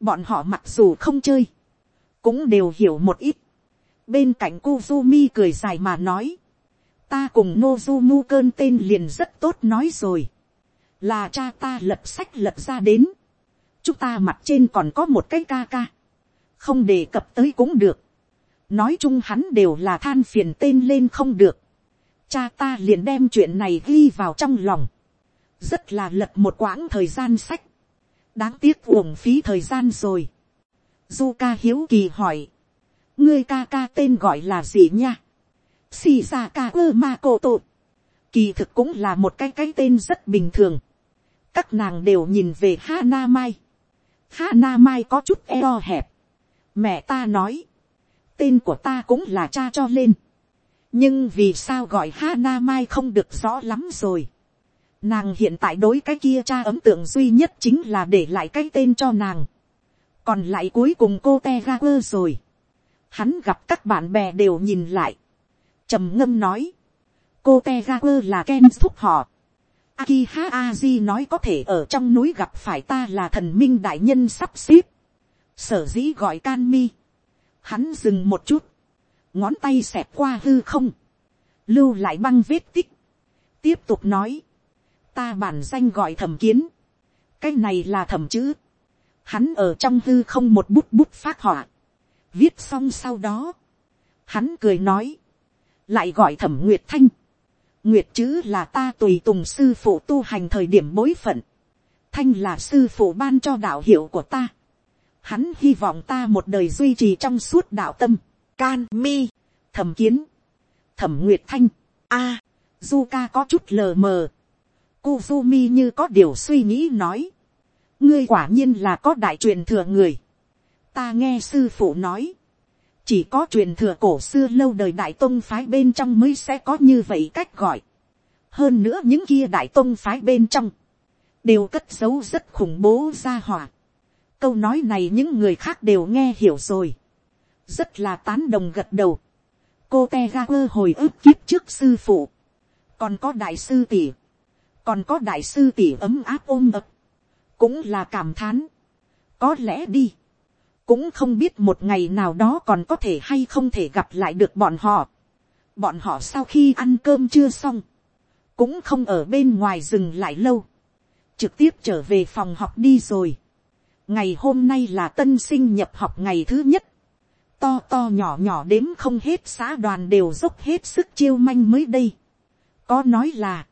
Bọn họ mặc dù không chơi, cũng đều hiểu một ít. Bên cạnh Kuzumi cười dài mà nói. Ta cùng Nozumu cơn tên liền rất tốt nói rồi. Là cha ta lật sách lật ra đến. Chúng ta mặt trên còn có một cái ca ca. Không đề cập tới cũng được nói chung hắn đều là than phiền tên lên không được. cha ta liền đem chuyện này ghi vào trong lòng. rất là lật một quãng thời gian sách. đáng tiếc uổng phí thời gian rồi. Zuka hiếu kỳ hỏi ngươi ca ca tên gọi là gì nha. xì ra ca ơ ma cô tô. kỳ thực cũng là một cái cái tên rất bình thường. các nàng đều nhìn về Hana Mai. Hana Mai có chút eo hẹp. Mẹ ta nói, tên của ta cũng là cha cho lên. nhưng vì sao gọi Hana Mai không được rõ lắm rồi. Nàng hiện tại đối cái kia cha ấn tượng duy nhất chính là để lại cái tên cho nàng. còn lại cuối cùng cô te ra quơ rồi hắn gặp các bạn bè đều nhìn lại. trầm ngâm nói. cô te ga quơ là ken thúc họ. Akiha Aji nói có thể ở trong núi gặp phải ta là thần minh đại nhân sắp xếp. Sở dĩ gọi Canmi Hắn dừng một chút. Ngón tay xẹp qua hư không. Lưu lại băng vết tích. Tiếp tục nói. Ta bản danh gọi thẩm kiến. Cái này là thẩm chữ. Hắn ở trong hư không một bút bút phát họa. Viết xong sau đó. Hắn cười nói. Lại gọi thẩm Nguyệt Thanh. Nguyệt chữ là ta tùy tùng sư phụ tu hành thời điểm bối phận. Thanh là sư phụ ban cho đạo hiệu của ta Hắn hy vọng ta một đời duy trì trong suốt đạo tâm. Can mi. Thẩm kiến. Thẩm Nguyệt Thanh. A. À, ca có chút lờ mờ. Kuzumi như có điều suy nghĩ nói. Ngươi quả nhiên là có đại truyền thừa người. Ta nghe sư phụ nói. Chỉ có truyền thừa cổ xưa lâu đời đại tông phái bên trong mới sẽ có như vậy cách gọi. Hơn nữa những kia đại tông phái bên trong. Đều cất giấu rất khủng bố ra hỏa câu nói này những người khác đều nghe hiểu rồi. rất là tán đồng gật đầu. cô te ga quơ hồi ức kiếp trước sư phụ. còn có đại sư tỷ. còn có đại sư tỷ ấm áp ôm ập. cũng là cảm thán. có lẽ đi cũng không biết một ngày nào đó còn có thể hay không thể gặp lại được bọn họ. bọn họ sau khi ăn cơm chưa xong, cũng không ở bên ngoài dừng lại lâu, trực tiếp trở về phòng học đi rồi. ngày hôm nay là tân sinh nhập học ngày thứ nhất, to to nhỏ nhỏ đếm không hết xã đoàn đều dốc hết sức chiêu manh mới đây. có nói là,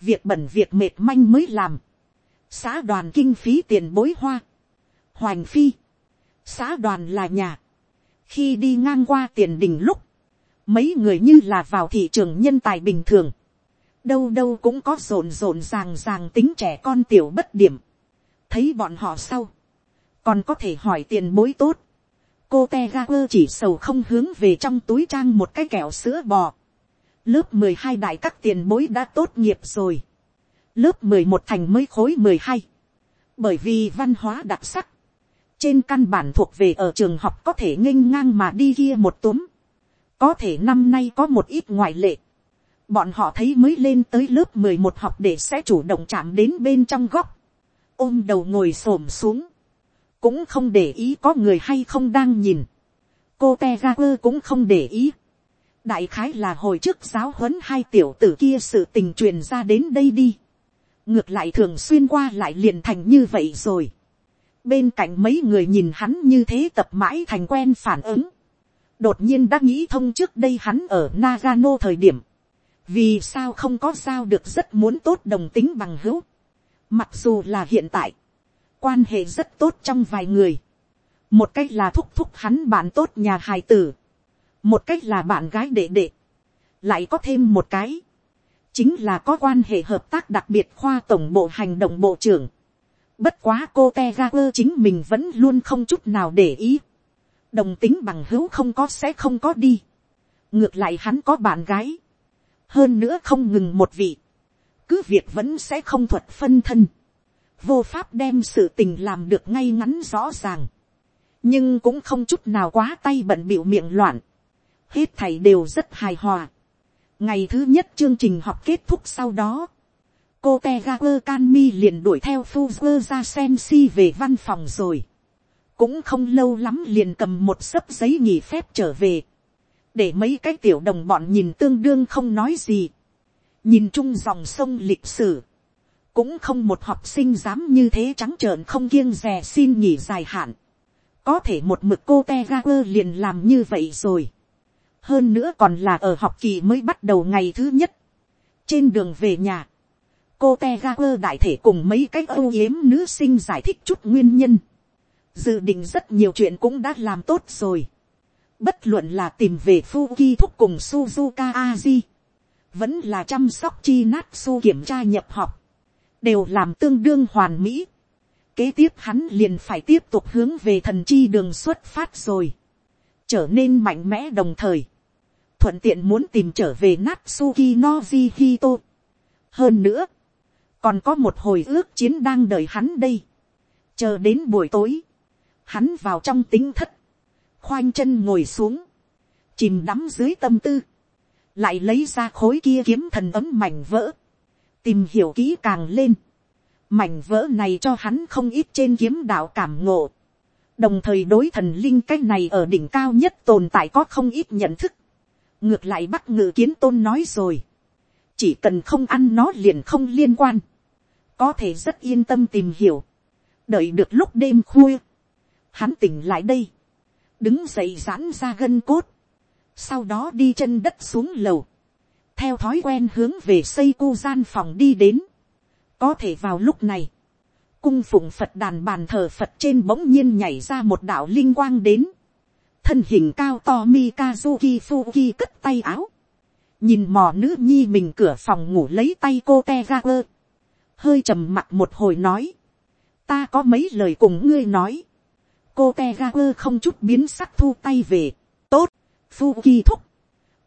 việc bẩn việc mệt manh mới làm, xã đoàn kinh phí tiền bối hoa, hoành phi, xã đoàn là nhà, khi đi ngang qua tiền đình lúc, mấy người như là vào thị trường nhân tài bình thường, đâu đâu cũng có rộn rộn ràng ràng tính trẻ con tiểu bất điểm, thấy bọn họ sau, còn có thể hỏi tiền bối tốt, cô te ga quơ chỉ sầu không hướng về trong túi trang một cái kẹo sữa bò, lớp mười hai đại các tiền bối đã tốt nghiệp rồi, lớp mười một thành mới khối mười hai, bởi vì văn hóa đặc sắc, trên căn bản thuộc về ở trường học có thể nghênh ngang mà đi kia một túm, có thể năm nay có một ít ngoại lệ, bọn họ thấy mới lên tới lớp mười một học để sẽ chủ động chạm đến bên trong góc, ôm đầu ngồi xổm xuống, cũng không để ý có người hay không đang nhìn, cô te cũng không để ý, đại khái là hồi trước giáo huấn hai tiểu tử kia sự tình truyền ra đến đây đi, ngược lại thường xuyên qua lại liền thành như vậy rồi, bên cạnh mấy người nhìn hắn như thế tập mãi thành quen phản ứng, đột nhiên đã nghĩ thông trước đây hắn ở Nagano thời điểm, vì sao không có sao được rất muốn tốt đồng tính bằng hữu, mặc dù là hiện tại, quan hệ rất tốt trong vài người, một cách là thúc thúc hắn bạn tốt nhà hài tử, một cách là bạn gái đệ đệ, lại có thêm một cái, chính là có quan hệ hợp tác đặc biệt khoa tổng bộ hành động bộ trưởng, Bất quá cô Tegaper chính mình vẫn luôn không chút nào để ý. Đồng tính bằng hữu không có sẽ không có đi. Ngược lại hắn có bạn gái. Hơn nữa không ngừng một vị. Cứ việc vẫn sẽ không thuật phân thân. Vô pháp đem sự tình làm được ngay ngắn rõ ràng. Nhưng cũng không chút nào quá tay bận bịu miệng loạn. Hết thầy đều rất hài hòa. Ngày thứ nhất chương trình học kết thúc sau đó cô te ga quơ can mi liền đuổi theo fuzzer ra sen si về văn phòng rồi. cũng không lâu lắm liền cầm một sấp giấy nghỉ phép trở về. để mấy cái tiểu đồng bọn nhìn tương đương không nói gì. nhìn chung dòng sông lịch sử. cũng không một học sinh dám như thế trắng trợn không kiêng rè xin nghỉ dài hạn. có thể một mực cô te ga quơ liền làm như vậy rồi. hơn nữa còn là ở học kỳ mới bắt đầu ngày thứ nhất. trên đường về nhà cô te ga quơ đại thể cùng mấy cái âu yếm nữ sinh giải thích chút nguyên nhân. dự định rất nhiều chuyện cũng đã làm tốt rồi. bất luận là tìm về Fuki thúc cùng Suzuka Aji, vẫn là chăm sóc chi nát su kiểm tra nhập học, đều làm tương đương hoàn mỹ. kế tiếp hắn liền phải tiếp tục hướng về thần chi đường xuất phát rồi, trở nên mạnh mẽ đồng thời, thuận tiện muốn tìm trở về Natsuki Noji Hito. hơn nữa, còn có một hồi ước chiến đang đợi hắn đây. chờ đến buổi tối, hắn vào trong tính thất, khoanh chân ngồi xuống, chìm đắm dưới tâm tư, lại lấy ra khối kia kiếm thần ấm mảnh vỡ, tìm hiểu kỹ càng lên, mảnh vỡ này cho hắn không ít trên kiếm đạo cảm ngộ, đồng thời đối thần linh cái này ở đỉnh cao nhất tồn tại có không ít nhận thức, ngược lại bắc ngự kiến tôn nói rồi, chỉ cần không ăn nó liền không liên quan, có thể rất yên tâm tìm hiểu, đợi được lúc đêm khuya, hắn tỉnh lại đây, đứng dậy giãn ra gân cốt, sau đó đi chân đất xuống lầu, theo thói quen hướng về xây cu gian phòng đi đến, có thể vào lúc này, cung phụng phật đàn bàn thờ phật trên bỗng nhiên nhảy ra một đạo linh quang đến, thân hình cao to mikazuki fuki cất tay áo, nhìn mò nữ nhi mình cửa phòng ngủ lấy tay cô te ga quơ, hơi trầm mặt một hồi nói, ta có mấy lời cùng ngươi nói, cô te ga quơ không chút biến sắc thu tay về, tốt, Fuki thúc,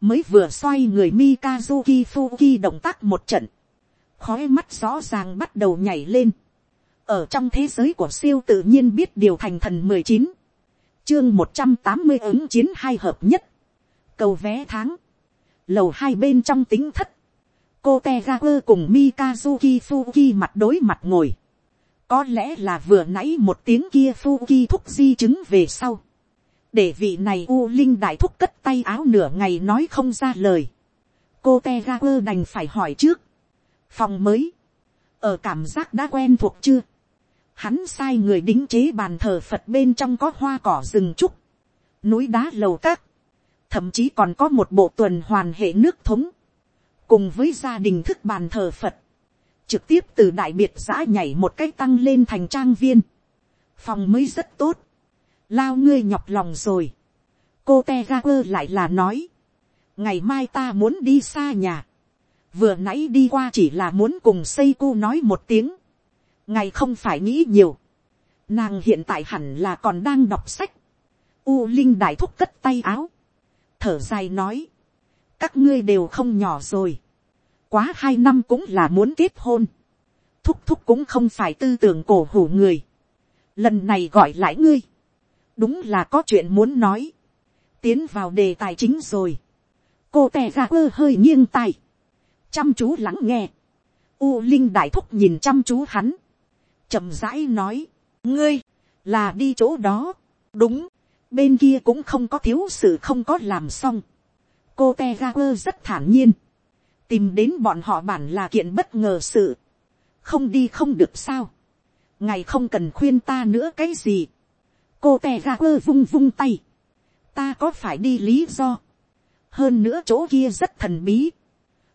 mới vừa xoay người Mikazuki Fuki động tác một trận, khói mắt rõ ràng bắt đầu nhảy lên, ở trong thế giới của siêu tự nhiên biết điều thành thần mười chín, chương một trăm tám mươi ứng chiến hai hợp nhất, cầu vé tháng, lầu hai bên trong tính thất, cô te cùng mikazuki fuki mặt đối mặt ngồi, có lẽ là vừa nãy một tiếng kia fuki thúc di chứng về sau, để vị này u linh đại thúc cất tay áo nửa ngày nói không ra lời, cô te ga quơ đành phải hỏi trước, phòng mới, ở cảm giác đã quen thuộc chưa, hắn sai người đính chế bàn thờ phật bên trong có hoa cỏ rừng trúc, núi đá lầu các, thậm chí còn có một bộ tuần hoàn hệ nước thống, cùng với gia đình thức bàn thờ phật, trực tiếp từ đại biệt giã nhảy một cách tăng lên thành trang viên, phòng mới rất tốt, lao ngươi nhọc lòng rồi, cô te ga quơ lại là nói, ngày mai ta muốn đi xa nhà, vừa nãy đi qua chỉ là muốn cùng xây cu nói một tiếng, ngày không phải nghĩ nhiều, nàng hiện tại hẳn là còn đang đọc sách, u linh đại thúc cất tay áo, thở dài nói, các ngươi đều không nhỏ rồi, quá hai năm cũng là muốn kết hôn, thúc thúc cũng không phải tư tưởng cổ hủ người, lần này gọi lại ngươi, đúng là có chuyện muốn nói, tiến vào đề tài chính rồi, cô tè ra quơ hơi nghiêng tay, chăm chú lắng nghe, u linh đại thúc nhìn chăm chú hắn, chậm rãi nói, ngươi, là đi chỗ đó, đúng, bên kia cũng không có thiếu sự không có làm xong, cô te ga quơ rất thản nhiên, tìm đến bọn họ bản là kiện bất ngờ sự, không đi không được sao, ngài không cần khuyên ta nữa cái gì, cô te ga quơ vung vung tay, ta có phải đi lý do, hơn nữa chỗ kia rất thần bí,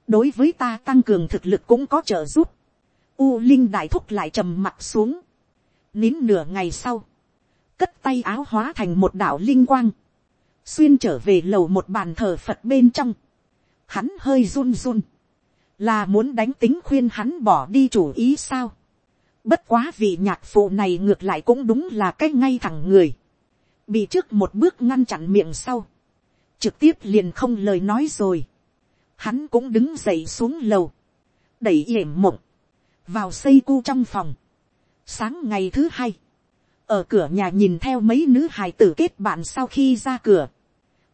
đối với ta tăng cường thực lực cũng có trợ giúp, u linh đại thúc lại trầm mặt xuống, nín nửa ngày sau, cất tay áo hóa thành một đạo linh quang, xuyên trở về lầu một bàn thờ phật bên trong, hắn hơi run run, là muốn đánh tính khuyên hắn bỏ đi chủ ý sao. Bất quá vị nhạc phụ này ngược lại cũng đúng là cái ngay thẳng người, bị trước một bước ngăn chặn miệng sau, trực tiếp liền không lời nói rồi, hắn cũng đứng dậy xuống lầu, đẩy yểm mộng, vào xây cu trong phòng. Sáng ngày thứ hai, ở cửa nhà nhìn theo mấy nữ hài tử kết bạn sau khi ra cửa,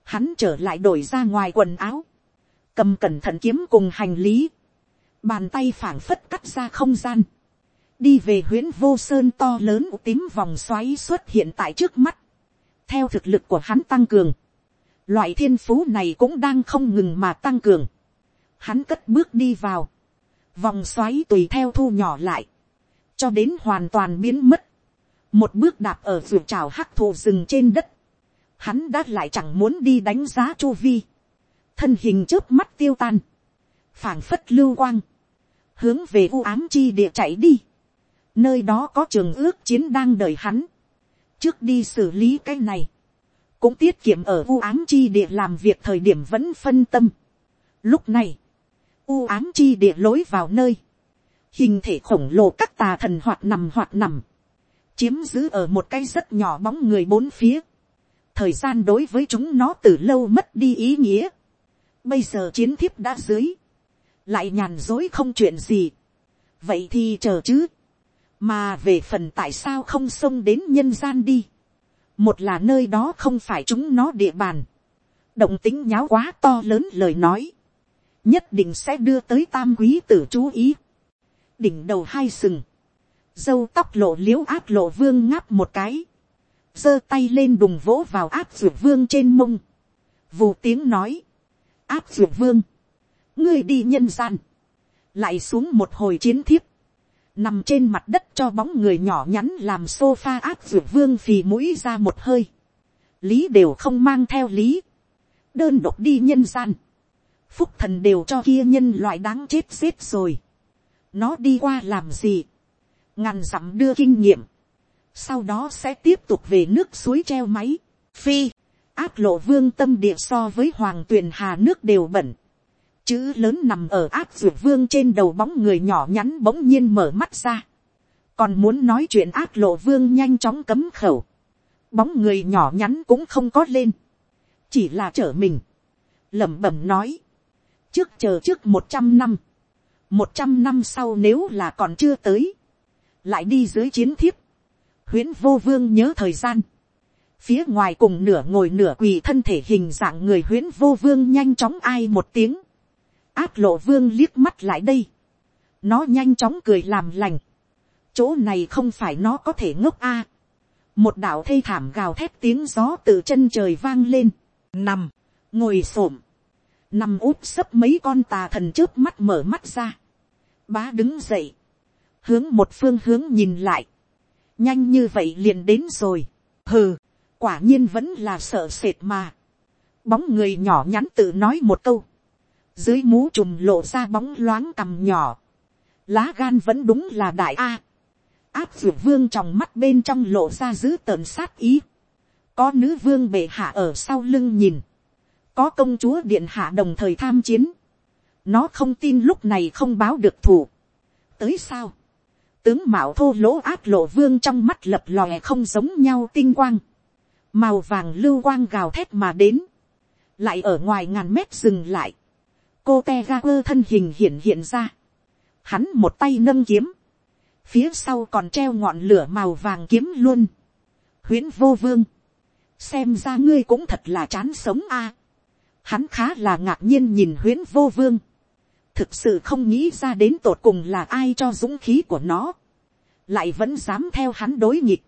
hắn trở lại đổi ra ngoài quần áo, cầm cẩn thận kiếm cùng hành lý, bàn tay phảng phất cắt ra không gian, đi về huyễn vô sơn to lớn tím vòng xoáy xuất hiện tại trước mắt, theo thực lực của hắn tăng cường, loại thiên phú này cũng đang không ngừng mà tăng cường, hắn cất bước đi vào, vòng xoáy tùy theo thu nhỏ lại, cho đến hoàn toàn biến mất, một bước đạp ở ruột trào hắc thụ rừng trên đất, hắn đã lại chẳng muốn đi đánh giá chu vi, thân hình trước mắt tiêu tan, phảng phất lưu quang, hướng về u ám chi địa chạy đi, nơi đó có trường ước chiến đang đợi hắn, trước đi xử lý cái này, cũng tiết kiệm ở u ám chi địa làm việc thời điểm vẫn phân tâm. Lúc này, u ám chi địa lối vào nơi, hình thể khổng lồ các tà thần hoạt nằm hoạt nằm, chiếm giữ ở một cái rất nhỏ bóng người bốn phía thời gian đối với chúng nó từ lâu mất đi ý nghĩa. bây giờ chiến thiếp đã dưới, lại nhàn dối không chuyện gì. vậy thì chờ chứ. mà về phần tại sao không xông đến nhân gian đi. một là nơi đó không phải chúng nó địa bàn. động tính nháo quá to lớn lời nói nhất định sẽ đưa tới tam quý tử chú ý. đỉnh đầu hai sừng, dâu tóc lộ liễu áp lộ vương ngáp một cái, giơ tay lên đùng vỗ vào áp dược vương trên mông, vù tiếng nói, áp dược vương, ngươi đi nhân gian, lại xuống một hồi chiến thiếp, nằm trên mặt đất cho bóng người nhỏ nhắn làm sofa áp dược vương phì mũi ra một hơi, lý đều không mang theo lý, đơn độc đi nhân gian, phúc thần đều cho kia nhân loại đáng chết xếp rồi. nó đi qua làm gì, ngàn dặm đưa kinh nghiệm, sau đó sẽ tiếp tục về nước suối treo máy, phi, áp lộ vương tâm địa so với hoàng tuyền hà nước đều bẩn, chữ lớn nằm ở áp dược vương trên đầu bóng người nhỏ nhắn bỗng nhiên mở mắt ra, còn muốn nói chuyện áp lộ vương nhanh chóng cấm khẩu, bóng người nhỏ nhắn cũng không có lên, chỉ là trở mình, lẩm bẩm nói, trước chờ trước một trăm năm, một trăm năm sau nếu là còn chưa tới, lại đi dưới chiến thiếp, huyễn vô vương nhớ thời gian, phía ngoài cùng nửa ngồi nửa quỳ thân thể hình dạng người huyễn vô vương nhanh chóng ai một tiếng, áp lộ vương liếc mắt lại đây, nó nhanh chóng cười làm lành, chỗ này không phải nó có thể ngốc a. một đạo thê thảm gào thét tiếng gió từ chân trời vang lên, nằm, ngồi s ổ m nằm úp sấp mấy con tà thần trước mắt mở mắt ra, bá đứng dậy, hướng một phương hướng nhìn lại, nhanh như vậy liền đến rồi, hừ, quả nhiên vẫn là sợ sệt mà, bóng người nhỏ nhắn tự nói một câu, dưới mũ trùm lộ ra bóng loáng cằm nhỏ, lá gan vẫn đúng là đại a, áp d vương trong mắt bên trong lộ ra giữ tợn sát ý, có nữ vương bệ hạ ở sau lưng nhìn, có công chúa điện hạ đồng thời tham chiến, nó không tin lúc này không báo được thủ, tới sao, tướng mạo thô lỗ át lộ vương trong mắt lập lòe không giống nhau tinh quang, màu vàng lưu quang gào thét mà đến, lại ở ngoài ngàn mét dừng lại, cô te ga quơ thân hình hiện hiện ra, hắn một tay nâng kiếm, phía sau còn treo ngọn lửa màu vàng kiếm luôn, huyễn vô vương, xem ra ngươi cũng thật là chán sống a, hắn khá là ngạc nhiên nhìn huyễn vô vương, thực sự không nghĩ ra đến tột cùng là ai cho dũng khí của nó, lại vẫn dám theo hắn đối nghịch,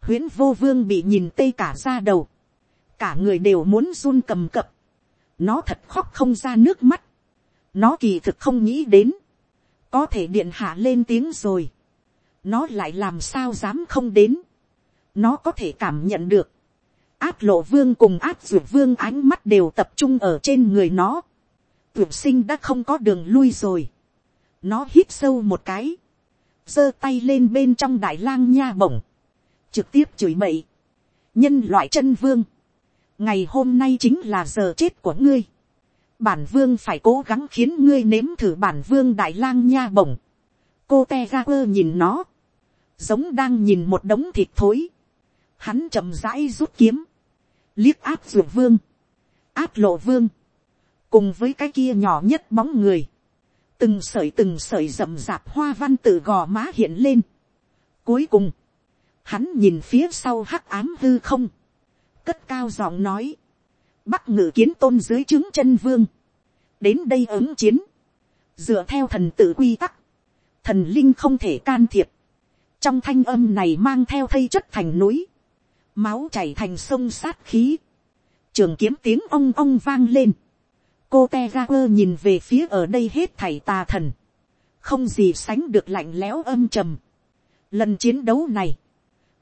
huyễn vô vương bị nhìn tê cả ra đầu, cả người đều muốn run cầm cập, nó thật khóc không ra nước mắt, nó kỳ thực không nghĩ đến, có thể điện hạ lên tiếng rồi, nó lại làm sao dám không đến, nó có thể cảm nhận được, át lộ vương cùng át dược vương ánh mắt đều tập trung ở trên người nó, tuyển sinh đã không có đường lui rồi, nó hít sâu một cái, giơ tay lên bên trong đại lang nha bổng, trực tiếp chửi mậy. nhân loại chân vương, ngày hôm nay chính là giờ chết của ngươi, bản vương phải cố gắng khiến ngươi nếm thử bản vương đại lang nha bổng, cô te ga quơ nhìn nó, giống đang nhìn một đống thịt thối, hắn chậm rãi rút kiếm, liếc áp ruột vương, áp lộ vương, cùng với cái kia nhỏ nhất bóng người, từng sợi từng sợi rậm rạp hoa văn tự gò má hiện lên. Cuối cùng, hắn nhìn phía sau hắc ám hư không, cất cao giọng nói, bắc ngự kiến tôn dưới trướng chân vương, đến đây ứng chiến, dựa theo thần tự quy tắc, thần linh không thể can thiệp, trong thanh âm này mang theo thây chất thành núi, máu chảy thành sông sát khí, trường kiếm tiếng ong ong vang lên, cô te ga quơ nhìn về phía ở đây hết thảy tà thần, không gì sánh được lạnh lẽo âm trầm. Lần chiến đấu này,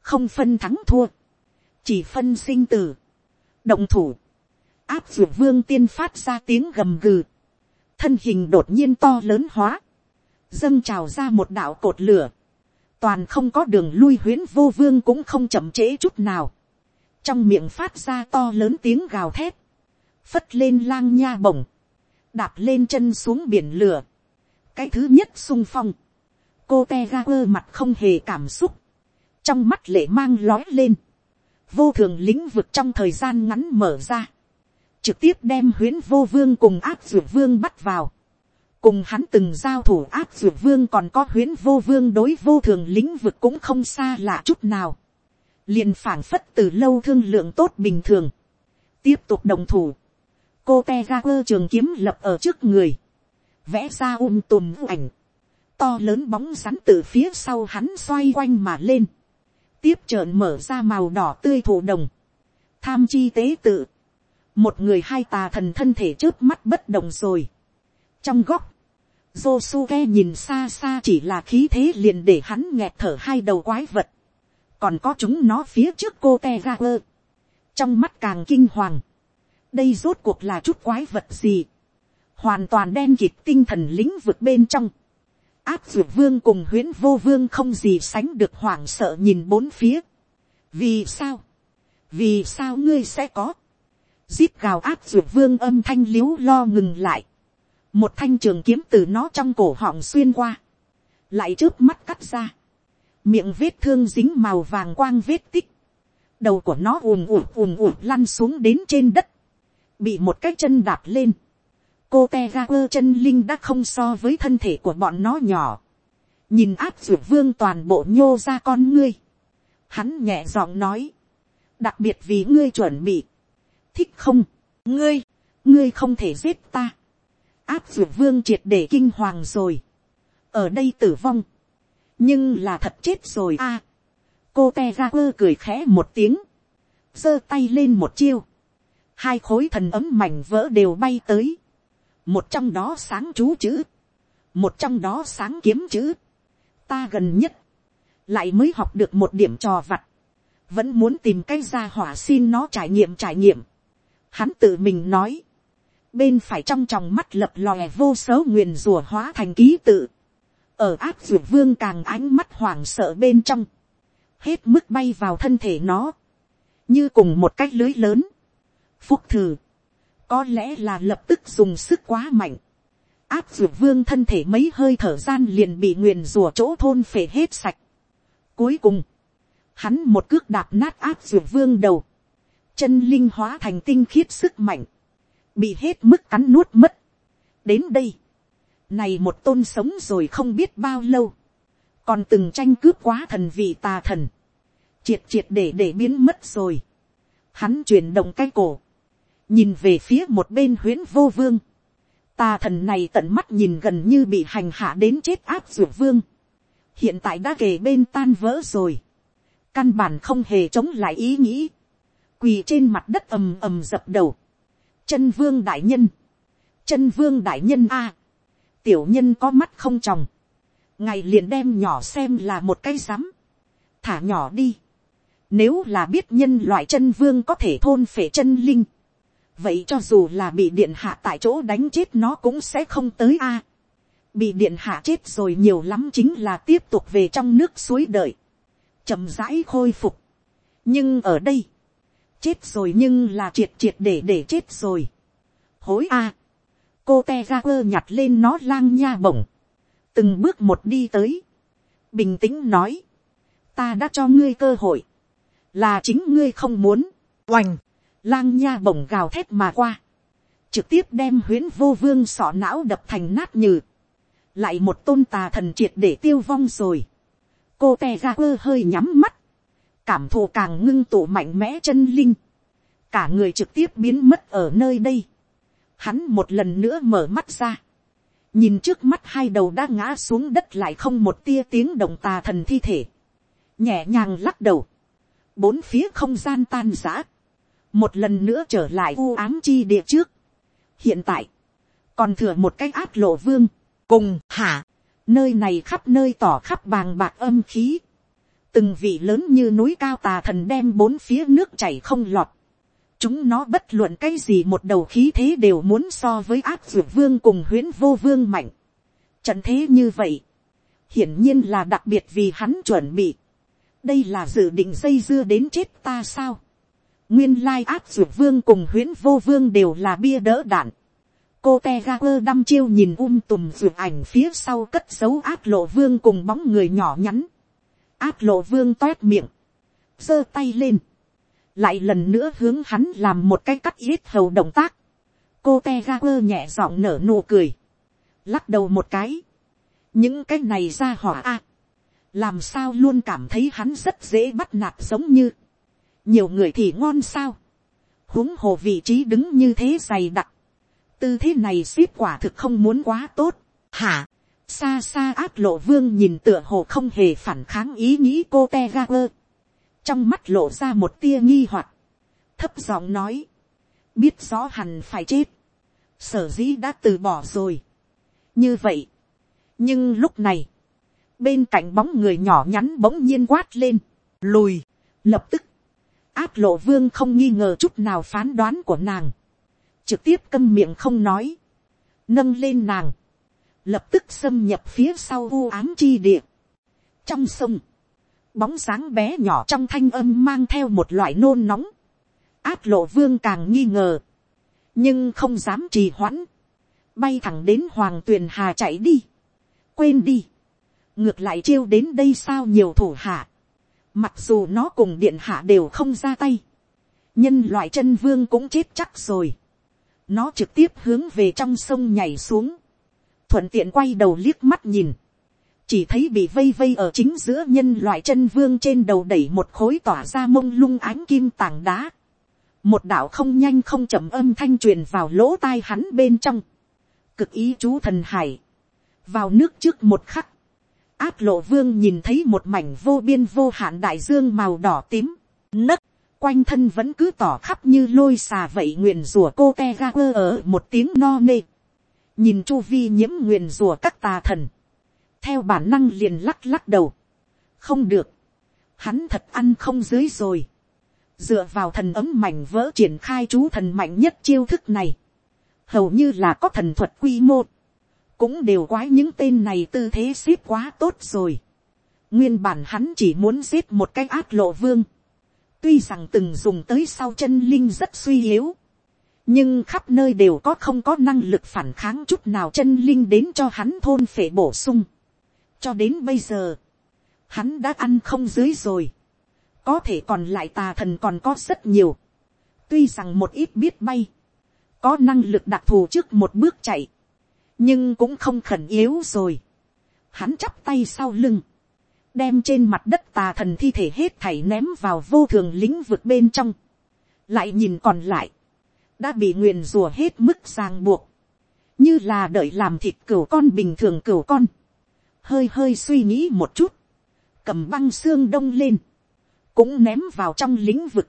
không phân thắng thua, chỉ phân sinh tử, động thủ, áp d vương tiên phát ra tiếng gầm gừ, thân hình đột nhiên to lớn hóa, dâng trào ra một đạo cột lửa, toàn không có đường lui huyến vô vương cũng không chậm trễ chút nào, trong miệng phát ra to lớn tiếng gào thét, phất lên lang nha bổng, đạp lên chân xuống biển lửa, cái thứ nhất sung phong, cô te ga quơ mặt không hề cảm xúc, trong mắt lệ mang lói lên, vô thường lĩnh vực trong thời gian ngắn mở ra, trực tiếp đem huyễn vô vương cùng áp dược vương bắt vào, cùng hắn từng giao thủ áp dược vương còn có huyễn vô vương đối vô thường lĩnh vực cũng không xa lạ chút nào, liền phảng phất từ lâu thương lượng tốt bình thường, tiếp tục đồng thủ, cô te ga quơ trường kiếm lập ở trước người, vẽ ra um tùm ảnh, to lớn bóng rắn từ phía sau hắn xoay quanh mà lên, tiếp trợn mở ra màu đỏ tươi thổ đồng, tham chi tế tự, một người hai tà thần thân thể trước mắt bất động rồi. trong góc, Josuke nhìn xa xa chỉ là khí thế liền để hắn nghẹt thở hai đầu quái vật, còn có chúng nó phía trước cô te ga quơ, trong mắt càng kinh hoàng, đây rốt cuộc là chút quái vật gì, hoàn toàn đen kịp tinh thần lĩnh vực bên trong, áp dược vương cùng huyễn vô vương không gì sánh được hoảng sợ nhìn bốn phía. vì sao, vì sao ngươi sẽ có, giết gào áp dược vương âm thanh l i ế u lo ngừng lại, một thanh trường kiếm từ nó trong cổ họng xuyên qua, lại trước mắt cắt ra, miệng vết thương dính màu vàng quang vết tích, đầu của nó ùm ụt ùm ụt lăn xuống đến trên đất, bị một cái chân đạp lên, cô te ga quơ chân linh đã không so với thân thể của bọn nó nhỏ, nhìn áp dược vương toàn bộ nhô ra con ngươi, hắn nhẹ giọng nói, đặc biệt vì ngươi chuẩn bị, thích không, ngươi, ngươi không thể giết ta, áp dược vương triệt để kinh hoàng rồi, ở đây tử vong, nhưng là thật chết rồi a. cô te quơ cười khẽ một tiếng, giơ tay lên một chiêu, hai khối thần ấm mảnh vỡ đều bay tới, một trong đó sáng chú chữ, một trong đó sáng kiếm chữ, ta gần nhất, lại mới học được một điểm trò vặt, vẫn muốn tìm cái ra hỏa xin nó trải nghiệm trải nghiệm. Hắn tự mình nói, bên phải trong tròng mắt lập lòe vô số nguyền rùa hóa thành ký tự, ở áp dược vương càng ánh mắt hoảng sợ bên trong, hết mức bay vào thân thể nó, như cùng một cái lưới lớn, phúc thử, có lẽ là lập tức dùng sức quá mạnh, áp dược vương thân thể mấy hơi thở gian liền bị nguyền rùa chỗ thôn phể hết sạch. Cuối cùng, hắn một cước đạp nát áp dược vương đầu, chân linh hóa thành tinh khiết sức mạnh, bị hết mức cắn nuốt mất. đến đây, này một tôn sống rồi không biết bao lâu, còn từng tranh cướp quá thần vị tà thần, triệt triệt để để biến mất rồi. Hắn chuyển động cái cổ, nhìn về phía một bên huyễn vô vương, tà thần này tận mắt nhìn gần như bị hành hạ đến chết áp dược vương, hiện tại đã kề bên tan vỡ rồi, căn bản không hề chống lại ý nghĩ, quỳ trên mặt đất ầm ầm dập đầu, chân vương đại nhân, chân vương đại nhân a, tiểu nhân có mắt không tròng, ngày liền đem nhỏ xem là một cái rắm, thả nhỏ đi, nếu là biết nhân loại chân vương có thể thôn phệ chân linh, vậy cho dù là bị điện hạ tại chỗ đánh chết nó cũng sẽ không tới a. bị điện hạ chết rồi nhiều lắm chính là tiếp tục về trong nước suối đợi, chậm rãi khôi phục. nhưng ở đây, chết rồi nhưng là triệt triệt để để chết rồi. hối a, cô te ra quơ nhặt lên nó lang nha bổng, từng bước một đi tới, bình tĩnh nói, ta đã cho ngươi cơ hội, là chính ngươi không muốn, oành, lang nha bổng gào thét mà qua, trực tiếp đem huyễn vô vương sọ não đập thành nát nhừ, lại một tôn tà thần triệt để tiêu vong rồi, cô te ra quơ hơi nhắm mắt, cảm thụ càng ngưng tụ mạnh mẽ chân linh, cả người trực tiếp biến mất ở nơi đây, hắn một lần nữa mở mắt ra, nhìn trước mắt hai đầu đã ngã xuống đất lại không một tia tiếng động tà thần thi thể, nhẹ nhàng lắc đầu, bốn phía không gian tan giã, một lần nữa trở lại u ám chi địa trước. hiện tại, còn thừa một cái át lộ vương, cùng hả, nơi này khắp nơi tỏ khắp bàng bạc âm khí, từng vị lớn như núi cao tà thần đem bốn phía nước chảy không lọt, chúng nó bất luận cái gì một đầu khí thế đều muốn so với áp dược vương cùng huyễn vô vương mạnh. Trận thế như vậy, hiển nhiên là đặc biệt vì hắn chuẩn bị. đây là dự định dây dưa đến chết ta sao nguyên lai áp dược vương cùng huyễn vô vương đều là bia đỡ đạn. cô te ga quơ đăm chiêu nhìn um tùm dược ảnh phía sau cất dấu áp lộ vương cùng bóng người nhỏ nhắn. áp lộ vương toét miệng, giơ tay lên. Lại lần nữa hướng hắn làm một cái cắt yết hầu động tác, cô te ga quơ nhẹ giọng nở nụ cười, lắc đầu một cái, những cái này ra hỏa a, làm sao luôn cảm thấy hắn rất dễ bắt nạt giống như, nhiều người thì ngon sao, huống hồ vị trí đứng như thế dày đặc, tư thế này ship quả thực không muốn quá tốt, hả, xa xa át lộ vương nhìn tựa hồ không hề phản kháng ý nghĩ cô te ga quơ, trong mắt lộ ra một tia nghi hoặc, thấp giọng nói, biết rõ hẳn phải chết, sở dĩ đã từ bỏ rồi. như vậy, nhưng lúc này, bên cạnh bóng người nhỏ nhắn bỗng nhiên quát lên, lùi, lập tức, áp lộ vương không nghi ngờ chút nào phán đoán của nàng, trực tiếp câm miệng không nói, nâng lên nàng, lập tức xâm nhập phía sau u ám chi địa. trong sông, bóng sáng bé nhỏ trong thanh âm mang theo một loại nôn nóng, áp lộ vương càng nghi ngờ, nhưng không dám trì hoãn, bay thẳng đến hoàng tuyền hà chạy đi, quên đi, ngược lại chiêu đến đây sao nhiều thủ hạ, mặc dù nó cùng điện hạ đều không ra tay, nhân loại chân vương cũng chết chắc rồi, nó trực tiếp hướng về trong sông nhảy xuống, thuận tiện quay đầu liếc mắt nhìn, chỉ thấy bị vây vây ở chính giữa nhân loại chân vương trên đầu đẩy một khối tỏa ra mông lung ánh kim tảng đá. một đạo không nhanh không chậm âm thanh truyền vào lỗ tai hắn bên trong. cực ý chú thần hải. vào nước trước một khắc áp lộ vương nhìn thấy một mảnh vô biên vô hạn đại dương màu đỏ tím, nấc, quanh thân vẫn cứ tỏ khắp như lôi xà vậy nguyền rủa cô te ga quơ ở một tiếng no nê. nhìn chu vi nhiễm nguyền rủa các tà thần, theo bản năng liền lắc lắc đầu, không được, hắn thật ăn không dưới rồi, dựa vào thần ấm mảnh vỡ triển khai chú thần mạnh nhất chiêu thức này, hầu như là có thần thuật quy mô, cũng đều quái những tên này tư thế xếp quá tốt rồi. nguyên bản hắn chỉ muốn giết một cái át lộ vương, tuy rằng từng dùng tới sau chân linh rất suy yếu, nhưng khắp nơi đều có không có năng lực phản kháng chút nào chân linh đến cho hắn thôn phệ bổ sung. cho đến bây giờ, hắn đã ăn không dưới rồi, có thể còn lại tà thần còn có rất nhiều, tuy rằng một ít biết bay, có năng lực đặc thù trước một bước chạy, nhưng cũng không khẩn yếu rồi. Hắn chắp tay sau lưng, đem trên mặt đất tà thần thi thể hết thảy ném vào vô thường lĩnh vực bên trong, lại nhìn còn lại, đã bị nguyền rùa hết mức ràng buộc, như là đợi làm thịt cửu con bình thường cửu con, hơi hơi suy nghĩ một chút, cầm băng xương đông lên, cũng ném vào trong lĩnh vực,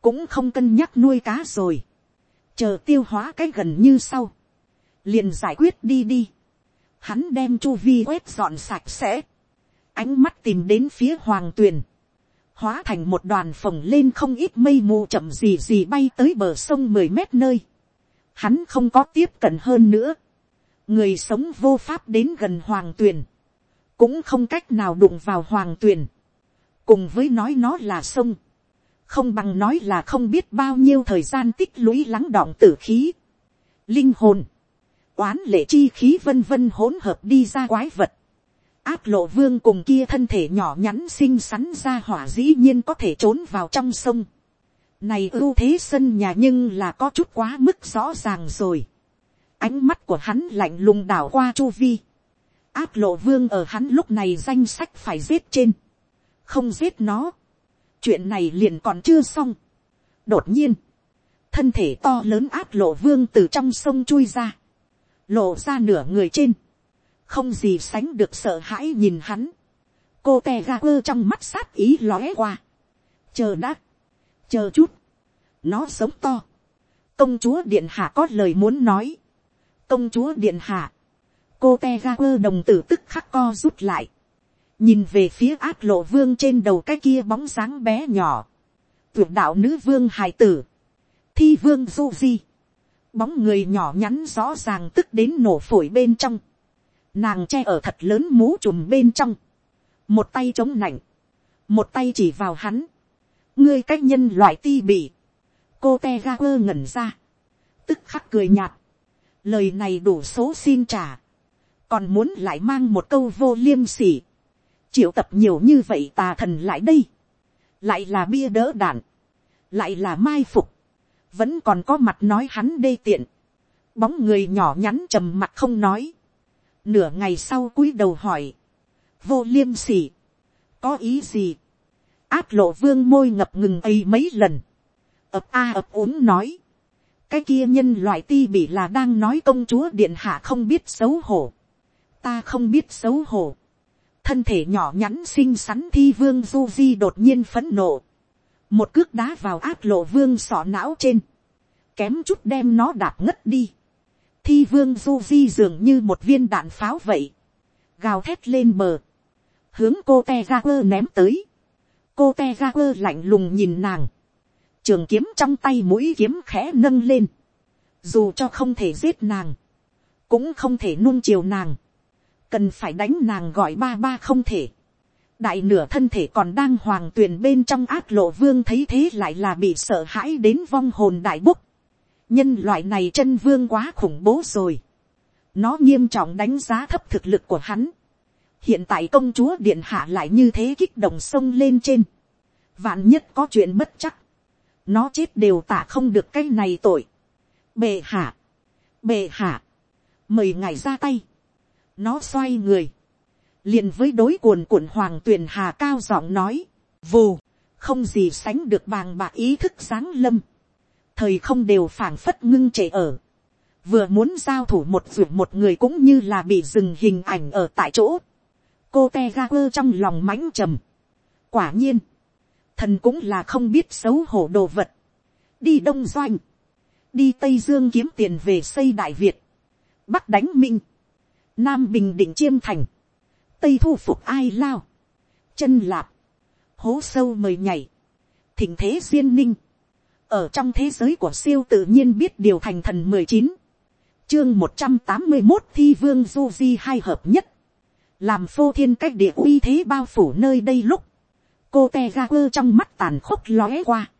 cũng không cân nhắc nuôi cá rồi, chờ tiêu hóa cái gần như sau, liền giải quyết đi đi, hắn đem chu vi quét dọn sạch sẽ, ánh mắt tìm đến phía hoàng tuyền, hóa thành một đoàn phồng lên không ít mây mù chậm gì gì bay tới bờ sông mười mét nơi, hắn không có tiếp cận hơn nữa, người sống vô pháp đến gần hoàng tuyền, cũng không cách nào đụng vào hoàng tuyền, cùng với nói nó là sông, không bằng nói là không biết bao nhiêu thời gian tích lũy lắng đọng tử khí, linh hồn, oán lệ chi khí vân vân hỗn hợp đi ra quái vật, ác lộ vương cùng kia thân thể nhỏ nhắn xinh xắn ra hỏa dĩ nhiên có thể trốn vào trong sông. Này ưu thế sân nhà nhưng là có chút quá mức rõ ràng rồi. Ánh mắt của hắn lạnh lùng đảo qua chu vi. Ác lộ vương ở hắn lúc này danh sách phải giết trên. Không giết nó. Chuyện này liền còn chưa xong. Đột nhiên. Thân thể to lớn ác lộ vương từ trong sông chui ra. Lộ ra nửa người trên. Không gì sánh được sợ hãi nhìn hắn, cô te ga quơ trong mắt sát ý lóe qua, chờ đã, chờ chút, nó sống to, công chúa điện hạ có lời muốn nói, công chúa điện hạ, cô te ga quơ đồng tử tức khắc co rút lại, nhìn về phía át lộ vương trên đầu cái kia bóng dáng bé nhỏ, tuyệt đạo nữ vương hài tử, thi vương du di, bóng người nhỏ nhắn rõ ràng tức đến nổ phổi bên trong, nàng che ở thật lớn mũ trùm bên trong, một tay chống nạnh, một tay chỉ vào hắn, ngươi cách nhân loại ti bị, cô te ga quơ ngẩn ra, tức khắc cười nhạt, lời này đủ số xin trả, còn muốn lại mang một câu vô liêm sỉ, triệu tập nhiều như vậy tà thần lại đây, lại là bia đỡ đạn, lại là mai phục, vẫn còn có mặt nói hắn đê tiện, bóng người nhỏ nhắn trầm mặt không nói, nửa ngày sau cúi đầu hỏi, vô liêm sỉ, có ý gì, át lộ vương môi ngập ngừng ấy mấy lần, ập a ập ốm nói, cái kia nhân loại ti bị là đang nói công chúa điện hạ không biết xấu hổ, ta không biết xấu hổ, thân thể nhỏ nhắn xinh xắn thi vương du di đột nhiên phấn nộ, một cước đá vào át lộ vương sọ não trên, kém chút đem nó đạp ngất đi, thi vương du di dường như một viên đạn pháo vậy, gào thét lên bờ, hướng cô te ga quơ ném tới, cô te ga quơ lạnh lùng nhìn nàng, trường kiếm trong tay mũi kiếm khẽ nâng lên, dù cho không thể giết nàng, cũng không thể nuông chiều nàng, cần phải đánh nàng gọi ba ba không thể, đại nửa thân thể còn đang hoàng tuyền bên trong át lộ vương thấy thế lại là bị sợ hãi đến vong hồn đại búc, nhân loại này chân vương quá khủng bố rồi. nó nghiêm trọng đánh giá thấp thực lực của hắn. hiện tại công chúa điện hạ lại như thế kích động sông lên trên. vạn nhất có chuyện bất chắc. nó chết đều tả không được cái này tội. bệ hạ, bệ hạ, mời ngài ra tay. nó xoay người liền với đối cuồn cuộn hoàng tuyền hà cao giọng nói. vù, không gì sánh được bàng bạc ý thức sáng lâm thời không đều phảng phất ngưng trệ ở. Vừa muốn giao thủ một ruột một người cũng như là bị dừng hình ảnh ở tại chỗ. cô te ga quơ trong lòng mãnh trầm. quả nhiên, thần cũng là không biết xấu hổ đồ vật. đi đông doanh, đi tây dương kiếm tiền về xây đại việt, bắc đánh minh, nam bình định chiêm thành, tây thu phục ai lao, chân lạp, hố sâu mời nhảy, thỉnh thế duyên ninh, ở trong thế giới của siêu tự nhiên biết điều thành thần mười chín, chương một trăm tám mươi một thi vương du di hai hợp nhất, làm phô thiên cách địa uy thế bao phủ nơi đây lúc, cô te ga quơ trong mắt tàn khốc lóe qua,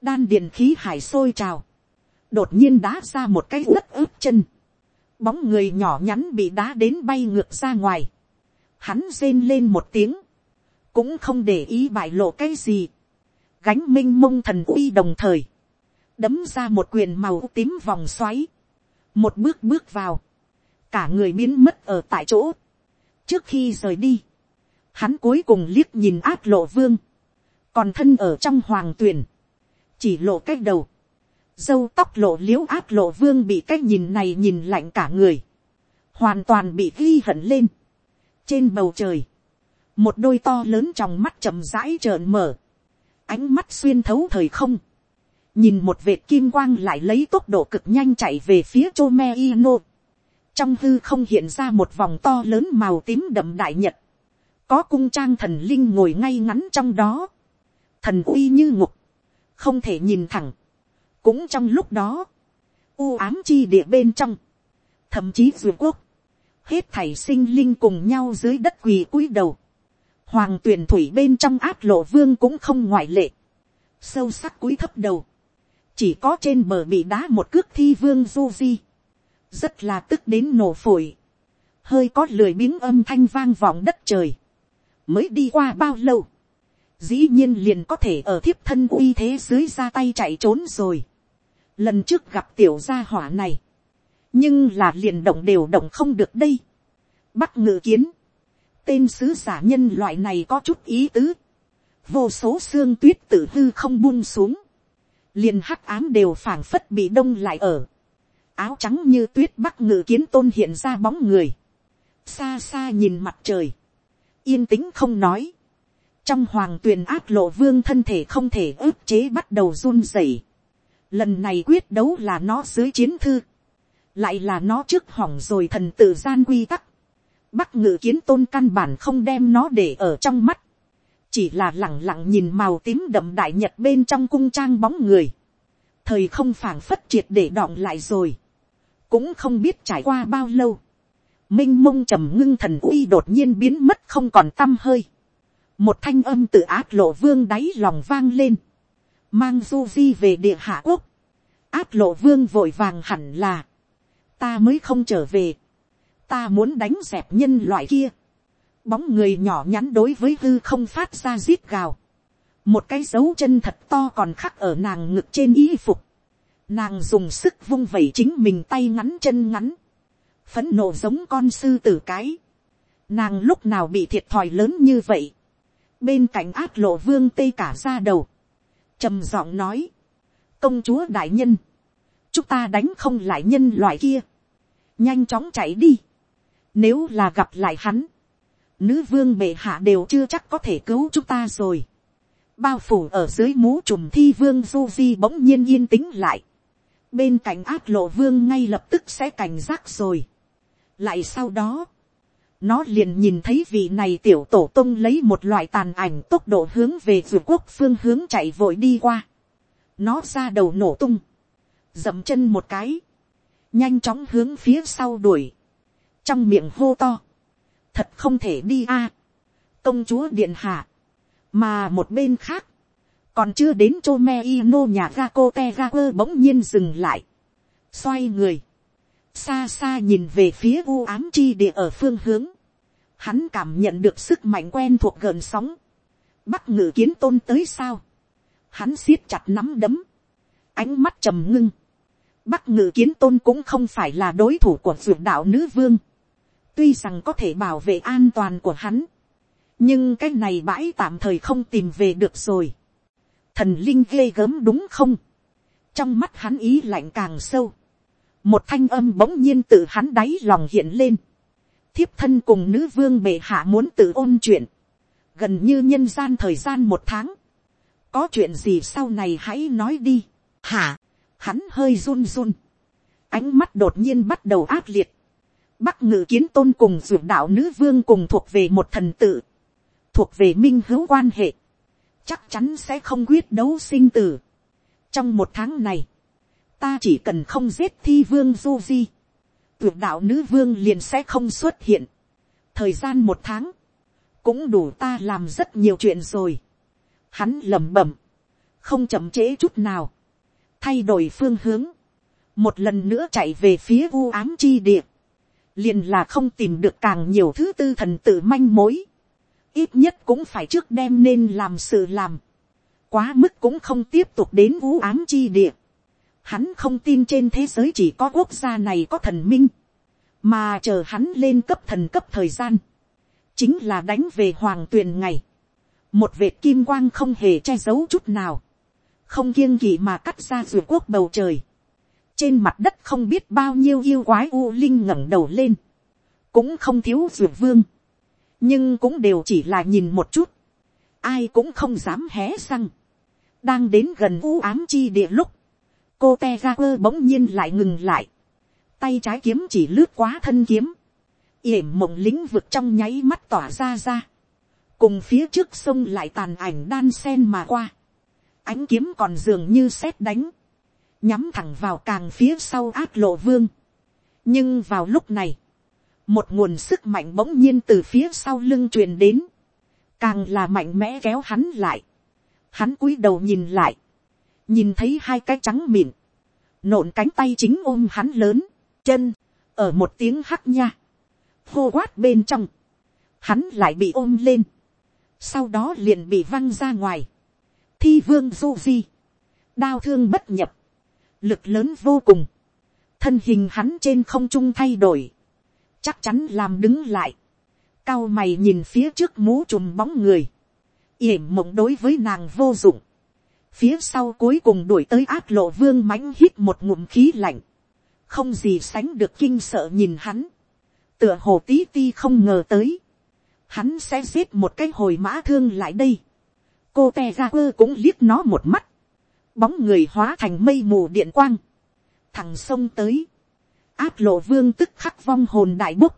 đan điện khí hải sôi trào, đột nhiên đá ra một cái rất ướp chân, bóng người nhỏ nhắn bị đá đến bay ngược ra ngoài, hắn rên lên một tiếng, cũng không để ý bại lộ cái gì, gánh m i n h mông thần uy đồng thời, đấm ra một quyền màu tím vòng xoáy, một bước bước vào, cả người biến mất ở tại chỗ, trước khi rời đi, hắn cuối cùng liếc nhìn át lộ vương, còn thân ở trong hoàng tuyền, chỉ lộ cái đầu, dâu tóc lộ l i ễ u át lộ vương bị cái nhìn này nhìn lạnh cả người, hoàn toàn bị ghi hận lên, trên bầu trời, một đôi to lớn trong mắt chậm rãi trợn mở, ánh mắt xuyên thấu thời không, nhìn một vệt kim quang lại lấy tốc độ cực nhanh chạy về phía Chome Ino. Trong hư không hiện ra một vòng to lớn màu tím đậm đại nhật. Có cung trang thần linh ngồi ngay ngắn trong đó. Thần uy như ngục. Không thể nhìn thẳng. Cũng trong lúc đó. U ám chi địa bên trong. Thậm chí dù quốc hết thảy sinh linh cùng nhau dưới đất quỳ cúi đầu, hoàng tuyển thủy bên trong át lộ vương cũng không ngoại lệ, sâu sắc cúi thấp đầu, chỉ có trên bờ bị đá một cước thi vương du di, rất là tức đến nổ phổi, hơi có lười biếng âm thanh vang vọng đất trời, mới đi qua bao lâu, dĩ nhiên liền có thể ở thiếp thân uy thế dưới ra tay chạy trốn rồi. Lần trước gặp tiểu gia hỏa này, nhưng là liền động đều động không được đây. bắc ngự kiến, tên sứ giả nhân loại này có chút ý tứ, vô số xương tuyết tử hư không buông xuống, liền hắc ám đều phảng phất bị đông lại ở, áo trắng như tuyết bắc ngự kiến tôn hiện ra bóng người, xa xa nhìn mặt trời, yên tĩnh không nói, trong hoàng tuyền ác lộ vương thân thể không thể ức chế bắt đầu run rẩy. Lần này quyết đấu là nó dưới chiến thư lại là nó trước hỏng rồi thần tự gian quy tắc. Bắc ngự kiến tôn căn bản không đem nó để ở trong mắt. Chỉ là lặng lặng nhìn màu tím đậm đại nhật bên trong cung trang bóng người. Thời không phảng phất triệt để đọng lại rồi. Cũng không biết trải qua bao lâu. Minh mông trầm ngưng thần uy đột nhiên biến mất không còn tâm hơi. Một thanh âm từ ác lộ vương đáy lòng vang lên. Mang du di về địa hạ quốc. Áp lộ vương vội vàng hẳn là ta mới không trở về, ta muốn đánh dẹp nhân loại kia, bóng người nhỏ nhắn đối với hư không phát ra rít gào, một cái dấu chân thật to còn khắc ở nàng ngực trên y phục, nàng dùng sức vung vẩy chính mình tay ngắn chân ngắn, phấn nộ giống con sư tử cái, nàng lúc nào bị thiệt thòi lớn như vậy, bên cạnh át lộ vương tê cả ra đầu, trầm giọng nói, công chúa đại nhân, chúng ta đánh không lại nhân loại kia, nhanh chóng chạy đi. Nếu là gặp lại hắn, nữ vương bệ hạ đều chưa chắc có thể cứu chúng ta rồi. Bao phủ ở dưới mũ trùm thi vương du di bỗng nhiên yên tĩnh lại. Bên cạnh át lộ vương ngay lập tức sẽ cảnh giác rồi. Lại sau đó, nó liền nhìn thấy vị này tiểu tổ tông lấy một loại tàn ảnh tốc độ hướng về vườn quốc phương hướng chạy vội đi qua. Nó ra đầu nổ tung. Dậm chân một cái nhanh chóng hướng phía sau đuổi, trong miệng hô to, thật không thể đi a, công chúa điện hạ, mà một bên khác, còn chưa đến chô me ino nhà ga cô te ga quơ bỗng nhiên dừng lại, xoay người, xa xa nhìn về phía u ám chi địa ở phương hướng, hắn cảm nhận được sức mạnh quen thuộc gần sóng, bắt ngự kiến tôn tới sao, hắn siết chặt nắm đấm, ánh mắt trầm ngưng, Bắc ngự kiến tôn cũng không phải là đối thủ của vượt đạo nữ vương. Tuy rằng có thể bảo vệ an toàn của hắn. Nhưng cái này bãi tạm thời không tìm về được rồi. Thần linh ghê gớm đúng không? Trong mắt hắn ý lạnh càng sâu. Một thanh âm bỗng nhiên tự hắn đáy lòng hiện lên. thiếp thân cùng nữ vương bệ hạ muốn tự ôn chuyện, gần như nhân gian thời gian một tháng, có chuyện gì sau này hãy nói đi, hả, hắn hơi run run, ánh mắt đột nhiên bắt đầu ác liệt, bắc ngự kiến tôn cùng dược đạo nữ vương cùng thuộc về một thần tự, thuộc về minh hữu quan hệ, chắc chắn sẽ không quyết đấu sinh tử. trong một tháng này, ta chỉ cần không giết thi vương du di, tuyệt đạo nữ vương liền sẽ không xuất hiện. thời gian một tháng, cũng đủ ta làm rất nhiều chuyện rồi. hắn lẩm bẩm, không chậm trễ chút nào, thay đổi phương hướng, một lần nữa chạy về phía u ám chi địa, liền là không tìm được càng nhiều thứ tư thần tự manh mối, ít nhất cũng phải trước đem nên làm sự làm, quá mức cũng không tiếp tục đến u ám chi địa, hắn không tin trên thế giới chỉ có quốc gia này có thần minh, mà chờ hắn lên cấp thần cấp thời gian, chính là đánh về hoàng tuyền ngày, một vệt kim quang không hề che giấu chút nào, không kiêng kỵ mà cắt ra ruột quốc bầu trời, trên mặt đất không biết bao nhiêu yêu quái u linh ngẩng đầu lên, cũng không thiếu ruột vương, nhưng cũng đều chỉ là nhìn một chút, ai cũng không dám hé răng, đang đến gần u ám chi địa lúc, cô te ra quơ bỗng nhiên lại ngừng lại, tay trái kiếm chỉ lướt quá thân kiếm, yểm mộng lĩnh vực trong nháy mắt tỏa ra ra, cùng phía trước sông lại tàn ảnh đan sen mà qua, ánh kiếm còn dường như xét đánh, nhắm thẳng vào càng phía sau át lộ vương. nhưng vào lúc này, một nguồn sức mạnh bỗng nhiên từ phía sau lưng truyền đến, càng là mạnh mẽ kéo hắn lại, hắn cúi đầu nhìn lại, nhìn thấy hai cái trắng mịn, nộn cánh tay chính ôm hắn lớn, chân, ở một tiếng hắc nha, hô quát bên trong, hắn lại bị ôm lên, sau đó liền bị văng ra ngoài, thi vương du di, đao thương bất nhập, lực lớn vô cùng, thân hình hắn trên không trung thay đổi, chắc chắn làm đứng lại, cao mày nhìn phía trước mũ trùm bóng người, yểm mộng đối với nàng vô dụng, phía sau cuối cùng đuổi tới ác lộ vương mãnh hít một ngụm khí lạnh, không gì sánh được kinh sợ nhìn hắn, tựa hồ tí ti không ngờ tới, hắn sẽ giết một cái hồi mã thương lại đây, cô te ra quơ cũng liếc nó một mắt, bóng người hóa thành mây mù điện quang, thằng sông tới, áp lộ vương tức khắc vong hồn đại búc,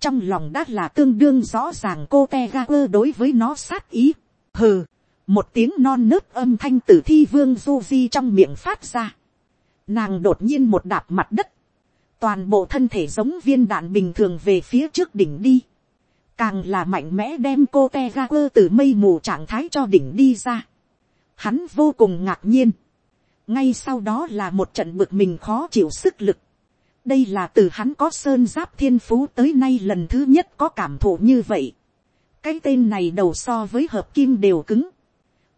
trong lòng đã là tương đương rõ ràng cô te ga quơ đối với nó sát ý, hừ, một tiếng non nớt âm thanh t ử thi vương du di trong miệng phát ra, nàng đột nhiên một đạp mặt đất, toàn bộ thân thể giống viên đạn bình thường về phía trước đỉnh đi, càng là mạnh mẽ đem cô te ga quơ từ mây mù trạng thái cho đỉnh đi ra. Hắn vô cùng ngạc nhiên. ngay sau đó là một trận bực mình khó chịu sức lực. đây là từ hắn có sơn giáp thiên phú tới nay lần thứ nhất có cảm thụ như vậy. cái tên này đầu so với hợp kim đều cứng.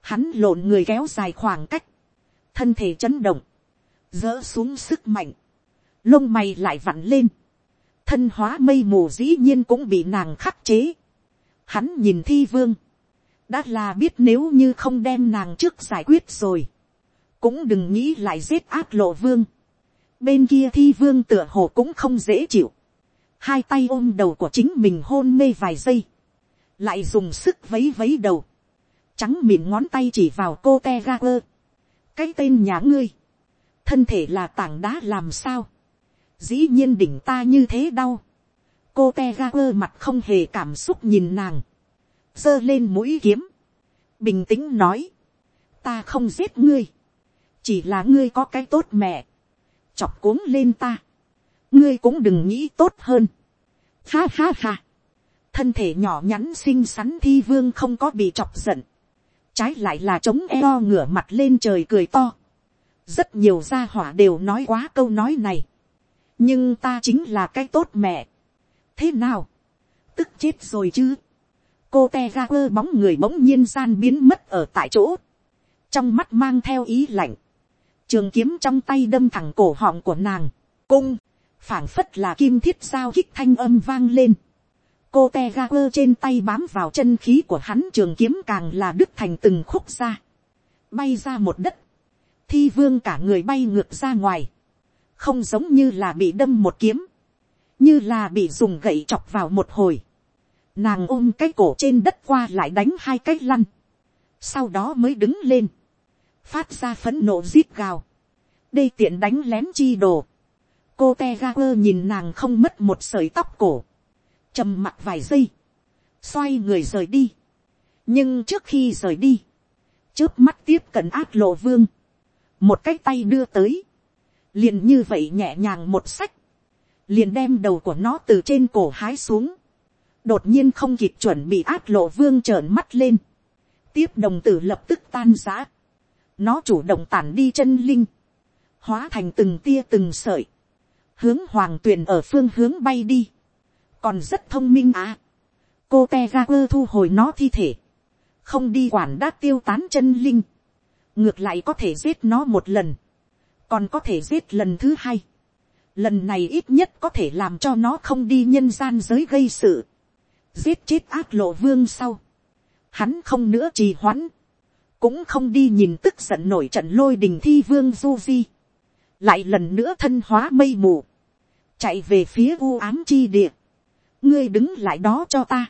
hắn lộn người kéo dài khoảng cách. thân thể chấn động. dỡ xuống sức mạnh. lông mày lại vặn lên thân hóa mây mù dĩ nhiên cũng bị nàng khắc chế. Hắn nhìn thi vương, đã là biết nếu như không đem nàng trước giải quyết rồi, cũng đừng nghĩ lại giết ác lộ vương. bên kia thi vương tựa hồ cũng không dễ chịu, hai tay ôm đầu của chính mình hôn mê vài giây, lại dùng sức vấy vấy đầu, trắng miệng ngón tay chỉ vào cô te ga quơ, cái tên nhà ngươi, thân thể là tảng đá làm sao, dĩ nhiên đỉnh ta như thế đau. cô te ga quơ mặt không hề cảm xúc nhìn nàng, giơ lên mũi kiếm, bình tĩnh nói, ta không giết ngươi, chỉ là ngươi có cái tốt mẹ, chọc cuống lên ta, ngươi cũng đừng nghĩ tốt hơn. Ha ha ha, thân thể nhỏ nhắn xinh xắn thi vương không có bị chọc giận, trái lại là chống eo ngửa mặt lên trời cười to. rất nhiều gia hỏa đều nói quá câu nói này nhưng ta chính là cái tốt mẹ. thế nào, tức chết rồi chứ. cô te ga quơ bóng người bỗng nhiên gian biến mất ở tại chỗ, trong mắt mang theo ý lạnh, trường kiếm trong tay đâm thẳng cổ họng của nàng, cung, phảng phất là kim thiết sao kích thanh âm vang lên. cô te ga quơ trên tay bám vào chân khí của hắn trường kiếm càng là đứt thành từng khúc ra, bay ra một đất, thi vương cả người bay ngược ra ngoài, không giống như là bị đâm một kiếm, như là bị dùng gậy chọc vào một hồi, nàng ôm cái cổ trên đất qua lại đánh hai cái lăn, sau đó mới đứng lên, phát ra phấn nộ rít gào, đây tiện đánh lén chi đồ, cô te ga quơ nhìn nàng không mất một sợi tóc cổ, trầm mặt vài giây, xoay người rời đi, nhưng trước khi rời đi, trước mắt tiếp cận át lộ vương, một cái tay đưa tới, liền như vậy nhẹ nhàng một sách, liền đem đầu của nó từ trên cổ hái xuống, đột nhiên không kịp chuẩn bị át lộ vương trợn mắt lên, tiếp đồng tử lập tức tan giã, nó chủ động tản đi chân linh, hóa thành từng tia từng sợi, hướng hoàng tuyền ở phương hướng bay đi, còn rất thông minh à. cô te ga quơ thu hồi nó thi thể, không đi quản đã tiêu tán chân linh, ngược lại có thể giết nó một lần, còn có thể giết lần thứ hai, lần này ít nhất có thể làm cho nó không đi nhân gian giới gây sự, giết chết ác lộ vương sau, hắn không nữa trì hoãn, cũng không đi nhìn tức giận nổi trận lôi đình thi vương du di, lại lần nữa thân hóa mây mù, chạy về phía u ám chi địa, ngươi đứng lại đó cho ta,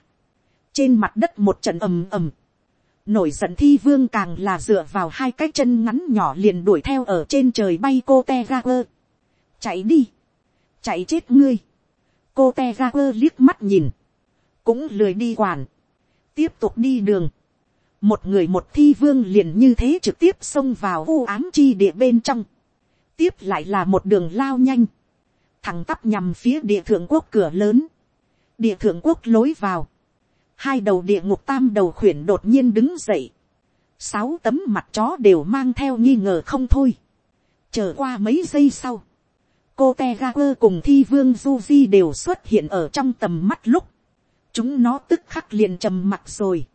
trên mặt đất một trận ầm ầm, nổi giận thi vương càng là dựa vào hai cái chân ngắn nhỏ liền đuổi theo ở trên trời bay cô te ga quơ, chạy đi, chạy chết ngươi, cô te ga quơ liếc mắt nhìn, cũng lười đi quản, tiếp tục đi đường, một người một thi vương liền như thế trực tiếp xông vào u ám chi địa bên trong, tiếp lại là một đường lao nhanh, thằng tắp nhằm phía địa thượng quốc cửa lớn, địa thượng quốc lối vào, hai đầu địa ngục tam đầu khuyển đột nhiên đứng dậy, sáu tấm mặt chó đều mang theo nghi ngờ không thôi, chờ qua mấy giây sau, cô te ga quơ cùng thi vương du di đều xuất hiện ở trong tầm mắt lúc, chúng nó tức khắc liền trầm mặt rồi,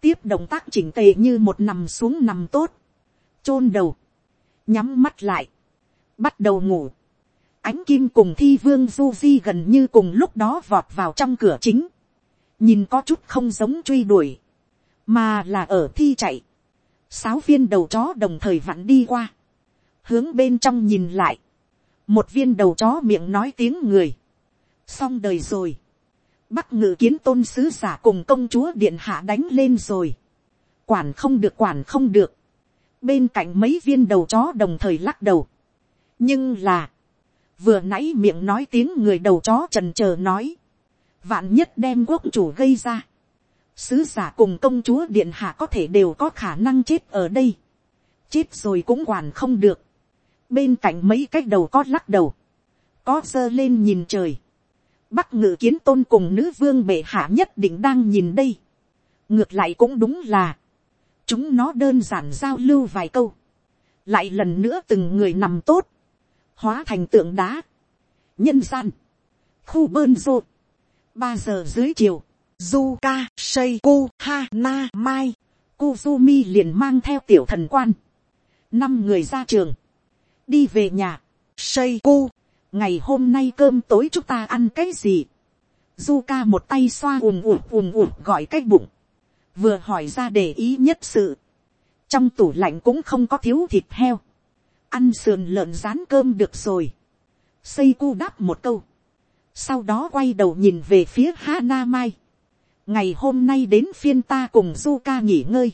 tiếp động tác chỉnh tề như một nằm xuống nằm tốt, chôn đầu, nhắm mắt lại, bắt đầu ngủ, ánh kim cùng thi vương du di gần như cùng lúc đó vọt vào trong cửa chính, nhìn có chút không giống truy đuổi, mà là ở thi chạy, sáu viên đầu chó đồng thời vặn đi qua, hướng bên trong nhìn lại, một viên đầu chó miệng nói tiếng người, xong đời rồi, bắc ngự kiến tôn sứ giả cùng công chúa điện hạ đánh lên rồi, quản không được quản không được, bên cạnh mấy viên đầu chó đồng thời lắc đầu, nhưng là, vừa nãy miệng nói tiếng người đầu chó trần chờ nói, vạn nhất đem quốc chủ gây ra, sứ giả cùng công chúa điện hạ có thể đều có khả năng chết ở đây, chết rồi cũng quản không được, bên cạnh mấy cái đầu có lắc đầu, có giơ lên nhìn trời, bắc ngự kiến tôn cùng nữ vương bệ hạ nhất định đang nhìn đây, ngược lại cũng đúng là, chúng nó đơn giản giao lưu vài câu, lại lần nữa từng người nằm tốt, hóa thành tượng đá, nhân gian, khu bơn rô, ba giờ dưới chiều, Zuka, Seiko, Hana, Mai, Kuzumi liền mang theo tiểu thần quan. Năm người ra trường. Đi về nhà. Seiko, ngày hôm nay cơm tối chúng ta ăn cái gì? Zuka một tay xoa ùm ùm ùm ùm gọi cái bụng. Vừa hỏi ra để ý nhất sự. Trong tủ lạnh cũng không có thiếu thịt heo. Ăn sườn lợn rán cơm được rồi. Seiko đáp một câu sau đó quay đầu nhìn về phía Hana Mai. ngày hôm nay đến phiên ta cùng Zuka nghỉ ngơi,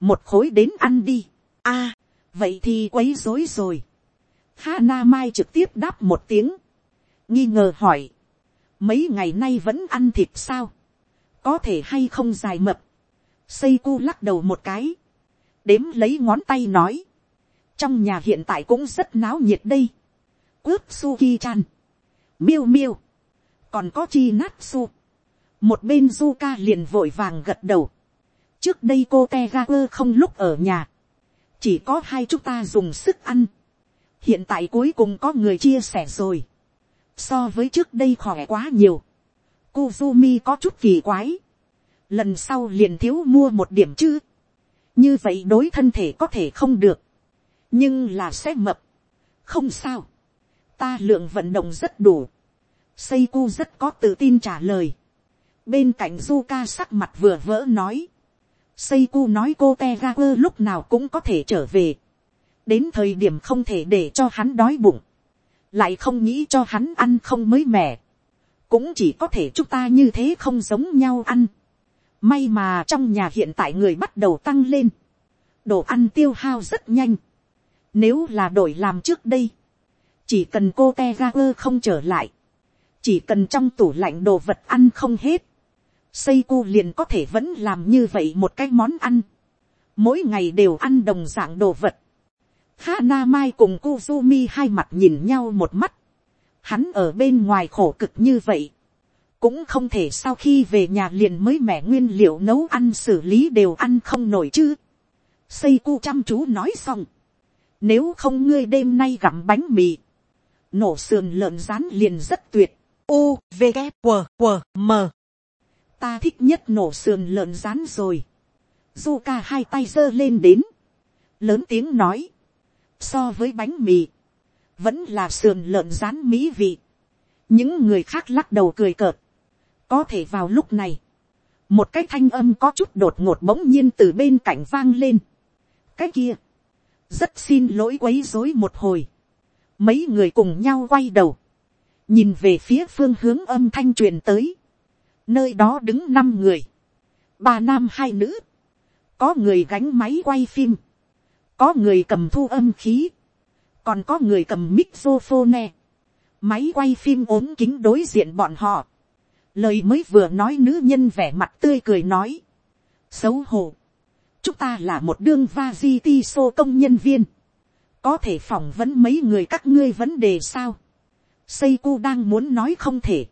một khối đến ăn đi. a, vậy thì quấy rối rồi. Hana Mai trực tiếp đáp một tiếng, nghi ngờ hỏi, mấy ngày nay vẫn ăn thịt sao, có thể hay không dài mập. Seiko lắc đầu một cái, đếm lấy ngón tay nói, trong nhà hiện tại cũng rất náo nhiệt đây. ướp Suki chan miêu miêu, còn có chi nát su. một bên du ca liền vội vàng gật đầu. trước đây cô te ga quơ không lúc ở nhà, chỉ có hai chúng ta dùng sức ăn. hiện tại cuối cùng có người chia sẻ rồi. so với trước đây khỏe quá nhiều. Kuzumi có chút kỳ quái. lần sau liền thiếu mua một điểm chứ. như vậy đối thân thể có thể không được. nhưng là sẽ mập. không sao ta lượng vận động rất đủ. Seiko rất có tự tin trả lời. Bên cạnh Zuka sắc mặt vừa vỡ nói. Seiko nói cô Tegaku lúc nào cũng có thể trở về. Đến thời điểm không thể để cho hắn đói bụng. Lại không nghĩ cho hắn ăn không mới mẻ. cũng chỉ có thể chúng ta như thế không giống nhau ăn. may mà trong nhà hiện tại người bắt đầu tăng lên, đồ ăn tiêu hao rất nhanh. nếu là đổi làm trước đây, chỉ cần cô te ra quơ không trở lại, chỉ cần trong tủ lạnh đồ vật ăn không hết, xây cu liền có thể vẫn làm như vậy một cái món ăn, mỗi ngày đều ăn đồng dạng đồ vật. Hana Mai cùng Kuzumi hai mặt nhìn nhau một mắt. Hắn ở bên ngoài khổ cực như vậy. Cũng không thể sau khi về nhà liền mới mẻ nguyên liệu nấu ăn xử lý đều ăn không nổi chứ. Xây cu chăm chú nói xong. Nếu không ngươi đêm nay gặm bánh mì. Nổ sườn lợn rán liền rất tuyệt. U, V, K, W, W, M. Ta thích nhất nổ sườn lợn rán rồi. Zuka hai tay giơ lên đến. Lớn tiếng nói. So với bánh mì. Vẫn là sườn lợn rán mỹ vị. Những người khác lắc đầu cười cợt. Có thể vào lúc này. Một cái thanh âm có chút đột ngột bỗng nhiên từ bên cạnh vang lên. Cái kia. Rất xin lỗi quấy rối một hồi. Mấy người cùng nhau quay đầu. Nhìn về phía phương hướng âm thanh truyền tới. Nơi đó đứng năm người. Ba nam hai nữ. Có người gánh máy quay phim, có người cầm thu âm khí, còn có người cầm mixophone, máy quay phim ốm kính đối diện bọn họ, lời mới vừa nói nữ nhân vẻ mặt tươi cười nói, xấu hổ, chúng ta là một đương va di ti xô công nhân viên, có thể phỏng vấn mấy người các ngươi vấn đề sao, Seiko đang muốn nói không thể,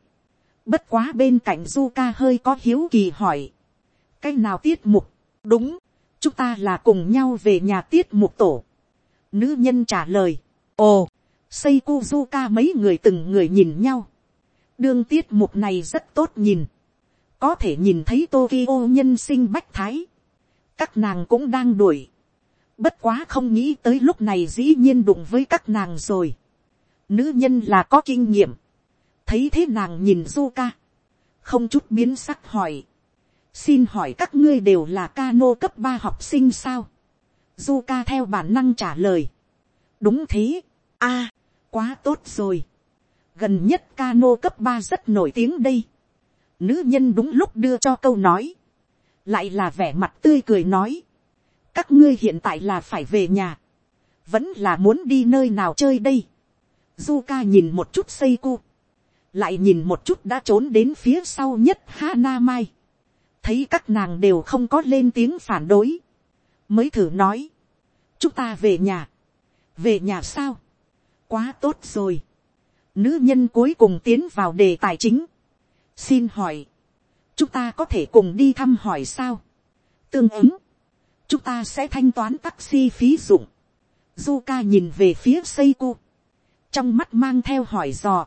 bất quá bên cạnh Zuka hơi có hiếu kỳ hỏi, cái nào tiết mục, đúng, chúng ta là cùng nhau về nhà tiết mục tổ. Nữ nhân trả lời, ồ, Seiko Zuka mấy người từng người nhìn nhau. đương tiết mục này rất tốt nhìn. Có thể nhìn thấy Tokyo nhân sinh bách thái. Các nàng cũng đang đuổi. Bất quá không nghĩ tới lúc này dĩ nhiên đụng với các nàng rồi. Nữ nhân là có kinh nghiệm. Thấy thế nàng nhìn Zuka. Không chút biến sắc hỏi xin hỏi các ngươi đều là cano cấp ba học sinh sao. du ca theo bản năng trả lời. đúng thế. a, quá tốt rồi. gần nhất cano cấp ba rất nổi tiếng đây. nữ nhân đúng lúc đưa cho câu nói. lại là vẻ mặt tươi cười nói các ngươi hiện tại là phải về nhà. vẫn là muốn đi nơi nào chơi đây. du nhìn một chút xây cu. lại nhìn một chút đã trốn đến phía sau nhất Hana Mai thấy các nàng đều không có lên tiếng phản đối, mới thử nói, chúng ta về nhà, về nhà sao, quá tốt rồi, nữ nhân cuối cùng tiến vào đề tài chính, xin hỏi, chúng ta có thể cùng đi thăm hỏi sao, tương ứng, chúng ta sẽ thanh toán taxi phí dụng, Zuka nhìn về phía Seiko. Trong mắt mang theo hỏi dò.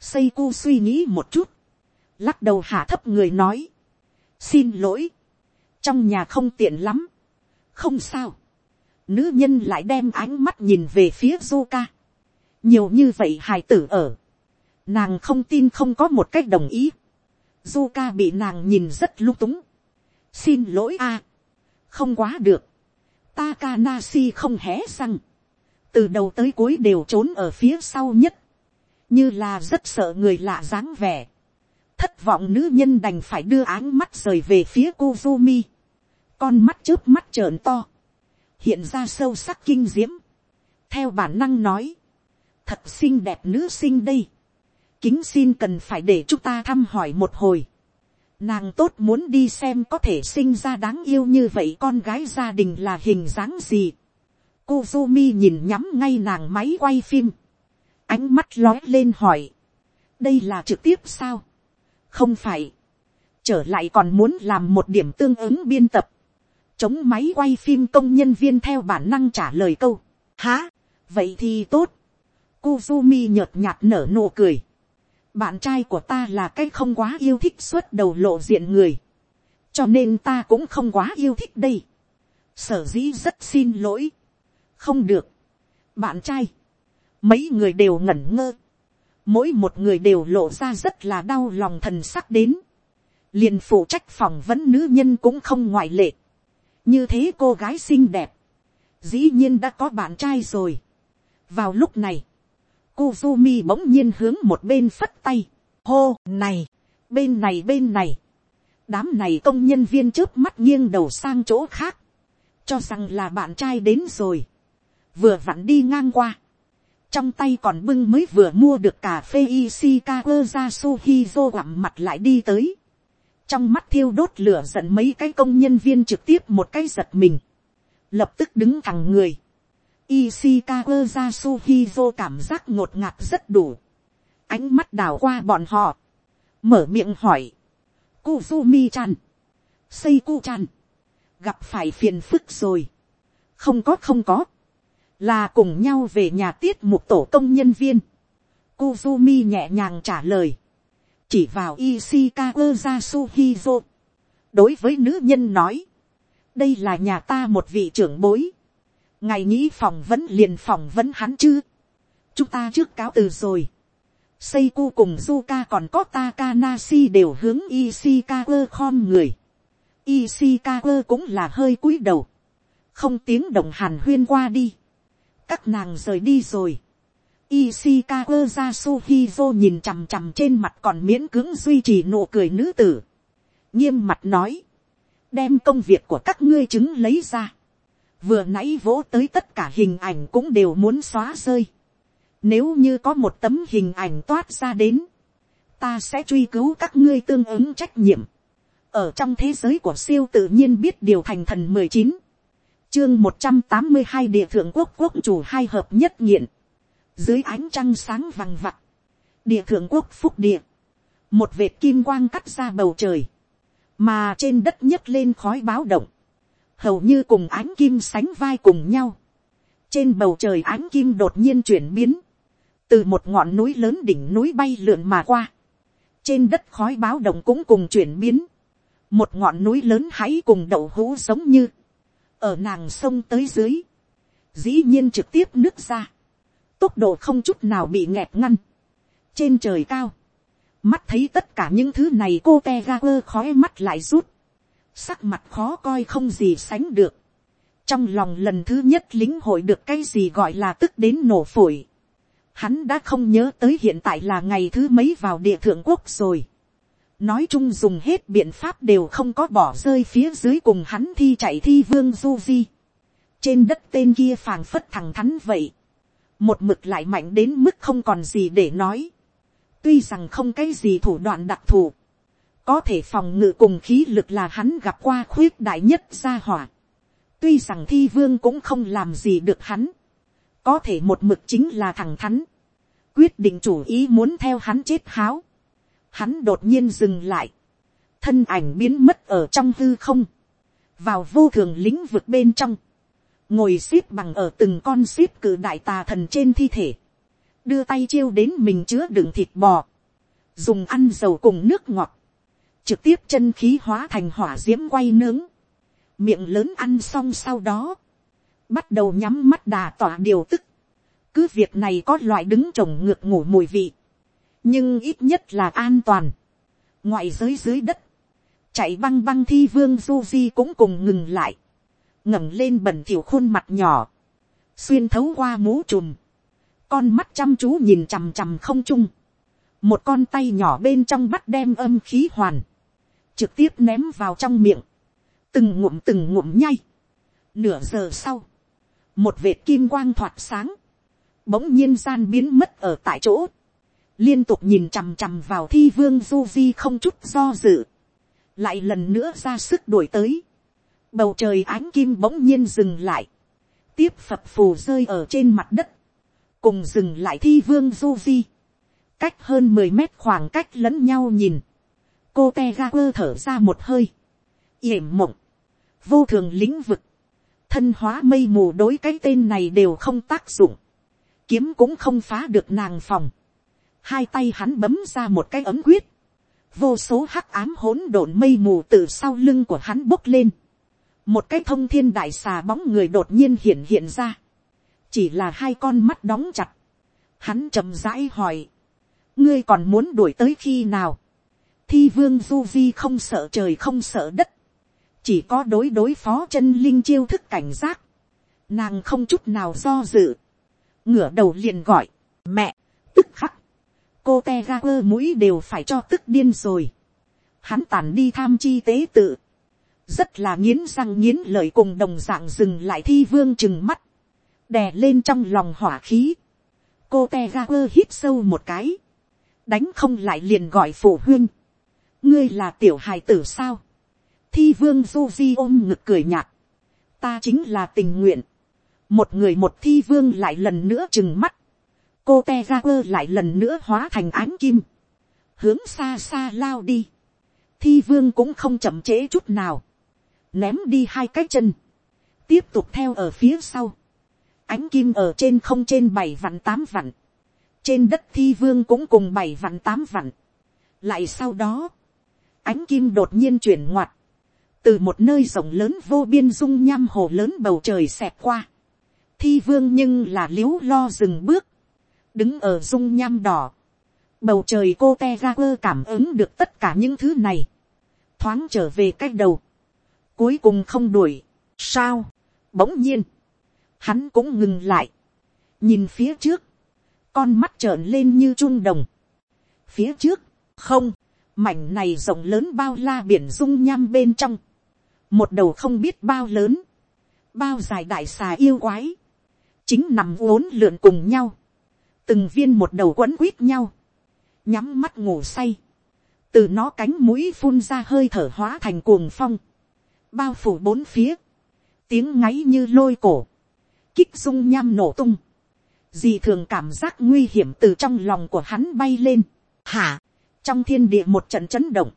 Seiko suy nghĩ một chút. Lắc đầu hạ thấp người nói. Xin lỗi, trong nhà không tiện lắm, không sao, nữ nhân lại đem ánh mắt nhìn về phía Zuka. nhiều như vậy hài tử ở, nàng không tin không có một cách đồng ý, Zuka bị nàng nhìn rất lung túng, xin lỗi a, không quá được, Takanashi không hé răng, từ đầu tới cuối đều trốn ở phía sau nhất, như là rất sợ người lạ dáng vẻ thất vọng nữ nhân đành phải đưa áng mắt rời về phía Kuzumi. Con mắt trước mắt trợn to. Hiện ra sâu sắc kinh diễm. Theo bản năng nói. Thật xinh đẹp nữ sinh đây. Kính xin cần phải để chúng ta thăm hỏi một hồi. Nàng tốt muốn đi xem có thể sinh ra đáng yêu như vậy con gái gia đình là hình dáng gì. Kuzumi nhìn nhắm ngay nàng máy quay phim. Ánh mắt lói lên hỏi. Đây là trực tiếp sao? không phải, trở lại còn muốn làm một điểm tương ứng biên tập, chống máy quay phim công nhân viên theo bản năng trả lời câu, há, vậy thì tốt, Kuzumi nhợt nhạt nở nụ cười, bạn trai của ta là cái không quá yêu thích suốt đầu lộ diện người, cho nên ta cũng không quá yêu thích đây, sở dĩ rất xin lỗi, không được, bạn trai, mấy người đều ngẩn ngơ, mỗi một người đều lộ ra rất là đau lòng thần sắc đến, liền phụ trách phỏng vấn nữ nhân cũng không ngoại lệ, như thế cô gái xinh đẹp, dĩ nhiên đã có bạn trai rồi. vào lúc này, Kuzumi bỗng nhiên hướng một bên phất tay, hô này, bên này bên này, đám này công nhân viên trước mắt nghiêng đầu sang chỗ khác, cho rằng là bạn trai đến rồi, vừa vặn đi ngang qua, trong tay còn bưng mới vừa mua được cà phê Ishikawa ra Suhizo gặm mặt lại đi tới. Trong mắt thiêu đốt lửa giận mấy cái công nhân viên trực tiếp một cái giật mình. Lập tức đứng thẳng người. Ishikawa Yasuhizo cảm giác ngột ngạt rất đủ. Ánh mắt đảo qua bọn họ. Mở miệng hỏi. Kuzumi-chan. Seiku chan. Gặp phải phiền phức rồi. Không có không có là cùng nhau về nhà tiết mục tổ công nhân viên. Kuzumi nhẹ nhàng trả lời, chỉ vào Ishikawa Yasuhizo. đối với nữ nhân nói, đây là nhà ta một vị trưởng bối, ngày nghĩ phỏng vấn liền phỏng vấn hắn chứ, chúng ta trước cáo từ rồi. Seiku cùng Zuka còn có Takanashi đều hướng Ishikawa khom người. Ishikawa cũng là hơi cúi đầu. Không tiếng đồng hàn huyên qua đi các nàng rời đi rồi. Ishikawa Yasuhizo nhìn chằm chằm trên mặt còn miễn cưỡng duy trì nụ cười nữ tử. Nghiêm mặt nói. Đem công việc của các ngươi chứng lấy ra. Vừa nãy vỗ tới tất cả hình ảnh cũng đều muốn xóa rơi. Nếu như có một tấm hình ảnh toát ra đến. Ta sẽ truy cứu các ngươi tương ứng trách nhiệm. Ở trong thế giới của siêu tự nhiên biết điều thành thần 19 chương một trăm tám mươi hai địa thượng quốc quốc chủ hai hợp nhất nghiện. Dưới ánh trăng sáng vằng vặc. Địa thượng quốc phúc địa. Một vệt kim quang cắt ra bầu trời. Mà trên đất nhấc lên khói báo động. Hầu như cùng ánh kim sánh vai cùng nhau. Trên bầu trời ánh kim đột nhiên chuyển biến. Từ một ngọn núi lớn đỉnh núi bay lượn mà qua. Trên đất khói báo động cũng cùng chuyển biến. Một ngọn núi lớn hãy cùng đậu hũ giống như ở nàng sông tới dưới, dĩ nhiên trực tiếp nước ra, tốc độ không chút nào bị nghẹt ngăn, trên trời cao, mắt thấy tất cả những thứ này cô te ga quơ khói mắt lại rút, sắc mặt khó coi không gì sánh được, trong lòng lần thứ nhất lính hội được cái gì gọi là tức đến nổ phổi, hắn đã không nhớ tới hiện tại là ngày thứ mấy vào địa thượng quốc rồi, nói chung dùng hết biện pháp đều không có bỏ rơi phía dưới cùng hắn thi chạy thi vương du di. trên đất tên kia phàng phất thẳng thắn vậy. một mực lại mạnh đến mức không còn gì để nói. tuy rằng không cái gì thủ đoạn đặc thù có thể phòng ngự cùng khí lực là hắn gặp qua khuyết đại nhất gia hỏa. tuy rằng thi vương cũng không làm gì được hắn. có thể một mực chính là thẳng thắn. quyết định chủ ý muốn theo hắn chết háo. Hắn đột nhiên dừng lại, thân ảnh biến mất ở trong hư không, vào vô thường lĩnh vực bên trong, ngồi x ế p bằng ở từng con x ế p cử đại tà thần trên thi thể, đưa tay chiêu đến mình chứa đựng thịt bò, dùng ăn dầu cùng nước ngọt, trực tiếp chân khí hóa thành hỏa d i ễ m quay nướng, miệng lớn ăn xong sau đó, bắt đầu nhắm mắt đà tỏa điều tức, cứ việc này có loại đứng trồng ngược ngủ mùi vị, nhưng ít nhất là an toàn. ngoại giới dưới đất, chạy băng băng thi vương du di cũng cùng ngừng lại, ngẩng lên bẩn thỉu khuôn mặt nhỏ, xuyên thấu qua mũ trùm, con mắt chăm chú nhìn chằm chằm không trung, một con tay nhỏ bên trong bắt đem âm khí hoàn, trực tiếp ném vào trong miệng, từng ngụm từng ngụm nhay. Nửa giờ sau, một vệt kim quang thoạt sáng, bỗng nhiên gian biến mất ở tại chỗ, liên tục nhìn chằm chằm vào thi vương du di không chút do dự, lại lần nữa ra sức đuổi tới, bầu trời ánh kim bỗng nhiên dừng lại, tiếp phập phù rơi ở trên mặt đất, cùng dừng lại thi vương du di, cách hơn mười mét khoảng cách lẫn nhau nhìn, cô te ga quơ thở ra một hơi, yểm mộng, vô thường lĩnh vực, thân hóa mây mù đối cái tên này đều không tác dụng, kiếm cũng không phá được nàng phòng, hai tay hắn bấm ra một cái ấm quyết, vô số hắc ám hỗn độn mây mù từ sau lưng của hắn bốc lên, một cái thông thiên đại xà bóng người đột nhiên hiện hiện ra, chỉ là hai con mắt đóng chặt, hắn chậm rãi hỏi, ngươi còn muốn đuổi tới khi nào, thi vương du di không sợ trời không sợ đất, chỉ có đối đối phó chân linh chiêu thức cảnh giác, nàng không chút nào do dự, ngửa đầu liền gọi, mẹ, tức khắc, cô te ga quơ mũi đều phải cho tức điên rồi. hắn tàn đi tham chi tế tự. rất là nghiến răng nghiến lợi cùng đồng dạng dừng lại thi vương chừng mắt. đè lên trong lòng hỏa khí. cô te ga quơ hít sâu một cái. đánh không lại liền gọi phụ huynh ngươi là tiểu hài tử sao. thi vương du di ôm ngực cười nhạt. ta chính là tình nguyện. một người một thi vương lại lần nữa chừng mắt. Cô te ra quơ lại lần nữa hóa thành ánh kim, hướng xa xa lao đi, thi vương cũng không chậm trễ chút nào, ném đi hai cái chân, tiếp tục theo ở phía sau, ánh kim ở trên không trên bảy vạn tám vạn, trên đất thi vương cũng cùng bảy vạn tám vạn, lại sau đó, ánh kim đột nhiên chuyển ngoặt, từ một nơi rộng lớn vô biên dung nham hồ lớn bầu trời xẹp qua, thi vương nhưng là l i ế u lo dừng bước, đứng ở dung nham đỏ, bầu trời cô te ga quơ cảm ứng được tất cả những thứ này, thoáng trở về cách đầu, cuối cùng không đuổi, sao, bỗng nhiên, hắn cũng ngừng lại, nhìn phía trước, con mắt trợn lên như trung đồng, phía trước, không, mảnh này rộng lớn bao la biển dung nham bên trong, một đầu không biết bao lớn, bao dài đại xà yêu quái, chính nằm uốn lượn cùng nhau, từng viên một đầu quấn quýt nhau, nhắm mắt ngủ say, từ nó cánh mũi phun ra hơi thở hóa thành cuồng phong, bao phủ bốn phía, tiếng ngáy như lôi cổ, kích dung nham nổ tung, dì thường cảm giác nguy hiểm từ trong lòng của hắn bay lên, hả, trong thiên địa một trận chấn động,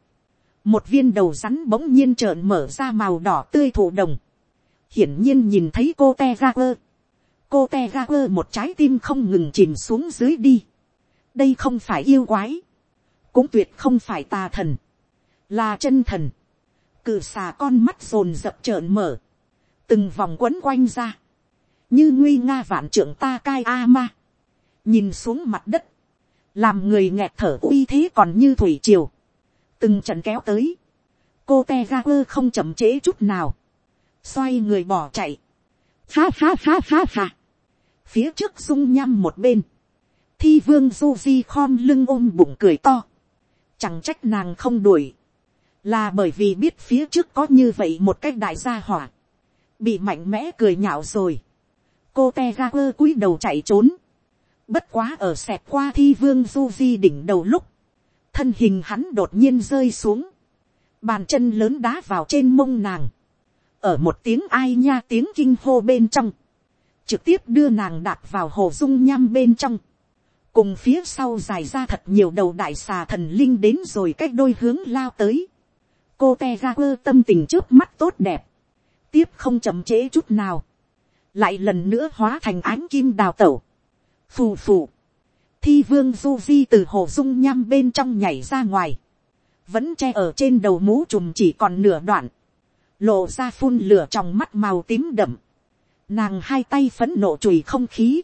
một viên đầu rắn bỗng nhiên trợn mở ra màu đỏ tươi thụ đồng, hiển nhiên nhìn thấy cô te ra quơ, cô te ra quơ một trái tim không ngừng chìm xuống dưới đi. đây không phải yêu quái, cũng tuyệt không phải tà thần, là chân thần. cử xà con mắt rồn dập trợn mở, từng vòng quấn quanh ra, như nguy nga vạn trưởng ta cai a ma, nhìn xuống mặt đất, làm người nghẹt thở uy thế còn như thủy triều, từng trận kéo tới, cô te ga quơ không chậm trễ chút nào, xoay người bỏ chạy, ha ha ha ha ha, phía trước dung nhăm một bên, thi vương du di khom lưng ôm bụng cười to, chẳng trách nàng không đuổi, là bởi vì biết phía trước có như vậy một cách đại gia hỏa, bị mạnh mẽ cười nhạo rồi, cô te ga quơ cúi đầu chạy trốn, bất quá ở xẹt qua thi vương du di đỉnh đầu lúc, thân hình hắn đột nhiên rơi xuống, bàn chân lớn đá vào trên mông nàng, ở một tiếng ai nha tiếng kinh hô bên trong, trực tiếp đưa nàng đạp vào hồ dung nham bên trong, cùng phía sau dài ra thật nhiều đầu đại xà thần linh đến rồi cách đôi hướng lao tới, cô te ra quơ tâm tình trước mắt tốt đẹp, tiếp không chậm trễ chút nào, lại lần nữa hóa thành ánh kim đào tẩu, phù phù, thi vương du di từ hồ dung nham bên trong nhảy ra ngoài, vẫn che ở trên đầu mũ trùm chỉ còn nửa đoạn, lộ ra phun lửa trong mắt màu tím đậm, Nàng hai tay phấn nộ chùi không khí.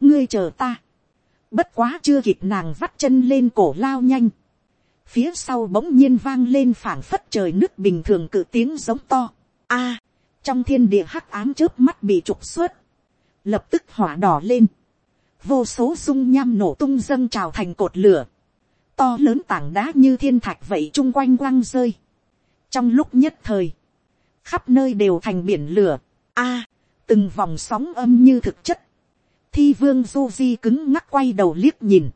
Ngươi chờ ta. Bất quá chưa kịp nàng vắt chân lên cổ lao nhanh. Phía sau bỗng nhiên vang lên phảng phất trời nước bình thường cự tiếng giống to. a trong thiên địa hắc ám trước mắt bị trục xuất. Lập tức hỏa đỏ lên. Vô số dung nham nổ tung dâng trào thành cột lửa. To lớn tảng đá như thiên thạch vậy chung quanh quăng rơi. Trong lúc nhất thời. Khắp nơi đều thành biển lửa. a từng vòng sóng âm như thực chất, thi vương du di cứng ngắc quay đầu liếc nhìn,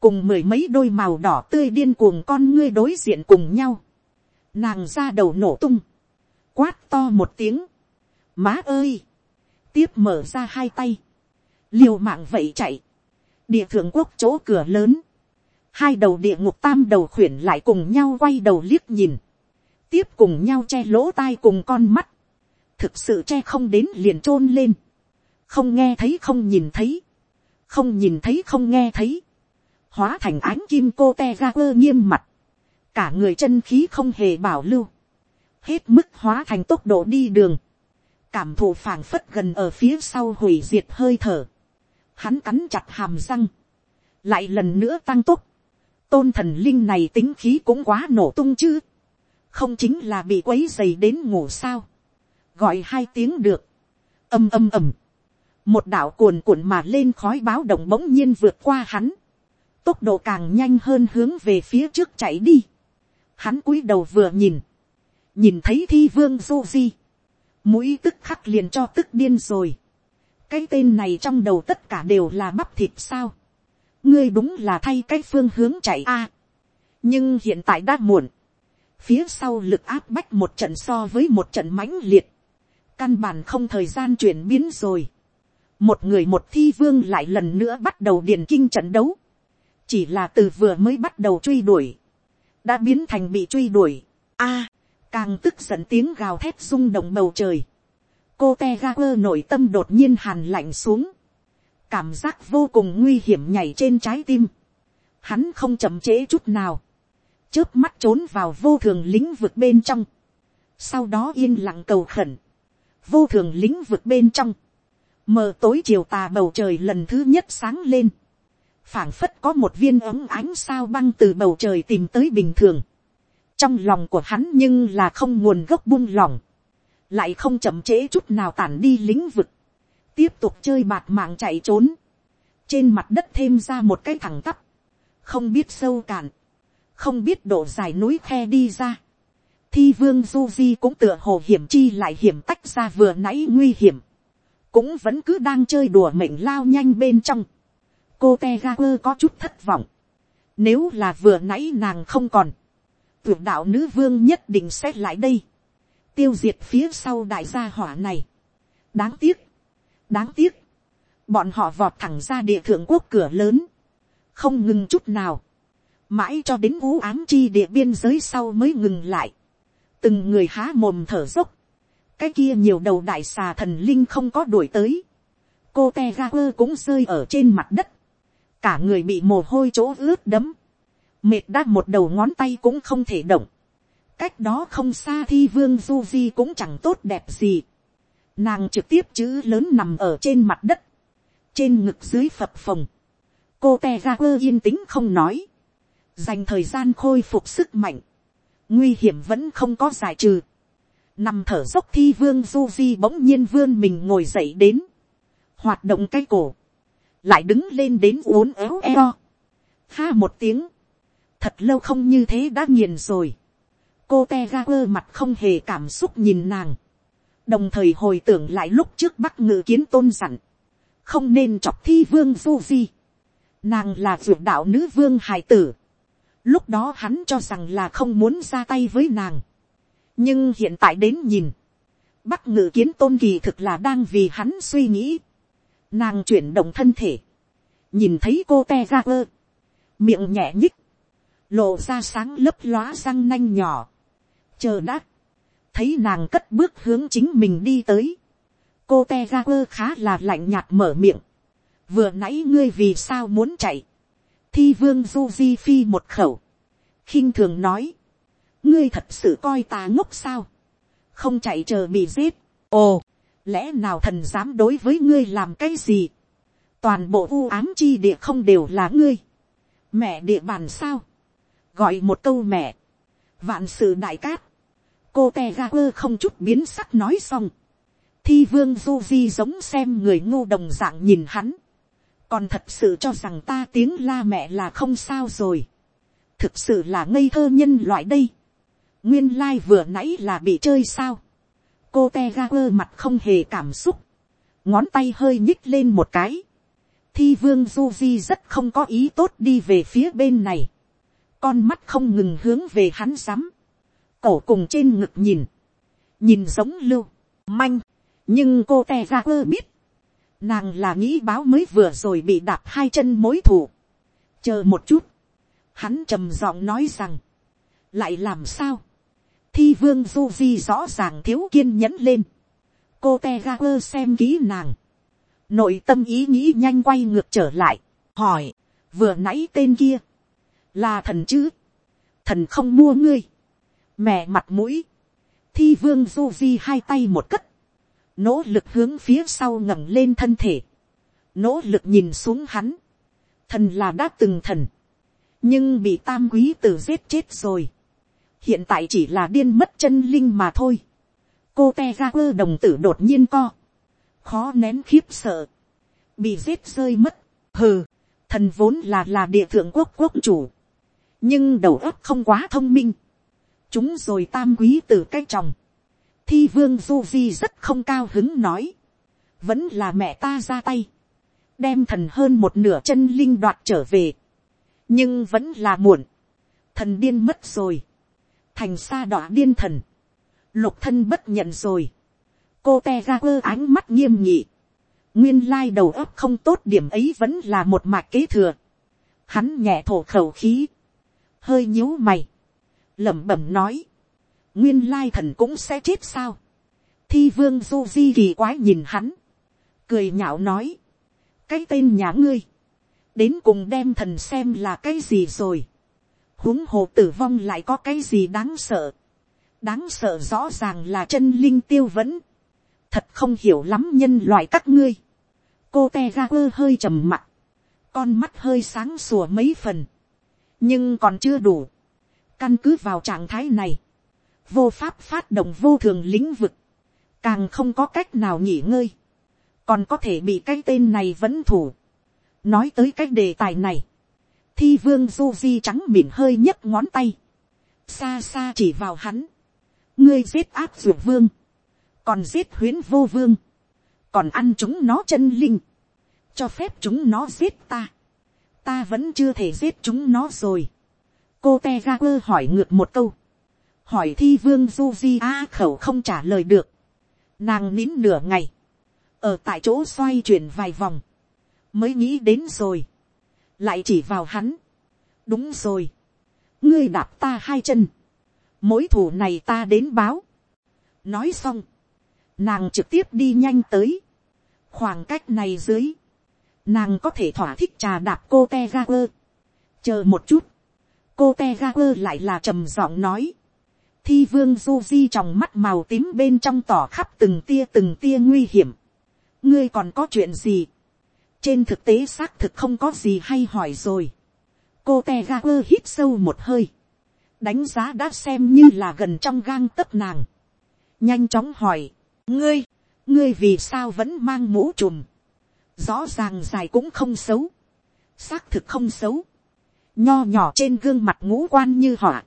cùng mười mấy đôi màu đỏ tươi điên cuồng con ngươi đối diện cùng nhau, nàng ra đầu nổ tung, quát to một tiếng, má ơi, tiếp mở ra hai tay, liều mạng vậy chạy, địa thượng quốc chỗ cửa lớn, hai đầu địa ngục tam đầu khuyển lại cùng nhau quay đầu liếc nhìn, tiếp cùng nhau che lỗ tai cùng con mắt, thực sự che không đến liền chôn lên, không nghe thấy không nhìn thấy, không nhìn thấy không nghe thấy, hóa thành ánh kim cô te ga quơ nghiêm mặt, cả người chân khí không hề bảo lưu, hết mức hóa thành tốc độ đi đường, cảm thụ phảng phất gần ở phía sau hủy diệt hơi thở, hắn cắn chặt hàm răng, lại lần nữa tăng tốc, tôn thần linh này tính khí cũng quá nổ tung chứ, không chính là bị quấy dày đến ngủ sao, gọi hai tiếng được, âm âm ầm, một đạo cuồn cuộn mà lên khói báo động bỗng nhiên vượt qua hắn, tốc độ càng nhanh hơn hướng về phía trước chạy đi. Hắn cúi đầu vừa nhìn, nhìn thấy thi vương du di, mũi tức khắc liền cho tức điên rồi cái tên này trong đầu tất cả đều là bắp thịt sao. ngươi đúng là thay cái phương hướng chạy a. nhưng hiện tại đã muộn. phía sau lực áp bách một trận so với một trận mãnh liệt. căn bản không thời gian chuyển biến rồi. một người một thi vương lại lần nữa bắt đầu điền kinh trận đấu. chỉ là từ vừa mới bắt đầu truy đuổi. đã biến thành bị truy đuổi. a, càng tức giận tiếng gào thét rung động bầu trời cô te ga quơ nội tâm đột nhiên hàn lạnh xuống. cảm giác vô cùng nguy hiểm nhảy trên trái tim. hắn không chậm trễ chút nào. chớp mắt trốn vào vô thường lĩnh vực bên trong. sau đó yên lặng cầu khẩn. vô thường lĩnh vực bên trong. mờ tối chiều tà bầu trời lần thứ nhất sáng lên. phảng phất có một viên ấm ánh sao băng từ bầu trời tìm tới bình thường trong lòng của hắn nhưng là không nguồn gốc buông lỏng lại không chậm trễ chút nào tản đi lĩnh vực, tiếp tục chơi bạt mạng chạy trốn, trên mặt đất thêm ra một cái thẳng tắp, không biết sâu cạn, không biết độ dài núi khe đi ra, thi vương du di cũng tựa hồ hiểm chi lại hiểm tách ra vừa nãy nguy hiểm, cũng vẫn cứ đang chơi đùa mệnh lao nhanh bên trong, cô te ga quơ có chút thất vọng, nếu là vừa nãy nàng không còn, tuyệt đạo nữ vương nhất định sẽ lại đây, tiêu diệt phía sau đại gia hỏa này. đáng tiếc, đáng tiếc, bọn họ vọt thẳng ra địa thượng quốc cửa lớn, không ngừng chút nào, mãi cho đến vũ ám chi địa biên giới sau mới ngừng lại, từng người há mồm thở dốc, cái kia nhiều đầu đại xà thần linh không có đuổi tới, cô te ga quơ cũng rơi ở trên mặt đất, cả người bị mồ hôi chỗ ướt đấm, mệt đã một đầu ngón tay cũng không thể động, cách đó không xa thi vương du di cũng chẳng tốt đẹp gì, nàng trực tiếp chữ lớn nằm ở trên mặt đất, trên ngực dưới phập phồng, cô te ra quơ yên tĩnh không nói, dành thời gian khôi phục sức mạnh, nguy hiểm vẫn không có giải trừ, nằm thở dốc thi vương du di bỗng nhiên vươn mình ngồi dậy đến, hoạt động cái cổ, lại đứng lên đến uốn éo eo, ha một tiếng, thật lâu không như thế đã nghiền rồi cô te ga quơ mặt không hề cảm xúc nhìn nàng. đồng thời hồi tưởng lại lúc trước bắc ngự kiến tôn dặn. không nên chọc thi vương du di. nàng là ruột đạo nữ vương hài tử. lúc đó hắn cho rằng là không muốn ra tay với nàng. nhưng hiện tại đến nhìn. bắc ngự kiến tôn kỳ thực là đang vì hắn suy nghĩ. nàng chuyển động thân thể. nhìn thấy cô te ga quơ. miệng nhẹ nhích lộ ra sáng lấp lóa răng nanh nhỏ, chờ đã, thấy nàng cất bước hướng chính mình đi tới, cô te ga quơ khá là lạnh nhạt mở miệng, vừa nãy ngươi vì sao muốn chạy, thi vương du di phi một khẩu, khinh thường nói, ngươi thật sự coi ta ngốc sao, không chạy chờ bị giết, ồ, lẽ nào thần dám đối với ngươi làm cái gì, toàn bộ u ám chi địa không đều là ngươi, mẹ địa bàn sao, gọi một câu mẹ, vạn sự đại cát, cô te ga quơ không chút biến sắc nói xong, thi vương du di giống xem người ngu đồng dạng nhìn hắn, còn thật sự cho rằng ta tiếng la mẹ là không sao rồi, thực sự là ngây thơ nhân loại đây, nguyên lai vừa nãy là bị chơi sao, cô te ga quơ mặt không hề cảm xúc, ngón tay hơi nhích lên một cái, thi vương du di rất không có ý tốt đi về phía bên này, con mắt không ngừng hướng về hắn rắm, cổ cùng trên ngực nhìn, nhìn giống lưu, manh, nhưng cô te ra quơ biết, nàng là nghĩ báo mới vừa rồi bị đạp hai chân mối thủ, chờ một chút, hắn trầm giọng nói rằng, lại làm sao, thi vương du di rõ ràng thiếu kiên nhẫn lên, cô te ra quơ xem kỹ nàng, nội tâm ý nghĩ nhanh quay ngược trở lại, hỏi, vừa nãy tên kia, là thần chứ, thần không mua ngươi, mẹ mặt mũi, thi vương du di hai tay một cất, nỗ lực hướng phía sau ngẩng lên thân thể, nỗ lực nhìn xuống hắn, thần là đã từng thần, nhưng bị tam quý tử giết chết rồi, hiện tại chỉ là điên mất chân linh mà thôi, cô te ga quơ đồng tử đột nhiên co, khó nén khiếp sợ, bị giết rơi mất, hừ, thần vốn là là địa thượng quốc quốc chủ, nhưng đầu óc không quá thông minh, chúng rồi tam quý từ cái chồng, thi vương du di rất không cao hứng nói, vẫn là mẹ ta ra tay, đem thần hơn một nửa chân linh đoạt trở về, nhưng vẫn là muộn, thần điên mất rồi, thành sa đọa điên thần, lục thân bất nhận rồi, cô te ra quơ ánh mắt nghiêm nhị, nguyên lai đầu óc không tốt điểm ấy vẫn là một mạc kế thừa, hắn nhẹ thổ khẩu khí, hơi nhíu mày, lẩm bẩm nói, nguyên lai thần cũng sẽ chết sao, thi vương du di kỳ quái nhìn hắn, cười nhạo nói, cái tên nhà ngươi, đến cùng đem thần xem là cái gì rồi, huống hồ tử vong lại có cái gì đáng sợ, đáng sợ rõ ràng là chân linh tiêu vẫn, thật không hiểu lắm nhân loại các ngươi, cô te ra quơ hơi trầm mặt, con mắt hơi sáng sủa mấy phần, nhưng còn chưa đủ, căn cứ vào trạng thái này, vô pháp phát động vô thường lĩnh vực, càng không có cách nào nghỉ ngơi, còn có thể bị cái tên này vẫn thủ. nói tới cái đề tài này, thi vương du di trắng mỉm hơi nhấc ngón tay, xa xa chỉ vào hắn, ngươi giết áp dược vương, còn giết huyến vô vương, còn ăn chúng nó chân linh, cho phép chúng nó giết ta, ta vẫn chưa thể giết chúng nó rồi cô te ra quơ hỏi ngược một câu, hỏi thi vương du di a khẩu không trả lời được, nàng nín nửa ngày, ở tại chỗ xoay chuyển vài vòng, mới nghĩ đến rồi, lại chỉ vào hắn, đúng rồi, ngươi đạp ta hai chân, mỗi thủ này ta đến báo, nói xong, nàng trực tiếp đi nhanh tới, khoảng cách này dưới, nàng có thể thỏa thích trà đạp cô te ra quơ, chờ một chút, cô te ga quơ lại là trầm giọng nói, thi vương du di trong mắt màu tím bên trong tỏ khắp từng tia từng tia nguy hiểm, ngươi còn có chuyện gì, trên thực tế xác thực không có gì hay hỏi rồi, cô te ga quơ hít sâu một hơi, đánh giá đã xem như là gần trong gang tấc nàng, nhanh chóng hỏi, ngươi, ngươi vì sao vẫn mang mũ trùm, rõ ràng dài cũng không xấu, xác thực không xấu, nho nhỏ trên gương mặt ngũ quan như họa,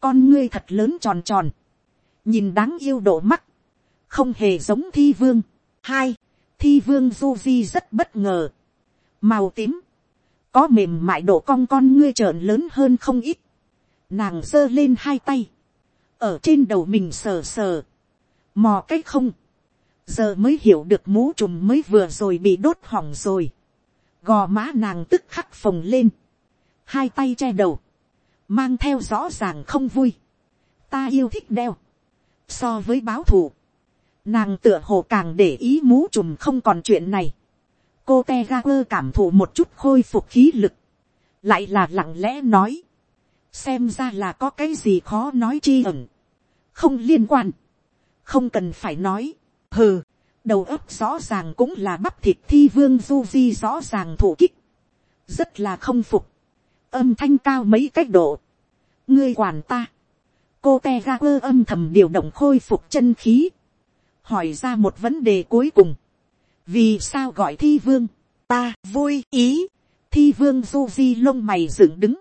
con ngươi thật lớn tròn tròn, nhìn đáng yêu độ mắt, không hề giống thi vương. hai, thi vương du di rất bất ngờ, màu tím, có mềm mại độ cong con ngươi trợn lớn hơn không ít, nàng giơ lên hai tay, ở trên đầu mình sờ sờ, mò cái không, giờ mới hiểu được mũ trùm mới vừa rồi bị đốt hỏng rồi, gò má nàng tức khắc phồng lên, hai tay che đầu, mang theo rõ ràng không vui, ta yêu thích đeo, so với báo thù, nàng tựa hồ càng để ý mũ trùm không còn chuyện này, cô te ga quơ cảm thụ một chút khôi phục khí lực, lại là lặng lẽ nói, xem ra là có cái gì khó nói chi ẩn, không liên quan, không cần phải nói, hừ, đầu óc rõ ràng cũng là bắp thịt thi vương du di rõ ràng thủ kích, rất là không phục, âm thanh cao mấy cách độ, ngươi quản ta, cô te ga quơ âm thầm điều động khôi phục chân khí, hỏi ra một vấn đề cuối cùng, vì sao gọi thi vương, ta vui ý, thi vương du di lông mày dựng đứng,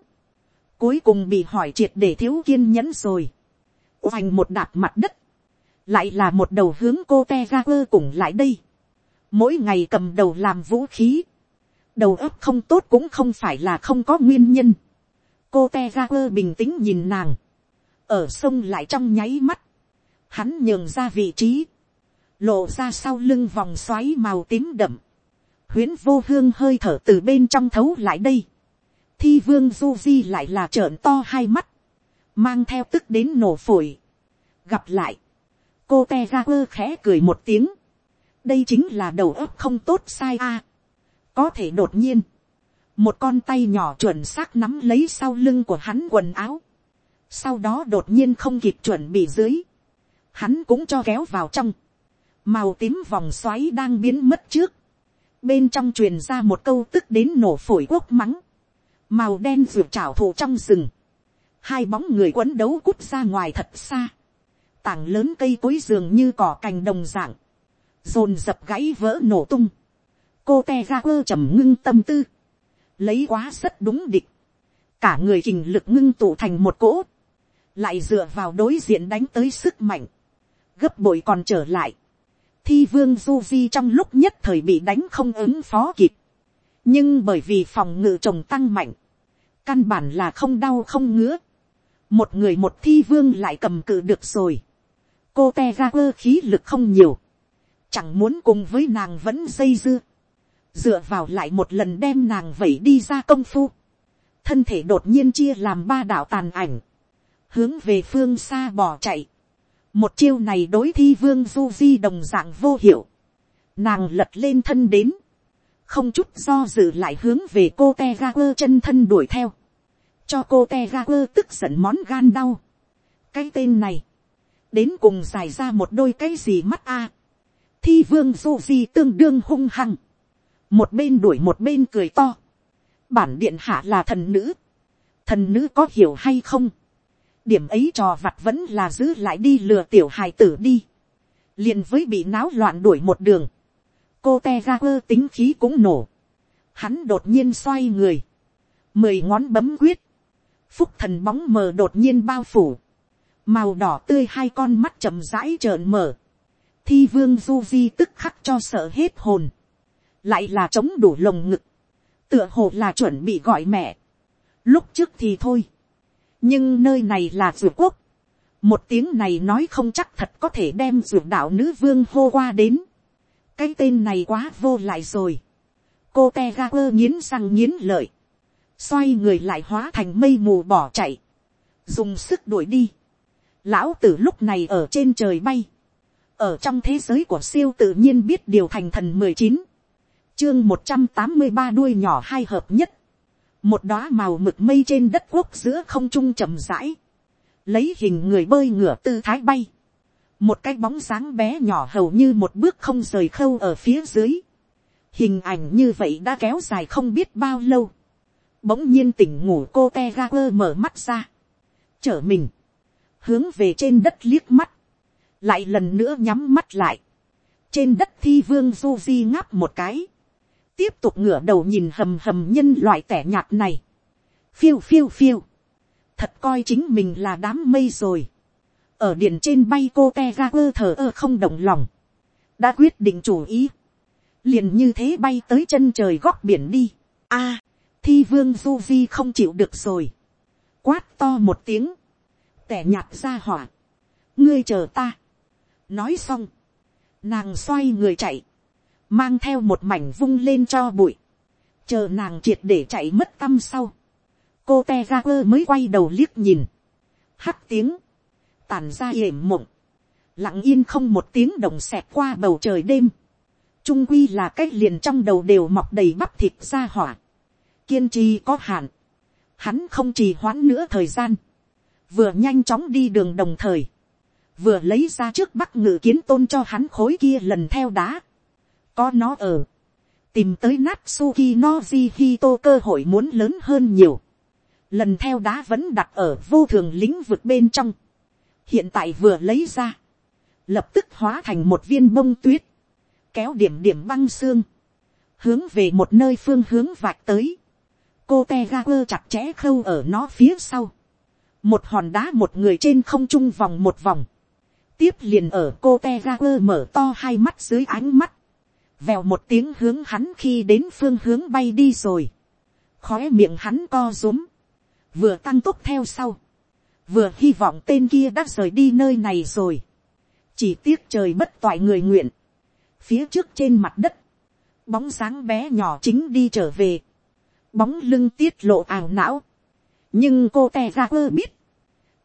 cuối cùng bị hỏi triệt để thiếu kiên nhẫn rồi, oành một đạp mặt đất, lại là một đầu hướng cô te ga quơ cùng lại đây, mỗi ngày cầm đầu làm vũ khí, đầu óc không tốt cũng không phải là không có nguyên nhân, cô te ga quơ bình tĩnh nhìn nàng, ở sông lại trong nháy mắt, hắn nhường ra vị trí, lộ ra sau lưng vòng xoáy màu tím đậm, huyến vô hương hơi thở từ bên trong thấu lại đây, thi vương du di lại là trợn to hai mắt, mang theo tức đến nổ phổi, gặp lại, cô te ga quơ khẽ cười một tiếng, đây chính là đầu óc không tốt sai a, có thể đột nhiên, một con tay nhỏ chuẩn xác nắm lấy sau lưng của hắn quần áo, sau đó đột nhiên không kịp chuẩn bị dưới, hắn cũng cho kéo vào trong, màu tím vòng xoáy đang biến mất trước, bên trong truyền ra một câu tức đến nổ phổi quốc mắng, màu đen ruột trảo thủ trong rừng, hai bóng người quấn đấu cút ra ngoài thật xa, tảng lớn cây cối dường như cỏ cành đồng dạng, dồn dập gãy vỡ nổ tung, cô te ra quơ trầm ngưng tâm tư, lấy quá rất đúng địch, cả người kình lực ngưng tụ thành một cỗ, lại dựa vào đối diện đánh tới sức mạnh, gấp bội còn trở lại, thi vương du di trong lúc nhất thời bị đánh không ứng phó kịp, nhưng bởi vì phòng ngự trồng tăng mạnh, căn bản là không đau không ngứa, một người một thi vương lại cầm cự được rồi, cô te ra quơ khí lực không nhiều, chẳng muốn cùng với nàng vẫn dây dưa, dựa vào lại một lần đem nàng vẩy đi ra công phu, thân thể đột nhiên chia làm ba đạo tàn ảnh, hướng về phương xa bỏ chạy, một chiêu này đối thi vương du di đồng dạng vô hiệu, nàng lật lên thân đến, không chút do dự lại hướng về cô te ga quơ chân thân đuổi theo, cho cô te ga quơ tức giận món gan đau. cái tên này, đến cùng dài ra một đôi cái gì mắt a. thi vương du di tương đương hung hăng, một bên đuổi một bên cười to, bản điện hạ là thần nữ, thần nữ có hiểu hay không, điểm ấy trò vặt vẫn là giữ lại đi lừa tiểu hài tử đi, liền với bị náo loạn đuổi một đường, cô te ra quơ tính khí cũng nổ, hắn đột nhiên xoay người, mười ngón bấm quyết, phúc thần bóng mờ đột nhiên bao phủ, màu đỏ tươi hai con mắt chậm rãi trợn mở, thi vương du di tức khắc cho sợ hết hồn, lại là chống đủ lồng ngực, tựa hồ là chuẩn bị gọi mẹ, lúc trước thì thôi, nhưng nơi này là ruột quốc, một tiếng này nói không chắc thật có thể đem ruột đạo nữ vương hô qua đến, cái tên này quá vô lại rồi, cô te ga quơ nghiến răng nghiến lợi, xoay người lại hóa thành mây mù bỏ chạy, dùng sức đuổi đi, lão tử lúc này ở trên trời bay, ở trong thế giới của siêu tự nhiên biết điều thành thần mười chín, chương một trăm tám mươi ba đuôi nhỏ hai hợp nhất, một đóa màu mực mây trên đất quốc giữa không trung chậm rãi, lấy hình người bơi ngửa tư thái bay, một cái bóng dáng bé nhỏ hầu như một bước không rời khâu ở phía dưới, hình ảnh như vậy đã kéo dài không biết bao lâu, bỗng nhiên tỉnh ngủ cô te ga quơ mở mắt ra, trở mình, hướng về trên đất liếc mắt, lại lần nữa nhắm mắt lại, trên đất thi vương du di ngáp một cái, tiếp tục ngửa đầu nhìn hầm hầm nhân loại tẻ nhạt này, phiêu phiêu phiêu, thật coi chính mình là đám mây rồi, ở điện trên bay cô te ga quơ thờ ơ không động lòng, đã quyết định chủ ý, liền như thế bay tới chân trời góc biển đi, a, thi vương du di không chịu được rồi, quát to một tiếng, tẻ nhạt ra hỏa, ngươi chờ ta, nói xong, nàng xoay người chạy, mang theo một mảnh vung lên cho bụi, chờ nàng triệt để chạy mất tâm sau, cô te ra quơ mới quay đầu liếc nhìn, hắt tiếng, tàn ra yểm mộng, lặng yên không một tiếng đồng xẹt qua bầu trời đêm, trung quy là cách liền trong đầu đều mọc đầy bắp thịt ra hỏa, kiên trì có hạn, hắn không trì hoãn nữa thời gian, vừa nhanh chóng đi đường đồng thời, vừa lấy ra trước bắc ngự kiến tôn cho hắn khối kia lần theo đá, có nó ở, tìm tới Natsuki Noji Hito cơ hội muốn lớn hơn nhiều. Lần theo đá vẫn đặt ở vô thường lĩnh vực bên trong. Hiện tại vừa lấy ra. Lập tức hóa thành một viên bông tuyết. Kéo điểm điểm băng xương. Hướng về một nơi phương hướng vạch tới cô te ga quơ chặt chẽ khâu ở nó phía sau. một hòn đá một người trên không trung vòng một vòng. tiếp liền ở cô te ga quơ mở to hai mắt dưới ánh mắt vèo một tiếng hướng hắn khi đến phương hướng bay đi rồi. khóe miệng hắn co rúm. vừa tăng tốc theo sau. vừa hy vọng tên kia đã rời đi nơi này rồi. chỉ tiếc trời bất toại người nguyện. phía trước trên mặt đất, bóng dáng bé nhỏ chính đi trở về bóng lưng tiết lộ ảo não. nhưng cô te ra quơ biết,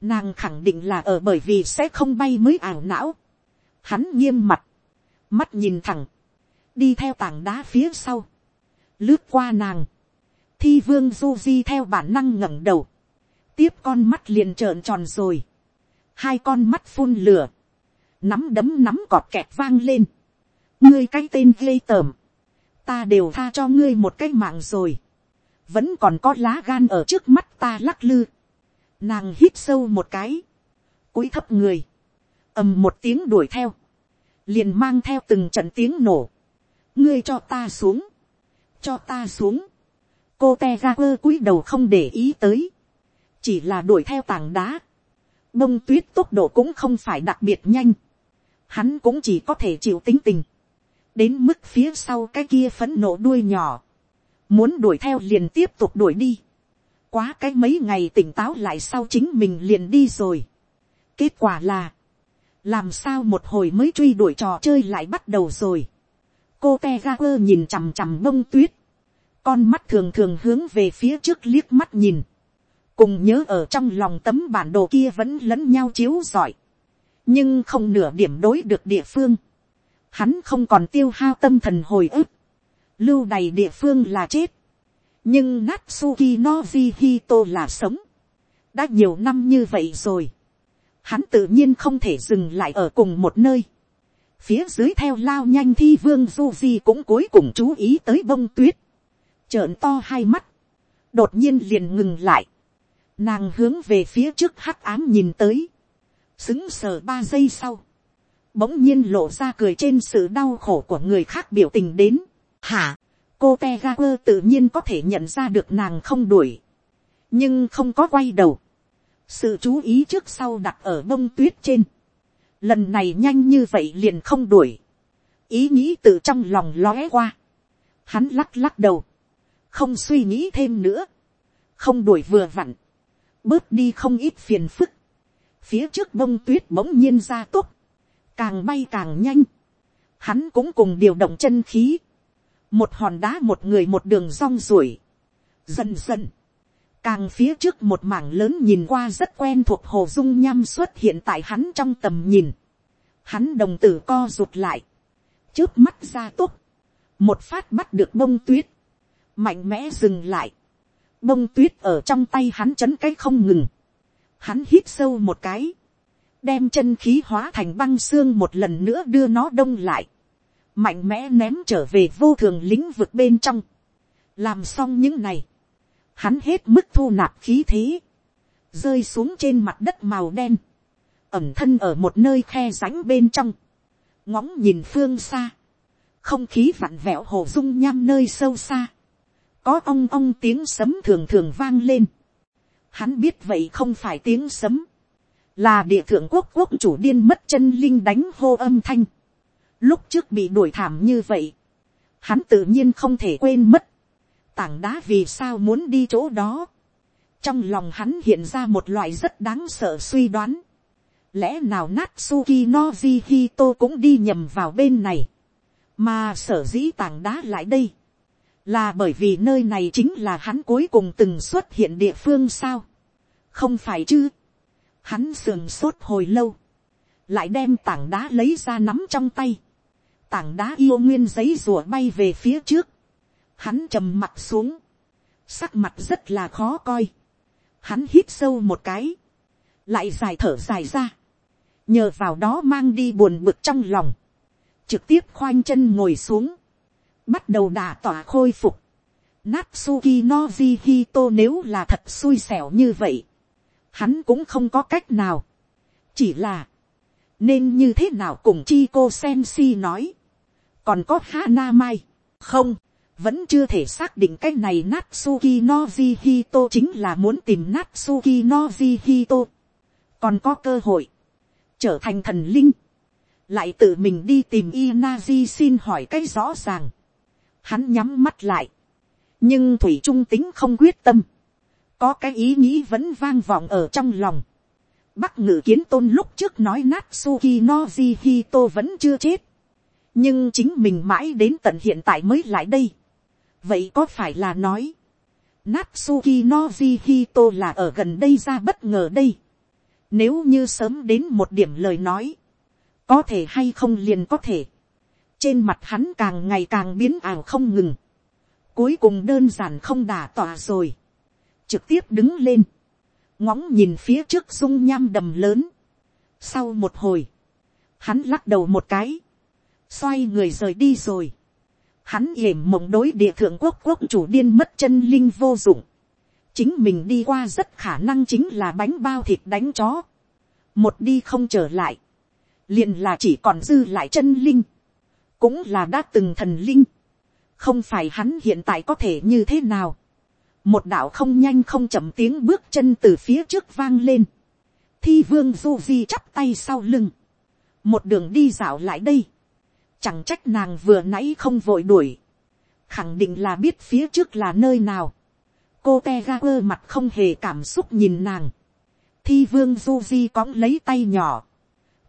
nàng khẳng định là ở bởi vì sẽ không bay mới ảo não. hắn nghiêm mặt, mắt nhìn thẳng, đi theo tảng đá phía sau, lướt qua nàng, thi vương du di theo bản năng ngẩng đầu, tiếp con mắt liền trợn tròn rồi, hai con mắt phun lửa, nắm đấm nắm cọt kẹt vang lên, ngươi cái tên ghê tởm, ta đều tha cho ngươi một cái mạng rồi, vẫn còn có lá gan ở trước mắt ta lắc lư. Nàng hít sâu một cái, cúi thấp người, ầm một tiếng đuổi theo, liền mang theo từng trận tiếng nổ ngươi cho ta xuống, cho ta xuống. cô te ra quơ cúi đầu không để ý tới, chỉ là đuổi theo tảng đá, bông tuyết tốc độ cũng không phải đặc biệt nhanh, hắn cũng chỉ có thể chịu tính tình, đến mức phía sau cái kia phấn nộ đuôi nhỏ, muốn đuổi theo liền tiếp tục đuổi đi, quá cái mấy ngày tỉnh táo lại sau chính mình liền đi rồi. kết quả là, làm sao một hồi mới truy đuổi trò chơi lại bắt đầu rồi cô te ga quơ nhìn chằm chằm bông tuyết, con mắt thường thường hướng về phía trước liếc mắt nhìn, cùng nhớ ở trong lòng tấm bản đồ kia vẫn lẫn nhau chiếu giỏi, nhưng không nửa điểm đối được địa phương, hắn không còn tiêu hao tâm thần hồi ức, lưu đầy địa phương là chết, nhưng Natsuki Noji Hito là sống, đã nhiều năm như vậy rồi, hắn tự nhiên không thể dừng lại ở cùng một nơi, phía dưới theo lao nhanh thi vương Duji cũng cuối cùng chú ý tới bông tuyết, trợn to hai mắt, đột nhiên liền ngừng lại, nàng hướng về phía trước hắc ám nhìn tới, xứng sờ ba giây sau, bỗng nhiên lộ ra cười trên sự đau khổ của người khác biểu tình đến, hả, cô te ga quơ tự nhiên có thể nhận ra được nàng không đuổi, nhưng không có quay đầu, sự chú ý trước sau đặt ở bông tuyết trên, lần này nhanh như vậy liền không đuổi, ý nghĩ từ trong lòng lóe qua, hắn lắc lắc đầu, không suy nghĩ thêm nữa, không đuổi vừa vặn, bớt đi không ít phiền phức, phía trước bông tuyết bỗng nhiên ra tốt, càng bay càng nhanh, hắn cũng cùng điều động chân khí, một hòn đá một người một đường rong ruổi, dần dần, càng phía trước một mảng lớn nhìn qua rất quen thuộc hồ dung nham xuất hiện tại hắn trong tầm nhìn, hắn đồng tử co rụt lại, trước mắt ra tốt, một phát bắt được bông tuyết, mạnh mẽ dừng lại, bông tuyết ở trong tay hắn chấn cái không ngừng, hắn hít sâu một cái, đem chân khí hóa thành băng xương một lần nữa đưa nó đông lại, mạnh mẽ ném trở về vô thường lĩnh vực bên trong, làm xong những này, hắn hết mức thu nạp khí thế, rơi xuống trên mặt đất màu đen, ẩm thân ở một nơi khe rãnh bên trong, ngóng nhìn phương xa, không khí vặn vẹo hồ dung nham nơi sâu xa, có ong ong tiếng sấm thường thường vang lên, hắn biết vậy không phải tiếng sấm, là địa thượng quốc quốc chủ điên mất chân linh đánh hô âm thanh, lúc trước bị đuổi thảm như vậy, hắn tự nhiên không thể quên mất, tảng đá vì sao muốn đi chỗ đó, trong lòng hắn hiện ra một loại rất đáng sợ suy đoán, lẽ nào Natsuki Noji Hito cũng đi nhầm vào bên này, mà sở dĩ tảng đá lại đây, là bởi vì nơi này chính là hắn cuối cùng từng xuất hiện địa phương sao, không phải chứ, hắn sườn sốt hồi lâu, lại đem tảng đá lấy ra nắm trong tay, tảng đá yêu nguyên giấy rùa bay về phía trước, hắn trầm mặt xuống, sắc mặt rất là khó coi, hắn hít sâu một cái, lại dài thở dài ra, nhờ vào đó mang đi buồn bực trong lòng, trực tiếp khoanh chân ngồi xuống, bắt đầu đà tỏa khôi phục, Natsuki Noji Hito nếu là thật xui xẻo như vậy, hắn cũng không có cách nào, chỉ là, nên như thế nào cùng chi cô Sensi nói, còn có Hana Mai, không, vẫn chưa thể xác định cái này Natsuki Noji Hito chính là muốn tìm Natsuki Noji Hito. Còn có cơ hội, trở thành thần linh, lại tự mình đi tìm Inazi xin hỏi cái rõ ràng. Hắn nhắm mắt lại, nhưng Thủy Trung tính không quyết tâm. Có cái ý nghĩ vẫn vang vọng ở trong lòng. Bắc ngự kiến tôn lúc trước nói Natsuki Noji Hito vẫn chưa chết nhưng chính mình mãi đến tận hiện tại mới lại đây vậy có phải là nói, Natsuki Noji Hito là ở gần đây ra bất ngờ đây. Nếu như sớm đến một điểm lời nói, có thể hay không liền có thể. Trên mặt hắn càng ngày càng biến ảo không ngừng. Cuối cùng đơn giản không đả tỏa rồi. Trực tiếp đứng lên. Ngóng nhìn phía trước dung nham đầm lớn. Sau một hồi, hắn lắc đầu một cái xoay người rời đi rồi. Hắn yểm mộng đối địa thượng quốc quốc chủ điên mất chân linh vô dụng. Chính mình đi qua rất khả năng chính là bánh bao thịt đánh chó. Một đi không trở lại. liền là chỉ còn dư lại chân linh. Cũng là đã từng thần linh. Không phải hắn hiện tại có thể như thế nào. một đạo không nhanh không chậm tiếng bước chân từ phía trước vang lên, thi vương du di chắp tay sau lưng, một đường đi dạo lại đây, chẳng trách nàng vừa nãy không vội đuổi, khẳng định là biết phía trước là nơi nào, cô te ga quơ mặt không hề cảm xúc nhìn nàng, thi vương du di cõng lấy tay nhỏ,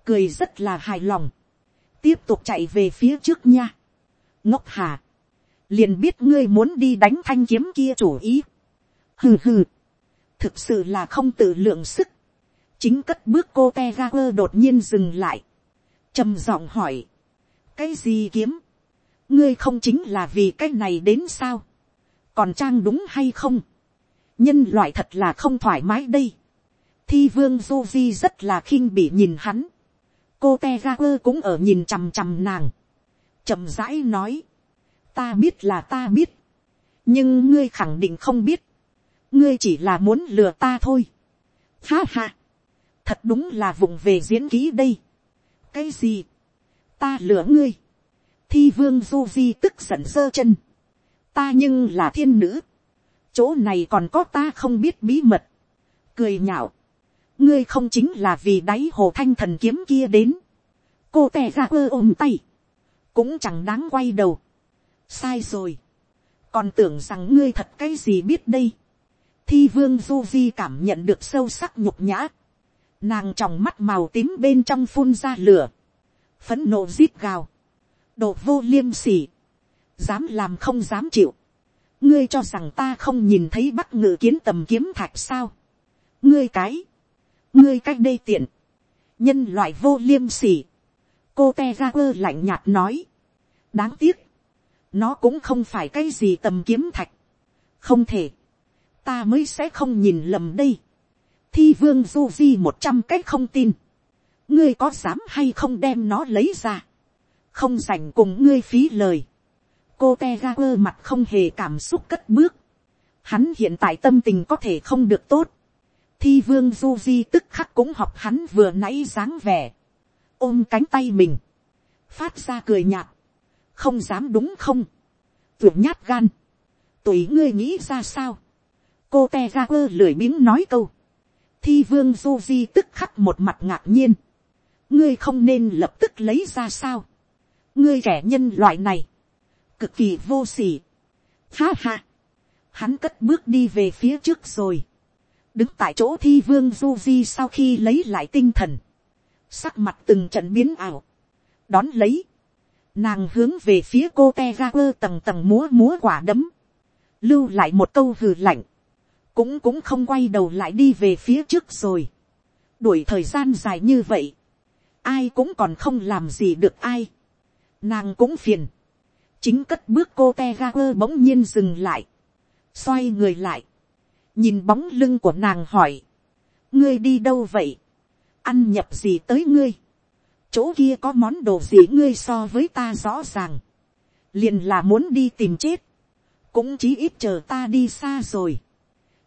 cười rất là hài lòng, tiếp tục chạy về phía trước nha, ngốc hà, liền biết ngươi muốn đi đánh thanh kiếm kia chủ ý, hừ hừ, thực sự là không tự lượng sức, chính cất bước cô te ga quơ đột nhiên dừng lại, trầm giọng hỏi, cái gì kiếm, ngươi không chính là vì cái này đến sao, còn trang đúng hay không, nhân loại thật là không thoải mái đây, thi vương du di rất là khinh bỉ nhìn hắn, cô te ga quơ cũng ở nhìn chằm chằm nàng, chậm rãi nói, ta biết là ta biết, nhưng ngươi khẳng định không biết, ngươi chỉ là muốn lừa ta thôi. Ha ha, thật đúng là vùng về diễn ký đây. cái gì, ta lừa ngươi, thi vương du di tức giận giơ chân, ta nhưng là thiên nữ, chỗ này còn có ta không biết bí mật, cười nhạo, ngươi không chính là vì đáy hồ thanh thần kiếm kia đến, cô tè ra ơ ôm tay, cũng chẳng đáng quay đầu, sai rồi, còn tưởng rằng ngươi thật cái gì biết đây, thi vương du di cảm nhận được sâu sắc nhục nhã, nàng trong mắt màu tím bên trong phun ra lửa, phấn nộ rít gào, đồ vô liêm sỉ, dám làm không dám chịu, ngươi cho rằng ta không nhìn thấy bắc ngự kiến tầm kiếm thạch sao, ngươi cái, ngươi cách đây tiện, nhân loại vô liêm sỉ, cô te ra quơ lạnh nhạt nói, đáng tiếc, nó cũng không phải cái gì tầm kiếm thạch, không thể, ta mới sẽ không nhìn lầm đây, thi vương du di một trăm cách không tin, ngươi có dám hay không đem nó lấy ra, không dành cùng ngươi phí lời, cô te ga quơ mặt không hề cảm xúc cất bước, hắn hiện tại tâm tình có thể không được tốt, thi vương du di tức khắc cũng học hắn vừa nãy dáng vẻ, ôm cánh tay mình, phát ra cười nhạt, không dám đúng không, tưởng nhát gan, tùy ngươi nghĩ ra sao, cô te ra quơ lười biếng nói câu, thi vương du di tức khắc một mặt ngạc nhiên, ngươi không nên lập tức lấy ra sao, ngươi kẻ nhân loại này, cực kỳ vô s ỉ ha ha, hắn cất bước đi về phía trước rồi, đứng tại chỗ thi vương du di sau khi lấy lại tinh thần, sắc mặt từng trận biến ảo, đón lấy, nàng hướng về phía cô te ga quơ tầng tầng múa múa quả đấm, lưu lại một câu hừ lạnh, cũng cũng không quay đầu lại đi về phía trước rồi, đuổi thời gian dài như vậy, ai cũng còn không làm gì được ai, nàng cũng phiền, chính cất bước cô te ga quơ bỗng nhiên dừng lại, xoay người lại, nhìn bóng lưng của nàng hỏi, ngươi đi đâu vậy, ăn nhập gì tới ngươi, chỗ kia có món đồ gì ngươi so với ta rõ ràng, liền là muốn đi tìm chết, cũng chí ít chờ ta đi xa rồi,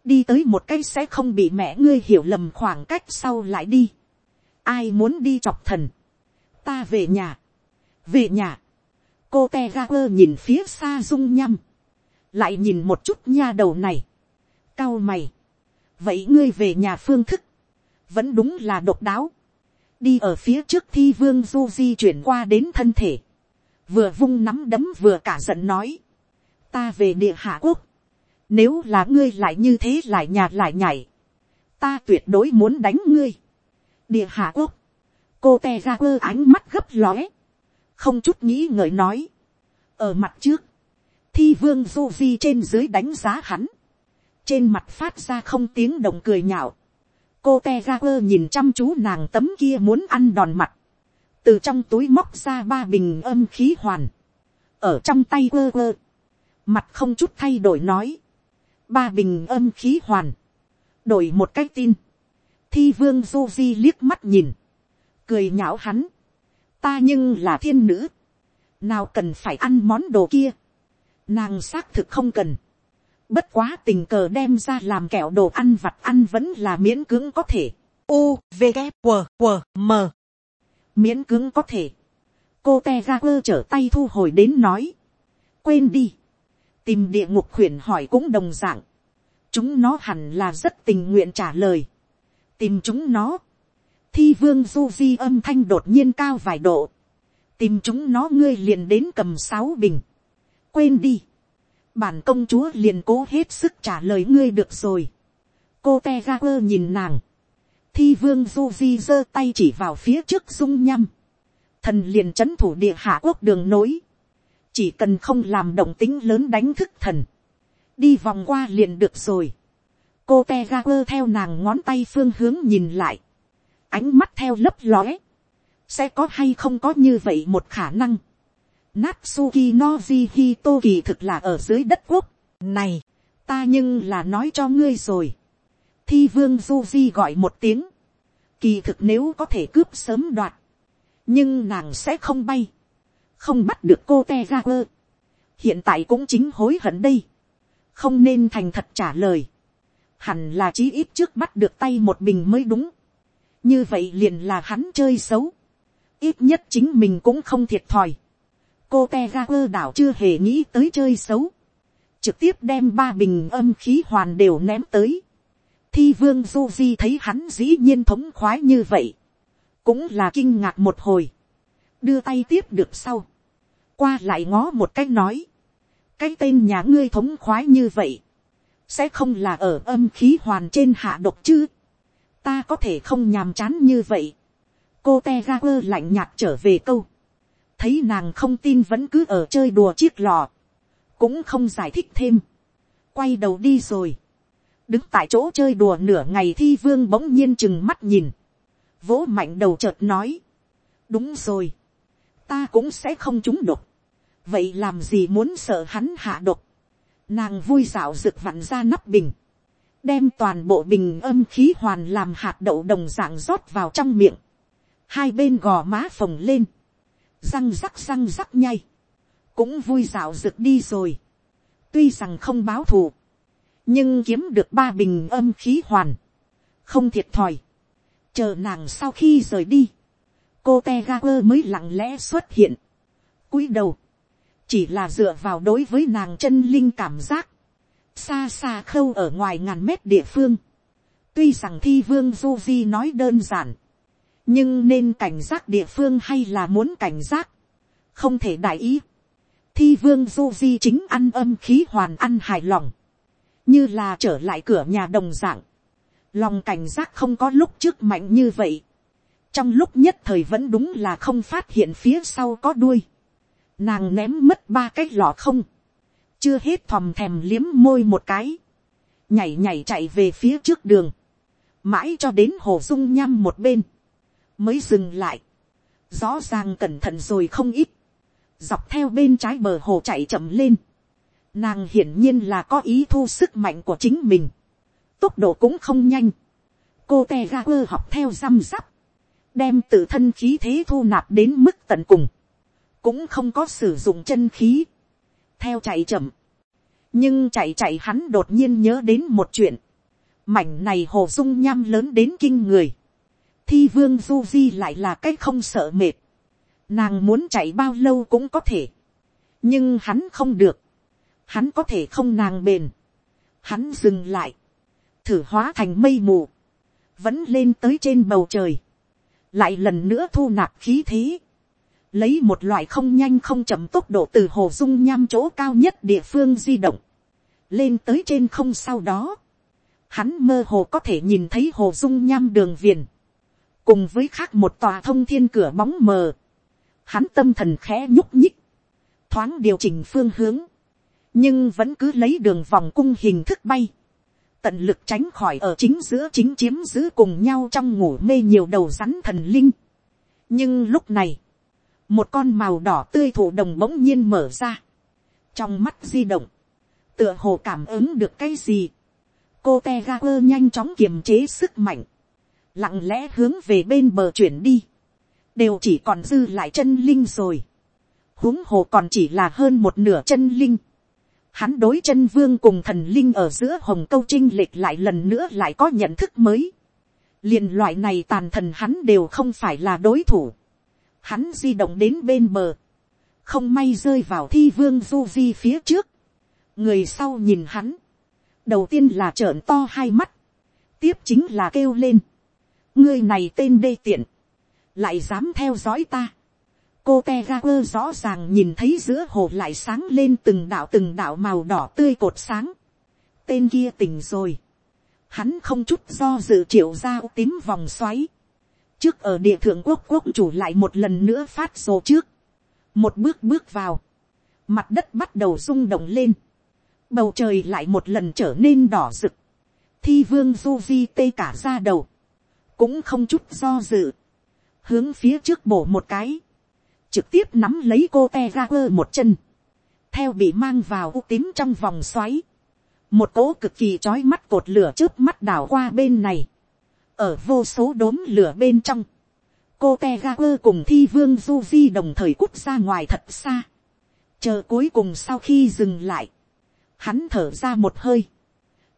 đi tới một cái sẽ không bị mẹ ngươi hiểu lầm khoảng cách sau lại đi, ai muốn đi chọc thần, ta về nhà, về nhà, cô te ga quơ nhìn phía xa dung nhăm, lại nhìn một chút nha đầu này, cao mày, vậy ngươi về nhà phương thức, vẫn đúng là độc đáo, đi ở phía trước thi vương du di chuyển qua đến thân thể, vừa vung nắm đấm vừa cả giận nói, ta về địa hạ quốc, nếu là ngươi lại như thế lại nhà lại nhảy, ta tuyệt đối muốn đánh ngươi, địa hạ quốc, cô te ra quơ ánh mắt gấp lóe, không chút nghĩ ngợi nói, ở mặt trước, thi vương du di trên dưới đánh giá hắn, trên mặt phát ra không tiếng động cười nhạo, cô te ra quơ nhìn chăm chú nàng tấm kia muốn ăn đòn mặt, từ trong túi móc ra ba bình âm khí hoàn, ở trong tay quơ quơ, mặt không chút thay đổi nói, ba bình âm khí hoàn, đổi một cái tin, thi vương du di liếc mắt nhìn, cười nhạo hắn, ta nhưng là thiên nữ, nào cần phải ăn món đồ kia, nàng xác thực không cần, Bất quá tình cờ đem ra làm kẹo đồ ăn vặt ăn vẫn là miễn cưỡng có thể. U, V, g W, W, M. Miễn cưỡng có thể. Cô te ra quơ trở tay thu hồi đến nói. Quên đi. Tìm địa ngục khuyển hỏi cũng đồng dạng. chúng nó hẳn là rất tình nguyện trả lời, tìm chúng nó, thi vương du di âm thanh đột nhiên cao vài độ, tìm chúng nó ngươi liền đến cầm sáu bình, quên đi, bản công chúa liền cố hết sức trả lời ngươi được rồi, cô te ga quơ nhìn nàng, thi vương du di giơ tay chỉ vào phía trước dung nhăm, thần liền c h ấ n thủ địa hạ quốc đường nối, chỉ cần không làm động tính lớn đánh thức thần, đi vòng qua liền được rồi, cô te ga quơ theo nàng ngón tay phương hướng nhìn lại, ánh mắt theo lấp lóe, sẽ có hay không có như vậy một khả năng, Natsuki Noji Hito kỳ thực là ở dưới đất quốc. Này, ta nhưng là nói cho ngươi rồi. Thi vương Duji gọi một tiếng. Kỳ thực nếu có thể cướp sớm đoạt nhưng nàng sẽ không bay, không bắt được cô te ga quơ. hiện tại cũng chính hối hận đây, không nên thành thật trả lời, hẳn là chí ít trước bắt được tay một bình mới đúng, như vậy liền là hắn chơi xấu, ít nhất chính mình cũng không thiệt thòi, cô te ga quơ đảo chưa hề nghĩ tới chơi xấu, trực tiếp đem ba bình âm khí hoàn đều ném tới, thi vương du di thấy hắn dĩ nhiên thống khoái như vậy, cũng là kinh ngạc một hồi, đưa tay tiếp được sau, qua lại ngó một cách nói, cái tên nhà ngươi thống khoái như vậy, sẽ không là ở âm khí hoàn trên hạ độc chứ, ta có thể không nhàm chán như vậy, cô te ra quơ lạnh nhạt trở về câu, thấy nàng không tin vẫn cứ ở chơi đùa chiếc lò, cũng không giải thích thêm, quay đầu đi rồi, đứng tại chỗ chơi đùa nửa ngày thi vương bỗng nhiên chừng mắt nhìn, vỗ mạnh đầu chợt nói, đúng rồi, ta cũng sẽ không trúng độc, vậy làm gì muốn sợ hắn hạ độc, nàng vui dạo rực vặn ra nắp bình, đem toàn bộ bình âm khí hoàn làm hạt đậu đồng dạng rót vào trong miệng, hai bên gò má phồng lên, răng rắc răng rắc nhay, cũng vui dạo rực đi rồi, tuy rằng không báo thù, nhưng kiếm được ba bình âm khí hoàn, không thiệt thòi, chờ nàng sau khi rời đi, cô Tegaper mới lặng lẽ xuất hiện, cúi đầu, chỉ là dựa vào đối với nàng chân linh cảm giác, xa xa khâu ở ngoài ngàn mét địa phương, tuy rằng thi vương du di nói đơn giản, nhưng nên cảnh giác địa phương hay là muốn cảnh giác, không thể đại ý. thi vương du di chính ăn âm khí hoàn ăn hài lòng, như là trở lại cửa nhà đồng dạng, lòng cảnh giác không có lúc trước mạnh như vậy, trong lúc nhất thời vẫn đúng là không phát hiện phía sau có đuôi, nàng ném mất ba cái lọ không, chưa hết thòm thèm liếm môi một cái, nhảy nhảy chạy về phía trước đường, mãi cho đến hồ dung nhăm một bên, mới dừng lại, rõ ràng cẩn thận rồi không ít, dọc theo bên trái bờ hồ chạy chậm lên, nàng hiển nhiên là có ý thu sức mạnh của chính mình, tốc độ cũng không nhanh. cô te ga quơ học theo răm rắp, đem tự thân khí thế thu nạp đến mức tận cùng, cũng không có sử dụng chân khí, theo chạy chậm, nhưng chạy chạy hắn đột nhiên nhớ đến một chuyện, mảnh này hồ dung nham lớn đến kinh người, thi vương du di lại là cái không sợ mệt, nàng muốn chạy bao lâu cũng có thể, nhưng hắn không được, hắn có thể không nàng bền, hắn dừng lại, thử hóa thành mây mù, vẫn lên tới trên bầu trời, lại lần nữa thu nạp khí thế, lấy một loại không nhanh không chậm tốc độ từ hồ dung nham chỗ cao nhất địa phương di động, lên tới trên không sau đó, hắn mơ hồ có thể nhìn thấy hồ dung nham đường viền, cùng với khác một tòa thông thiên cửa bóng mờ, hắn tâm thần khẽ nhúc nhích, thoáng điều chỉnh phương hướng, nhưng vẫn cứ lấy đường vòng cung hình thức bay, tận lực tránh khỏi ở chính giữa chính chiếm giữ cùng nhau trong ngủ mê nhiều đầu rắn thần linh. nhưng lúc này, một con màu đỏ tươi thủ đồng bỗng nhiên mở ra, trong mắt di động, tựa hồ cảm ứng được cái gì, cô te ga quơ nhanh chóng kiềm chế sức mạnh, lặng lẽ hướng về bên bờ chuyển đi, đều chỉ còn dư lại chân linh rồi, huống hồ còn chỉ là hơn một nửa chân linh, hắn đối chân vương cùng thần linh ở giữa hồng câu trinh lệch lại lần nữa lại có nhận thức mới. liền loại này tàn thần hắn đều không phải là đối thủ hắn di động đến bên bờ, không may rơi vào thi vương du di phía trước. người sau nhìn hắn, đầu tiên là trợn to hai mắt, tiếp chính là kêu lên, ngươi này tên đê tiện, lại dám theo dõi ta. cô te ga quơ rõ ràng nhìn thấy giữa hồ lại sáng lên từng đạo từng đạo màu đỏ tươi cột sáng. tên kia tỉnh rồi. hắn không chút do dự triệu ra tím vòng xoáy trước ở địa thượng quốc quốc chủ lại một lần nữa phát sổ trước. một bước bước vào. mặt đất bắt đầu rung động lên. bầu trời lại một lần trở nên đỏ rực. thi vương du di tê cả ra đầu. cũng không chút do dự hướng phía trước bổ một cái, trực tiếp nắm lấy cô te ra quơ một chân, theo bị mang vào u tím trong vòng xoáy, một cỗ cực kỳ trói mắt cột lửa trước mắt đảo qua bên này, ở vô số đốm lửa bên trong, cô te ga quơ cùng thi vương du di đồng thời cút ra ngoài thật xa, chờ cuối cùng sau khi dừng lại, hắn thở ra một hơi,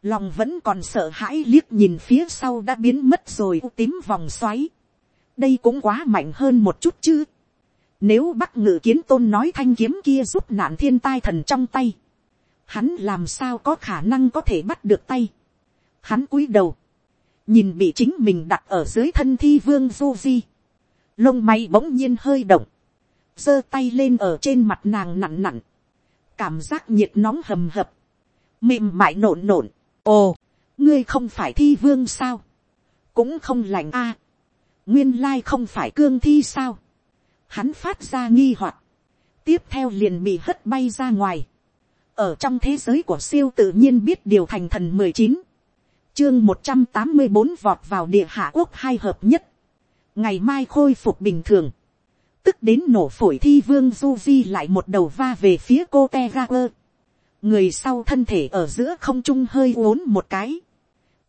lòng vẫn còn sợ hãi liếc nhìn phía sau đã biến mất rồi u tím vòng xoáy, đây cũng quá mạnh hơn một chút chứ. Nếu bắc ngự kiến tôn nói thanh kiếm kia giúp nạn thiên tai thần trong tay. Hắn làm sao có khả năng có thể bắt được tay. Hắn cúi đầu. Nhìn bị chính mình đặt ở dưới thân thi vương du di. Lông mày bỗng nhiên hơi động. giơ tay lên ở trên mặt nàng nặn nặn. Cảm giác nhiệt nóng hầm hập. Mềm mại nộn nộn, Ồ, ngươi không phải thi vương sao? Cũng không lành a nguyên lai không phải cương thi sao. Hắn phát ra nghi hoặc, tiếp theo liền bị hất bay ra ngoài. ở trong thế giới của siêu tự nhiên biết điều thành thần mười chín, chương một trăm tám mươi bốn vọt vào địa hạ quốc hai hợp nhất, ngày mai khôi phục bình thường, tức đến nổ phổi thi vương du di lại một đầu va về phía cô te ga quơ. người sau thân thể ở giữa không trung hơi uốn một cái,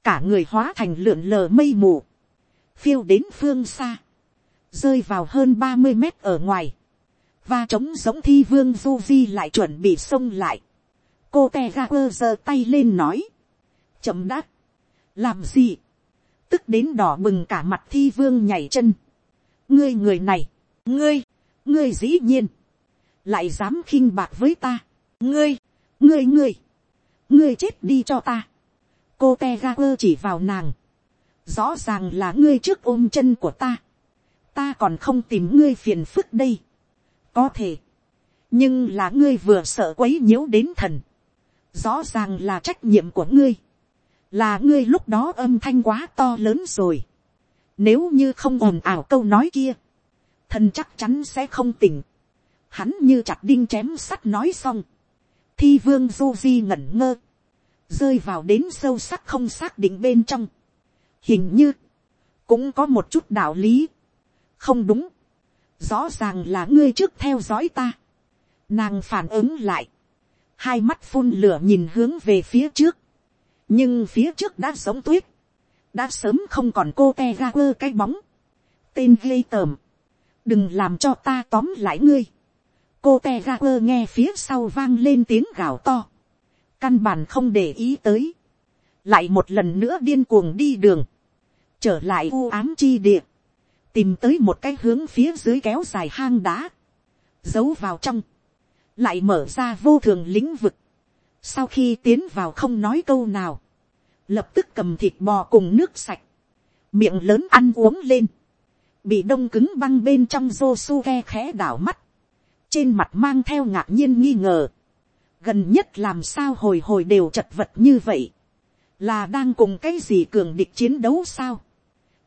cả người hóa thành lượn lờ mây mù, phiêu đến phương xa, rơi vào hơn ba mươi mét ở ngoài, và trống giống thi vương du di lại chuẩn bị xông lại, cô te ga quơ giơ tay lên nói, chậm đáp, làm gì, tức đến đỏ bừng cả mặt thi vương nhảy chân, ngươi người này, ngươi, ngươi dĩ nhiên, lại dám khinh bạc với ta, ngươi, ngươi ngươi, ngươi chết đi cho ta, cô te ga quơ chỉ vào nàng, rõ ràng là ngươi trước ôm chân của ta, ta còn không tìm ngươi phiền phức đây, có thể, nhưng là ngươi vừa sợ quấy nhiễu đến thần, rõ ràng là trách nhiệm của ngươi, là ngươi lúc đó âm thanh quá to lớn rồi, nếu như không ồn ào câu nói kia, thần chắc chắn sẽ không tỉnh, hắn như chặt đinh chém sắt nói xong, thi vương du di ngẩn ngơ, rơi vào đến sâu sắc không xác định bên trong, hình như, cũng có một chút đạo lý, không đúng, rõ ràng là ngươi trước theo dõi ta, nàng phản ứng lại, hai mắt phun lửa nhìn hướng về phía trước, nhưng phía trước đã sống tuyết, đã sớm không còn cô te ga quơ cái bóng, tên ghê tởm, đừng làm cho ta tóm lại ngươi, cô te ga quơ nghe phía sau vang lên tiếng gào to, căn bản không để ý tới, lại một lần nữa điên cuồng đi đường, trở lại u ám chi địa, tìm tới một cái hướng phía dưới kéo dài hang đá, giấu vào trong, lại mở ra vô thường lĩnh vực, sau khi tiến vào không nói câu nào, lập tức cầm thịt bò cùng nước sạch, miệng lớn ăn uống lên, bị đông cứng băng bên trong rô su ke khẽ đảo mắt, trên mặt mang theo ngạc nhiên nghi ngờ, gần nhất làm sao hồi hồi đều chật vật như vậy, là đang cùng cái gì cường địch chiến đấu sao,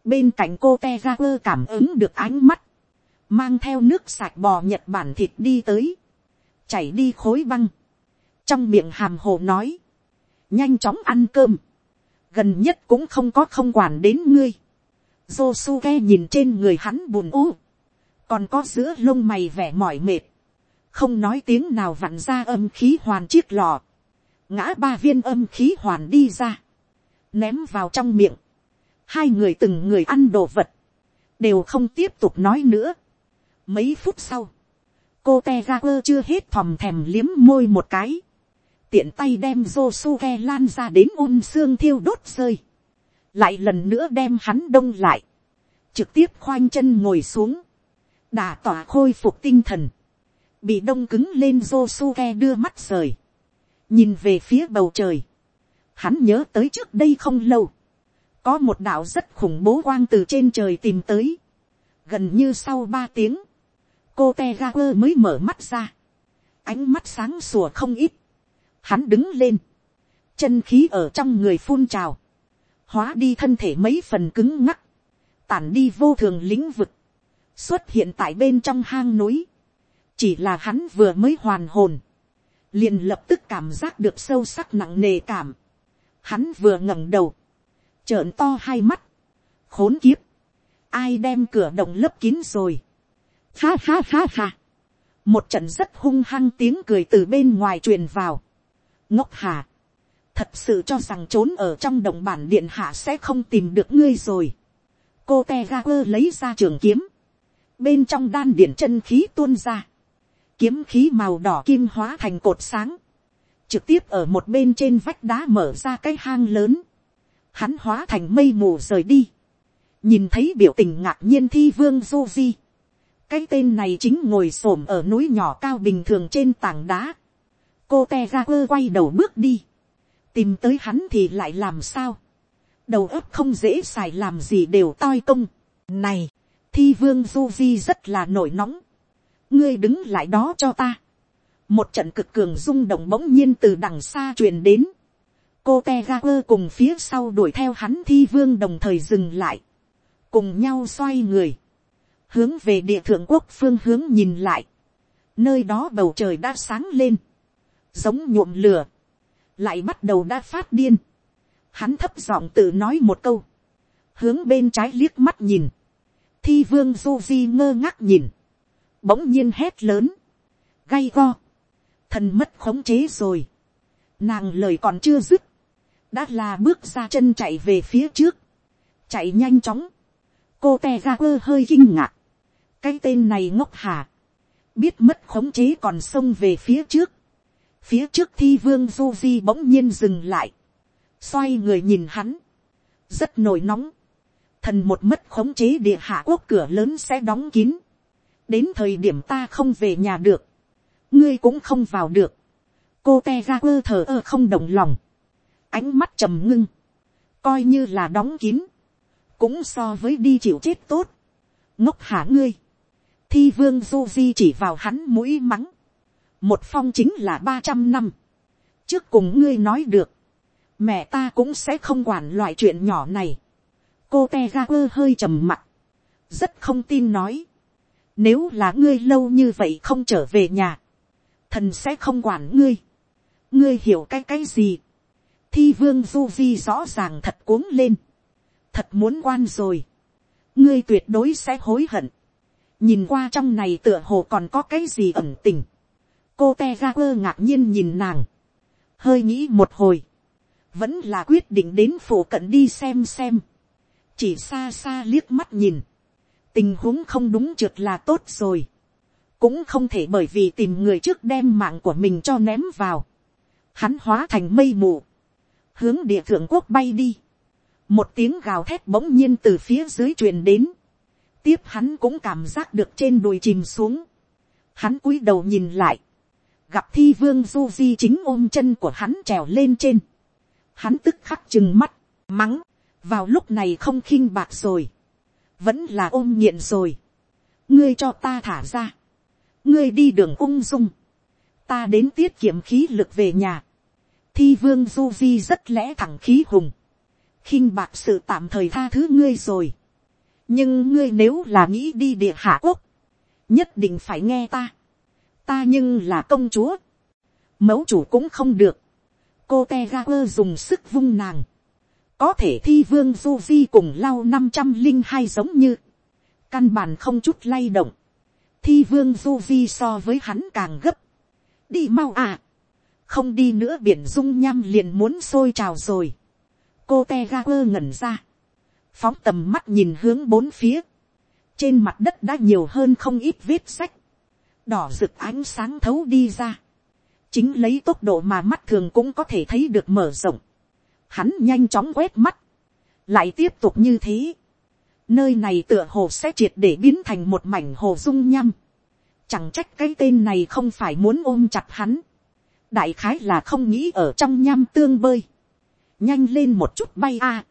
bên cạnh cô te ra quơ cảm ứng được ánh mắt, mang theo nước sạch bò nhật bản thịt đi tới, chảy đi khối băng, trong miệng hàm hồ nói, nhanh chóng ăn cơm, gần nhất cũng không có không quản đến ngươi, Josuke nhìn trên người hắn buồn u, còn có giữa lông mày vẻ mỏi mệt, không nói tiếng nào vặn ra âm khí hoàn chiếc lò, ngã ba viên âm khí hoàn đi ra, ném vào trong miệng, hai người từng người ăn đồ vật, đều không tiếp tục nói nữa. Mấy phút sau, cô te ga quơ chưa hết thòm thèm liếm môi một cái, tiện tay đem Josuke lan ra đến ôn xương thiêu đốt rơi, lại lần nữa đem hắn đông lại, trực tiếp khoanh chân ngồi xuống, đà tỏa khôi phục tinh thần, bị đông cứng lên Josuke đưa mắt rời, nhìn về phía bầu trời, Hắn nhớ tới trước đây không lâu. Có một đạo rất khủng bố quang từ trên trời tìm tới. Gần như sau ba tiếng. Cô Tegaper mới mở mắt ra. Ánh mắt sáng sủa không ít. Hắn đứng lên. Chân khí ở trong người phun trào. Hóa đi thân thể mấy phần cứng ngắc. Tản đi vô thường lĩnh vực. Xuất hiện tại bên trong hang núi. Chỉ là hắn vừa mới hoàn hồn. Liền lập tức cảm giác được sâu sắc nặng nề cảm. Hắn vừa ngẩng đầu. Trợn to hai mắt. Khốn kiếp. Ai đem cửa động lấp kín rồi. Ha ha ha ha. Một trận rất hung hăng tiếng cười từ bên ngoài truyền vào. Ngốc hà. Thật sự cho rằng trốn ở trong đồng bản điện hạ sẽ không tìm được ngươi rồi. Cô Tegaper lấy ra trường kiếm. Bên trong đan điện chân khí tuôn ra. Kiếm khí màu đỏ kim hóa thành cột sáng. Trực tiếp ở một bên trên vách đá mở ra cái hang lớn. Hắn hóa thành mây mù rời đi. Nhìn thấy biểu tình ngạc nhiên thi vương du di cái tên này chính ngồi s ổ m ở núi nhỏ cao bình thường trên tảng đá cô te ra quơ quay đầu bước đi. tìm tới hắn thì lại làm sao. đầu óc không dễ xài làm gì đều toi công. này, thi vương du di rất là nổi nóng. ngươi đứng lại đó cho ta. một trận cực cường rung động bỗng nhiên từ đằng xa truyền đến. cô te ga quơ cùng phía sau đuổi theo hắn thi vương đồng thời dừng lại. cùng nhau xoay người hướng về địa thượng quốc phương hướng nhìn lại, nơi đó bầu trời đã sáng lên, giống nhuộm lửa, lại bắt đầu đã phát điên, hắn thấp giọng tự nói một câu, hướng bên trái liếc mắt nhìn, thi vương du di ngơ ngác nhìn, bỗng nhiên hét lớn, gay go, thần mất khống chế rồi, nàng lời còn chưa dứt, đã là bước ra chân chạy về phía trước, chạy nhanh chóng, cô te ra quơ hơi kinh ngạc, cái tên này ngốc hà, biết mất khống chế còn xông về phía trước, phía trước thi vương du di bỗng nhiên dừng lại, xoay người nhìn hắn, rất nổi nóng, thần một mất khống chế địa hạ quốc cửa lớn sẽ đóng kín, đến thời điểm ta không về nhà được, ngươi cũng không vào được, cô te ra quơ thờ ơ không đồng lòng, ánh mắt trầm ngưng, coi như là đóng kín, cũng so với đi chịu chết tốt, ngốc hả ngươi, thi vương du di chỉ vào hắn mũi mắng một phong chính là ba trăm năm. trước cùng ngươi nói được, mẹ ta cũng sẽ không quản loại chuyện nhỏ này. cô te ga quơ hơi trầm mặt, rất không tin nói. nếu là ngươi lâu như vậy không trở về nhà, thần sẽ không quản ngươi. ngươi hiểu cái cái gì. thi vương du di rõ ràng thật cuống lên. thật muốn quan rồi. ngươi tuyệt đối sẽ hối hận nhìn qua trong này tựa hồ còn có cái gì ẩn tình cô te ra quơ ngạc nhiên nhìn nàng, hơi nghĩ một hồi, vẫn là quyết định đến phủ cận đi xem xem, chỉ xa xa liếc mắt nhìn, tình huống không đúng trượt là tốt rồi, cũng không thể bởi vì tìm người trước đem mạng của mình cho ném vào, hắn hóa thành mây mù, hướng địa thượng quốc bay đi, một tiếng gào thét bỗng nhiên từ phía dưới truyền đến, tiếp hắn cũng cảm giác được trên đùi chìm xuống. Hắn cúi đầu nhìn lại. Gặp thi vương du di chính ôm chân của hắn trèo lên trên. Hắn tức khắc chừng mắt, mắng. Vào lúc này không khinh bạc rồi. Vẫn là ôm nghiện rồi. Ngươi cho ta thả ra. Ngươi đi đường ung dung. Ta đến tiết kiệm khí lực về nhà. Thi vương du di rất lẽ thẳng khí hùng. khinh bạc sự tạm thời tha thứ ngươi rồi nhưng ngươi nếu là nghĩ đi địa hạ quốc, nhất định phải nghe ta ta nhưng là công chúa, mẫu chủ cũng không được. cô te quơ dùng sức vung nàng, có thể thi vương du di cùng lau năm trăm linh hai giống như, căn bản không chút lay động, thi vương du di so với hắn càng gấp, đi mau à, không đi nữa biển dung nham liền muốn sôi trào rồi, cô te quơ ngẩn ra, phóng tầm mắt nhìn hướng bốn phía, trên mặt đất đã nhiều hơn không ít vết sách, đỏ rực ánh sáng thấu đi ra, chính lấy tốc độ mà mắt thường cũng có thể thấy được mở rộng, hắn nhanh chóng quét mắt, lại tiếp tục như thế, nơi này tựa hồ sẽ triệt để biến thành một mảnh hồ dung nhăm, chẳng trách cái tên này không phải muốn ôm chặt hắn, đại khái là không nghĩ ở trong nham tương bơi, nhanh lên một chút bay a.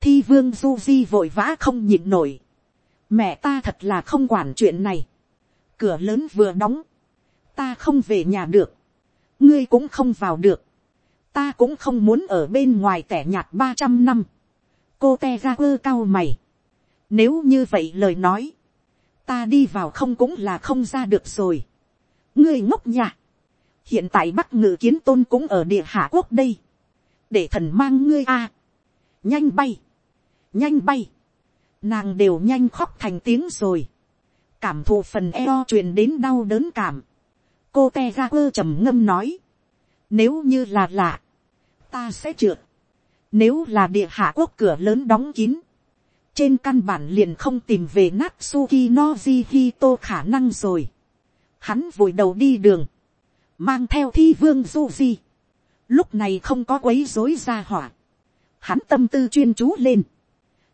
thi vương du di vội vã không nhịn nổi. mẹ ta thật là không quản chuyện này cửa lớn vừa đóng. ta không về nhà được. ngươi cũng không vào được. ta cũng không muốn ở bên ngoài tẻ nhạt ba trăm năm. cô te ra quơ cao mày. nếu như vậy lời nói, ta đi vào không cũng là không ra được rồi. ngươi ngốc nhà. hiện tại bắc ngự kiến tôn cũng ở địa hạ quốc đây để thần mang ngươi a, nhanh bay, nhanh bay, nàng đều nhanh khóc thành tiếng rồi, cảm thụ phần eo truyền đến đau đớn cảm, cô te ra quơ trầm ngâm nói, nếu như là lạ, ta sẽ trượt, nếu là địa hạ quốc cửa lớn đóng kín, trên căn bản liền không tìm về Natsuki Noji Hito khả năng rồi. Hắn vội đầu đi đường, mang theo thi vương Duji lúc này không có quấy rối ra hỏa, hắn tâm tư chuyên chú lên,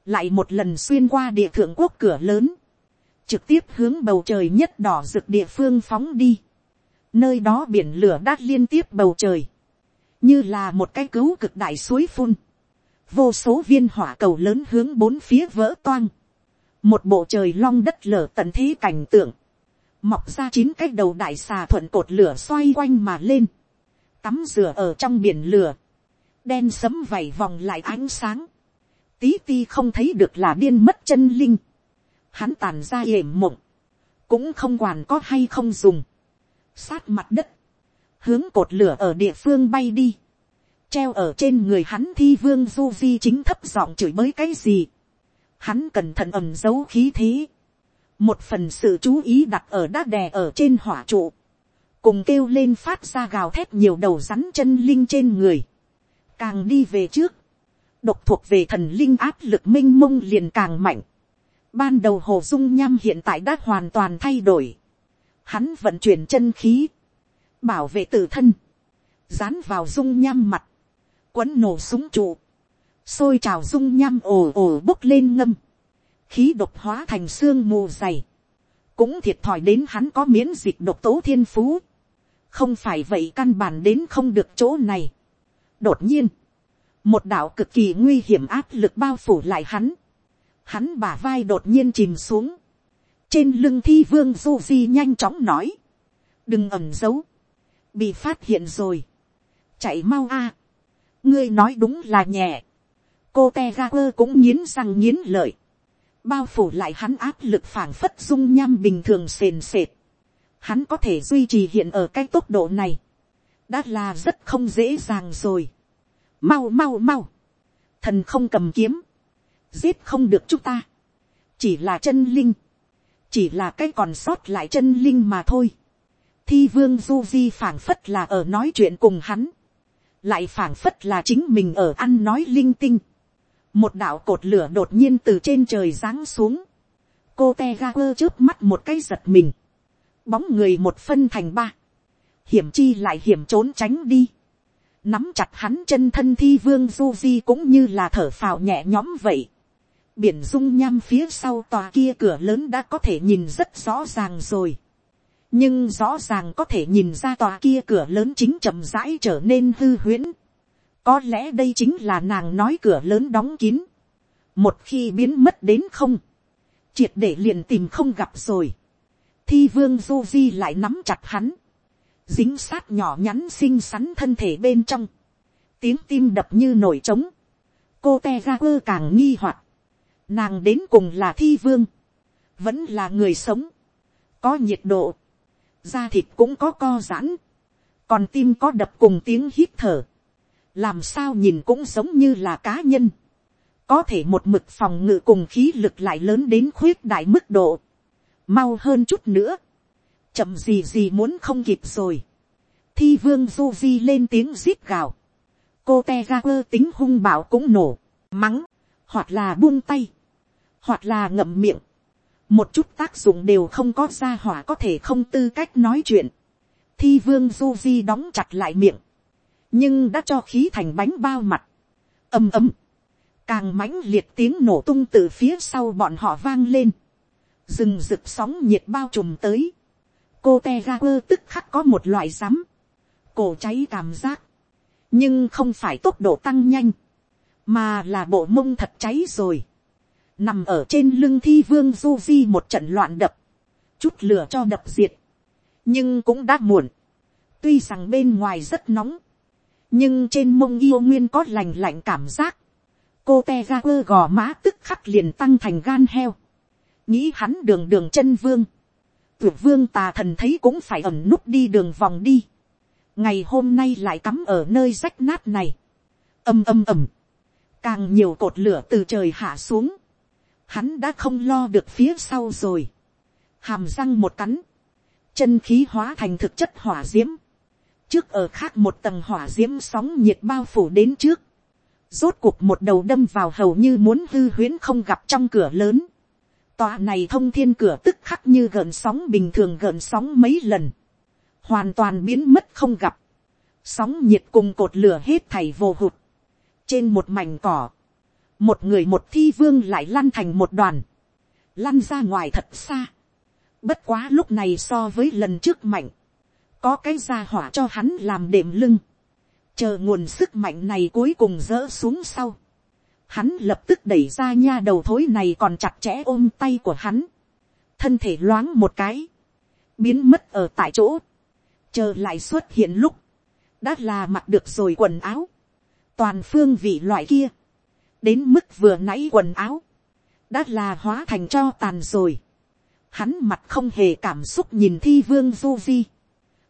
lại một lần xuyên qua địa thượng quốc cửa lớn, trực tiếp hướng bầu trời nhất đỏ rực địa phương phóng đi, nơi đó biển lửa đát liên tiếp bầu trời, như là một cái cứu cực đại suối phun, vô số viên hỏa cầu lớn hướng bốn phía vỡ toang, một bộ trời long đất lở tận thế cảnh tượng, mọc ra chín cái đầu đại xà thuận cột lửa xoay quanh mà lên, tắm rửa ở trong biển lửa, đen sấm vảy vòng lại ánh sáng, tí ti không thấy được là điên mất chân linh, hắn tàn ra yểm mộng, cũng không quản có hay không dùng, sát mặt đất, hướng cột lửa ở địa phương bay đi, treo ở trên người hắn thi vương du di chính thấp giọng chửi bới cái gì, hắn cẩn thận ẩm giấu khí thế, một phần sự chú ý đặt ở đá đè ở trên hỏa trụ, cùng kêu lên phát ra gào thét nhiều đầu rắn chân linh trên người, càng đi về trước, độc thuộc về thần linh áp lực m i n h mông liền càng mạnh, ban đầu hồ dung nham hiện tại đã hoàn toàn thay đổi, hắn vận chuyển chân khí, bảo vệ tự thân, dán vào dung nham mặt, quấn nổ súng trụ, xôi trào dung nham ồ ồ bốc lên ngâm, khí độc hóa thành xương mù dày, cũng thiệt thòi đến hắn có miễn dịch độc tố thiên phú, không phải vậy căn bản đến không được chỗ này. đột nhiên, một đạo cực kỳ nguy hiểm áp lực bao phủ lại hắn, hắn bả vai đột nhiên chìm xuống, trên lưng thi vương du di nhanh chóng nói, đừng ẩm giấu, bị phát hiện rồi, chạy mau a, ngươi nói đúng là nhẹ, cô te ga quơ cũng nghiến răng nghiến lợi, bao phủ lại hắn áp lực phảng phất dung nham bình thường sền sệt, hắn có thể duy trì hiện ở cái tốc độ này, đã là rất không dễ dàng rồi. Mau mau mau, thần không cầm kiếm, giết không được chúng ta, chỉ là chân linh, chỉ là cái còn sót lại chân linh mà thôi. Thi vương du di phảng phất là ở nói chuyện cùng hắn, lại phảng phất là chính mình ở ăn nói linh tinh. một đạo cột lửa đột nhiên từ trên trời giáng xuống, cô te ga quơ trước mắt một cái giật mình, bóng người một phân thành ba, hiểm chi lại hiểm trốn tránh đi, nắm chặt hắn chân thân thi vương du di cũng như là thở phào nhẹ nhõm vậy biển dung nham phía sau tòa kia cửa lớn đã có thể nhìn rất rõ ràng rồi. nhưng rõ ràng có thể nhìn ra tòa kia cửa lớn chính chậm rãi trở nên hư huyễn. có lẽ đây chính là nàng nói cửa lớn đóng kín. một khi biến mất đến không, triệt để liền tìm không gặp rồi thi vương du di lại nắm chặt hắn, dính sát nhỏ nhắn xinh xắn thân thể bên trong, tiếng tim đập như nổi trống, cô te ra quơ càng nghi hoặc, nàng đến cùng là thi vương, vẫn là người sống, có nhiệt độ, da thịt cũng có co giãn, còn tim có đập cùng tiếng hít thở, làm sao nhìn cũng giống như là cá nhân, có thể một mực phòng ngự cùng khí lực lại lớn đến khuyết đại mức độ, mau hơn chút nữa, chậm gì gì muốn không kịp rồi, thi vương du di lên tiếng rít gào, cô te ga quơ tính hung bảo cũng nổ, mắng, hoặc là buông tay, hoặc là ngậm miệng, một chút tác dụng đều không có ra hỏa có thể không tư cách nói chuyện, thi vương du di đóng chặt lại miệng, nhưng đã cho khí thành bánh bao mặt, ầm ầm, càng mãnh liệt tiếng nổ tung từ phía sau bọn họ vang lên, rừng rực sóng nhiệt bao trùm tới, cô te ga quơ tức khắc có một loại rắm, cổ cháy cảm giác, nhưng không phải tốc độ tăng nhanh, mà là bộ mông thật cháy rồi, nằm ở trên lưng thi vương du di một trận loạn đập, chút lửa cho đập diệt, nhưng cũng đã muộn, tuy rằng bên ngoài rất nóng, nhưng trên mông yêu nguyên có lành lạnh cảm giác, cô te ga quơ gò má tức khắc liền tăng thành gan heo, nghĩ hắn đường đường chân vương, tuyệt vương tà thần thấy cũng phải ẩn núp đi đường vòng đi, ngày hôm nay lại cắm ở nơi rách nát này, âm âm ầm, càng nhiều cột lửa từ trời hạ xuống, hắn đã không lo được phía sau rồi, hàm răng một cắn, chân khí hóa thành thực chất hỏa d i ễ m trước ở khác một tầng hỏa d i ễ m sóng nhiệt bao phủ đến trước, rốt cuộc một đầu đâm vào hầu như muốn hư huyễn không gặp trong cửa lớn, tòa này thông thiên cửa tức khắc như gợn sóng bình thường gợn sóng mấy lần, hoàn toàn biến mất không gặp, sóng nhiệt cùng cột lửa hết thảy vô hụt, trên một mảnh cỏ, một người một thi vương lại lăn thành một đoàn, lăn ra ngoài thật xa, Bất quá lúc này so với lần trước mạnh. Có cái ra hỏa cho hắn làm đệm lưng. Chờ nguồn sức mạnh này cuối cùng dỡ xuống sau. Hắn lập tức đẩy ra nha đầu thối này còn chặt chẽ ôm tay của hắn. Thân thể loáng một cái. Biến mất ở tại chỗ. Chờ lại xuất hiện lúc. Đã là mặc được rồi quần áo. Toàn phương vị loại kia. Đến mức vừa nãy quần áo. Đã là hóa thành cho tàn rồi. Hắn mặt không hề cảm xúc nhìn thi vương du di,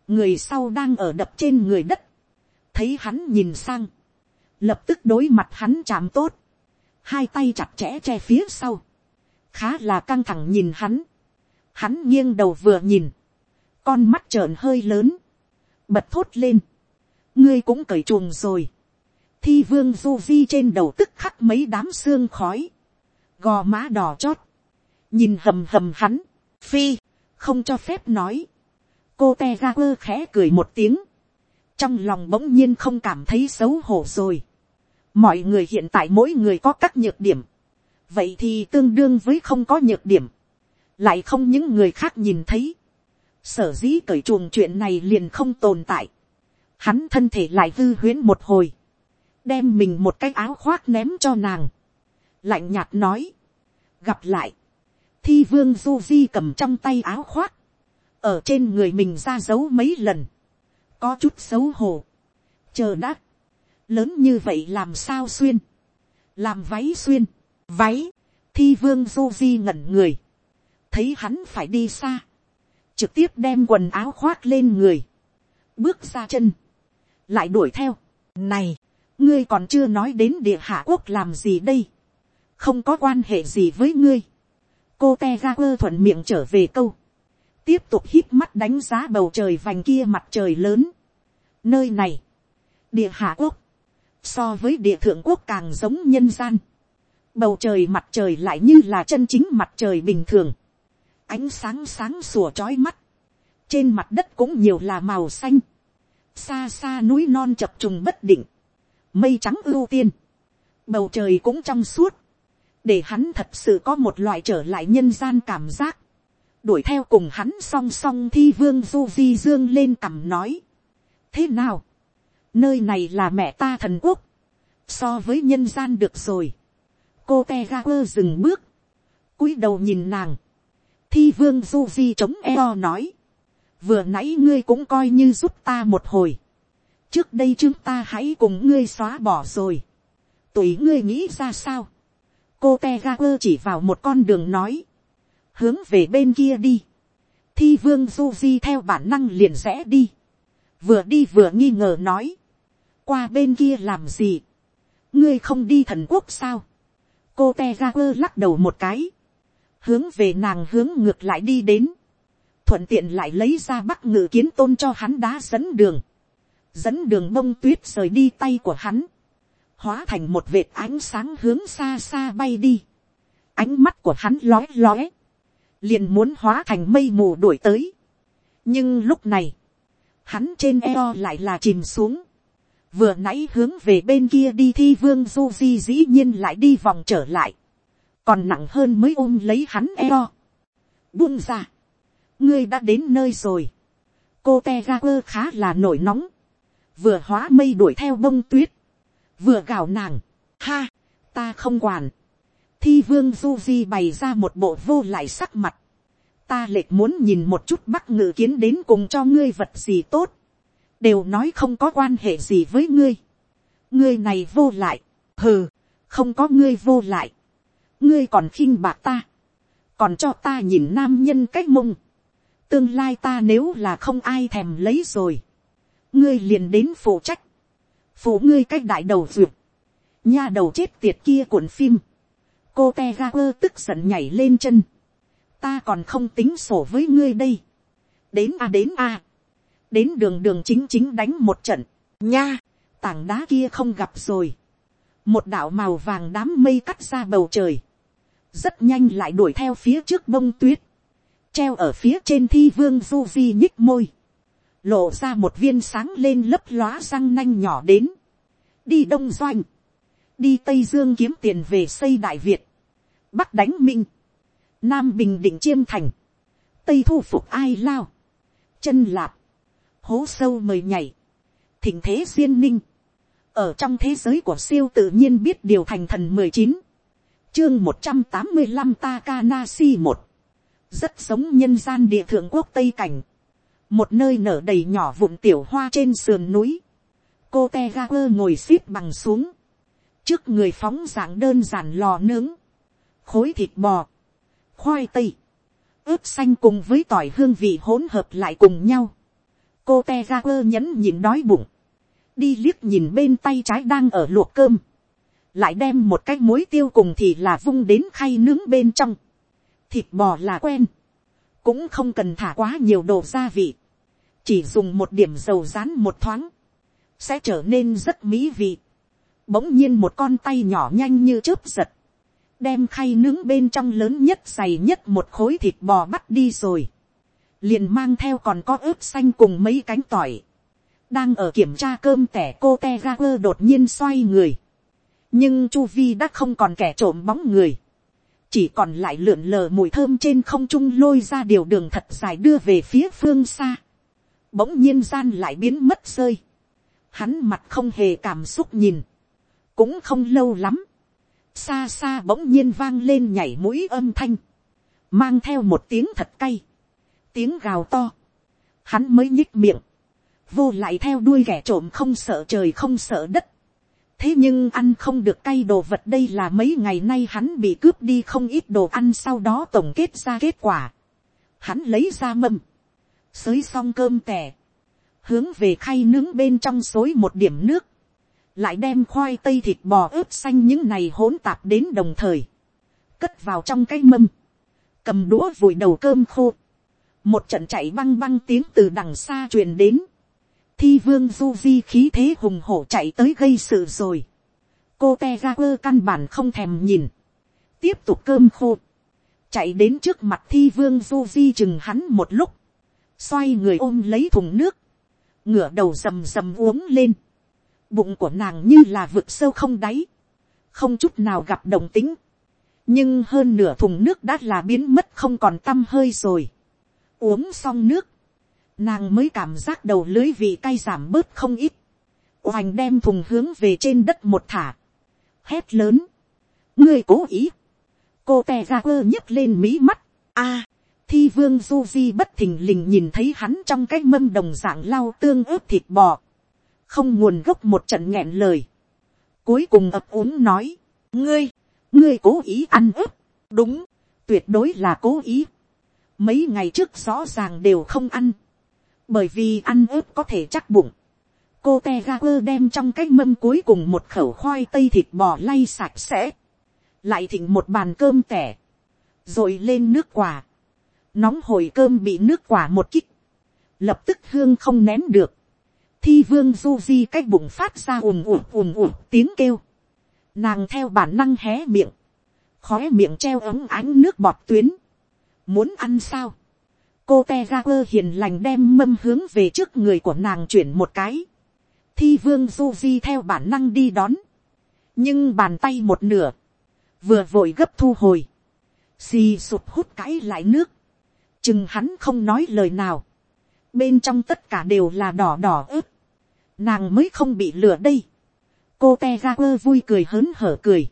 người sau đang ở đập trên người đất, thấy hắn nhìn sang, lập tức đối mặt hắn chạm tốt, hai tay chặt chẽ che phía sau, khá là căng thẳng nhìn hắn, hắn nghiêng đầu vừa nhìn, con mắt trợn hơi lớn, bật thốt lên, ngươi cũng cởi chuồng rồi, thi vương du di trên đầu tức khắc mấy đám xương khói, gò má đỏ chót, nhìn hầm hầm hắn, phi, không cho phép nói. cô te ga quơ khẽ cười một tiếng, trong lòng bỗng nhiên không cảm thấy xấu hổ rồi. mọi người hiện tại mỗi người có các nhược điểm, vậy thì tương đương với không có nhược điểm, lại không những người khác nhìn thấy. sở dĩ cởi chuồng chuyện này liền không tồn tại. hắn thân thể lại hư huyễn một hồi, đem mình một cái áo khoác ném cho nàng, lạnh nhạt nói, gặp lại, thi vương du di cầm trong tay áo khoác, ở trên người mình ra dấu mấy lần, có chút xấu hổ, chờ đã, lớn như vậy làm sao xuyên, làm váy xuyên, váy, thi vương du di ngẩn người, thấy hắn phải đi xa, trực tiếp đem quần áo khoác lên người, bước ra chân, lại đuổi theo, này, ngươi còn chưa nói đến địa hạ quốc làm gì đây, không có quan hệ gì với ngươi, cô te ga quơ thuận miệng trở về câu, tiếp tục hít mắt đánh giá bầu trời vành kia mặt trời lớn. Nơi này, địa hạ quốc, so với địa thượng quốc càng giống nhân gian. Bầu trời mặt trời lại như là chân chính mặt trời bình thường. Ánh sáng sáng sủa trói mắt. Trên mặt đất cũng nhiều là màu xanh. Xa xa núi non chập trùng bất định. Mây trắng ưu tiên. Bầu trời cũng trong suốt. Để hắn thật sự có một loại trở lại nhân gian cảm giác, đuổi theo cùng hắn song song thi vương du di dương lên cằm nói, thế nào, nơi này là mẹ ta thần quốc, so với nhân gian được rồi, cô te ga quơ dừng bước, cúi đầu nhìn nàng, thi vương du di chống eo nói, vừa nãy ngươi cũng coi như giúp ta một hồi, trước đây chúng ta hãy cùng ngươi xóa bỏ rồi, tùy ngươi nghĩ ra sao, cô te ga quơ chỉ vào một con đường nói, hướng về bên kia đi, thi vương du di theo bản năng liền rẽ đi, vừa đi vừa nghi ngờ nói, qua bên kia làm gì, ngươi không đi thần quốc sao, cô te ga quơ lắc đầu một cái, hướng về nàng hướng ngược lại đi đến, thuận tiện lại lấy ra bắc ngự kiến tôn cho hắn đá dẫn đường, dẫn đường bông tuyết rời đi tay của hắn, hóa thành một vệt ánh sáng hướng xa xa bay đi. ánh mắt của hắn lói lói, liền muốn hóa thành mây mù đuổi tới. nhưng lúc này, hắn trên eo lại là chìm xuống, vừa nãy hướng về bên kia đi thi vương du di dĩ nhiên lại đi vòng trở lại, còn nặng hơn mới ôm lấy hắn eo. buông ra, ngươi đã đến nơi rồi, cô te ga quơ khá là nổi nóng, vừa hóa mây đuổi theo bông tuyết, vừa gào nàng, ha, ta không quản, thi vương du di bày ra một bộ vô lại sắc mặt, ta lệch muốn nhìn một chút bắc ngự kiến đến cùng cho ngươi vật gì tốt, đều nói không có quan hệ gì với ngươi, ngươi này vô lại, hừ, không có ngươi vô lại, ngươi còn khinh bạc ta, còn cho ta nhìn nam nhân cách mông, tương lai ta nếu là không ai thèm lấy rồi, ngươi liền đến phụ trách, phụ ngươi cách đại đầu duyệt, nha đầu chết tiệt kia cuộn phim, cô te ga quơ tức giận nhảy lên chân, ta còn không tính sổ với ngươi đây, đến a đến a, đến đường đường chính chính đánh một trận, nha, tảng đá kia không gặp rồi, một đạo màu vàng đám mây cắt ra bầu trời, rất nhanh lại đuổi theo phía trước bông tuyết, treo ở phía trên thi vương du di nhích môi, lộ ra một viên sáng lên lấp lóa răng nanh nhỏ đến, đi đông doanh, đi tây dương kiếm tiền về xây đại việt, bắc đánh minh, nam bình định chiêm thành, tây thu phục ai lao, chân lạp, hố sâu mời nhảy, thỉnh thế duyên ninh, ở trong thế giới của siêu tự nhiên biết điều thành thần mười chín, chương một trăm tám mươi năm Takanashi một, rất giống nhân gian địa thượng quốc tây cảnh, một nơi nở đầy nhỏ vụn tiểu hoa trên sườn núi, cô te ga quơ ngồi x ế p bằng xuống, trước người phóng dạng đơn giản lò nướng, khối thịt bò, khoai tây, ướp xanh cùng với tỏi hương vị hỗn hợp lại cùng nhau, cô te ga quơ nhẫn nhìn đói bụng, đi liếc nhìn bên tay trái đang ở luộc cơm, lại đem một cái muối tiêu cùng thì là vung đến khay nướng bên trong, thịt bò là quen, cũng không cần thả quá nhiều đồ gia vị, chỉ dùng một điểm dầu rán một thoáng, sẽ trở nên rất mỹ vị. Bỗng nhiên một con tay nhỏ nhanh như chớp giật, đem khay nướng bên trong lớn nhất dày nhất một khối thịt bò bắt đi rồi, liền mang theo còn có ướp xanh cùng mấy cánh tỏi, đang ở kiểm tra cơm tẻ cô te ra quơ đột nhiên xoay người, nhưng chu vi đã không còn kẻ trộm bóng người, chỉ còn lại lượn lờ mùi thơm trên không trung lôi ra điều đường thật dài đưa về phía phương xa, bỗng nhiên gian lại biến mất rơi, hắn mặt không hề cảm xúc nhìn, cũng không lâu lắm, xa xa bỗng nhiên vang lên nhảy mũi âm thanh, mang theo một tiếng thật cay, tiếng gào to, hắn mới nhích miệng, vô lại theo đuôi kẻ trộm không sợ trời không sợ đất, thế nhưng ăn không được cay đồ vật đây là mấy ngày nay hắn bị cướp đi không ít đồ ăn sau đó tổng kết ra kết quả. Hắn lấy ra mâm, xới xong cơm tẻ, hướng về khay nướng bên trong xối một điểm nước, lại đem khoai tây thịt bò ướp xanh những này hỗn tạp đến đồng thời, cất vào trong cái mâm, cầm đũa vùi đầu cơm khô, một trận chạy băng băng tiếng từ đằng xa truyền đến, thi vương du di khí thế hùng hổ chạy tới gây sự rồi. cô te ra quơ căn bản không thèm nhìn. tiếp tục cơm khô. chạy đến trước mặt thi vương du di chừng hắn một lúc xoay người ôm lấy thùng nước. ngửa đầu rầm rầm uống lên. bụng của nàng như là vực sâu không đáy. không chút nào gặp đồng tính. nhưng hơn nửa thùng nước đã là biến mất không còn t hơi rồi. uống xong nước nàng mới cảm giác đầu lưới vị cay giảm bớt không ít, oành đem thùng hướng về trên đất một thả, hét lớn, ngươi cố ý, cô tè ra quơ nhấc lên mí mắt, a, thi vương du di bất thình lình nhìn thấy hắn trong cái mâm đồng dạng lau tương ướp thịt bò, không nguồn gốc một trận nghẹn lời, cuối cùng ập ốm nói, ngươi, ngươi cố ý ăn ướp, đúng, tuyệt đối là cố ý, mấy ngày trước rõ ràng đều không ăn, bởi vì ăn ướp có thể chắc bụng. cô te ga quơ đem trong cái mâm cuối cùng một khẩu khoai tây thịt bò lay sạch sẽ, lại thịnh một bàn cơm tẻ, rồi lên nước quả, nóng hồi cơm bị nước quả một kích, lập tức hương không nén được, thi vương du di cái bụng phát ra ùm ùm ùm ùm tiếng kêu, nàng theo bản năng hé miệng, khói miệng treo ấm ánh nước bọt tuyến, muốn ăn sao, cô te ra quơ hiền lành đem mâm hướng về trước người của nàng chuyển một cái. thi vương du di theo bản năng đi đón. nhưng bàn tay một nửa, vừa vội gấp thu hồi, xì sụp hút cãi lại nước, chừng hắn không nói lời nào, bên trong tất cả đều là đỏ đỏ ướp, nàng mới không bị lừa đây. cô te ga quơ vui cười hớn hở cười,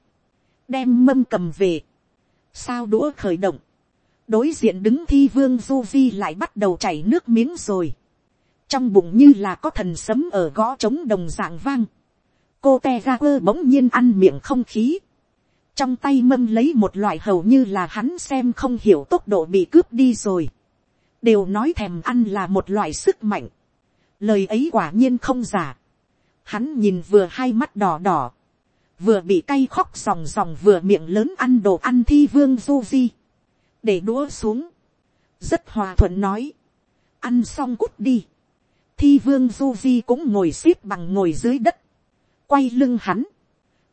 đem mâm cầm về, sao đũa khởi động, đối diện đứng thi vương du di lại bắt đầu chảy nước miếng rồi, trong bụng như là có thần sấm ở gõ trống đồng dạng vang, cô te ga quơ bỗng nhiên ăn miệng không khí, trong tay mâm lấy một loại hầu như là hắn xem không hiểu tốc độ bị cướp đi rồi, đều nói thèm ăn là một loại sức mạnh, lời ấy quả nhiên không giả, hắn nhìn vừa hai mắt đỏ đỏ, vừa bị cay khóc ròng ròng vừa miệng lớn ăn đồ ăn thi vương du di, để đũa xuống, rất hòa thuận nói, ăn xong cút đi, thi vương du di cũng ngồi x ế p bằng ngồi dưới đất, quay lưng hắn,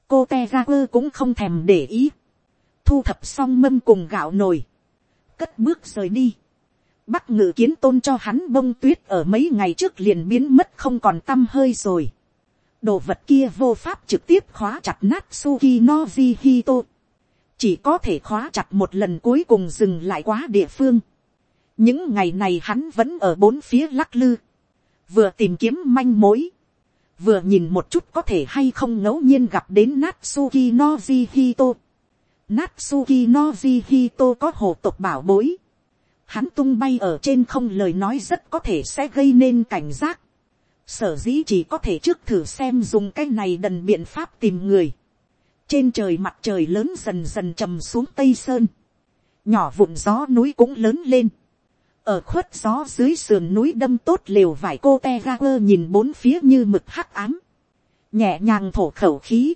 cô te ra quơ cũng không thèm để ý, thu thập xong mâm cùng gạo nồi, cất bước rời đi, bắc ngự kiến tôn cho hắn bông tuyết ở mấy ngày trước liền biến mất không còn t â m hơi rồi, đồ vật kia vô pháp trực tiếp khóa chặt nát suki noji hito, chỉ có thể khóa chặt một lần cuối cùng dừng lại quá địa phương. những ngày này hắn vẫn ở bốn phía lắc lư, vừa tìm kiếm manh mối, vừa nhìn một chút có thể hay không ngẫu nhiên gặp đến Natsuki Noji Hito. Natsuki Noji Hito có hồ tộc bảo bối. Hắn tung bay ở trên không lời nói rất có thể sẽ gây nên cảnh giác. Sở dĩ chỉ có thể trước thử xem dùng cái này đần biện pháp tìm người. Trên trời mặt trời lớn dần dần trầm xuống Tây Sơn. Nhỏ vụn gió núi cũng lớn lên ở khuất gió dưới sườn núi đâm tốt lều vải cô te ga quơ nhìn bốn phía như mực hắc ám, nhẹ nhàng thổ khẩu khí,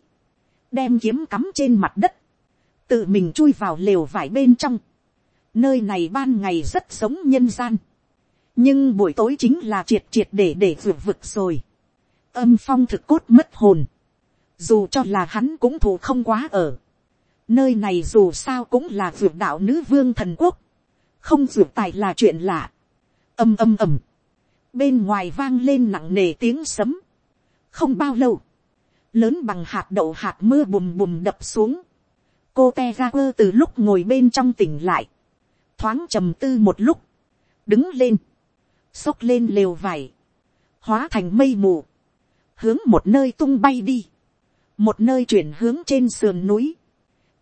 đem kiếm cắm trên mặt đất, tự mình chui vào lều vải bên trong, nơi này ban ngày rất sống nhân gian, nhưng buổi tối chính là triệt triệt để để vượt vực rồi, âm phong thực cốt mất hồn, dù cho là hắn cũng thù không quá ở, nơi này dù sao cũng là vượt đạo nữ vương thần quốc, không dược tài là chuyện lạ. ầm ầm ầm, bên ngoài vang lên nặng nề tiếng sấm. không bao lâu, lớn bằng hạt đậu hạt mưa bùm bùm đập xuống. cô te ra quơ từ lúc ngồi bên trong tỉnh lại, thoáng trầm tư một lúc, đứng lên, xốc lên lều vải, hóa thành mây mù, hướng một nơi tung bay đi, một nơi chuyển hướng trên sườn núi,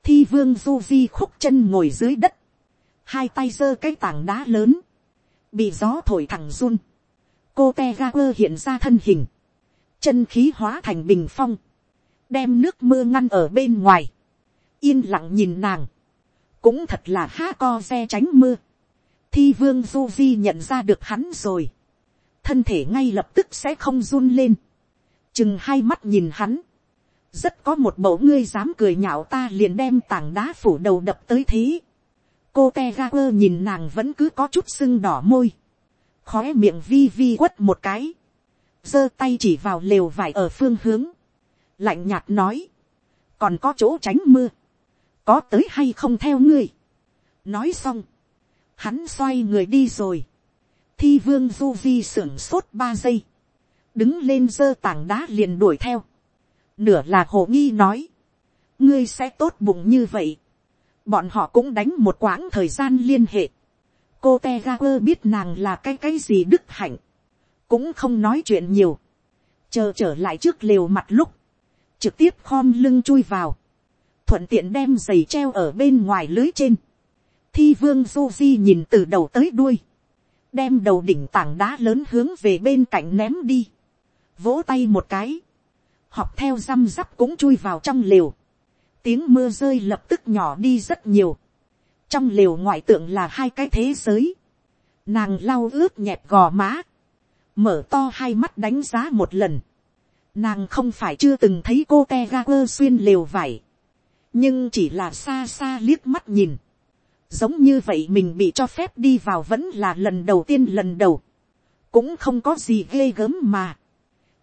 thi vương du di khúc chân ngồi dưới đất, hai tay giơ cái tảng đá lớn, bị gió thổi thẳng run, cô te ga quơ hiện ra thân hình, chân khí hóa thành bình phong, đem nước mưa ngăn ở bên ngoài, yên lặng nhìn nàng, cũng thật là ha co xe tránh mưa, thi vương du di nhận ra được hắn rồi, thân thể ngay lập tức sẽ không run lên, chừng hai mắt nhìn hắn, rất có một mẫu ngươi dám cười nhạo ta liền đem tảng đá phủ đầu đập tới thế, cô te ga quơ nhìn nàng vẫn cứ có chút sưng đỏ môi, khóe miệng vi vi quất một cái, giơ tay chỉ vào lều vải ở phương hướng, lạnh nhạt nói, còn có chỗ tránh mưa, có tới hay không theo ngươi. nói xong, hắn xoay người đi rồi, thi vương du vi sưởng sốt ba giây, đứng lên giơ tảng đá liền đuổi theo, nửa là hồ nghi nói, ngươi sẽ tốt bụng như vậy, bọn họ cũng đánh một quãng thời gian liên hệ. cô te ga quơ biết nàng là cái cái gì đức hạnh, cũng không nói chuyện nhiều, chờ trở lại trước lều mặt lúc, trực tiếp khom lưng chui vào, thuận tiện đem giày treo ở bên ngoài lưới trên, thi vương du di nhìn từ đầu tới đuôi, đem đầu đỉnh tảng đá lớn hướng về bên cạnh ném đi, vỗ tay một cái, học theo răm rắp cũng chui vào trong lều, tiếng mưa rơi lập tức nhỏ đi rất nhiều. trong lều ngoại tượng là hai cái thế giới. nàng lau ướt nhẹp gò má. mở to hai mắt đánh giá một lần. nàng không phải chưa từng thấy cô te ga quơ xuyên lều vải. nhưng chỉ là xa xa liếc mắt nhìn. giống như vậy mình bị cho phép đi vào vẫn là lần đầu tiên lần đầu. cũng không có gì ghê gớm mà.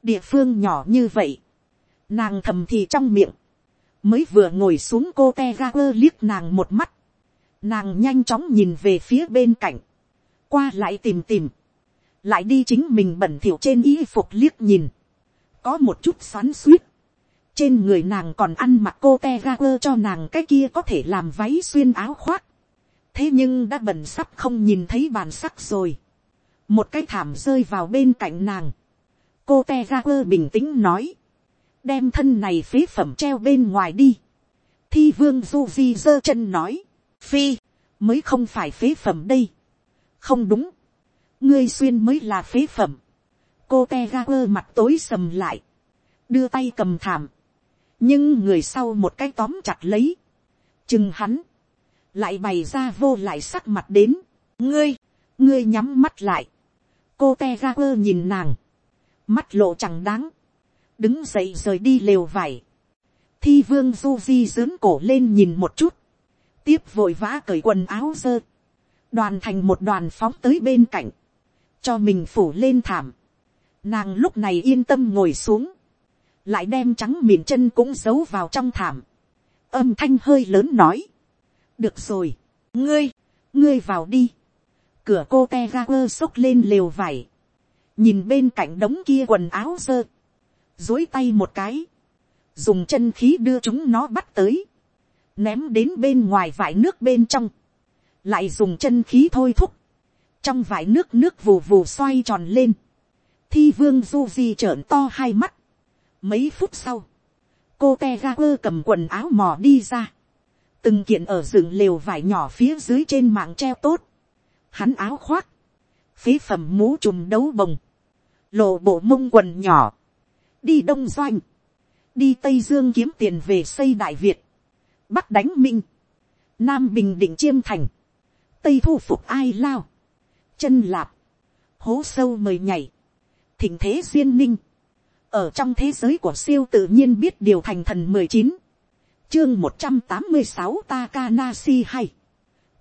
địa phương nhỏ như vậy. nàng thầm thì trong miệng mới vừa ngồi xuống cô te ga quơ liếc nàng một mắt, nàng nhanh chóng nhìn về phía bên cạnh, qua lại tìm tìm, lại đi chính mình bẩn thỉu trên y phục liếc nhìn, có một chút xoắn suýt, trên người nàng còn ăn mặc cô te ga quơ cho nàng cái kia có thể làm váy xuyên áo khoác, thế nhưng đã bẩn sắp không nhìn thấy bàn sắc rồi, một cái thảm rơi vào bên cạnh nàng, cô te ra quơ bình tĩnh nói, đem thân này phế phẩm treo bên ngoài đi. thi vương du di giơ chân nói, phi, mới không phải phế phẩm đây. không đúng, ngươi xuyên mới là phế phẩm. cô te ga quơ mặt tối sầm lại, đưa tay cầm thảm, nhưng người sau một cái tóm chặt lấy, chừng hắn, lại bày ra vô lại sắc mặt đến, ngươi, ngươi nhắm mắt lại, cô te ga quơ nhìn nàng, mắt lộ chẳng đáng, đứng dậy rời đi lều vải, thi vương du di dướn cổ lên nhìn một chút, tiếp vội vã cởi quần áo dơ, đoàn thành một đoàn phóng tới bên cạnh, cho mình phủ lên thảm, nàng lúc này yên tâm ngồi xuống, lại đem trắng miền chân cũng giấu vào trong thảm, âm thanh hơi lớn nói, được rồi, ngươi, ngươi vào đi, cửa cô te ga quơ xốc lên lều vải, nhìn bên cạnh đống kia quần áo dơ, dối tay một cái, dùng chân khí đưa chúng nó bắt tới, ném đến bên ngoài vải nước bên trong, lại dùng chân khí thôi thúc, trong vải nước nước vù vù xoay tròn lên, thi vương du di trợn to hai mắt, mấy phút sau, cô te ga quơ cầm quần áo mò đi ra, từng kiện ở rừng lều vải nhỏ phía dưới trên mạng treo tốt, hắn áo khoác, phế phẩm mũ trùm đấu bồng, lộ bộ mông quần nhỏ, đi đông doanh, đi tây dương kiếm tiền về xây đại việt, bắc đánh minh, nam bình định chiêm thành, tây thu phục ai lao, chân lạp, hố sâu mời nhảy, thỉnh thế duyên ninh, ở trong thế giới của siêu tự nhiên biết điều thành thần mười chín, chương một trăm tám mươi sáu Takanashi hay,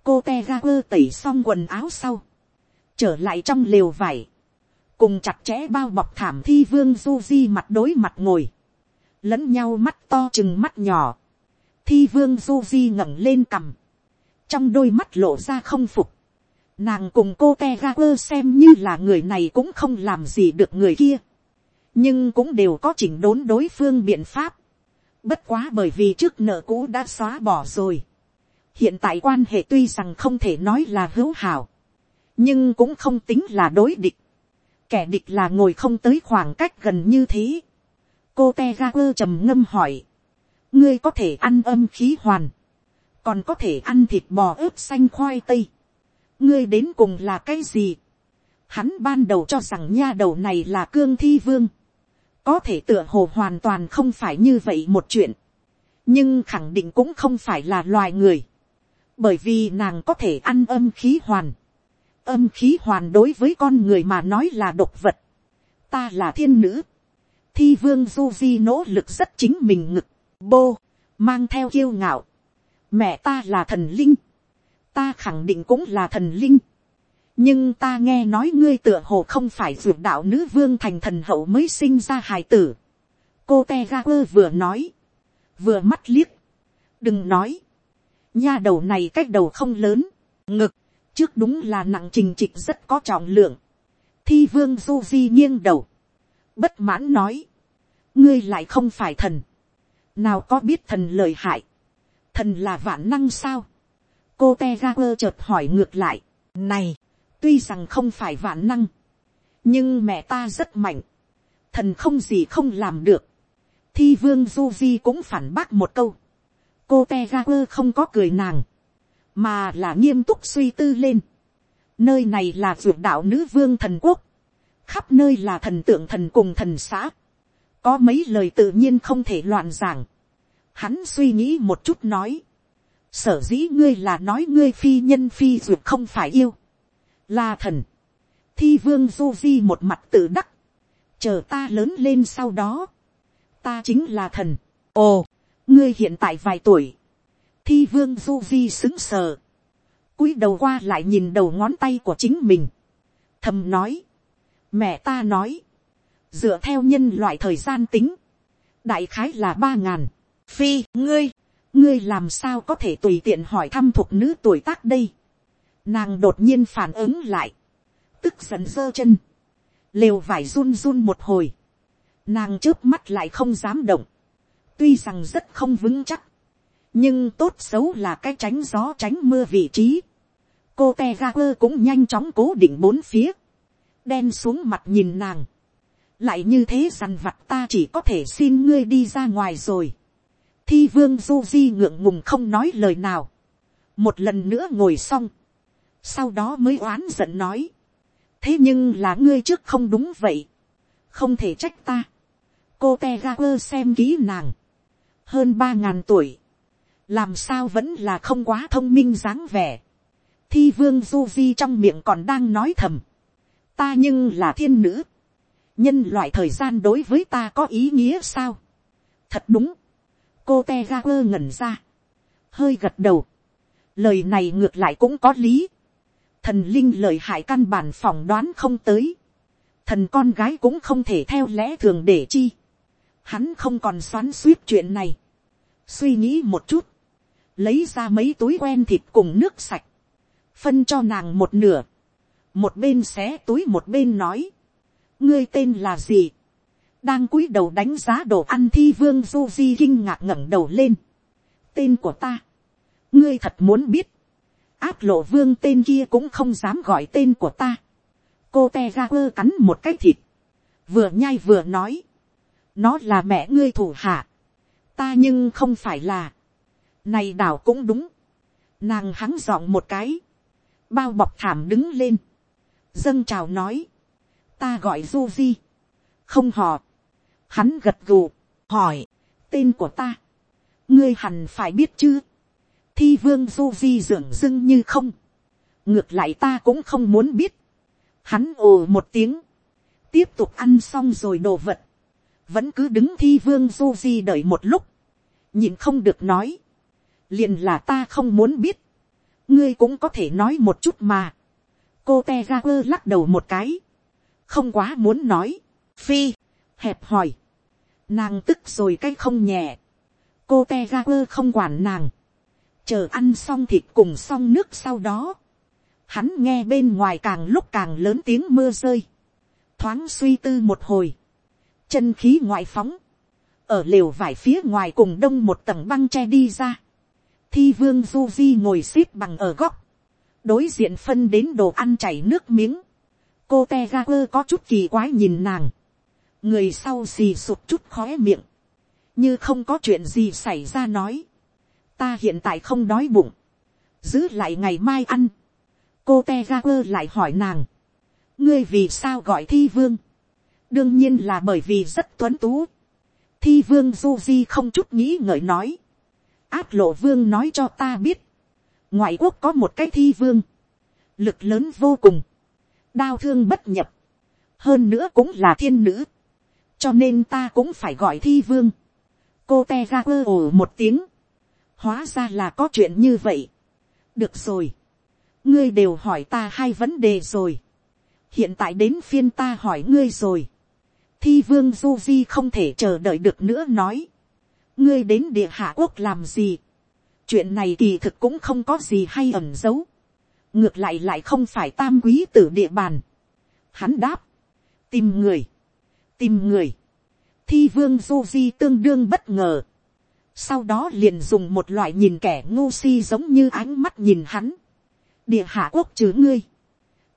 cô te ga quơ tẩy xong quần áo sau, trở lại trong lều vải, cùng chặt chẽ bao bọc thảm thi vương du di mặt đối mặt ngồi, lẫn nhau mắt to chừng mắt nhỏ, thi vương du di ngẩng lên cằm, trong đôi mắt lộ ra không phục, nàng cùng cô te ga quơ xem như là người này cũng không làm gì được người kia, nhưng cũng đều có chỉnh đốn đối phương biện pháp, bất quá bởi vì trước nợ cũ đã xóa bỏ rồi, hiện tại quan hệ tuy rằng không thể nói là hữu hảo, nhưng cũng không tính là đối địch, kẻ địch là ngồi không tới khoảng cách gần như thế. cô te ga quơ trầm ngâm hỏi, ngươi có thể ăn âm khí hoàn, còn có thể ăn thịt bò ướp xanh khoai tây, ngươi đến cùng là cái gì. hắn ban đầu cho rằng nha đầu này là cương thi vương, có thể tựa hồ hoàn toàn không phải như vậy một chuyện, nhưng khẳng định cũng không phải là loài người, bởi vì nàng có thể ăn âm khí hoàn, âm khí hoàn đối với con người mà nói là độc vật. Ta là thiên nữ. Thi vương du di nỗ lực rất chính mình ngực, bô, mang theo kiêu ngạo. Mẹ ta là thần linh. Ta khẳng định cũng là thần linh. Nhưng ta nghe nói ngươi tựa hồ không phải dược đạo nữ vương thành thần hậu mới sinh ra hài tử. Cô Tegaper vừa nói. Vừa mắt liếc. Đừng nói. Nha đầu này cách đầu không lớn. Ngực trước đúng là nặng trình trịch rất có trọng lượng. thi vương du di nghiêng đầu, bất mãn nói, ngươi lại không phải thần, nào có biết thần lời hại, thần là vạn năng sao, cô te ra quơ chợt hỏi ngược lại, này, tuy rằng không phải vạn năng, nhưng mẹ ta rất mạnh, thần không gì không làm được, thi vương du di cũng phản bác một câu, cô te ra quơ không có cười nàng, mà là nghiêm túc suy tư lên. Nơi này là ruột đạo nữ vương thần quốc, khắp nơi là thần tượng thần cùng thần xã, có mấy lời tự nhiên không thể loạn giảng. Hắn suy nghĩ một chút nói, sở dĩ ngươi là nói ngươi phi nhân phi ruột không phải yêu, là thần. Thi vương du di một mặt tự đắc, chờ ta lớn lên sau đó, ta chính là thần. ồ, ngươi hiện tại vài tuổi, thi vương du vi xứng sờ, cúi đầu qua lại nhìn đầu ngón tay của chính mình, thầm nói, mẹ ta nói, dựa theo nhân loại thời gian tính, đại khái là ba ngàn, phi ngươi, ngươi làm sao có thể tùy tiện hỏi thăm thuộc nữ tuổi tác đây, nàng đột nhiên phản ứng lại, tức giận giơ chân, lều vải run run một hồi, nàng trước mắt lại không dám động, tuy rằng rất không vững chắc, nhưng tốt xấu là cái tránh gió tránh mưa vị trí. cô te ga quơ cũng nhanh chóng cố định bốn phía, đen xuống mặt nhìn nàng, lại như thế dằn vặt ta chỉ có thể xin ngươi đi ra ngoài rồi. thi vương du di ngượng ngùng không nói lời nào. một lần nữa ngồi xong. sau đó mới oán giận nói. thế nhưng là ngươi trước không đúng vậy. không thể trách ta. cô te ga quơ xem kỹ nàng. hơn ba ngàn tuổi làm sao vẫn là không quá thông minh dáng vẻ. thi vương du di trong miệng còn đang nói thầm. ta nhưng là thiên nữ. Nhân loại thời gian đối với ta có ý nghĩa sao. thật đúng, cô te ga quơ ngẩn ra, hơi gật đầu, lời này ngược lại cũng có lý, thần linh lời hại căn bản phỏng đoán không tới, thần con gái cũng không thể theo lẽ thường để chi, hắn không còn xoắn suýt chuyện này, suy nghĩ một chút, lấy ra mấy túi quen thịt cùng nước sạch, phân cho nàng một nửa, một bên xé túi một bên nói, ngươi tên là gì, đang cúi đầu đánh giá đồ ăn thi vương du di kinh ngạc ngẩng đầu lên, tên của ta, ngươi thật muốn biết, áp lộ vương tên kia cũng không dám gọi tên của ta, cô te ga quơ cắn một cái thịt, vừa nhai vừa nói, nó là mẹ ngươi thủ hạ, ta nhưng không phải là, này đảo cũng đúng, nàng hắng giọng một cái, bao bọc thảm đứng lên, dâng chào nói, ta gọi du di, không họ, hắn gật gù, hỏi, tên của ta, ngươi hẳn phải biết chứ, thi vương du di dường dưng như không, ngược lại ta cũng không muốn biết, hắn ồ một tiếng, tiếp tục ăn xong rồi đồ vật, vẫn cứ đứng thi vương du di đợi một lúc, nhìn không được nói, liền là ta không muốn biết, ngươi cũng có thể nói một chút mà, cô te ra quơ lắc đầu một cái, không quá muốn nói, phi, hẹp hỏi, nàng tức rồi cái không nhẹ, cô te ra quơ không quản nàng, chờ ăn xong thịt cùng xong nước sau đó, hắn nghe bên ngoài càng lúc càng lớn tiếng mưa rơi, thoáng suy tư một hồi, chân khí ngoại phóng, ở lều vải phía ngoài cùng đông một tầng băng che đi ra, thi vương du di ngồi x ế p bằng ở góc, đối diện phân đến đồ ăn chảy nước miếng, cô te ga quơ có chút kỳ quái nhìn nàng, người sau xì sụt chút khóe miệng, như không có chuyện gì xảy ra nói, ta hiện tại không đói bụng, giữ lại ngày mai ăn, cô te ga quơ lại hỏi nàng, ngươi vì sao gọi thi vương, đương nhiên là bởi vì rất tuấn tú, thi vương du di không chút nghĩ ngợi nói, át lộ vương nói cho ta biết, ngoại quốc có một cái thi vương, lực lớn vô cùng, đao thương bất nhập, hơn nữa cũng là thiên nữ, cho nên ta cũng phải gọi thi vương. cô te ra quơ ồ một tiếng, hóa ra là có chuyện như vậy. được rồi, ngươi đều hỏi ta hai vấn đề rồi, hiện tại đến phiên ta hỏi ngươi rồi. thi vương du di không thể chờ đợi được nữa nói, ngươi đến địa hạ quốc làm gì, chuyện này kỳ thực cũng không có gì hay ẩn giấu ngược lại lại không phải tam quý tử địa bàn. Hắn đáp, tìm người, tìm người, thi vương du di tương đương bất ngờ. Sau đó liền dùng một loại nhìn kẻ ngu si giống như ánh mắt nhìn hắn. Địa hạ quốc chứ ngươi.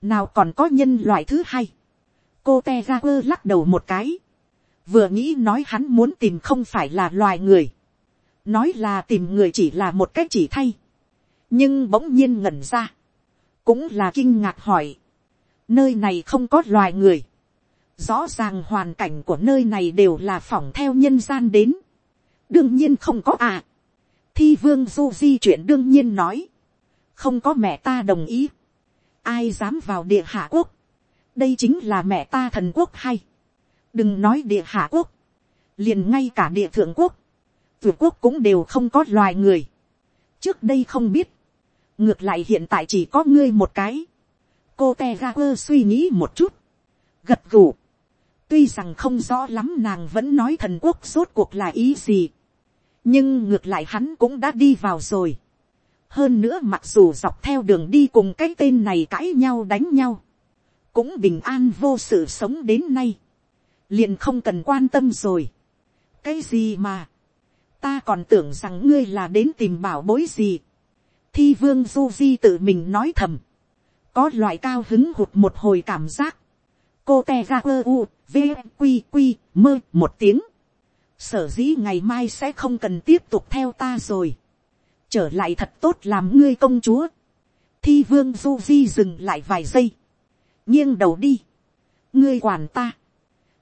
Nào còn có nhân loại thứ hai. Cô te ra quơ lắc đầu một cái. Vừa nghĩ nói hắn muốn tìm không phải là loài người. Nói là tìm người chỉ là một cách chỉ thay. Nhưng bỗng nhiên ngẩn ra. Cũng là kinh ngạc hỏi, nơi này không có loài người, rõ ràng hoàn cảnh của nơi này đều là phỏng theo nhân gian đến, đương nhiên không có à, thi vương du di chuyện đương nhiên nói, không có mẹ ta đồng ý, ai dám vào địa hạ quốc, đây chính là mẹ ta thần quốc hay, đừng nói địa hạ quốc, liền ngay cả địa thượng quốc, tuyệt quốc cũng đều không có loài người, trước đây không biết, ngược lại hiện tại chỉ có ngươi một cái. cô te ga quơ suy nghĩ một chút, gật gù. tuy rằng không rõ lắm nàng vẫn nói thần quốc rốt cuộc là ý gì. nhưng ngược lại hắn cũng đã đi vào rồi. hơn nữa mặc dù dọc theo đường đi cùng cái tên này cãi nhau đánh nhau, cũng bình an vô sự sống đến nay liền không cần quan tâm rồi. cái gì mà, ta còn tưởng rằng ngươi là đến tìm bảo bối gì. Thi vương du di tự mình nói thầm, có loại cao hứng hụt một hồi cảm giác, cô te ra quơ u v mơ một tiếng. Sở dĩ ngày mai sẽ không cần tiếp tục theo ta rồi. Trở lại thật tốt làm ngươi công chúa. Thi vương du di dừng lại vài giây. Nghiêng đầu đi. Ngươi quản ta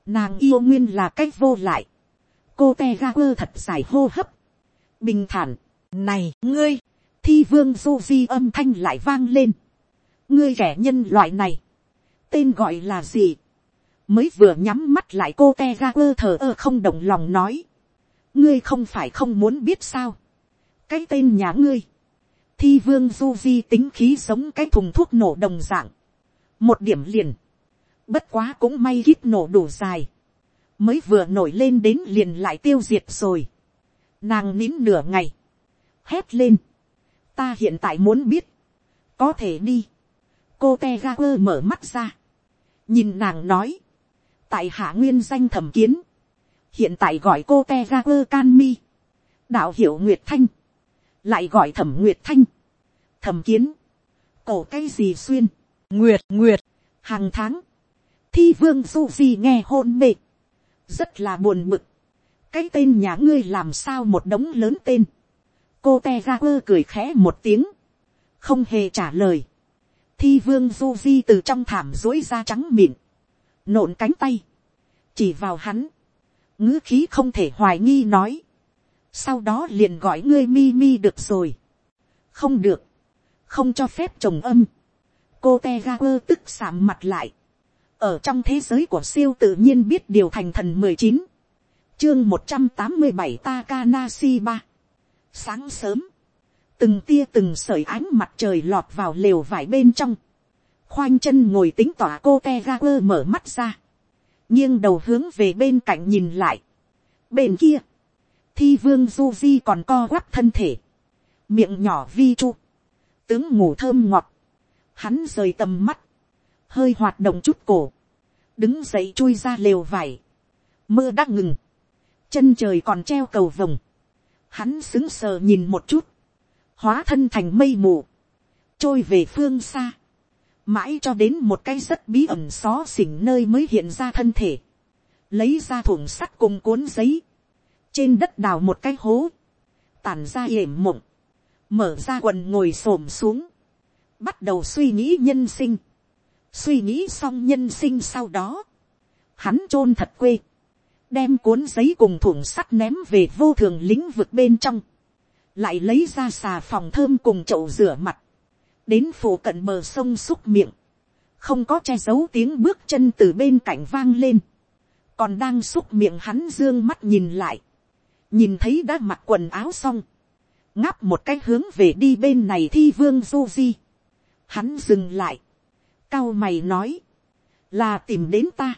nàng yêu nguyên là cách vô lại. Cô te ga quơ thật dài hô hấp. Bình thản, này, ngươi, thi vương du di âm thanh lại vang lên. Ngươi kẻ nhân loại này, tên gọi là gì? Mới vừa nhắm mắt lại cô te ga quơ thờ ơ không đồng lòng nói. Ngươi không phải không muốn biết sao? Cái tên nhà ngươi, thi vương du di tính khí giống cái thùng thuốc nổ đồng dạng. Một điểm liền bất quá cũng may kíp nổ đủ dài. Mới vừa nổi lên đến liền lại tiêu diệt rồi. Nàng nín nửa ngày. Hét lên. Ta hiện tại muốn biết. Có thể đi. Cô Tegaper mở mắt ra. Nhìn nàng nói. Tại hạ nguyên danh thẩm kiến. Hiện tại gọi cô Tegaper can mi. Đạo hiệu nguyệt thanh. Lại gọi thẩm nguyệt thanh. Thẩm kiến. Cổ cái gì xuyên? Nguyệt nguyệt. Hàng tháng thi vương du di nghe hôn mê. Rất là buồn bực cái tên nhà ngươi làm sao một đống lớn tên. Cô te ra quơ cười khẽ một tiếng. Không hề trả lời. Thi vương du di từ trong thảm dối da trắng mịn. Nộn cánh tay. Chỉ vào hắn. Ngữ khí không thể hoài nghi nói. Sau đó liền gọi ngươi mi mi được rồi. Không được. Không cho phép trồng âm. Cô te ga quơ tức sạm mặt lại ở trong thế giới của siêu tự nhiên biết điều thành thần mười chín. Chương một trăm tám mươi bảy Takanasi ba. Sáng sớm. Từng tia từng sợi ánh mặt trời lọt vào lều vải bên trong. Khoanh chân ngồi tính tỏa cô te ga quơ mở mắt ra. Nghiêng đầu hướng về bên cạnh nhìn lại. Bên kia. Thi vương du di còn co quắp thân thể. Miệng nhỏ vi chu. Tướng ngủ thơm ngọt. Hắn rời tầm mắt hơi hoạt động chút cổ, đứng dậy chui ra lều vải, mưa đã ngừng, chân trời còn treo cầu vồng, hắn xứng sờ nhìn một chút, hóa thân thành mây mù, trôi về phương xa, mãi cho đến một cái rất bí ẩn xó xỉnh nơi mới hiện ra thân thể, lấy ra thủng sắt cùng cuốn giấy, trên đất đào một cái hố, tàn ra yểm mộng, mở ra quần ngồi s ổ m xuống, bắt đầu suy nghĩ nhân sinh, suy nghĩ xong nhân sinh sau đó, hắn chôn thật quê, đem cuốn giấy cùng thủng sắt ném về vô thường lĩnh vực bên trong, lại lấy ra xà phòng thơm cùng chậu rửa mặt, đến phủ cận bờ sông xúc miệng, không có che giấu tiếng bước chân từ bên cạnh vang lên, còn đang xúc miệng hắn dương mắt nhìn lại, nhìn thấy đã mặc quần áo xong, ngáp một cái hướng về đi bên này thi vương du di, hắn dừng lại, cao mày nói, là tìm đến ta.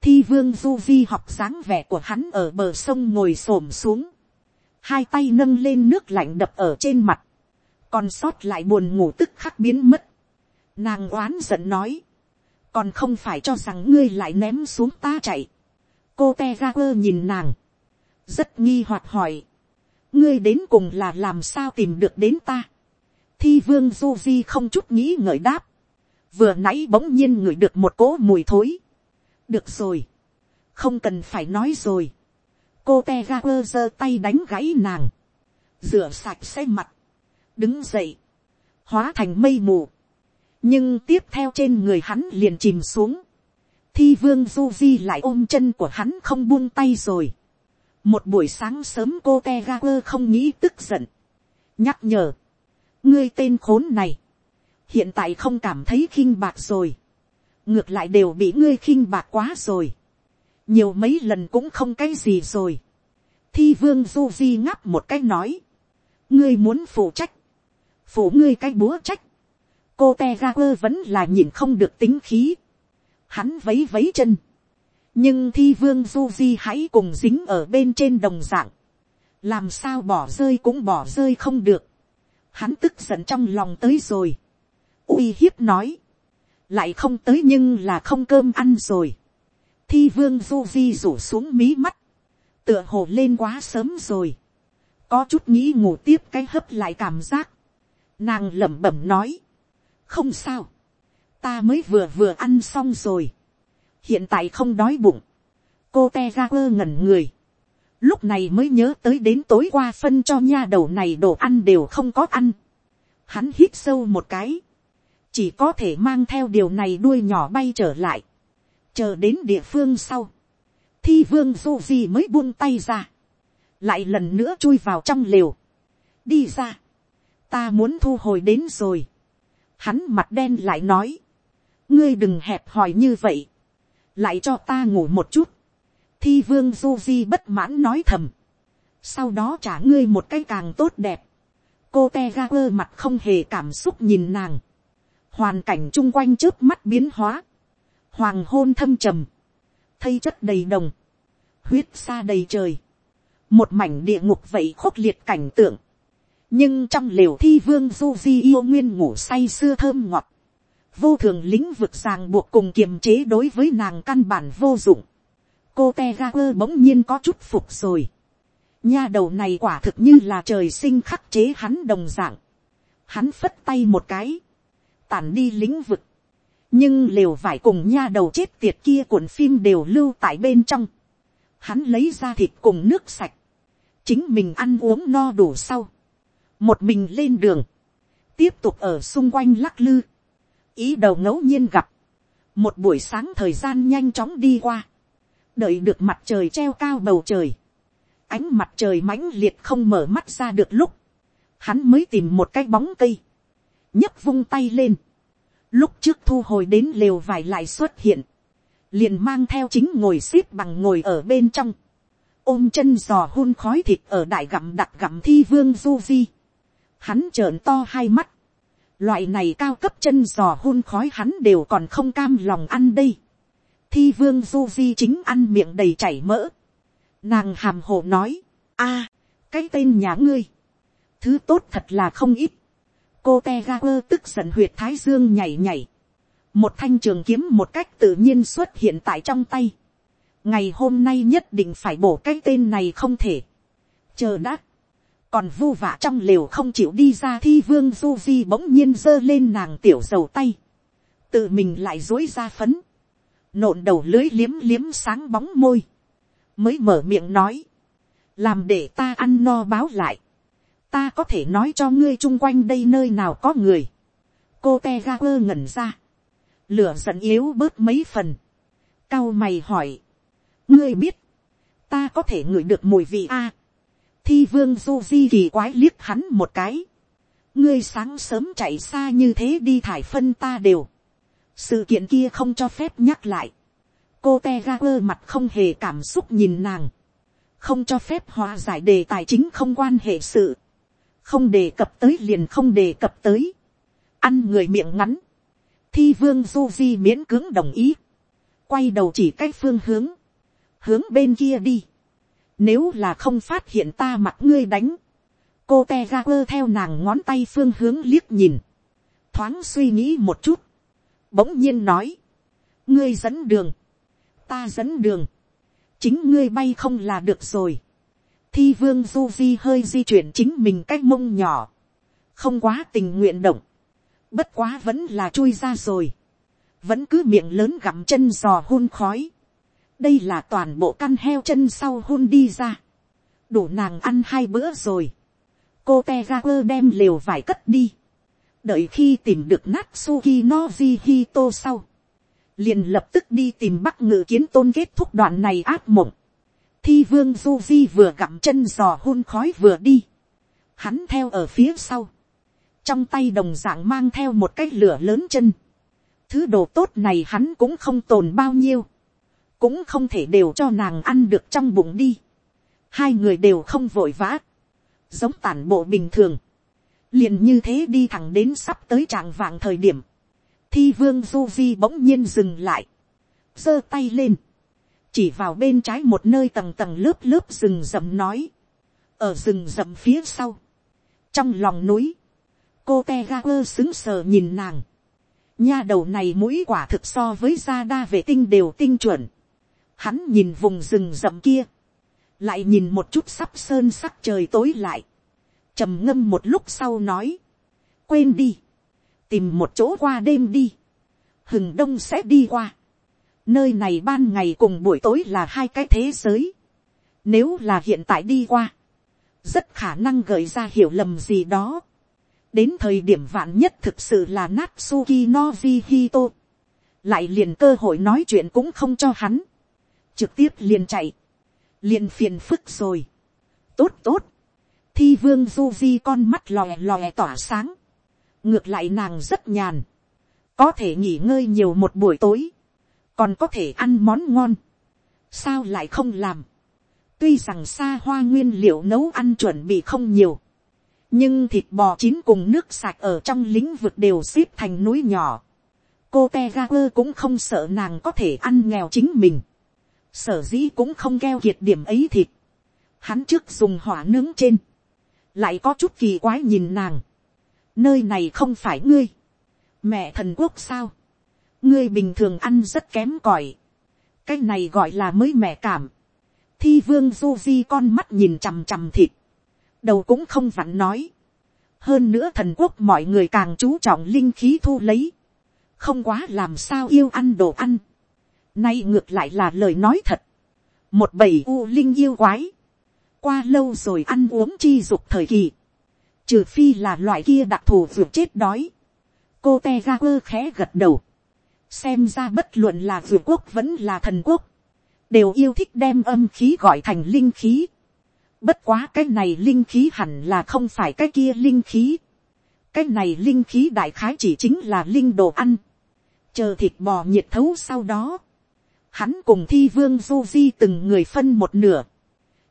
thi vương du di học dáng vẻ của hắn ở bờ sông ngồi s ổ m xuống, hai tay nâng lên nước lạnh đập ở trên mặt, còn sót lại buồn ngủ tức khắc biến mất. nàng oán giận nói, còn không phải cho rằng ngươi lại ném xuống ta chạy. cô te ra quơ nhìn nàng, rất nghi hoạt hỏi, ngươi đến cùng là làm sao tìm được đến ta. thi vương du di không chút nghĩ ngợi đáp, vừa nãy bỗng nhiên ngửi được một cỗ mùi thối. được rồi, không cần phải nói rồi. cô te ga quơ giơ tay đánh gãy nàng, rửa sạch xe mặt, đứng dậy, hóa thành mây mù. nhưng tiếp theo trên người hắn liền chìm xuống. thi vương du di lại ôm chân của hắn không buông tay rồi. một buổi sáng sớm cô te ga quơ không nghĩ tức giận. nhắc nhở, ngươi tên khốn này, hiện tại không cảm thấy khinh bạc rồi, ngược lại đều bị ngươi khinh bạc quá rồi, nhiều mấy lần cũng không cái gì rồi, thi vương du di ngáp một cái nói, ngươi muốn phụ trách, phụ ngươi cái búa trách, cô te ga quơ vẫn là nhìn không được tính khí, hắn vấy vấy chân, nhưng thi vương du di hãy cùng dính ở bên trên đồng dạng, làm sao bỏ rơi cũng bỏ rơi không được, hắn tức giận trong lòng tới rồi, uy hiếp nói, lại không tới nhưng là không cơm ăn rồi. thi vương du vi rủ xuống mí mắt, tựa hồ lên quá sớm rồi, có chút nghĩ ngủ tiếp cái hấp lại cảm giác, nàng lẩm bẩm nói, không sao, ta mới vừa vừa ăn xong rồi, hiện tại không đói bụng, cô te ra quơ ngẩn người, lúc này mới nhớ tới đến tối qua phân cho nha đầu này đồ ăn đều không có ăn, hắn hít sâu một cái, chỉ có thể mang theo điều này đuôi nhỏ bay trở lại, chờ đến địa phương sau, thi vương du di mới buông tay ra, lại lần nữa chui vào trong lều, đi ra, ta muốn thu hồi đến rồi, hắn mặt đen lại nói, ngươi đừng hẹp hòi như vậy, lại cho ta ngủ một chút, thi vương du di bất mãn nói thầm, sau đó trả ngươi một cái càng tốt đẹp, cô te ga quơ mặt không hề cảm xúc nhìn nàng, hoàn cảnh chung quanh trước mắt biến hóa, hoàng hôn thâm trầm, thây chất đầy đồng, huyết xa đầy trời, một mảnh địa ngục vậy khốc liệt cảnh tượng, nhưng trong lều thi vương du di yêu nguyên ngủ say sưa thơm ngọt, vô thường lĩnh vực ràng buộc cùng kiềm chế đối với nàng căn bản vô dụng, cô te ga quơ bỗng nhiên có chút phục rồi, nha đầu này quả thực như là trời sinh khắc chế hắn đồng d ạ n g hắn phất tay một cái, tản đi lĩnh vực, nhưng lều vải cùng nha đầu chết tiệt kia cuộn phim đều lưu tại bên trong, hắn lấy ra thịt cùng nước sạch, chính mình ăn uống no đủ sau, một mình lên đường, tiếp tục ở xung quanh lắc lư, ý đầu ngẫu nhiên gặp, một buổi sáng thời gian nhanh chóng đi qua, đợi được mặt trời treo cao bầu trời, ánh mặt trời mãnh liệt không mở mắt ra được lúc, hắn mới tìm một cái bóng cây, nhấc vung tay lên, lúc trước thu hồi đến lều vải lại xuất hiện, liền mang theo chính ngồi xếp bằng ngồi ở bên trong, ôm chân giò hun khói thịt ở đại gặm đặt gặm thi vương du di, hắn trợn to hai mắt, loại này cao cấp chân giò hun khói hắn đều còn không cam lòng ăn đây, thi vương du di chính ăn miệng đầy chảy mỡ, Nàng hàm hồ nói, a, cái tên nhà ngươi, thứ tốt thật là không ít cô te ga quơ tức giận huyệt thái dương nhảy nhảy. một thanh trường kiếm một cách tự nhiên xuất hiện tại trong tay. ngày hôm nay nhất định phải bổ cái tên này không thể. chờ đã. còn vu vạ trong lều không chịu đi ra thi vương du di bỗng nhiên giơ lên nàng tiểu dầu tay. tự mình lại dối ra phấn. nộn đầu lưới liếm liếm sáng bóng môi mới mở miệng nói, làm để ta ăn no báo lại, ta có thể nói cho ngươi chung quanh đây nơi nào có người, cô te ga quơ ngẩn ra, lửa giận yếu bớt mấy phần, cao mày hỏi, ngươi biết, ta có thể ngửi được mùi vị a, thi vương du di kỳ quái liếc hắn một cái, ngươi sáng sớm chạy xa như thế đi thải phân ta đều, sự kiện kia không cho phép nhắc lại, cô te ga quơ mặt không hề cảm xúc nhìn nàng, không cho phép hòa giải đề tài chính không quan hệ sự, không đề cập tới liền không đề cập tới, ăn người miệng ngắn, thi vương du di miễn cưỡng đồng ý, quay đầu chỉ cách phương hướng, hướng bên kia đi, nếu là không phát hiện ta mặc ngươi đánh, cô te ra quơ theo nàng ngón tay phương hướng liếc nhìn, thoáng suy nghĩ một chút, bỗng nhiên nói, ngươi dẫn đường, ta dẫn đường, chính ngươi bay không là được rồi thi vương du di hơi di chuyển chính mình cách mông nhỏ, không quá tình nguyện động, bất quá vẫn là chui ra rồi, vẫn cứ miệng lớn gặm chân giò hun khói, đây là toàn bộ căn heo chân sau hun đi ra, đủ nàng ăn hai bữa rồi, cô te ra quơ đem lều vải cất đi, đợi khi tìm được nát suki no hito sau, liền lập tức đi tìm bắc ngự kiến tôn kết thúc đoạn này ác mộng thi vương du di vừa gặm chân giò hun khói vừa đi. hắn theo ở phía sau. trong tay đồng dạng mang theo một cái lửa lớn chân. thứ đồ tốt này hắn cũng không tồn bao nhiêu. cũng không thể đều cho nàng ăn được trong bụng đi. hai người đều không vội vã. giống tản bộ bình thường. liền như thế đi thẳng đến sắp tới trạng vạng thời điểm thi vương du di bỗng nhiên dừng lại, giơ tay lên, chỉ vào bên trái một nơi tầng tầng lớp lớp rừng rậm nói, ở rừng rậm phía sau, trong lòng núi, cô te ga quơ xứng sờ nhìn nàng, nha đầu này mũi quả thực so với gia đa vệ tinh đều tinh chuẩn, hắn nhìn vùng rừng rậm kia, lại nhìn một chút sắp sơn sắc trời tối lại, trầm ngâm một lúc sau nói, quên đi, tìm một chỗ qua đêm đi, hừng đông sẽ đi qua, Nơi này ban ngày cùng buổi tối là hai cái thế giới. Nếu là hiện tại đi qua. Rất khả năng gợi ra hiểu lầm gì đó. Đến thời điểm vạn nhất thực sự là Natsuki Noji Hito. Lại liền cơ hội nói chuyện cũng không cho hắn. Trực tiếp liền chạy. Liền phiền phức rồi. Tốt tốt. Thi vương Duji con mắt lòe lòe tỏa sáng. Ngược lại nàng rất nhàn. Có thể nghỉ ngơi nhiều một buổi tối còn có thể ăn món ngon, sao lại không làm, tuy rằng xa hoa nguyên liệu nấu ăn chuẩn bị không nhiều, nhưng thịt bò chín cùng nước sạch ở trong lĩnh vực đều xếp thành núi nhỏ, cô te ga quơ cũng không sợ nàng có thể ăn nghèo chính mình, sở dĩ cũng không keo kiệt điểm ấy thịt, hắn trước dùng hỏa nướng trên, lại có chút kỳ quái nhìn nàng, nơi này không phải ngươi, mẹ thần quốc sao, ngươi bình thường ăn rất kém cỏi, cái này gọi là mới mẹ cảm, thi vương du di con mắt nhìn chằm chằm thịt, đầu cũng không vặn nói, hơn nữa thần quốc mọi người càng chú trọng linh khí thu lấy, không quá làm sao yêu ăn đồ ăn, nay ngược lại là lời nói thật, một bầy u linh yêu quái, qua lâu rồi ăn uống chi dục thời kỳ, trừ phi là loại kia đặc thù vượt chết đói, cô te ga quơ khẽ gật đầu, xem ra bất luận là vượt quốc vẫn là thần quốc, đều yêu thích đem âm khí gọi thành linh khí. Bất quá cái này linh khí hẳn là không phải cái kia linh khí. cái này linh khí đại khái chỉ chính là linh đồ ăn. chờ thịt bò nhiệt thấu sau đó. hắn cùng thi vương du di từng người phân một nửa.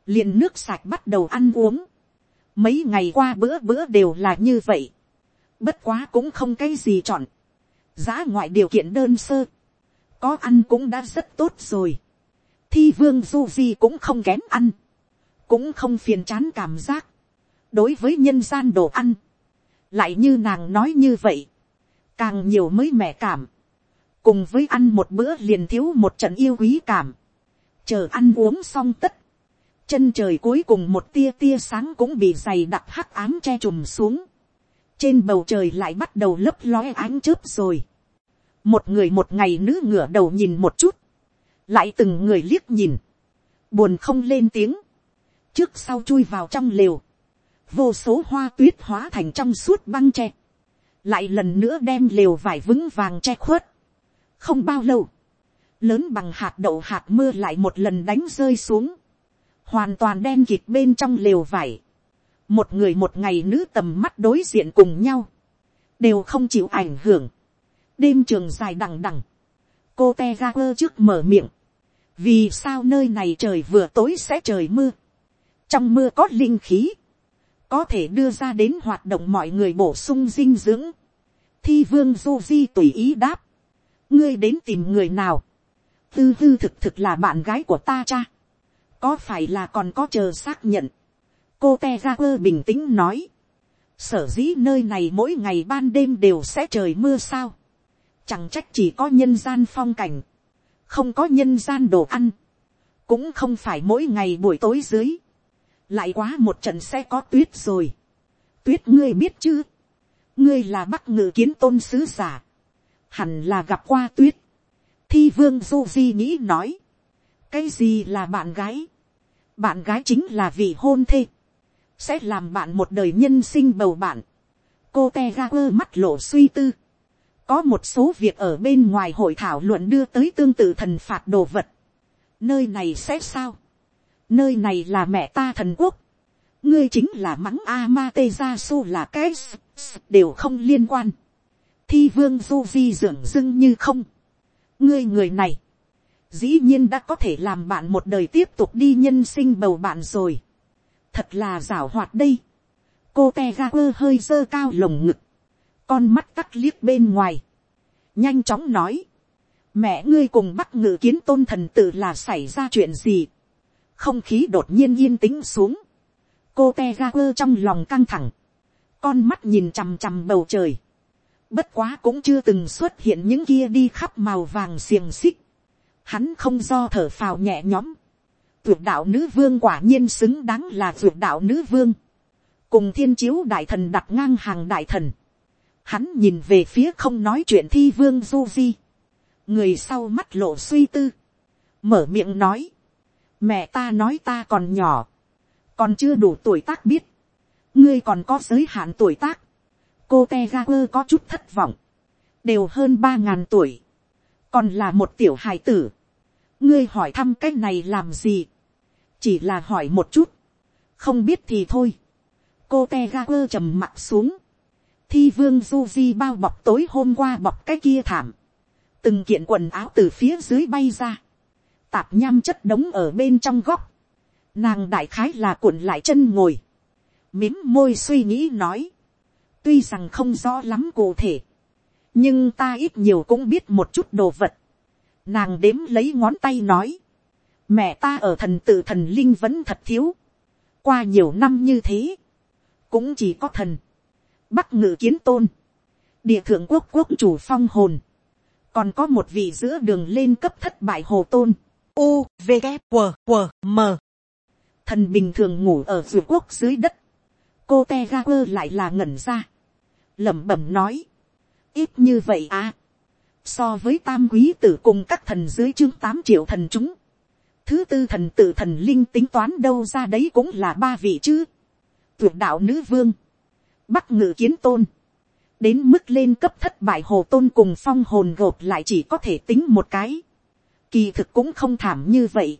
liền nước sạch bắt đầu ăn uống. mấy ngày qua bữa bữa đều là như vậy. bất quá cũng không cái gì chọn giá ngoại điều kiện đơn sơ, có ăn cũng đã rất tốt rồi. thi vương du di cũng không kém ăn, cũng không phiền chán cảm giác, đối với nhân gian đồ ăn, lại như nàng nói như vậy, càng nhiều mới mẻ cảm, cùng với ăn một bữa liền thiếu một trận yêu quý cảm, chờ ăn uống xong tất, chân trời cuối cùng một tia tia sáng cũng bị dày đặc hắc ám che trùm xuống, trên bầu trời lại bắt đầu lấp lóe ánh chớp rồi một người một ngày nữ ngửa đầu nhìn một chút, lại từng người liếc nhìn, buồn không lên tiếng, trước sau chui vào trong lều, vô số hoa tuyết hóa thành trong suốt băng tre, lại lần nữa đem lều vải vững vàng che khuất. không bao lâu, lớn bằng hạt đậu hạt mưa lại một lần đánh rơi xuống, hoàn toàn đen kịt bên trong lều vải, một người một ngày nữ tầm mắt đối diện cùng nhau, đều không chịu ảnh hưởng đêm trường dài đằng đằng, cô te ga quơ trước mở miệng, vì sao nơi này trời vừa tối sẽ trời mưa, trong mưa có linh khí, có thể đưa ra đến hoạt động mọi người bổ sung dinh dưỡng, thi vương du di tùy ý đáp, ngươi đến tìm người nào, tư tư thực thực là bạn gái của ta cha, có phải là còn có chờ xác nhận, cô te ra quơ bình tĩnh nói, sở dĩ nơi này mỗi ngày ban đêm đều sẽ trời mưa sao, chẳng trách chỉ có nhân gian phong cảnh, không có nhân gian đồ ăn, cũng không phải mỗi ngày buổi tối dưới, lại quá một trận sẽ có tuyết rồi, tuyết ngươi biết chứ, ngươi là bắc ngự kiến tôn sứ giả, hẳn là gặp qua tuyết, thi vương du di nghĩ nói, cái gì là bạn gái, bạn gái chính là vị hôn thê, sẽ làm bạn một đời nhân sinh bầu bạn. cô te ga quơ mắt lộ suy tư có một số việc ở bên ngoài hội thảo luận đưa tới tương tự thần phạt đồ vật. nơi này sẽ sao. nơi này là mẹ ta thần quốc. ngươi chính là mắng Amate gia su là cái đều không liên quan. thi vương du di dường dưng như không. ngươi người này dĩ nhiên đã có thể làm bạn một đời tiếp tục đi nhân sinh bầu bạn rồi thật là rảo hoạt đây. cô te ga quơ hơi dơ cao lồng ngực, con mắt tắt liếc bên ngoài, nhanh chóng nói, mẹ ngươi cùng bắc ngự kiến tôn thần tự là xảy ra chuyện gì, không khí đột nhiên yên tĩnh xuống, cô te ga quơ trong lòng căng thẳng, con mắt nhìn chằm chằm bầu trời, bất quá cũng chưa từng xuất hiện những kia đi khắp màu vàng xiềng xích, hắn không do thở phào nhẹ nhõm, tuyệt đạo nữ vương quả nhiên xứng đáng là tuyệt đạo nữ vương. Cùng thiên chiếu đại thần đặt ngang hàng đại thần. Hắn nhìn về phía không nói chuyện thi vương du di. người sau mắt lộ suy tư, mở miệng nói, mẹ ta nói ta còn nhỏ, còn chưa đủ tuổi tác biết, ngươi còn có giới hạn tuổi tác, cô te ga quơ có chút thất vọng, đều hơn ba ngàn tuổi, còn là một tiểu hài tử, ngươi hỏi thăm cái này làm gì, chỉ là hỏi một chút, không biết thì thôi, cô te ga quơ trầm mặt xuống, thi vương du di bao bọc tối hôm qua bọc cái kia thảm, từng kiện quần áo từ phía dưới bay ra, tạp nham chất đống ở bên trong góc, nàng đại khái là cuộn lại chân ngồi, mím môi suy nghĩ nói, tuy rằng không rõ lắm cụ thể, nhưng ta ít nhiều cũng biết một chút đồ vật, nàng đếm lấy ngón tay nói, mẹ ta ở thần tự thần linh vẫn thật thiếu, qua nhiều năm như thế, cũng chỉ có thần, bắc ngự kiến tôn, địa thượng quốc quốc chủ phong hồn, còn có một vị giữa đường lên cấp thất bại hồ tôn, u v g q q m. Thần bình thường ngủ ở ruột quốc dưới đất, cô te ga quơ lại là ngẩn ra, lẩm bẩm nói, ít như vậy à, so với tam quý tử cùng các thần dưới chương tám triệu thần chúng, thứ tư thần tự thần linh tính toán đâu ra đấy cũng là ba vị chứ, tuyệt đạo nữ vương, bắc ngự kiến tôn, đến mức lên cấp thất bại hồ tôn cùng phong hồn gột lại chỉ có thể tính một cái, kỳ thực cũng không thảm như vậy,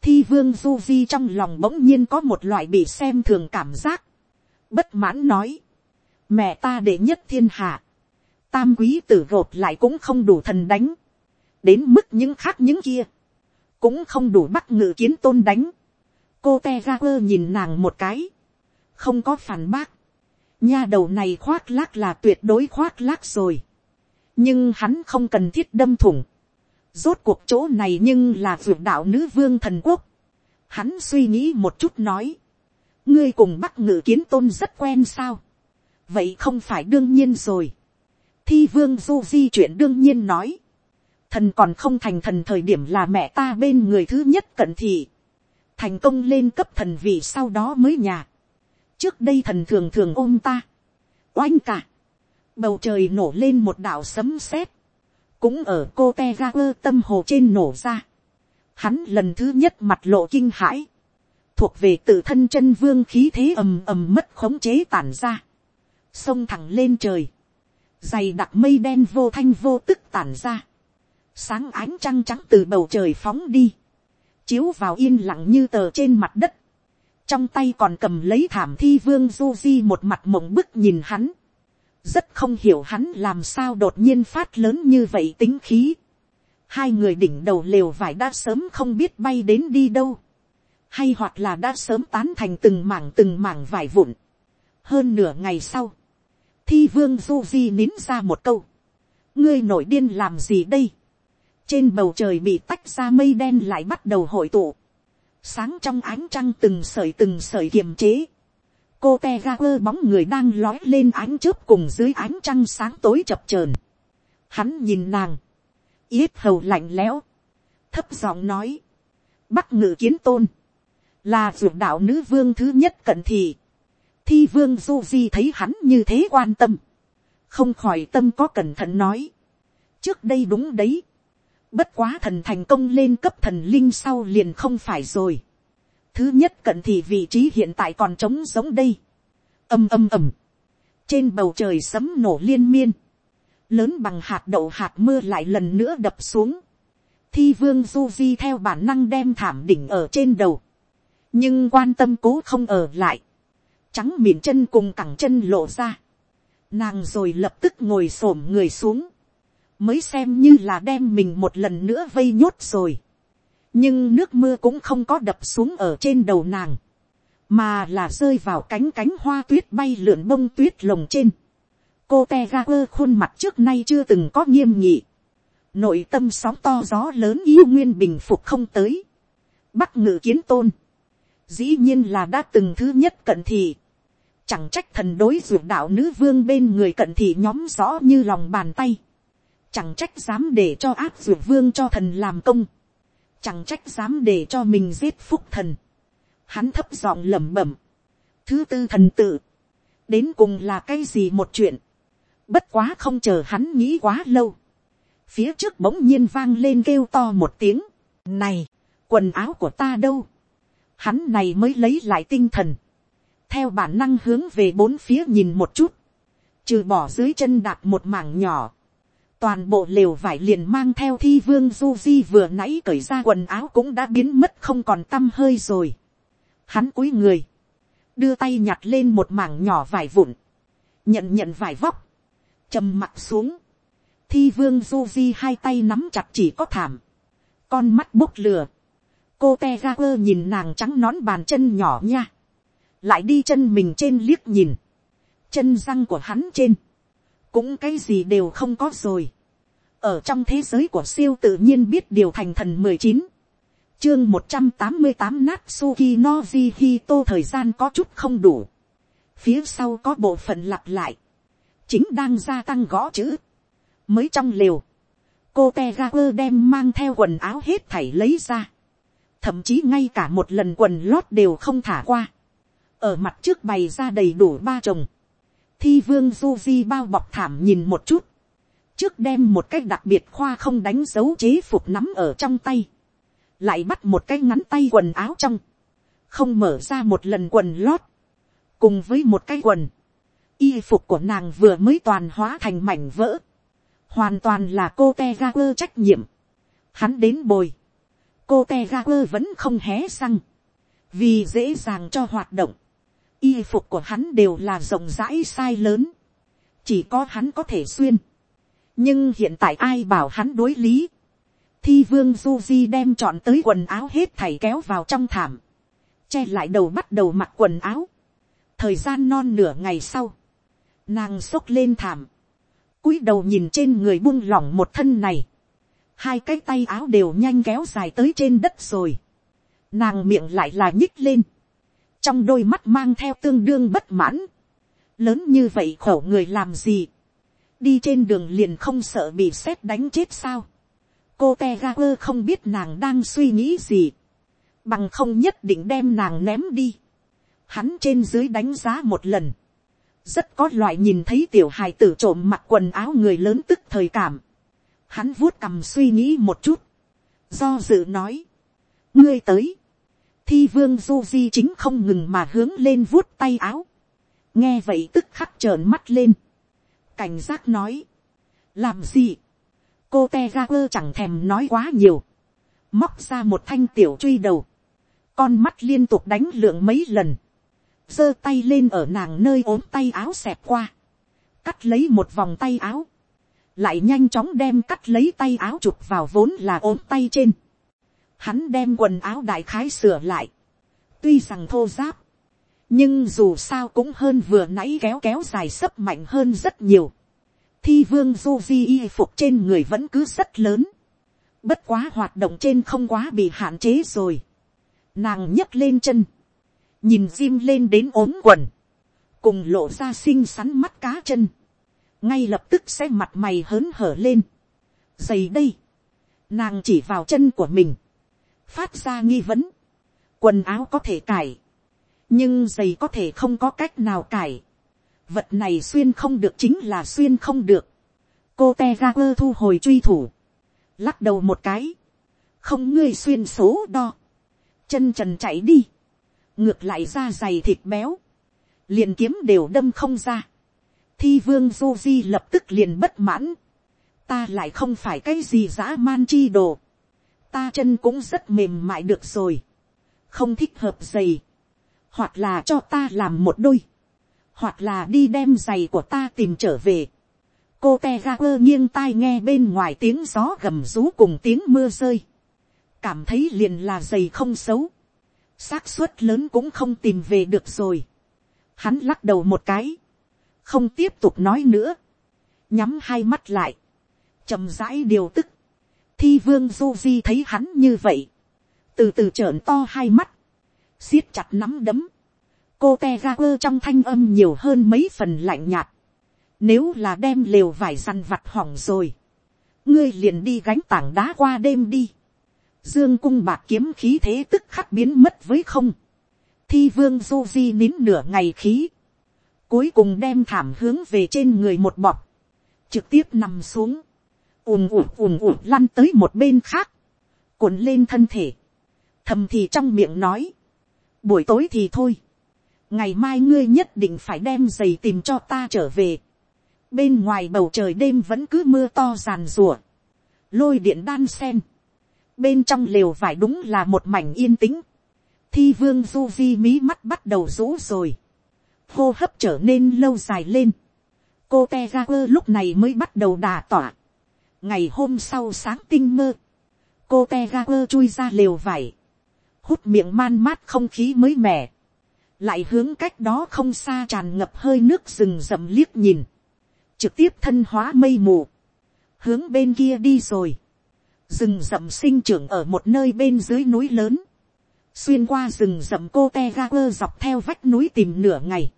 thi vương du vi trong lòng bỗng nhiên có một loại bị xem thường cảm giác, bất mãn nói, mẹ ta để nhất thiên hạ, tam quý tử gột lại cũng không đủ thần đánh, đến mức những khác những kia, cũng không đủ bắt ngự kiến tôn đánh, cô te ra quơ nhìn nàng một cái, không có phản bác, nha đầu này khoác lác là tuyệt đối khoác lác rồi, nhưng hắn không cần thiết đâm thủng, rốt cuộc chỗ này nhưng là vượt đạo nữ vương thần quốc, hắn suy nghĩ một chút nói, ngươi cùng bắc ngự kiến tôn rất quen sao, vậy không phải đương nhiên rồi, thi vương du di chuyển đương nhiên nói, thần còn không thành thần thời điểm là mẹ ta bên người thứ nhất cận thị, thành công lên cấp thần vì sau đó mới nhà, trước đây thần thường thường ôm ta, oanh cả, bầu trời nổ lên một đạo sấm sét, cũng ở cô te ga quơ tâm hồ trên nổ ra, hắn lần thứ nhất mặt lộ kinh hãi, thuộc về tự thân chân vương khí thế ầm ầm mất khống chế tản ra, sông thẳng lên trời, dày đặc mây đen vô thanh vô tức tản ra, sáng ánh trăng trắng từ bầu trời phóng đi, chiếu vào yên lặng như tờ trên mặt đất, trong tay còn cầm lấy thảm thi vương du di một mặt mộng bức nhìn hắn, rất không hiểu hắn làm sao đột nhiên phát lớn như vậy tính khí, hai người đỉnh đầu lều vải đã sớm không biết bay đến đi đâu, hay hoặc là đã sớm tán thành từng mảng từng mảng vải vụn. hơn nửa ngày sau, thi vương du di nín ra một câu, ngươi nổi điên làm gì đây, trên bầu trời bị tách ra mây đen lại bắt đầu hội tụ, sáng trong ánh trăng từng sợi từng sợi kiềm chế, cô te ga quơ bóng người đang lói lên ánh chớp cùng dưới ánh trăng sáng tối chập chờn. Hắn nhìn nàng, yết hầu lạnh lẽo, thấp giọng nói, bắc ngự kiến tôn, là ruột đạo nữ vương thứ nhất cận thị, thi vương du di thấy hắn như thế quan tâm, không khỏi tâm có cẩn thận nói, trước đây đúng đấy, bất quá thần thành công lên cấp thần linh sau liền không phải rồi, thứ nhất cận thị vị trí hiện tại còn trống giống đây, âm âm ầm, trên bầu trời sấm nổ liên miên, lớn bằng hạt đậu hạt mưa lại lần nữa đập xuống, thi vương du di theo bản năng đem thảm đỉnh ở trên đầu, nhưng quan tâm cố không ở lại, trắng miệng chân cùng cẳng chân lộ ra, nàng rồi lập tức ngồi xổm người xuống, mới xem như là đem mình một lần nữa vây nhốt rồi, nhưng nước mưa cũng không có đập xuống ở trên đầu nàng, mà là rơi vào cánh cánh hoa tuyết bay lượn bông tuyết lồng trên, cô te ga quơ khuôn mặt trước nay chưa từng có nghiêm nhị. Nội tâm sóng to gió lớn yêu nguyên bình phục không tới. Bắc ngự kiến tôn. Dĩ nhiên là đã từng thứ nhất cận thị. Chẳng trách thần đối ruột đạo nữ vương bên người cận thị nhóm rõ như lòng bàn tay. Chẳng trách dám để cho áp dược vương cho thần làm công. Chẳng trách dám để cho mình giết phúc thần. Hắn thấp giọng lẩm bẩm. Thứ tư thần tự. Đến cùng là cái gì một chuyện Bất quá không chờ hắn nghĩ quá lâu. phía trước bỗng nhiên vang lên kêu to một tiếng, này, quần áo của ta đâu, hắn này mới lấy lại tinh thần, theo bản năng hướng về bốn phía nhìn một chút, trừ bỏ dưới chân đạp một mảng nhỏ, toàn bộ lều vải liền mang theo thi vương du di vừa nãy cởi ra quần áo cũng đã biến mất không còn t â m hơi rồi. Hắn cúi người, đưa tay nhặt lên một mảng nhỏ vải vụn, nhận nhận vải vóc, trầm mặt xuống, thi vương du di hai tay nắm chặt chỉ có thảm, con mắt bốc lửa. Cô te ga quơ nhìn nàng trắng nón bàn chân nhỏ nha, lại đi chân mình trên liếc nhìn, chân răng của hắn trên, cũng cái gì đều không có rồi. ở trong thế giới của siêu tự nhiên biết điều thành thần mười chín, chương một trăm tám mươi tám Natsuki suki nozi hito thời gian có chút không đủ. phía sau có bộ phận lặp lại, chính đang gia tăng gõ chữ. mới trong liều, cô te ga quơ đem mang theo quần áo hết thảy lấy ra. thậm chí ngay cả một lần quần lót đều không thả qua. ở mặt trước bày ra đầy đủ ba chồng thi vương du di bao bọc thảm nhìn một chút, trước đem một cái đặc biệt khoa không đánh dấu chế phục nắm ở trong tay, lại bắt một cái ngắn tay quần áo trong, không mở ra một lần quần lót, cùng với một cái quần, y phục của nàng vừa mới toàn hóa thành mảnh vỡ, hoàn toàn là cô te ga quơ trách nhiệm, hắn đến bồi, cô te ga quơ vẫn không hé răng, vì dễ dàng cho hoạt động, y phục của hắn đều là rộng rãi sai lớn, chỉ có hắn có thể xuyên, nhưng hiện tại ai bảo hắn đối lý, thi vương du di đem chọn tới quần áo hết thảy kéo vào trong thảm, che lại đầu bắt đầu mặc quần áo, thời gian non nửa ngày sau, nàng xốc lên thảm, cúi đầu nhìn trên người buông lỏng một thân này, hai cái tay áo đều nhanh kéo dài tới trên đất rồi, nàng miệng lại là nhích lên, trong đôi mắt mang theo tương đương bất mãn, lớn như vậy khổ người làm gì, đi trên đường liền không sợ bị xét đánh chết sao, cô te ga quơ không biết nàng đang suy nghĩ gì, bằng không nhất định đem nàng ném đi, hắn trên dưới đánh giá một lần, rất có loại nhìn thấy tiểu hài tử trộm mặc quần áo người lớn tức thời cảm, hắn vuốt cằm suy nghĩ một chút, do dự nói, ngươi tới, thi vương du di chính không ngừng mà hướng lên vuốt tay áo. nghe vậy tức khắc trợn mắt lên. cảnh giác nói. làm gì. cô te ra quơ chẳng thèm nói quá nhiều. móc ra một thanh tiểu truy đầu. con mắt liên tục đánh lượng mấy lần. giơ tay lên ở nàng nơi ốm tay áo xẹp qua. cắt lấy một vòng tay áo. lại nhanh chóng đem cắt lấy tay áo chụp vào vốn là ốm tay trên hắn đem quần áo đại khái sửa lại, tuy rằng thô giáp, nhưng dù sao cũng hơn vừa nãy kéo kéo dài sấp mạnh hơn rất nhiều. thi vương du di y phục trên người vẫn cứ rất lớn, bất quá hoạt động trên không quá bị hạn chế rồi. nàng nhấc lên chân, nhìn diêm lên đến ốm quần, cùng lộ ra xinh xắn mắt cá chân, ngay lập tức sẽ mặt mày hớn hở lên. giày đây, nàng chỉ vào chân của mình, phát ra nghi vấn, quần áo có thể cải, nhưng giày có thể không có cách nào cải, vật này xuyên không được chính là xuyên không được, cô te ga quơ thu hồi truy thủ, lắc đầu một cái, không ngươi xuyên số đo, chân trần chạy đi, ngược lại ra giày thịt béo, liền kiếm đều đâm không ra, thi vương du di lập tức liền bất mãn, ta lại không phải cái gì dã man chi đồ, ta chân cũng rất mềm mại được rồi, không thích hợp giày, hoặc là cho ta làm một đôi, hoặc là đi đem giày của ta tìm trở về. cô te ga quơ nghiêng tai nghe bên ngoài tiếng gió gầm rú cùng tiếng mưa rơi, cảm thấy liền là giày không xấu, xác suất lớn cũng không tìm về được rồi. Hắn lắc đầu một cái, không tiếp tục nói nữa, nhắm hai mắt lại, chầm rãi điều tức, thi vương du di thấy hắn như vậy, từ từ trợn to hai mắt, siết chặt nắm đấm, cô te ga quơ trong thanh âm nhiều hơn mấy phần lạnh nhạt, nếu là đem lều vải dằn vặt hỏng rồi, ngươi liền đi gánh tảng đá qua đêm đi, dương cung bạc kiếm khí thế tức khắc biến mất với không, thi vương du di nín nửa ngày khí, cuối cùng đem thảm hướng về trên người một bọc, trực tiếp nằm xuống, ùm ùm ùm ùm lăn tới một bên khác, cuộn lên thân thể, thầm thì trong miệng nói, buổi tối thì thôi, ngày mai ngươi nhất định phải đem giày tìm cho ta trở về, bên ngoài bầu trời đêm vẫn cứ mưa to ràn rùa, lôi điện đan sen, bên trong lều vải đúng là một mảnh yên tĩnh, thi vương du vi mí mắt bắt đầu rũ rồi, hô hấp trở nên lâu dài lên, cô te ra quơ lúc này mới bắt đầu đà tỏa, ngày hôm sau sáng tinh mơ, cô te ga quơ chui ra lều vải, hút miệng man mát không khí mới mẻ, lại hướng cách đó không xa tràn ngập hơi nước rừng rậm liếc nhìn, trực tiếp thân hóa mây mù, hướng bên kia đi rồi, rừng rậm sinh trưởng ở một nơi bên dưới núi lớn, xuyên qua rừng rậm cô te ga quơ dọc theo vách núi tìm nửa ngày,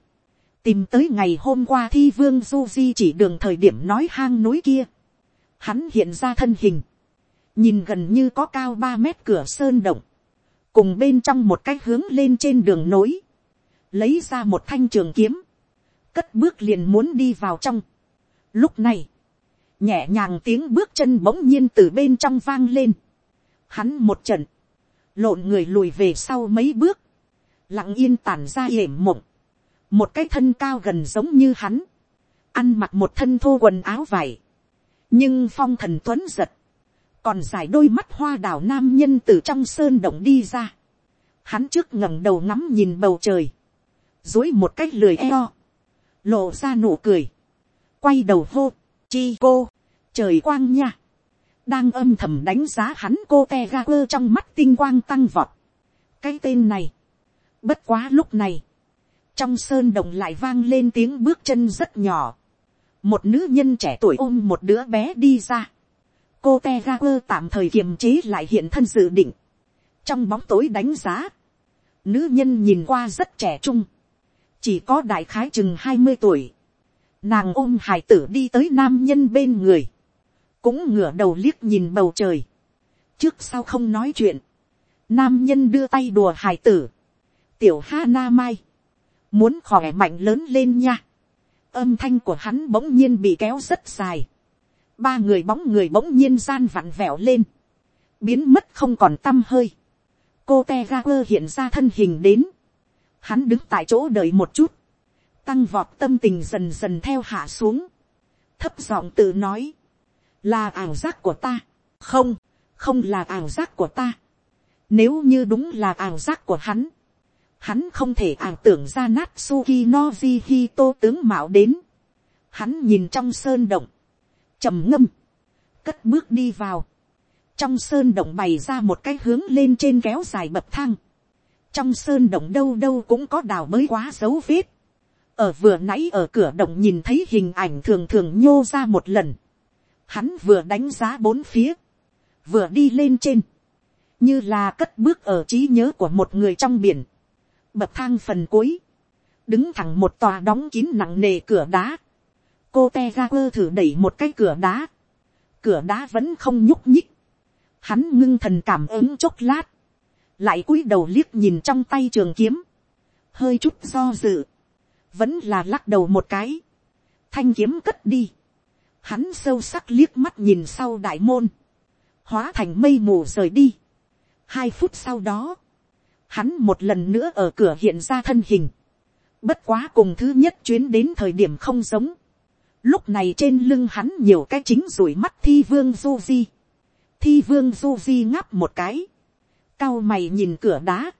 tìm tới ngày hôm qua thi vương du di chỉ đường thời điểm nói hang núi kia, hắn hiện ra thân hình, nhìn gần như có cao ba mét cửa sơn động, cùng bên trong một cái hướng lên trên đường nối, lấy ra một thanh trường kiếm, cất bước liền muốn đi vào trong. Lúc này, nhẹ nhàng tiếng bước chân bỗng nhiên từ bên trong vang lên. Hắn một trận, lộn người lùi về sau mấy bước, lặng yên tản ra yểm mộng, một cái thân cao gần giống như hắn, ăn mặc một thân thô quần áo vải, nhưng phong thần tuấn giật, còn dài đôi mắt hoa đào nam nhân từ trong sơn động đi ra, hắn trước ngẩng đầu ngắm nhìn bầu trời, dối một cách lười eo, lộ ra nụ cười, quay đầu hô, chi cô, trời quang nha, đang âm thầm đánh giá hắn cô te ga quơ trong mắt tinh quang tăng vọt. cái tên này, bất quá lúc này, trong sơn động lại vang lên tiếng bước chân rất nhỏ, một nữ nhân trẻ tuổi ôm một đứa bé đi ra, cô te ga quơ tạm thời kiềm chế lại hiện thân dự định, trong bóng tối đánh giá, nữ nhân nhìn qua rất trẻ trung, chỉ có đại khái chừng hai mươi tuổi, nàng ôm hải tử đi tới nam nhân bên người, cũng ngửa đầu liếc nhìn bầu trời, trước sau không nói chuyện, nam nhân đưa tay đùa hải tử, tiểu ha na mai, muốn khỏe mạnh lớn lên nha, âm thanh của hắn bỗng nhiên bị kéo rất dài, ba người bóng người bỗng nhiên gian vặn vẹo lên, biến mất không còn t â m hơi, cô te ga quơ hiện ra thân hình đến, hắn đứng tại chỗ đợi một chút, tăng vọt tâm tình dần dần theo hạ xuống, thấp giọng tự nói, là ảo giác của ta, không, không là ảo giác của ta. Nếu như đúng là ảo giác của hắn, hắn không thể ảo tưởng ra Natsuki Noji Hito tướng mạo đến. Hắn nhìn trong sơn động, trầm ngâm, cất bước đi vào. Trong sơn động bày ra một cái hướng lên trên kéo dài bậc thang. Trong sơn động đâu đâu cũng có đào mới quá dấu vết. Ở vừa nãy ở cửa động nhìn thấy hình ảnh thường thường nhô ra một lần Hắn vừa đánh giá bốn phía. Vừa đi lên trên. Như là cất bước ở trí nhớ của một người trong biển. Bậc thang phần cuối. Đứng thẳng một tòa đóng kín nặng nề cửa đá. Cô te ga quơ thử đẩy một cái cửa đá. Cửa đá vẫn không nhúc nhích. Hắn ngưng thần cảm ứng chốc lát. Lại cúi đầu liếc nhìn trong tay trường kiếm. Hơi chút do dự. Vẫn là lắc đầu một cái. Thanh kiếm cất đi hắn sâu sắc liếc mắt nhìn sau đại môn, hóa thành mây mù rời đi. hai phút sau đó, hắn một lần nữa ở cửa hiện ra thân hình, bất quá cùng thứ nhất chuyến đến thời điểm không giống. lúc này trên lưng hắn nhiều cái chính rủi mắt thi vương du di. thi vương du di ngáp một cái, cao mày nhìn cửa đá,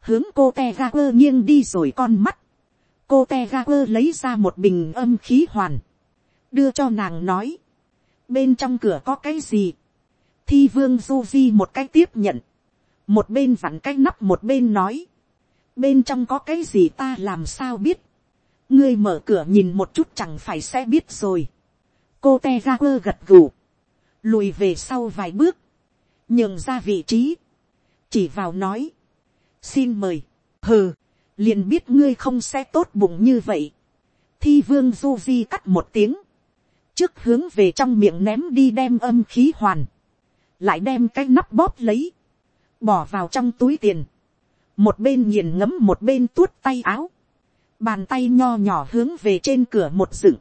hướng cô te ga quơ nghiêng đi rồi con mắt, cô te ga quơ lấy ra một bình âm khí hoàn, đưa cho nàng nói, bên trong cửa có cái gì, thi vương du di một cái tiếp nhận, một bên vặn cái nắp một bên nói, bên trong có cái gì ta làm sao biết, ngươi mở cửa nhìn một chút chẳng phải sẽ biết rồi, cô te ra quơ gật gù, lùi về sau vài bước, nhường ra vị trí, chỉ vào nói, xin mời, hừ, liền biết ngươi không sẽ tốt bụng như vậy, thi vương du di cắt một tiếng, trước hướng về trong miệng ném đi đem âm khí hoàn, lại đem cái nắp bóp lấy, bỏ vào trong túi tiền, một bên nghiền ngấm một bên tuốt tay áo, bàn tay nho nhỏ hướng về trên cửa một dựng,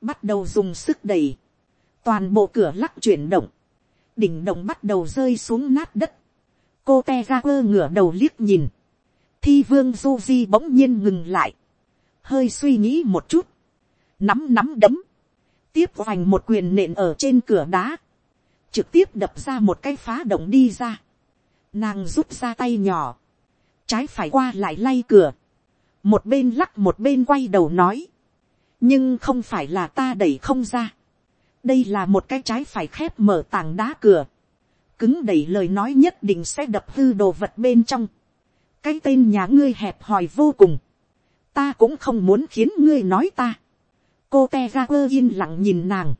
bắt đầu dùng sức đầy, toàn bộ cửa lắc chuyển động, đỉnh động bắt đầu rơi xuống nát đất, cô te ga quơ ngửa đầu liếc nhìn, thi vương du di bỗng nhiên ngừng lại, hơi suy nghĩ một chút, nắm nắm đấm, tiếp hoành một quyền nện ở trên cửa đá, trực tiếp đập ra một cái phá động đi ra, nàng rút ra tay nhỏ, trái phải qua lại lay cửa, một bên lắc một bên quay đầu nói, nhưng không phải là ta đẩy không ra, đây là một cái trái phải khép mở tảng đá cửa, cứng đẩy lời nói nhất định sẽ đập hư đồ vật bên trong, cái tên nhà ngươi hẹp hòi vô cùng, ta cũng không muốn khiến ngươi nói ta, cô te ra quơ yên lặng nhìn nàng,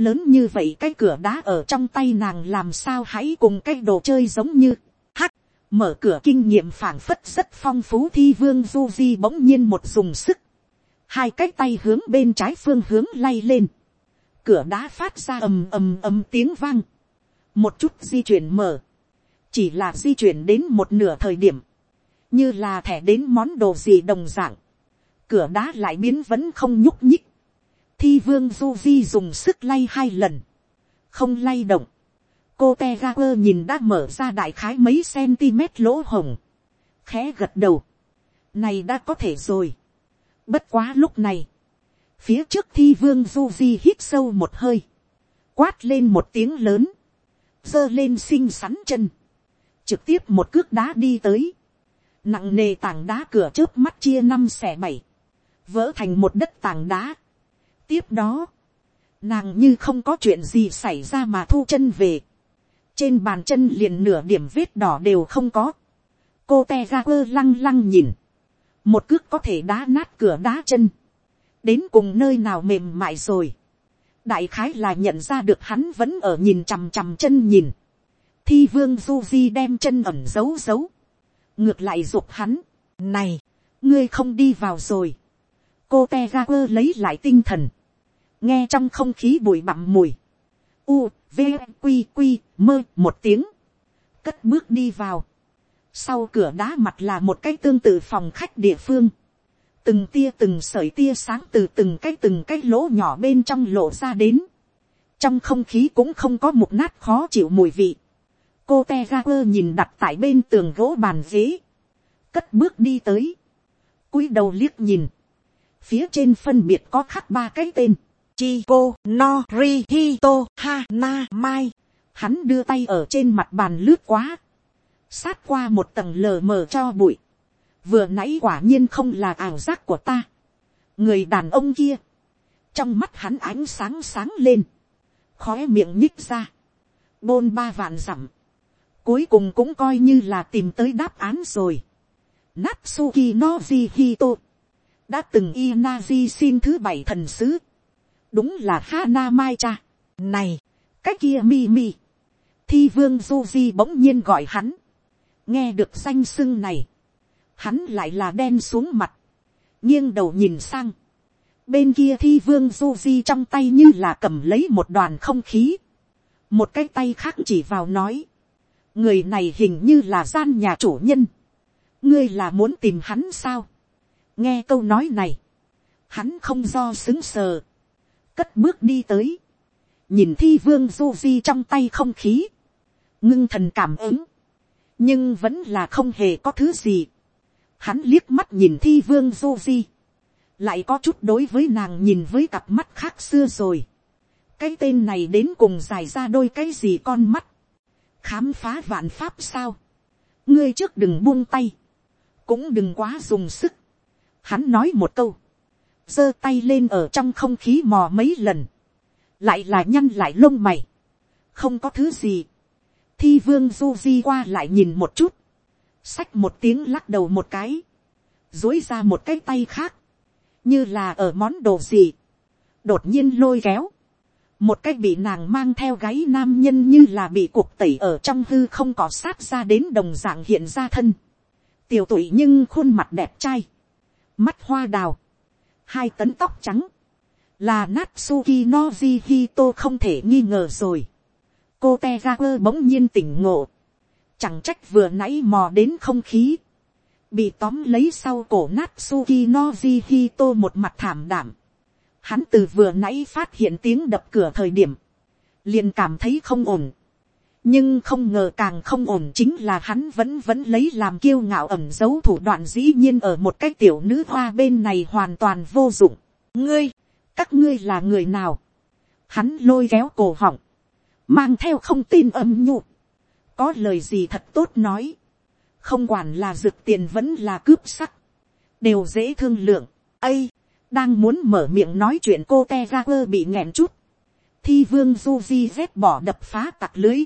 lớn như vậy cái cửa đá ở trong tay nàng làm sao hãy cùng cái đồ chơi giống như, hắc, mở cửa kinh nghiệm phảng phất rất phong phú thi vương du di bỗng nhiên một dùng sức, hai cái tay hướng bên trái phương hướng lay lên, cửa đá phát ra ầm ầm ầm tiếng vang, một chút di chuyển mở, chỉ là di chuyển đến một nửa thời điểm, như là thẻ đến món đồ gì đồng dạng, cửa đá lại biến vẫn không nhúc nhích, thi vương du di dùng sức lay hai lần, không lay động, cô te ga quơ nhìn đã mở ra đại khái mấy cm lỗ hồng, khẽ gật đầu, này đã có thể rồi. Bất quá lúc này, phía trước thi vương du di hít sâu một hơi, quát lên một tiếng lớn, giơ lên xinh xắn chân, trực tiếp một cước đá đi tới, nặng nề tảng đá cửa trước mắt chia năm xẻ bảy, vỡ thành một đất tảng đá tiếp đó, nàng như không có chuyện gì xảy ra mà thu chân về, trên bàn chân liền nửa điểm vết đỏ đều không có, cô te ra quơ lăng lăng nhìn, một cước có thể đá nát cửa đá chân, đến cùng nơi nào mềm mại rồi, đại khái là nhận ra được hắn vẫn ở nhìn chằm chằm chân nhìn, thi vương du di đem chân ẩm giấu giấu, ngược lại giục hắn, này, ngươi không đi vào rồi, cô te ra quơ lấy lại tinh thần, nghe trong không khí bụi bặm mùi, u, v, q q mơ một tiếng, cất bước đi vào, sau cửa đá mặt là một cái tương tự phòng khách địa phương, từng tia từng sợi tia sáng từ từng cái từng cái lỗ nhỏ bên trong lộ ra đến, trong không khí cũng không có một nát khó chịu mùi vị, cô te ga quơ nhìn đặt tại bên tường gỗ bàn ghế, cất bước đi tới, cúi đầu liếc nhìn, phía trên phân biệt có khắc ba cái tên, chi Norihito no ha na mai, hắn đưa tay ở trên mặt bàn lướt quá, sát qua một tầng lờ mờ cho bụi, vừa nãy quả nhiên không là ảo giác của ta, người đàn ông kia, trong mắt hắn ánh sáng sáng lên, khói miệng nhích ra, bôn ba vạn dặm, cuối cùng cũng coi như là tìm tới đáp án rồi. Natsuki Nojihito. Đã từng Inazi xin thứ bảy thần sứ, đúng là Hana Mai cha. Này, cái kia mi mi, thi vương Duji bỗng nhiên gọi hắn, nghe được danh sưng này, hắn lại là đen xuống mặt, nghiêng đầu nhìn sang, bên kia thi vương Duji trong tay như là cầm lấy một đoàn không khí, một cái tay khác chỉ vào nói, người này hình như là gian nhà chủ nhân, ngươi là muốn tìm hắn sao, nghe câu nói này, hắn không do xứng sờ, cất bước đi tới, nhìn thi vương du di trong tay không khí, ngưng thần cảm ứng, nhưng vẫn là không hề có thứ gì. Hắn liếc mắt nhìn thi vương du di, lại có chút đối với nàng nhìn với cặp mắt khác xưa rồi. cái tên này đến cùng dài ra đôi cái gì con mắt, khám phá vạn pháp sao, ngươi trước đừng buông tay, cũng đừng quá dùng sức. Hắn nói một câu, giơ tay lên ở trong không khí mò mấy lần, lại là nhăn lại lông mày, không có thứ gì. Thi vương du di qua lại nhìn một chút, xách một tiếng lắc đầu một cái, dối ra một cái tay khác, như là ở món đồ gì, đột nhiên lôi kéo, một cái bị nàng mang theo gáy nam nhân như là bị cuộc tẩy ở trong hư không có sát ra đến đồng dạng hiện ra thân, tiểu tuổi nhưng khuôn mặt đẹp trai, mắt hoa đào, hai tấn tóc trắng, là Natsuki Noji Hito không thể nghi ngờ rồi. cô te bỗng nhiên tỉnh ngộ, chẳng trách vừa nãy mò đến không khí, bị tóm lấy sau cổ Natsuki Noji Hito một mặt thảm đảm, Hắn từ vừa nãy phát hiện tiếng đập cửa thời điểm. liền cảm thấy không ổn. Nhưng không ngờ càng không ổn chính là hắn vẫn vẫn lấy làm kiêu ngạo ẩm dấu thủ đoạn dĩ nhiên ở một cái tiểu nữ hoa bên này hoàn toàn vô dụng. Ngươi, các ngươi là người nào? Hắn lôi kéo cổ họng. Mang theo không tin âm nhụ. Có lời gì thật tốt nói. Không quản là rực tiền vẫn là cướp sắc. Đều dễ thương lượng. ây đang muốn mở miệng nói chuyện cô te ra quơ bị nghẹn chút. Thi vương du di rét bỏ đập phá tặc lưới.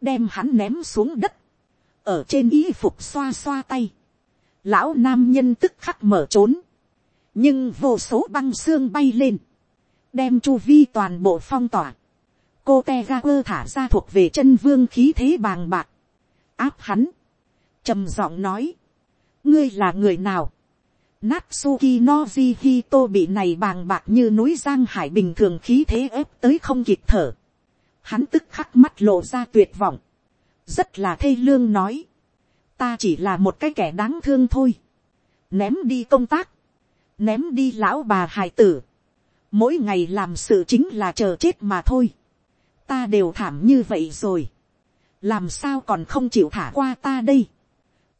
Đem hắn ném xuống đất. Ở trên y phục xoa xoa tay. Lão nam nhân tức khắc mở trốn. Nhưng vô số băng xương bay lên. Đem chu vi toàn bộ phong tỏa. Cô te ga quơ thả ra thuộc về chân vương khí thế bàng bạc. Áp hắn. trầm giọng nói. Ngươi là người nào? Natsuki Nojihito bị này bàng bạc như núi Giang Hải bình thường khí thế ép tới không kịp thở. Hắn tức khắc mắt lộ ra tuyệt vọng. Rất là thê lương nói. Ta chỉ là một cái kẻ đáng thương thôi. Ném đi công tác. Ném đi lão bà hài tử. Mỗi ngày làm sự chính là chờ chết mà thôi. Ta đều thảm như vậy rồi. Làm sao còn không chịu thả qua ta đây.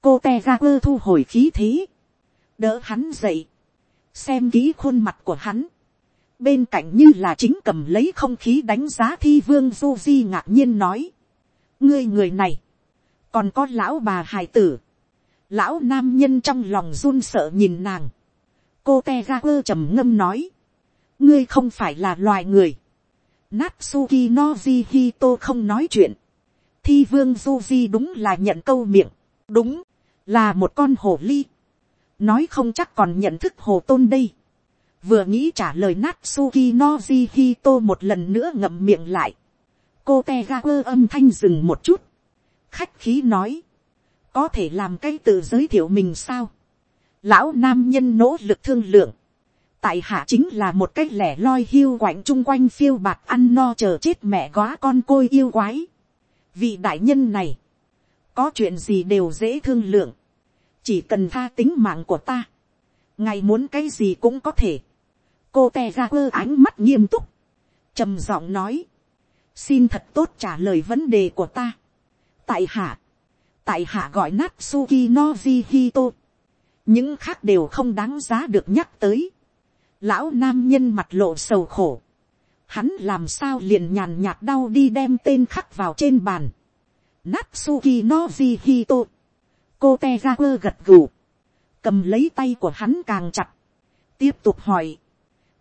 Cô Tegaku thu hồi khí thế đỡ hắn dậy, xem kỹ khuôn mặt của hắn, bên cạnh như là chính cầm lấy không khí đánh giá thi vương du di ngạc nhiên nói, ngươi người này, còn có lão bà hài tử, lão nam nhân trong lòng run sợ nhìn nàng, cô te ga quơ trầm ngâm nói, ngươi không phải là loài người, Natsuki Noji Hito không nói chuyện. Thi vương Duji đúng là nhận câu miệng. Đúng, là một con hồ ly. Nói không chắc còn nhận thức hồ tôn đây vừa nghĩ trả lời Natsuki Noji Hito một lần nữa ngậm miệng lại. cô Tegaku âm thanh dừng một chút. khách khí nói, có thể làm cái tự giới thiệu mình sao. lão nam nhân nỗ lực thương lượng. tại hạ chính là một cái lẻ loi hiu quạnh chung quanh phiêu bạc ăn no chờ chết mẹ góa con côi yêu quái. vị đại nhân này, có chuyện gì đều dễ thương lượng chỉ cần tha tính mạng của ta, ngài muốn cái gì cũng có thể cô te ra quơ ánh mắt nghiêm túc, trầm giọng nói, xin thật tốt trả lời vấn đề của ta. tại hạ, tại hạ gọi Natsuki Noji Hito. những khác đều không đáng giá được nhắc tới. lão nam nhân mặt lộ sầu khổ. hắn làm sao liền nhàn nhạt đau đi đem tên khắc vào trên bàn. Natsuki Noji Hito cô te ga quơ gật gù, cầm lấy tay của hắn càng chặt, tiếp tục hỏi,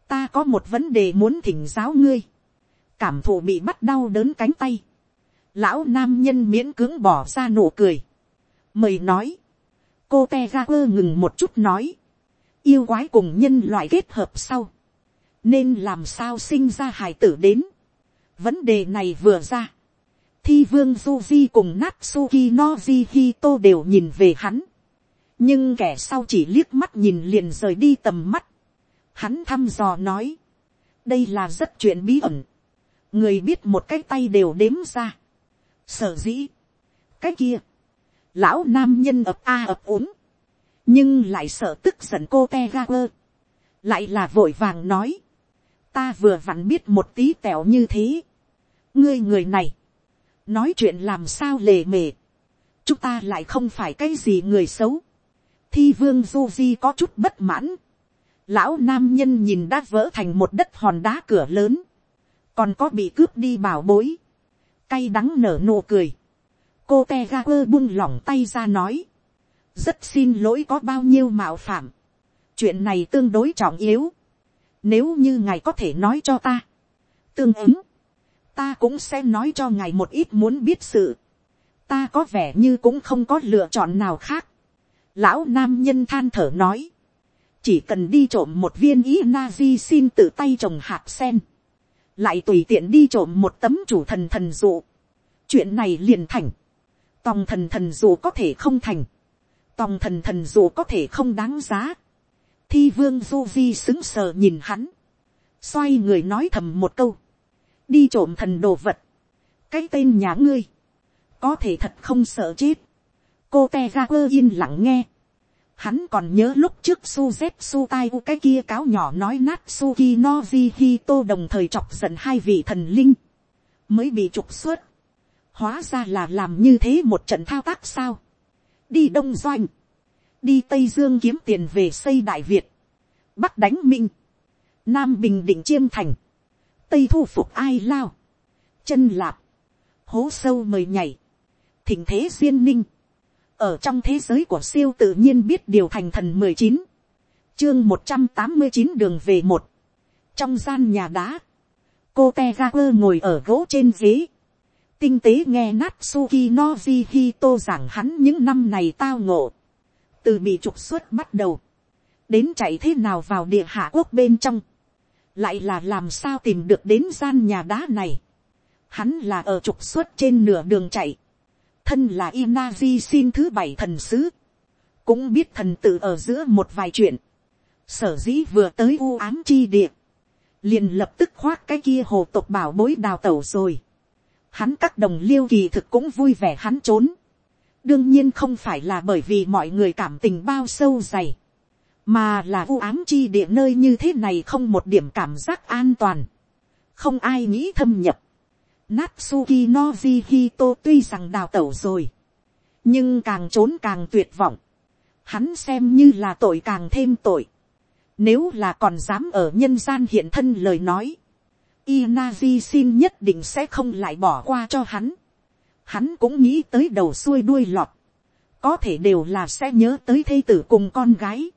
ta có một vấn đề muốn thỉnh giáo ngươi, cảm thụ bị bắt đau đớn cánh tay, lão nam nhân miễn cưỡng bỏ ra nụ cười, mời nói, cô te ga quơ ngừng một chút nói, yêu quái cùng nhân loại kết hợp sau, nên làm sao sinh ra hải tử đến, vấn đề này vừa ra, thi vương Duji cùng Natsuki Noji Hito đều nhìn về hắn. Nhưng kẻ sau chỉ liếc mắt nhìn liền rời đi tầm mắt. Hắn thăm dò nói. Đây là rất chuyện bí ẩn. Người biết một cái tay đều đếm ra. Sở dĩ. Cái kia. Lão nam nhân ập a ập ốm. Nhưng lại sợ tức giận cô te ga quơ. Lại là vội vàng nói. Ta vừa vặn biết một tí tẹo như thế. Ngươi người này nói chuyện làm sao lề mề, chúng ta lại không phải cái gì người xấu, thi vương du di có chút bất mãn, lão nam nhân nhìn đã vỡ thành một đất hòn đá cửa lớn, còn có bị cướp đi bảo bối, cay đắng nở nụ cười, cô te ga quơ buông lỏng tay ra nói, rất xin lỗi có bao nhiêu mạo phạm, chuyện này tương đối trọng yếu, nếu như ngài có thể nói cho ta, tương ứng, ta cũng sẽ nói cho ngài một ít muốn biết sự. ta có vẻ như cũng không có lựa chọn nào khác. lão nam nhân than thở nói, chỉ cần đi trộm một viên ý na di xin tự tay trồng hạt sen, lại tùy tiện đi trộm một tấm chủ thần thần dụ. chuyện này liền thành, tòng thần thần dụ có thể không thành, tòng thần thần dụ có thể không đáng giá. thi vương du di xứng sờ nhìn hắn, xoay người nói thầm một câu, đi trộm thần đồ vật, cái tên nhà ngươi, có thể thật không sợ chết, cô te ga quơ yên lặng nghe, Hắn còn nhớ lúc trước su zep su tai u cái kia cáo nhỏ nói nát suki nozi hito đồng thời chọc giận hai vị thần linh. Mới bị trục xuất. Hóa ra là làm như thế một trận thao tác sao. Đi Đông Doanh. Đi Tây Dương kiếm tiền về xây Đại Việt. Bắc đánh Minh. Nam Bình Định Chiêm Thành. Tây thu phục ai lao. Chân lạp. Hố sâu mời nhảy. Thỉnh thế duyên ninh ở trong thế giới của siêu tự nhiên biết điều thành thần mười chín, chương một trăm tám mươi chín đường về một, trong gian nhà đá, cô te ga quơ ngồi ở gỗ trên ghế, tinh tế nghe Natsuki Noji Hito giảng hắn những năm này tao ngộ, từ bị trục xuất bắt đầu, đến chạy thế nào vào địa hạ quốc bên trong, lại là làm sao tìm được đến gian nhà đá này, hắn là ở trục xuất trên nửa đường chạy, thân là Inazi xin thứ bảy thần sứ, cũng biết thần tự ở giữa một vài chuyện, sở dĩ vừa tới u ám chi địa, liền lập tức khoác cái kia hồ tộc bảo bối đào tẩu rồi. Hắn các đồng liêu kỳ thực cũng vui vẻ hắn trốn. đương nhiên không phải là bởi vì mọi người cảm tình bao sâu dày, mà là u ám chi địa nơi như thế này không một điểm cảm giác an toàn, không ai nghĩ thâm nhập. Natsuki nojihito tuy rằng đào tẩu rồi. Nhưng càng trốn càng tuyệt vọng. Hắn xem như là tội càng thêm tội. Nếu là còn dám ở nhân gian hiện thân lời nói. Inazi xin nhất định sẽ không lại bỏ qua cho hắn. Hắn cũng nghĩ tới đầu xuôi đuôi lọt. Có thể đều là sẽ nhớ tới thê tử cùng con gái.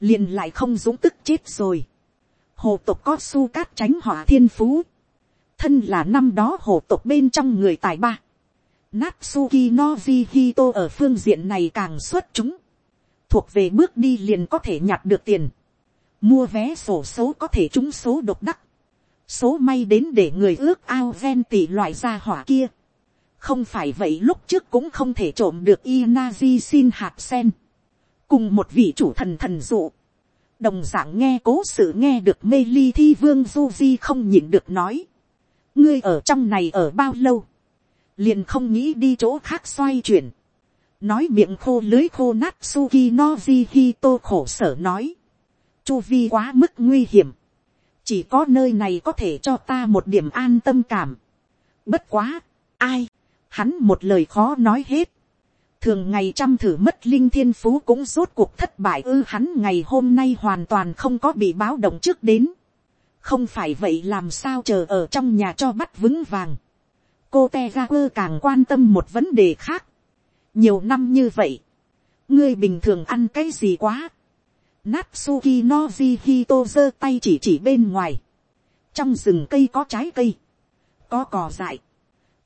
liền lại không dũng tức chết rồi. Hồ tục có su cát tránh hỏa thiên phú thân là năm đó hổ tộc bên trong người tài ba. Natsuki Norihito ở phương diện này càng xuất chúng. Thuộc về bước đi liền có thể nhặt được tiền. Mua vé sổ số có thể trúng số độc đắc. Số may đến để người ước ao ven tỷ loại ra hỏa kia. Không phải vậy lúc trước cũng không thể trộm được Inazi xin hạt sen. Cùng một vị chủ thần thần dụ. Đồng dạng nghe cố sự nghe được mê ly thi vương Duji không nhịn được nói ngươi ở trong này ở bao lâu, liền không nghĩ đi chỗ khác xoay chuyển, nói miệng khô lưới khô nát suki noji hito khổ sở nói, chu vi quá mức nguy hiểm, chỉ có nơi này có thể cho ta một điểm an tâm cảm, bất quá, ai, hắn một lời khó nói hết, thường ngày chăm thử mất linh thiên phú cũng rốt cuộc thất bại ư. Hắn ngày hôm nay hoàn toàn không có bị báo động trước đến không phải vậy làm sao chờ ở trong nhà cho bắt vững vàng. cô te ga quơ càng quan tâm một vấn đề khác. nhiều năm như vậy, ngươi bình thường ăn cái gì quá. Natsuki noji hito giơ tay chỉ chỉ bên ngoài. trong rừng cây có trái cây, có cỏ dại,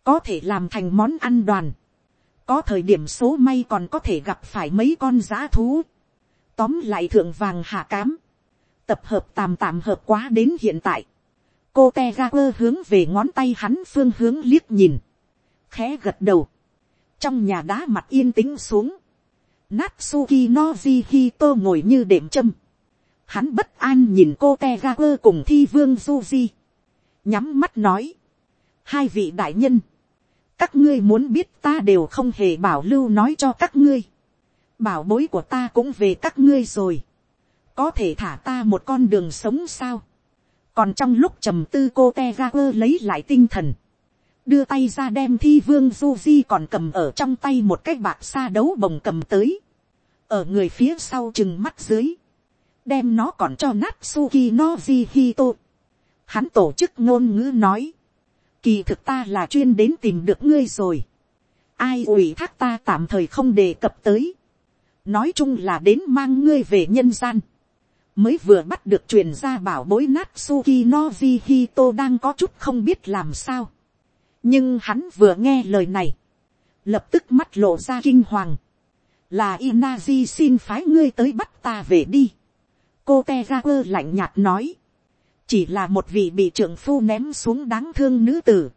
có thể làm thành món ăn đoàn. có thời điểm số may còn có thể gặp phải mấy con g thú. tóm lại thượng vàng hạ cám tập hợp tạm tạm hợp quá đến hiện tại. cô te ga quơ hướng về ngón tay hắn phương hướng liếc nhìn. khẽ gật đầu. trong nhà đá mặt yên tĩnh xuống. Natsuki Noji Hito ngồi như đệm châm. Hắn bất an nhìn cô Tegaku cùng thi vương Suji. Nhắm mắt nói. Hai vị đại nhân. Các ngươi muốn biết ta đều không hề bảo lưu nói cho các ngươi. Bảo bối của ta cũng về các ngươi rồi có thể thả ta một con đường sống sao. còn trong lúc trầm tư cô te ga quơ lấy lại tinh thần, đưa tay ra đem thi vương du di còn cầm ở trong tay một cái bạc xa đấu bồng cầm tới, ở người phía sau chừng mắt dưới, đem nó còn cho Natsuki Noji Hito. Hắn tổ chức ngôn ngữ nói, kỳ thực ta là chuyên đến tìm được ngươi rồi. Ai ủy thác ta tạm thời không đề cập tới. Nói chung là đến mang ngươi về nhân gian mới vừa bắt được truyền ra bảo bối Natsuki Noji Hito đang có chút không biết làm sao. nhưng hắn vừa nghe lời này, lập tức mắt lộ ra kinh hoàng. là Inazi xin phái ngươi tới bắt ta về đi. cô te lạnh nhạt nói, chỉ là một vị bị trưởng phu ném xuống đáng thương nữ tử.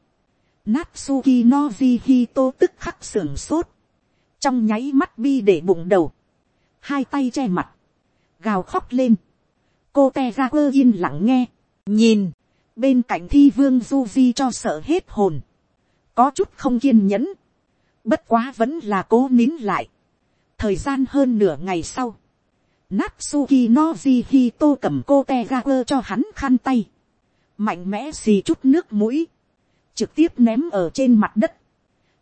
Natsuki Noji Hito tức khắc sưởng sốt, trong nháy mắt bi để bụng đầu, hai tay che mặt, gào khóc lên cô te ra quơ yên lặng nghe, nhìn, bên cạnh thi vương du di cho sợ hết hồn, có chút không kiên nhẫn, bất quá vẫn là cố nín lại. thời gian hơn nửa ngày sau, Natsuki Noji Hito cầm cô te ga quơ cho hắn khăn tay. Mạnh mẽ xì chút nước mũi. Trực tiếp ném ở trên mặt đất.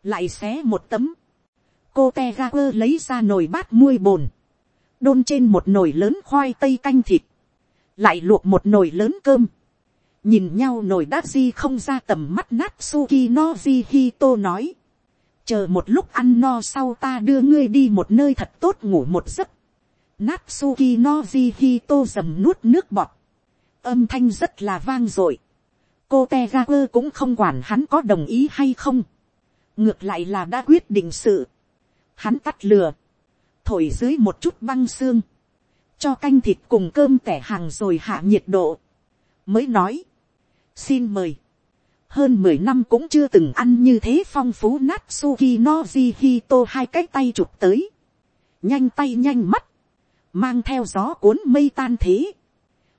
Lại xé một tấm. Cô te ga quơ lấy ra nồi bát muôi bồn. Đôn trên một nồi lớn khoai tây canh thịt. Lại luộc một nồi lớn cơm. Nhìn nhau nồi đát di không ra tầm mắt Natsuki Noji Hito nói. Chờ một lúc ăn no sau ta đưa ngươi đi một nơi thật tốt ngủ một giấc Natsuki Noji Hito dầm nuốt nước bọt. Âm thanh rất là vang dội. Cô Tegaku cũng không quản hắn có đồng ý hay không. Ngược lại là đã quyết định sự. Hắn tắt lừa. Thổi dưới một chút băng xương. Cho canh thịt cùng cơm tẻ hàng rồi hạ nhiệt độ. Mới nói. Xin mời. Hơn mười năm cũng chưa từng ăn như thế phong phú Natsuki Noji Hito hai cái tay chụp tới. Nhanh tay nhanh mắt mang theo gió cuốn mây tan thế,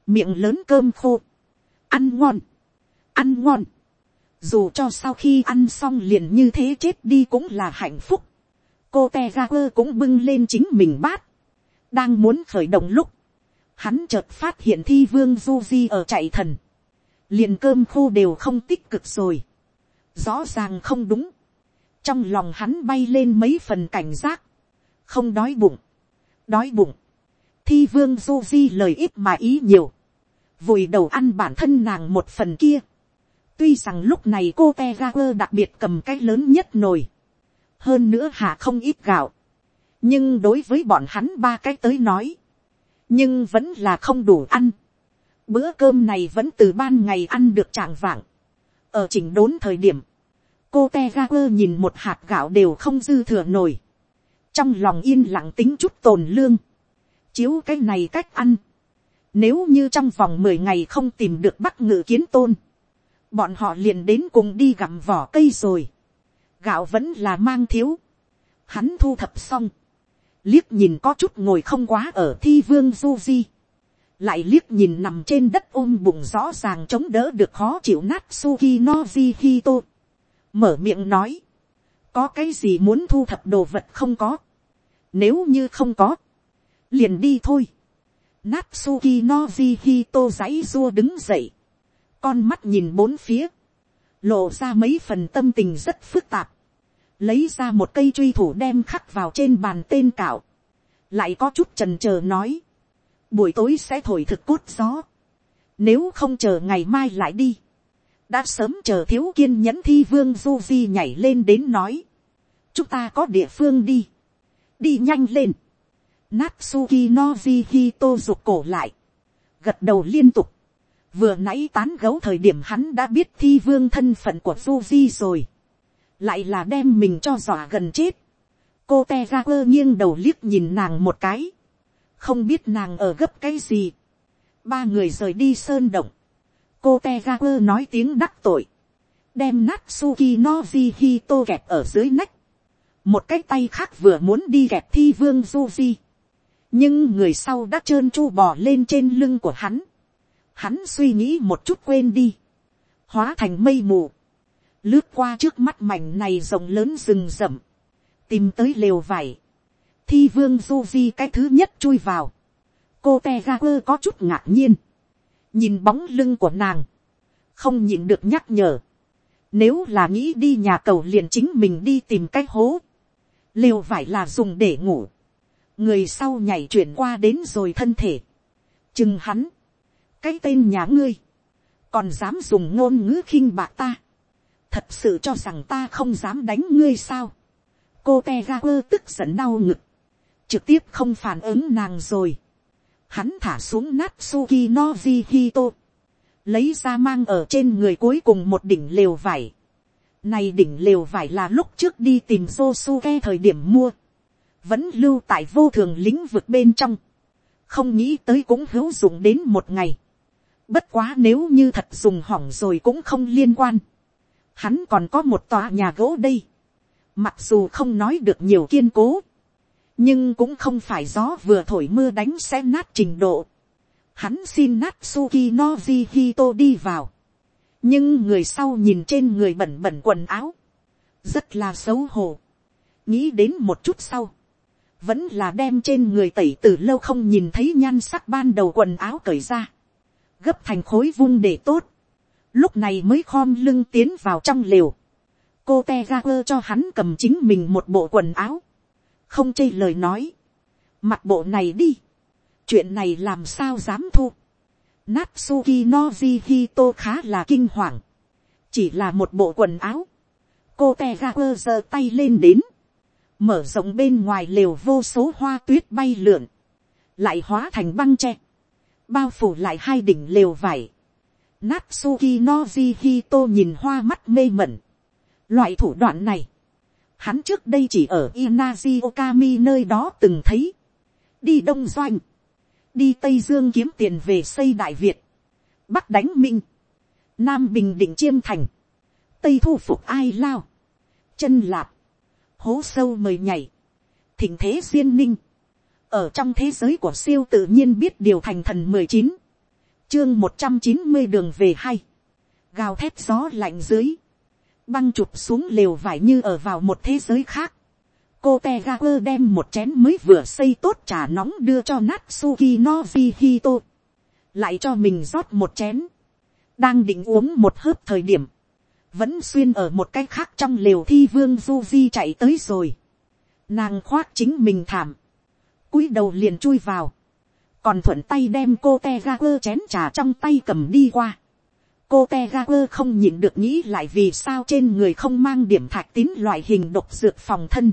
miệng lớn cơm khô, ăn ngon, ăn ngon, dù cho sau khi ăn xong liền như thế chết đi cũng là hạnh phúc, cô te ra quơ cũng bưng lên chính mình bát, đang muốn khởi động lúc, hắn chợt phát hiện thi vương du di ở chạy thần, liền cơm khô đều không tích cực rồi, rõ ràng không đúng, trong lòng hắn bay lên mấy phần cảnh giác, không đói bụng, đói bụng, thi vương du di lời ít mà ý nhiều, vùi đầu ăn bản thân nàng một phần kia. tuy rằng lúc này cô te ra quơ đặc biệt cầm cái lớn nhất nồi, hơn nữa hạ không ít gạo, nhưng đối với bọn hắn ba cái tới nói, nhưng vẫn là không đủ ăn. bữa cơm này vẫn từ ban ngày ăn được trạng vạng, ở chỉnh đốn thời điểm, cô te ga quơ nhìn một hạt gạo đều không dư thừa nổi trong lòng yên lặng tính chút tồn lương, chiếu cái này cách ăn. Nếu như trong vòng mười ngày không tìm được bắc ngự kiến tôn. Bọn họ liền đến cùng đi gặm vỏ cây rồi. Gạo vẫn là mang thiếu. Hắn thu thập xong. Liếc nhìn có chút ngồi không quá ở thi vương du di. Lại liếc nhìn nằm trên đất ôm bụng rõ ràng chống đỡ được khó chịu nát suki noji hito. Mở miệng nói. Có cái gì muốn thu thập đồ vật không có. Nếu như không có, liền đi thôi. Natsuki Noji Hito giấy rua đứng dậy. Con mắt nhìn bốn phía. Lộ ra mấy phần tâm tình rất phức tạp. Lấy ra một cây truy thủ đem khắc vào trên bàn tên cạo. Lại có chút trần chờ nói. Buổi tối sẽ thổi thực cốt gió. Nếu không chờ ngày mai lại đi. Đã sớm chờ thiếu kiên nhẫn thi vương du di nhảy lên đến nói. Chúng ta có địa phương đi. Đi nhanh lên Natsuki Noji Hito rụt cổ lại. Gật đầu liên tục. Vừa nãy tán gấu thời điểm hắn đã biết thi vương thân phận của Fuji rồi. Lại là đem mình cho dọa gần chết. Cô Tegaku nghiêng đầu liếc nhìn nàng một cái. Không biết nàng ở gấp cái gì. Ba người rời đi sơn động. Cô Tegaku nói tiếng đắc tội. Đem Natsuki Noji Hito kẹp ở dưới nách. Một cái tay khác vừa muốn đi kẹp thi vương Fuji nhưng người sau đã trơn chu bò lên trên lưng của hắn. Hắn suy nghĩ một chút quên đi, hóa thành mây mù, lướt qua trước mắt mảnh này rộng lớn rừng rậm, tìm tới lều vải, thi vương du di cái thứ nhất chui vào, cô te ga quơ có chút ngạc nhiên, nhìn bóng lưng của nàng, không nhịn được nhắc nhở, nếu là nghĩ đi nhà cầu liền chính mình đi tìm cái hố, lều vải là dùng để ngủ, người sau nhảy chuyển qua đến rồi thân thể, chừng hắn, cái tên nhà ngươi, còn dám dùng ngôn ngữ khinh bạc ta, thật sự cho rằng ta không dám đánh ngươi sao, cô te ga quơ tức giận đau ngực, trực tiếp không phản ứng nàng rồi, hắn thả xuống nát suki noji hito, lấy ra mang ở trên người cuối cùng một đỉnh lều vải, này đỉnh lều vải là lúc trước đi tìm Josuke thời điểm mua vẫn lưu tại vô thường lĩnh vực bên trong, không nghĩ tới cũng hữu dụng đến một ngày. Bất quá nếu như thật dùng hỏng rồi cũng không liên quan. Hắn còn có một tòa nhà gỗ đây. Mặc dù không nói được nhiều kiên cố. Nhưng cũng không phải gió vừa thổi mưa đánh sẽ nát trình độ. Hắn xin Natsuki Noji Hito đi vào. Nhưng người sau nhìn trên người bẩn bẩn quần áo. Rất là xấu hổ. Nghĩ đến một chút sau vẫn là đem trên người tẩy từ lâu không nhìn thấy nhan sắc ban đầu quần áo cởi ra, gấp thành khối vung để tốt, lúc này mới khom lưng tiến vào trong lều, cô te ga quơ cho hắn cầm chính mình một bộ quần áo, không chây lời nói, mặc bộ này đi, chuyện này làm sao dám thu, Natsuki Noji Hito khá là kinh hoàng, chỉ là một bộ quần áo, cô te ga quơ giơ tay lên đến, mở rộng bên ngoài lều vô số hoa tuyết bay lượn, lại hóa thành băng tre, bao phủ lại hai đỉnh lều vải. Natsuki Noji Hito nhìn hoa mắt mê mẩn. Loại thủ đoạn này, hắn trước đây chỉ ở Inazi Okami nơi đó từng thấy. Đi Đông Doanh, đi Tây Dương kiếm tiền về xây Đại Việt, Bắc đánh Minh, Nam Bình Định Chiêm Thành, Tây thu phục Ai Lao, chân lạp, hố sâu mời nhảy, thỉnh thế duyên ninh, ở trong thế giới của siêu tự nhiên biết điều thành thần mười chín, chương một trăm chín mươi đường về hay, gào thét gió lạnh dưới, băng chụp xuống lều vải như ở vào một thế giới khác, cô te ga quơ đem một chén mới vừa xây tốt trà nóng đưa cho Natsuki no Hito. Lại cho mình rót một chén. Đang định uống một hớp thời điểm vẫn xuyên ở một cái khác trong lều thi vương du di chạy tới rồi. nàng khoác chính mình thảm, cúi đầu liền chui vào, còn thuận tay đem cô te ga quơ chén trà trong tay cầm đi qua. cô te ga quơ không nhìn được nghĩ lại vì sao trên người không mang điểm thạch tín loại hình độc dược phòng thân.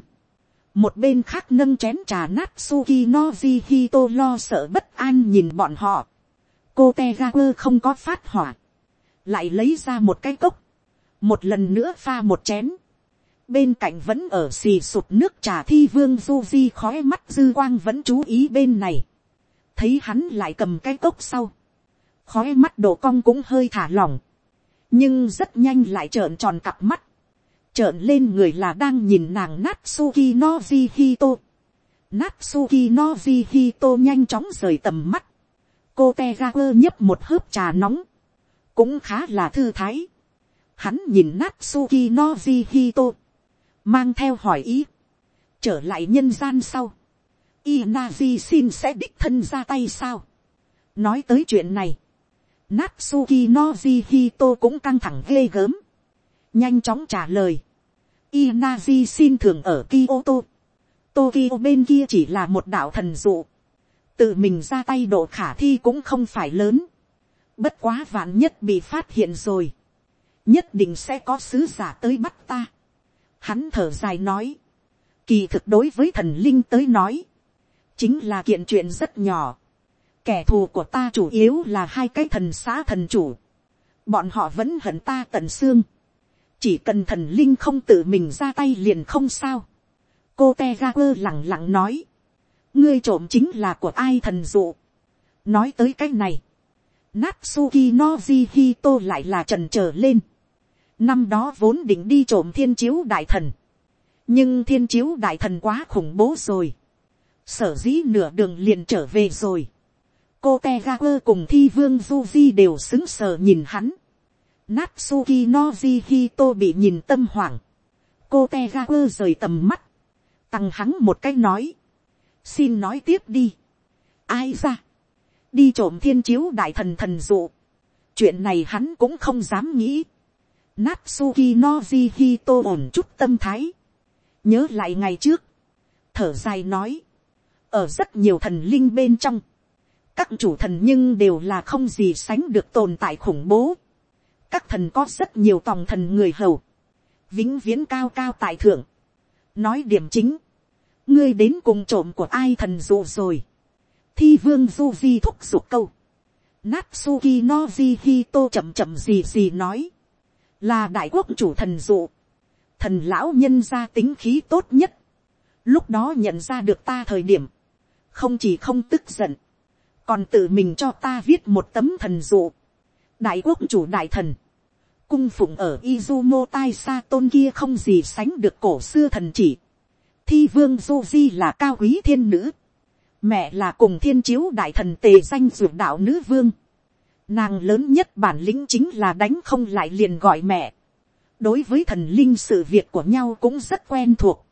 một bên khác nâng chén trà nát suki noji hito lo sợ bất an nhìn bọn họ. cô te ga quơ không có phát hỏa, lại lấy ra một cái cốc, một lần nữa pha một chén, bên cạnh vẫn ở xì sụt nước trà thi vương du di khói mắt dư quang vẫn chú ý bên này, thấy hắn lại cầm cái cốc sau, khói mắt độ cong cũng hơi thả lỏng, nhưng rất nhanh lại trợn tròn cặp mắt, trợn lên người là đang nhìn nàng Natsuki Noji Hito. Natsuki Noji Hito nhanh chóng rời tầm mắt. Cô Tegaku nhấp một hớp trà nóng. Cũng khá là thư thái. Hắn nhìn Natsuki Nojihito. Mang theo hỏi ý. Trở lại nhân gian sau. Inazi xin sẽ đích thân ra tay sao. Nói tới chuyện này. Natsuki Noji Hito cũng căng thẳng ghê gớm. Nhanh chóng trả lời. Inazi xin thường ở Kyoto. Tokyo bên kia chỉ là một đạo thần dụ. Tự mình ra tay độ khả thi cũng không phải lớn. Bất quá vạn nhất bị phát hiện rồi, nhất định sẽ có sứ giả tới bắt ta. Hắn thở dài nói, kỳ thực đối với thần linh tới nói, chính là kiện chuyện rất nhỏ. Kẻ thù của ta chủ yếu là hai cái thần xã thần chủ. Bọn họ vẫn hận ta tận xương. Chỉ cần thần linh không tự mình ra tay liền không sao. Cô te ga quơ lặng lặng nói. Ngươi trộm chính là của ai thần dụ. Nói tới cái này. Natsuki no Hito lại là trần trở lên. Năm đó vốn định đi trộm thiên chiếu đại thần. Nhưng thiên chiếu đại thần quá khủng bố rồi. Sở dĩ nửa đường liền trở về rồi. Cô Tegaper cùng thi vương Duji đều xứng sờ nhìn hắn. Natsuki Noji Hito bị nhìn tâm hoảng. Cô Tegaper rời tầm mắt. Tăng hắn một cách nói. Xin nói tiếp đi. Ai ra. Đi trộm thiên chiếu đại thần thần dụ. Chuyện này hắn cũng không dám nghĩ. Natsuki Noji Hito ổn chút tâm thái. Nhớ lại ngày trước. Thở dài nói. Ở rất nhiều thần linh bên trong. Các chủ thần nhưng đều là không gì sánh được tồn tại khủng bố. Các thần có rất nhiều tòng thần người hầu. Vĩnh viễn cao cao tại thượng. Nói điểm chính. Ngươi đến cùng trộm của ai thần dụ rồi. Thi vương du Vi thúc giục câu. Natsuki Noji Hito chậm chậm gì gì nói là đại quốc chủ thần dụ, thần lão nhân ra tính khí tốt nhất, lúc đó nhận ra được ta thời điểm, không chỉ không tức giận, còn tự mình cho ta viết một tấm thần dụ, đại quốc chủ đại thần, cung phụng ở Izumo tai sa tôn kia không gì sánh được cổ xưa thần chỉ, thi vương du di là cao quý thiên nữ, mẹ là cùng thiên chiếu đại thần tề danh dược đạo nữ vương, Nàng lớn nhất bản lĩnh chính là đánh không lại liền gọi mẹ. Đối với thần linh sự việc của nhau cũng rất quen thuộc.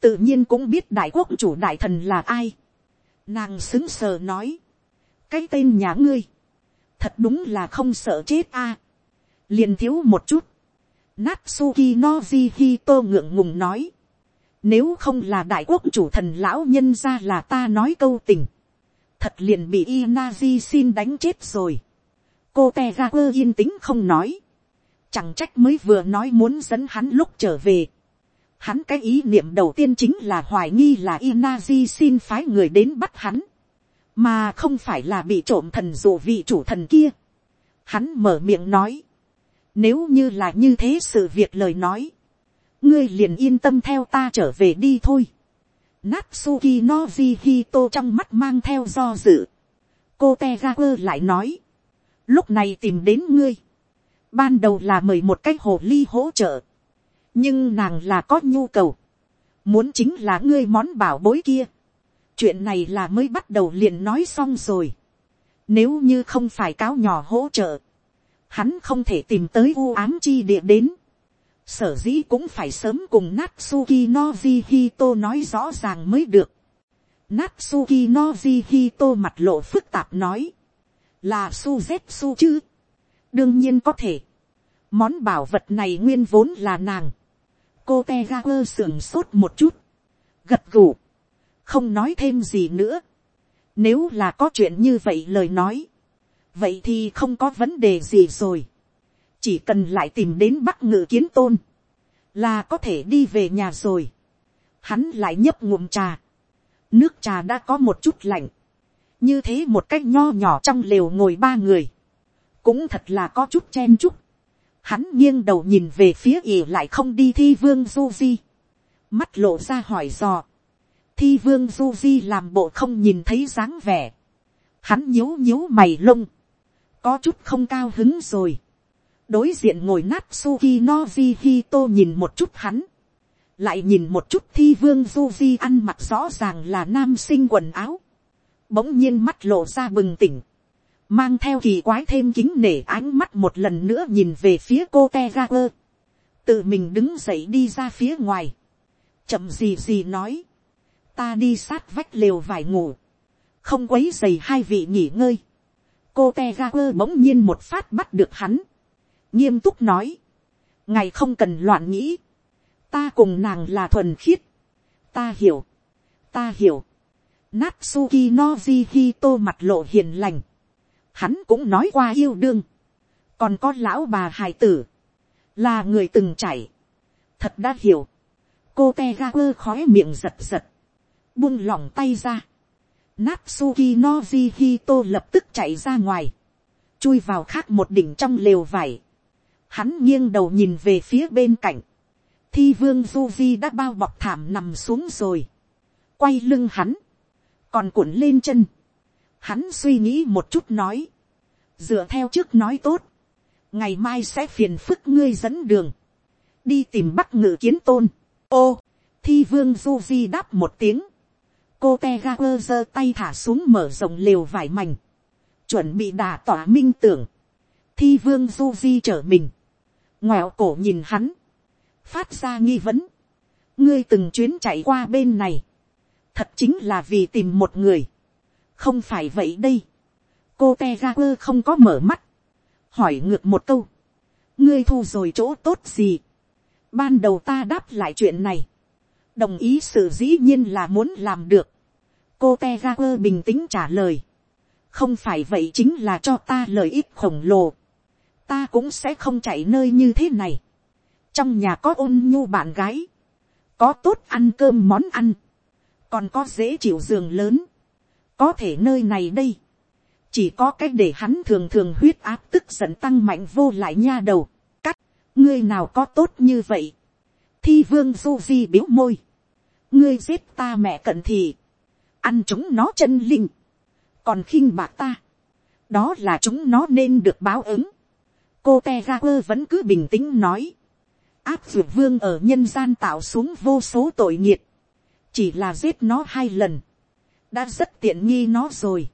tự nhiên cũng biết đại quốc chủ đại thần là ai. nàng xứng sờ nói, cái tên nhà ngươi, thật đúng là không sợ chết a. liền thiếu một chút, Natsuki Noji Hito ngượng ngùng nói. Nếu không là đại quốc chủ thần lão nhân ra là ta nói câu tình. Thật liền bị Inazi xin đánh chết rồi. Cô Tegaper yên tĩnh không nói. Chẳng trách mới vừa nói muốn dẫn hắn lúc trở về. Hắn cái ý niệm đầu tiên chính là hoài nghi là Inazi xin phái người đến bắt hắn. Mà không phải là bị trộm thần dụ vị chủ thần kia. Hắn mở miệng nói. Nếu như là như thế sự việc lời nói. Ngươi liền yên tâm theo ta trở về đi thôi. Natsuki no Hito trong mắt mang theo do dự. Cô Tegaku lại nói. Lúc này tìm đến ngươi. Ban đầu là mời một cách hồ ly hỗ trợ. Nhưng nàng là có nhu cầu. Muốn chính là ngươi món bảo bối kia. Chuyện này là mới bắt đầu liền nói xong rồi. Nếu như không phải cáo nhỏ hỗ trợ. Hắn không thể tìm tới u ám chi địa đến. Sở dĩ cũng phải sớm cùng Natsuki Noji Hito nói rõ ràng mới được. Natsuki Noji Hito mặt lộ phức tạp nói. Là Suzetsu chứ. Đương nhiên có thể. Món bảo vật này nguyên vốn là nàng. Cô Tegaper sưởng sốt một chút. Gật gù. Không nói thêm gì nữa. Nếu là có chuyện như vậy lời nói. Vậy thì không có vấn đề gì rồi. Chỉ cần lại tìm đến bắc ngự kiến tôn. Là có thể đi về nhà rồi. Hắn lại nhấp ngụm trà. Nước trà đã có một chút lạnh. Như thế một cách nho nhỏ trong lều ngồi ba người. Cũng thật là có chút chen chút hắn nghiêng đầu nhìn về phía ỉ lại không đi thi vương du di, mắt lộ ra hỏi dò, thi vương du di làm bộ không nhìn thấy dáng vẻ, hắn nhíu nhíu mày lông, có chút không cao hứng rồi, đối diện ngồi nát suki noji hito nhìn một chút hắn, lại nhìn một chút thi vương du di ăn mặc rõ ràng là nam sinh quần áo, bỗng nhiên mắt lộ ra bừng tỉnh, mang theo kỳ quái thêm kính nể ánh mắt một lần nữa nhìn về phía cô te ra quơ, tự mình đứng dậy đi ra phía ngoài, chậm gì gì nói, ta đi sát vách lều vải ngủ, không quấy dày hai vị nghỉ ngơi, cô te ra quơ bỗng nhiên một phát bắt được hắn, nghiêm túc nói, ngày không cần loạn nghĩ, ta cùng nàng là thuần khiết, ta hiểu, ta hiểu, Natsuki Noji Hito mặt lộ hiền lành. Hắn cũng nói qua yêu đương, còn có lão bà hài tử, là người từng chảy, thật đã hiểu, cô Tegaku khói miệng giật giật, buông lỏng tay ra, Natsuki Noji Hito lập tức chạy ra ngoài, chui vào khác một đỉnh trong lều vải, hắn nghiêng đầu nhìn về phía bên cạnh, thi vương Duji đã bao bọc thảm nằm xuống rồi, quay lưng hắn, còn cuộn lên chân, Hắn suy nghĩ một chút nói. Dựa theo trước nói tốt. Ngày mai sẽ phiền phức ngươi dẫn đường. Đi tìm bắc ngự kiến tôn. Ô, thi vương du di đáp một tiếng. Cô te ga quơ giơ tay thả xuống mở rộng lều vải mảnh. Chuẩn bị đà tỏa minh tưởng. Thi vương du di trở mình. Ngoẹo cổ nhìn hắn. Phát ra nghi vấn. Ngươi từng chuyến chạy qua bên này. Thật chính là vì tìm một người không phải vậy đây. cô te ga quơ không có mở mắt. hỏi ngược một câu. ngươi thu rồi chỗ tốt gì. ban đầu ta đáp lại chuyện này. đồng ý sự dĩ nhiên là muốn làm được. cô te ga quơ bình tĩnh trả lời. không phải vậy chính là cho ta lợi ích khổng lồ. ta cũng sẽ không chạy nơi như thế này. trong nhà có ôn nhu bạn gái. có tốt ăn cơm món ăn còn có dễ chịu giường lớn. Có thể nơi này đây, chỉ có cách để hắn thường thường huyết áp tức giận tăng mạnh vô lại nha đầu, cắt, ngươi nào có tốt như vậy, thi vương du di biếu môi, ngươi giết ta mẹ cận thì, ăn chúng nó chân linh, còn khinh bạc ta, đó là chúng nó nên được báo ứng, cô te ga quơ vẫn cứ bình tĩnh nói, áp dược vương ở nhân gian tạo xuống vô số tội nghiệt, chỉ là giết nó hai lần, đã rất tiện nghi nó rồi.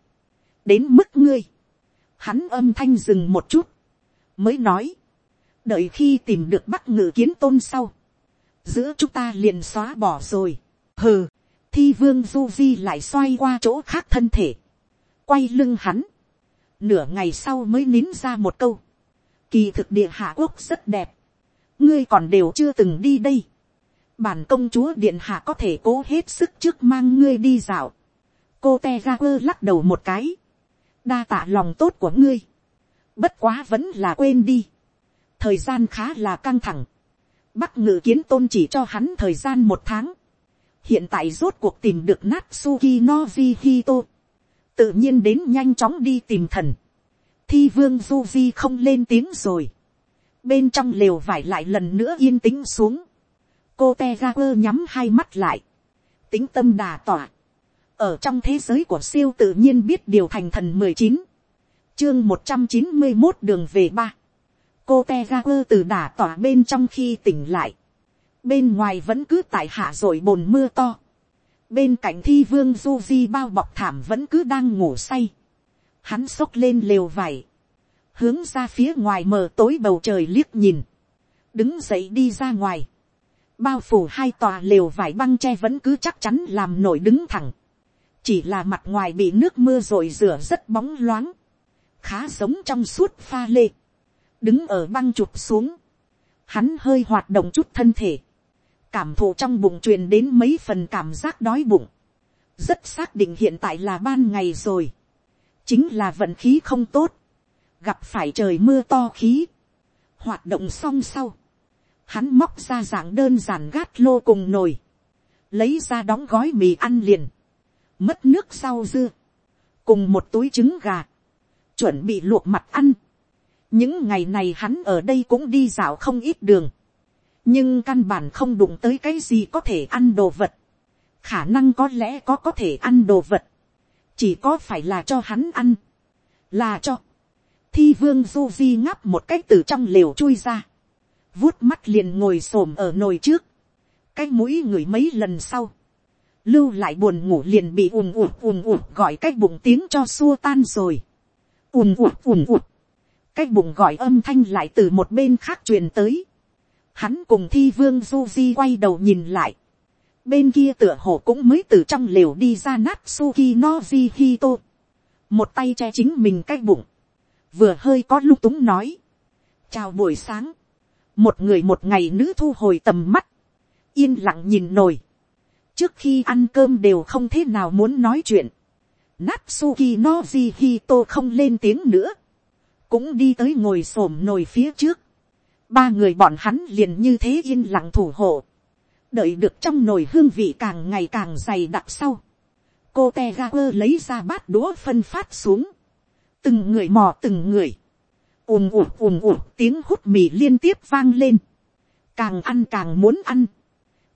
đến mức ngươi, hắn âm thanh dừng một chút, mới nói, đợi khi tìm được bắc ngự kiến tôn sau, giữa chúng ta liền xóa bỏ rồi. hừ, thi vương du di lại xoay qua chỗ khác thân thể, quay lưng hắn, nửa ngày sau mới nín ra một câu, kỳ thực địa hạ quốc rất đẹp, ngươi còn đều chưa từng đi đây, bản công chúa điện hạ có thể cố hết sức trước mang ngươi đi dạo, cô te ga quơ lắc đầu một cái, đa tạ lòng tốt của ngươi, bất quá vẫn là quên đi, thời gian khá là căng thẳng, bắc ngự kiến tôn chỉ cho hắn thời gian một tháng, hiện tại rốt cuộc tìm được Natsuki Noji Hito, tự nhiên đến nhanh chóng đi tìm thần, thi vương du di không lên tiếng rồi, bên trong lều vải lại lần nữa yên tĩnh xuống, cô te ga quơ nhắm hai mắt lại, tính tâm đà tỏa, ở trong thế giới của siêu tự nhiên biết điều thành thần mười chín, chương một trăm chín mươi một đường về ba, cô te ga quơ từ đà tỏa bên trong khi tỉnh lại, bên ngoài vẫn cứ tại hạ rồi bồn mưa to, bên cạnh thi vương du di bao bọc thảm vẫn cứ đang ngủ say, hắn xốc lên lều vải, hướng ra phía ngoài mờ tối bầu trời liếc nhìn, đứng dậy đi ra ngoài, bao phủ hai tòa lều vải băng tre vẫn cứ chắc chắn làm nổi đứng thẳng, chỉ là mặt ngoài bị nước mưa rồi rửa rất bóng loáng, khá giống trong suốt pha lê, đứng ở băng chụp xuống, hắn hơi hoạt động chút thân thể, cảm thụ trong bụng truyền đến mấy phần cảm giác đói bụng, rất xác định hiện tại là ban ngày rồi, chính là vận khí không tốt, gặp phải trời mưa to khí, hoạt động xong sau, hắn móc ra dạng đơn giản gát lô cùng nồi, lấy ra đóng gói mì ăn liền, mất nước sau dưa, cùng một túi trứng gà, chuẩn bị luộc mặt ăn. những ngày này hắn ở đây cũng đi dạo không ít đường, nhưng căn bản không đụng tới cái gì có thể ăn đồ vật, khả năng có lẽ có có thể ăn đồ vật, chỉ có phải là cho hắn ăn, là cho, thi vương du di ngáp một cách từ trong lều chui ra, vuốt mắt liền ngồi s ổ m ở nồi trước, cái mũi ngửi mấy lần sau, lưu lại buồn ngủ liền bị ùm ụt ùm ụt gọi cái bụng tiếng cho xua tan rồi. ùm ụt ùm ụt. cái bụng gọi âm thanh lại từ một bên khác truyền tới. Hắn cùng thi vương du di quay đầu nhìn lại. bên kia tựa hồ cũng mới từ trong lều đi ra nát suki no hito. một tay che chính mình cái bụng. vừa hơi có lung túng nói. chào buổi sáng một người một ngày nữ thu hồi tầm mắt. yên lặng nhìn nồi trước khi ăn cơm đều không thế nào muốn nói chuyện. Natsuki Noji Hito không lên tiếng nữa. Cũng đi tới ngồi xổm nồi phía trước. Ba người bọn hắn liền như thế yên lặng thủ hộ. Đợi được trong nồi hương vị càng ngày càng dày đặc sau. Cô Tegaper lấy ra bát đũa phân phát xuống. Từng người mò từng người ùm ụt ùm ụt tiếng hút mì liên tiếp vang lên. Càng ăn càng muốn ăn.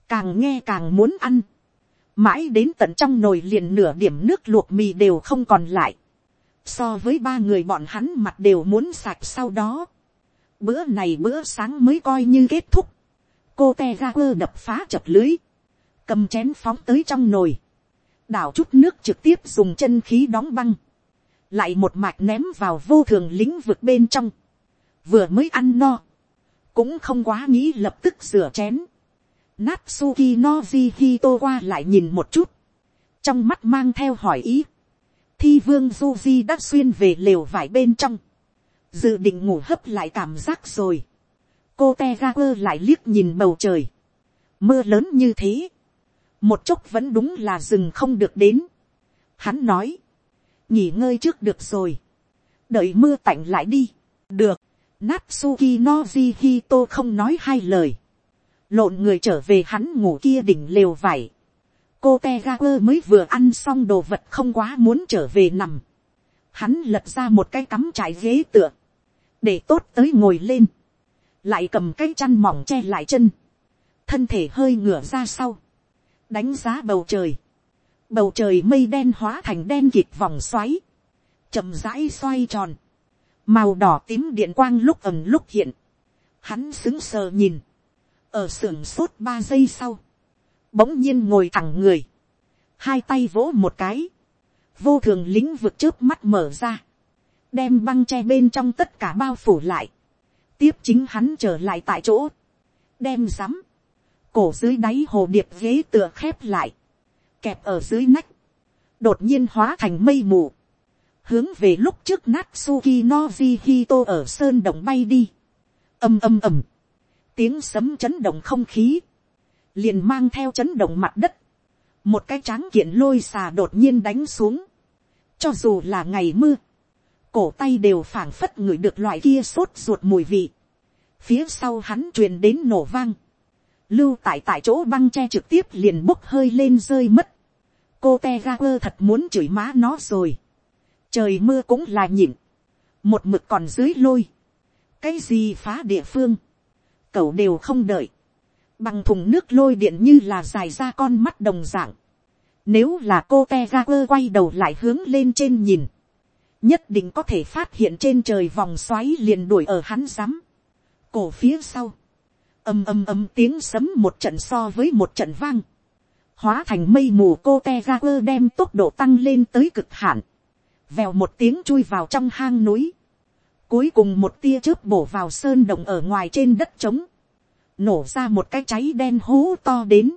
Càng nghe càng muốn ăn. Mãi đến tận trong nồi liền nửa điểm nước luộc mì đều không còn lại, so với ba người bọn hắn mặt đều muốn sạch sau đó, bữa này bữa sáng mới coi như kết thúc, cô te ra quơ đập phá chập lưới, cầm chén phóng tới trong nồi, đảo chút nước trực tiếp dùng chân khí đóng băng, lại một mạch ném vào vô thường lĩnh vực bên trong, vừa mới ăn no, cũng không quá nghĩ lập tức rửa chén, Natsuki Noji Hito qua lại nhìn một chút. Trong mắt mang theo hỏi ý. Thi vương Duji đã xuyên về lều vải bên trong. Dự định ngủ hấp lại cảm giác rồi. Cô Tegaper lại liếc nhìn bầu trời. Mưa lớn như thế. Một chốc vẫn đúng là rừng không được đến. Hắn nói. Nghỉ ngơi trước được rồi. Đợi mưa tạnh lại đi. Được. Natsuki Noji Hito không nói hai lời lộn người trở về hắn ngủ kia đỉnh lều vải. cô te ga quơ mới vừa ăn xong đồ vật không quá muốn trở về nằm. hắn lật ra một cái cắm trải ghế tựa, để tốt tới ngồi lên, lại cầm cái chăn mỏng che lại chân, thân thể hơi ngửa ra sau, đánh giá bầu trời, bầu trời mây đen hóa thành đen kịt vòng xoáy, chậm rãi xoay tròn, màu đỏ tím điện quang lúc ầm lúc hiện, hắn xứng sờ nhìn, ở sưởng sốt ba giây sau, bỗng nhiên ngồi thẳng người, hai tay vỗ một cái, vô thường lính vực trước mắt mở ra, đem băng che bên trong tất cả bao phủ lại, tiếp chính hắn trở lại tại chỗ, đem rắm, cổ dưới đáy hồ điệp ghế tựa khép lại, kẹp ở dưới nách, đột nhiên hóa thành mây mù, hướng về lúc trước Natsuki Noji Hito ở sơn động bay đi, âm âm ầm, tiếng sấm chấn động không khí, liền mang theo chấn động mặt đất, một cái tráng kiện lôi xà đột nhiên đánh xuống, cho dù là ngày mưa, cổ tay đều phảng phất ngửi được loại kia sốt ruột mùi vị, phía sau hắn truyền đến nổ vang, lưu tại tại chỗ băng che trực tiếp liền bốc hơi lên rơi mất, cô te ga quơ thật muốn chửi má nó rồi, trời mưa cũng là nhịn, một mực còn dưới lôi, cái gì phá địa phương, cậu đều không đợi, bằng thùng nước lôi điện như là dài ra con mắt đồng dạng, nếu là cô te ga quơ quay đầu lại hướng lên trên nhìn, nhất định có thể phát hiện trên trời vòng xoáy liền đuổi ở hắn rắm, cổ phía sau, ầm ầm ầm tiếng sấm một trận so với một trận vang, hóa thành mây mù cô te ga quơ đem tốc độ tăng lên tới cực hạn, vèo một tiếng chui vào trong hang núi, cuối cùng một tia chớp bổ vào sơn động ở ngoài trên đất trống, nổ ra một cái cháy đen hố to đến,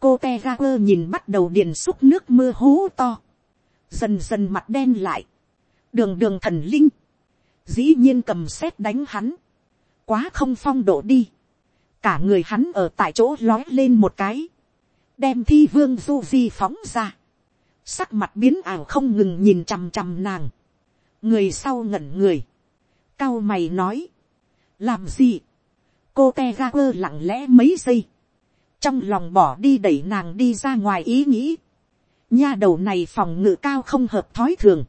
cô te ga quơ nhìn bắt đầu điền xúc nước mưa hố to, dần dần mặt đen lại, đường đường thần linh, dĩ nhiên cầm xét đánh hắn, quá không phong độ đi, cả người hắn ở tại chỗ lói lên một cái, đem thi vương du di phóng ra, sắc mặt biến ảo không ngừng nhìn chằm chằm nàng, người sau ngẩn người, cao mày nói, làm gì, cô te ga quơ lặng lẽ mấy giây, trong lòng bỏ đi đẩy nàng đi ra ngoài ý nghĩ, nha đầu này phòng ngự cao không hợp thói thường,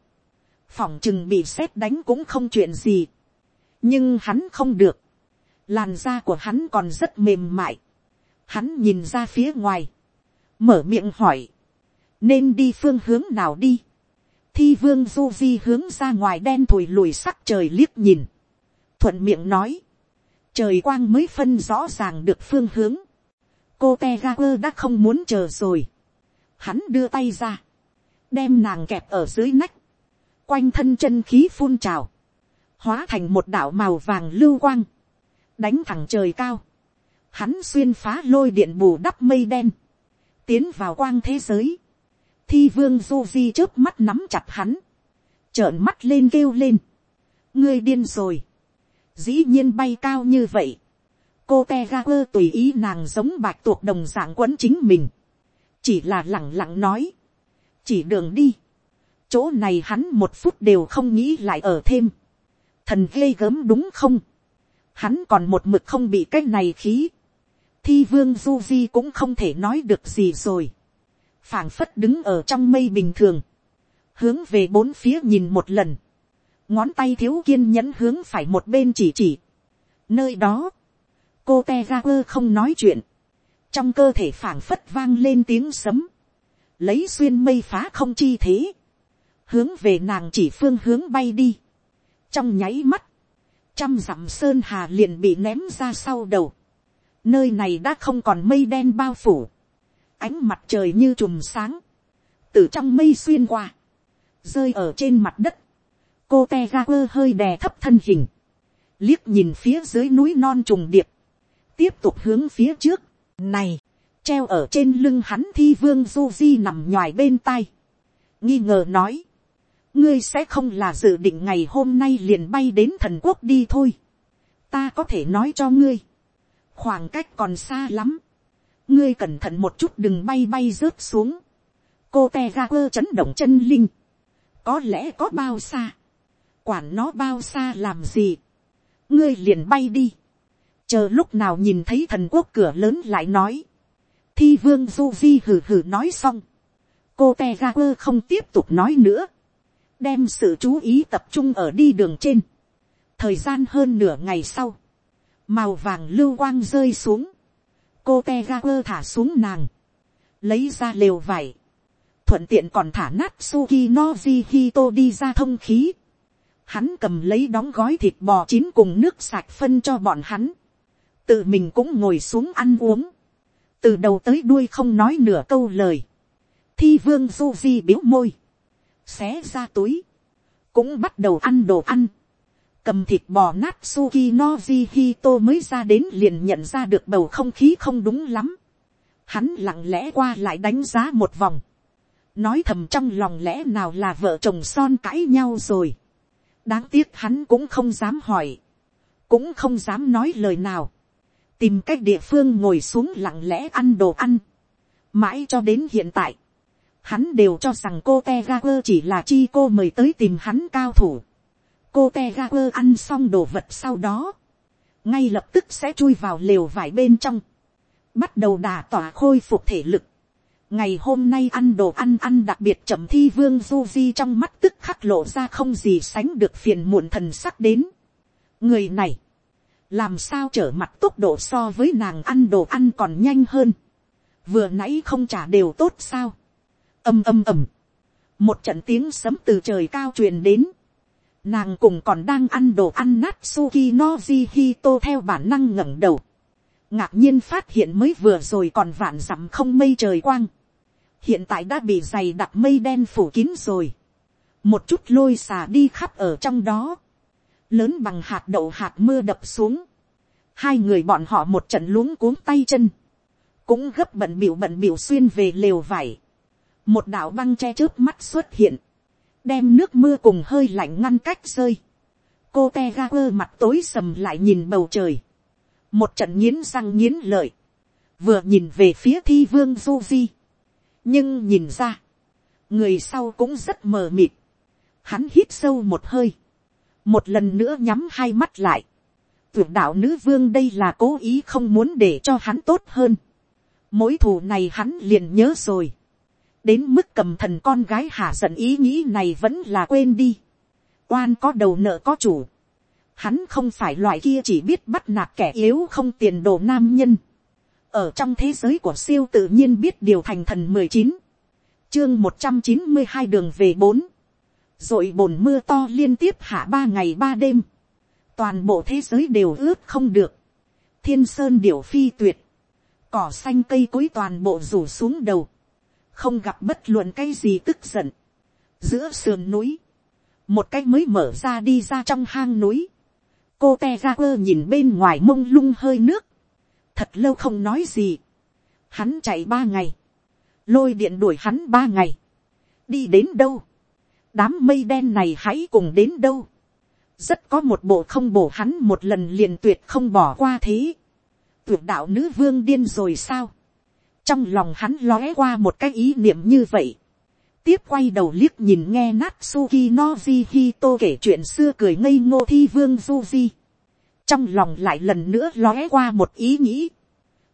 phòng chừng bị xét đánh cũng không chuyện gì, nhưng hắn không được, làn da của hắn còn rất mềm mại, hắn nhìn ra phía ngoài, mở miệng hỏi, nên đi phương hướng nào đi, thi vương du di hướng ra ngoài đen thùi lùi sắc trời liếc nhìn, thuận miệng nói, trời quang mới phân rõ ràng được phương hướng, cô te ga quơ đã không muốn chờ rồi, hắn đưa tay ra, đem nàng kẹp ở dưới nách, quanh thân chân khí phun trào, hóa thành một đảo màu vàng lưu quang, đánh thẳng trời cao, hắn xuyên phá lôi điện bù đắp mây đen, tiến vào quang thế giới, thi vương du di trước mắt nắm chặt hắn, trợn mắt lên kêu lên, ngươi điên rồi, dĩ nhiên bay cao như vậy, cô te ga quơ tùy ý nàng giống bạch tuộc đồng dạng quấn chính mình, chỉ là lẳng lặng nói, chỉ đường đi, chỗ này hắn một phút đều không nghĩ lại ở thêm, thần ghê gớm đúng không, hắn còn một mực không bị cái này khí, thi vương du di cũng không thể nói được gì rồi, phảng phất đứng ở trong mây bình thường, hướng về bốn phía nhìn một lần, ngón tay thiếu kiên nhẫn hướng phải một bên chỉ chỉ. nơi đó, cô te ra quơ không nói chuyện, trong cơ thể phảng phất vang lên tiếng sấm, lấy xuyên mây phá không chi thế, hướng về nàng chỉ phương hướng bay đi. trong nháy mắt, trăm dặm sơn hà liền bị ném ra sau đầu, nơi này đã không còn mây đen bao phủ, ánh mặt trời như chùm sáng, từ trong mây xuyên qua, rơi ở trên mặt đất, cô te ga quơ hơi đè thấp thân hình, liếc nhìn phía dưới núi non trùng điệp, tiếp tục hướng phía trước, này, treo ở trên lưng hắn thi vương du di nằm nhoài bên tai, nghi ngờ nói, ngươi sẽ không là dự định ngày hôm nay liền bay đến thần quốc đi thôi, ta có thể nói cho ngươi, khoảng cách còn xa lắm, ngươi cẩn thận một chút đừng bay bay rớt xuống, cô te ga quơ chấn động chân linh, có lẽ có bao xa, quản nó bao xa làm gì, ngươi liền bay đi, chờ lúc nào nhìn thấy thần quốc cửa lớn lại nói, thi vương du di hừ hừ nói xong, cô te ga quơ không tiếp tục nói nữa, đem sự chú ý tập trung ở đi đường trên, thời gian hơn nửa ngày sau, màu vàng lưu quang rơi xuống, cô te ga quơ thả xuống nàng, lấy ra lều vải, thuận tiện còn thả nát suki noji hito đi ra thông khí, hắn cầm lấy đóng gói thịt bò chín cùng nước sạch phân cho bọn hắn, tự mình cũng ngồi xuống ăn uống, từ đầu tới đuôi không nói nửa câu lời, thi vương du di biếu môi, xé ra túi, cũng bắt đầu ăn đồ ăn, cầm thịt bò nát suki noji hito mới ra đến liền nhận ra được bầu không khí không đúng lắm. hắn lặng lẽ qua lại đánh giá một vòng. nói thầm trong lòng lẽ nào là vợ chồng son cãi nhau rồi. đáng tiếc hắn cũng không dám hỏi. cũng không dám nói lời nào. tìm cách địa phương ngồi xuống lặng lẽ ăn đồ ăn. mãi cho đến hiện tại. hắn đều cho rằng cô te chỉ là chi cô mời tới tìm hắn cao thủ cô te ga quơ ăn xong đồ vật sau đó, ngay lập tức sẽ chui vào lều vải bên trong, bắt đầu đà tỏa khôi phục thể lực. ngày hôm nay ăn đồ ăn ăn đặc biệt chậm thi vương du di trong mắt tức khắc lộ ra không gì sánh được phiền muộn thần sắc đến. người này, làm sao trở mặt tốc độ so với nàng ăn đồ ăn còn nhanh hơn. vừa nãy không trả đều tốt sao. ầm ầm ầm. một trận tiếng sấm từ trời cao truyền đến Nàng cùng còn đang ăn đồ ăn nát Suki Noji Hito theo bản năng ngẩng đầu. Ngạc nhiên phát hiện mới vừa rồi còn vạn dặm không mây trời quang. Hiện tại đã bị dày đặc mây đen phủ kín rồi. Một chút lôi xà đi khắp ở trong đó. Lớn bằng hạt đậu hạt mưa đập xuống. Hai người bọn họ một trận luống cuống tay chân. Cũng gấp bận biểu bận biểu xuyên về lều vải. Một đạo băng che trước mắt xuất hiện đem nước mưa cùng hơi lạnh ngăn cách rơi. cô te ga quơ mặt tối sầm lại nhìn bầu trời. một trận nghiến răng nghiến lợi. vừa nhìn về phía thi vương du di. nhưng nhìn ra, người sau cũng rất mờ mịt. hắn hít sâu một hơi. một lần nữa nhắm hai mắt lại. tuyệt đạo nữ vương đây là cố ý không muốn để cho hắn tốt hơn. mối thù này hắn liền nhớ rồi đến mức cầm thần con gái hạ giận ý nghĩ này vẫn là quên đi. oan có đầu nợ có chủ. hắn không phải loại kia chỉ biết bắt nạt kẻ yếu không tiền đồ nam nhân. ở trong thế giới của siêu tự nhiên biết điều thành thần mười chín, chương một trăm chín mươi hai đường về bốn, rồi bồn mưa to liên tiếp hạ ba ngày ba đêm, toàn bộ thế giới đều ướt không được, thiên sơn điểu phi tuyệt, cỏ xanh cây cối toàn bộ rủ xuống đầu, không gặp bất luận cái gì tức giận. giữa sườn núi, một cái mới mở ra đi ra trong hang núi. cô te ra quơ nhìn bên ngoài mông lung hơi nước. thật lâu không nói gì. hắn chạy ba ngày. lôi điện đuổi hắn ba ngày. đi đến đâu. đám mây đen này hãy cùng đến đâu. rất có một bộ không bổ hắn một lần liền tuyệt không bỏ qua thế. tuyệt đạo nữ vương điên rồi sao trong lòng hắn lóe qua một cái ý niệm như vậy. tiếp quay đầu liếc nhìn nghe Natsuki Noji Hito kể chuyện xưa cười ngây ngô thi vương Juji. trong lòng lại lần nữa lóe qua một ý nghĩ.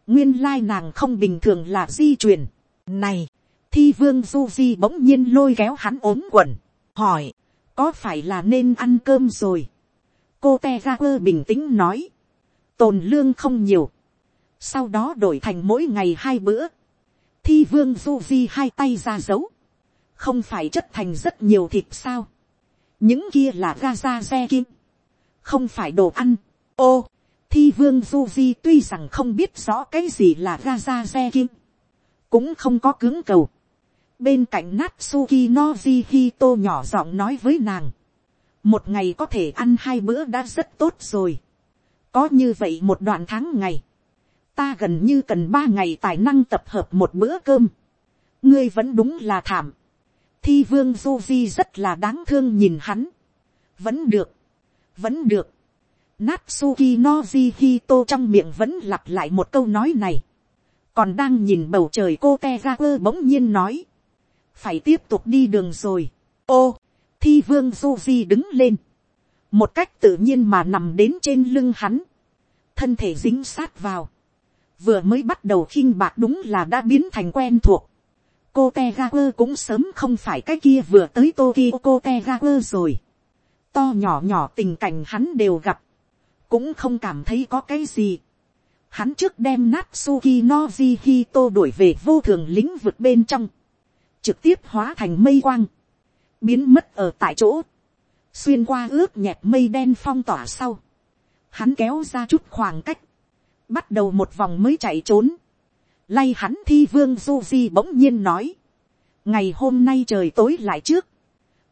nguyên lai nàng không bình thường là di truyền. này, thi vương Juji bỗng nhiên lôi kéo hắn ốm quần, hỏi, có phải là nên ăn cơm rồi. cô te ra quơ bình tĩnh nói, tồn lương không nhiều sau đó đổi thành mỗi ngày hai bữa, thi vương du di hai tay ra dấu, không phải chất thành rất nhiều thịt sao, những kia là ga ra xe kim, không phải đồ ăn, ô, thi vương du di tuy rằng không biết rõ cái gì là ga ra xe kim, cũng không có cứng cầu, bên cạnh Natsuki Noji Hito nhỏ giọng nói với nàng. Một ngày có thể ăn hai bữa đã rất tốt rồi. Có như vậy một đoạn tháng ngày ta gần như cần ba ngày tài năng tập hợp một bữa cơm. ngươi vẫn đúng là thảm. thi vương du di rất là đáng thương nhìn hắn. vẫn được, vẫn được. Natsuki Noji Hito trong miệng vẫn lặp lại một câu nói này. Còn đang nhìn bầu trời cô Tegaku bỗng nhiên nói. Phải tiếp tục đi đường rồi. Ô, thi vương Duji đứng lên. Một cách tự nhiên mà nằm đến trên lưng hắn. Thân thể dính sát vào vừa mới bắt đầu khinh bạc đúng là đã biến thành quen thuộc. cô tegakur cũng sớm không phải cái kia vừa tới tokyo cô tegakur rồi. to nhỏ nhỏ tình cảnh hắn đều gặp. cũng không cảm thấy có cái gì. hắn trước đem Natsuki Noji Hito đuổi về vô thường lĩnh vực bên trong. trực tiếp hóa thành mây quang. biến mất ở tại chỗ. xuyên qua ướp nhẹp mây đen phong tỏa sau. hắn kéo ra chút khoảng cách bắt đầu một vòng mới chạy trốn, lay hắn thi vương du di bỗng nhiên nói, ngày hôm nay trời tối lại trước,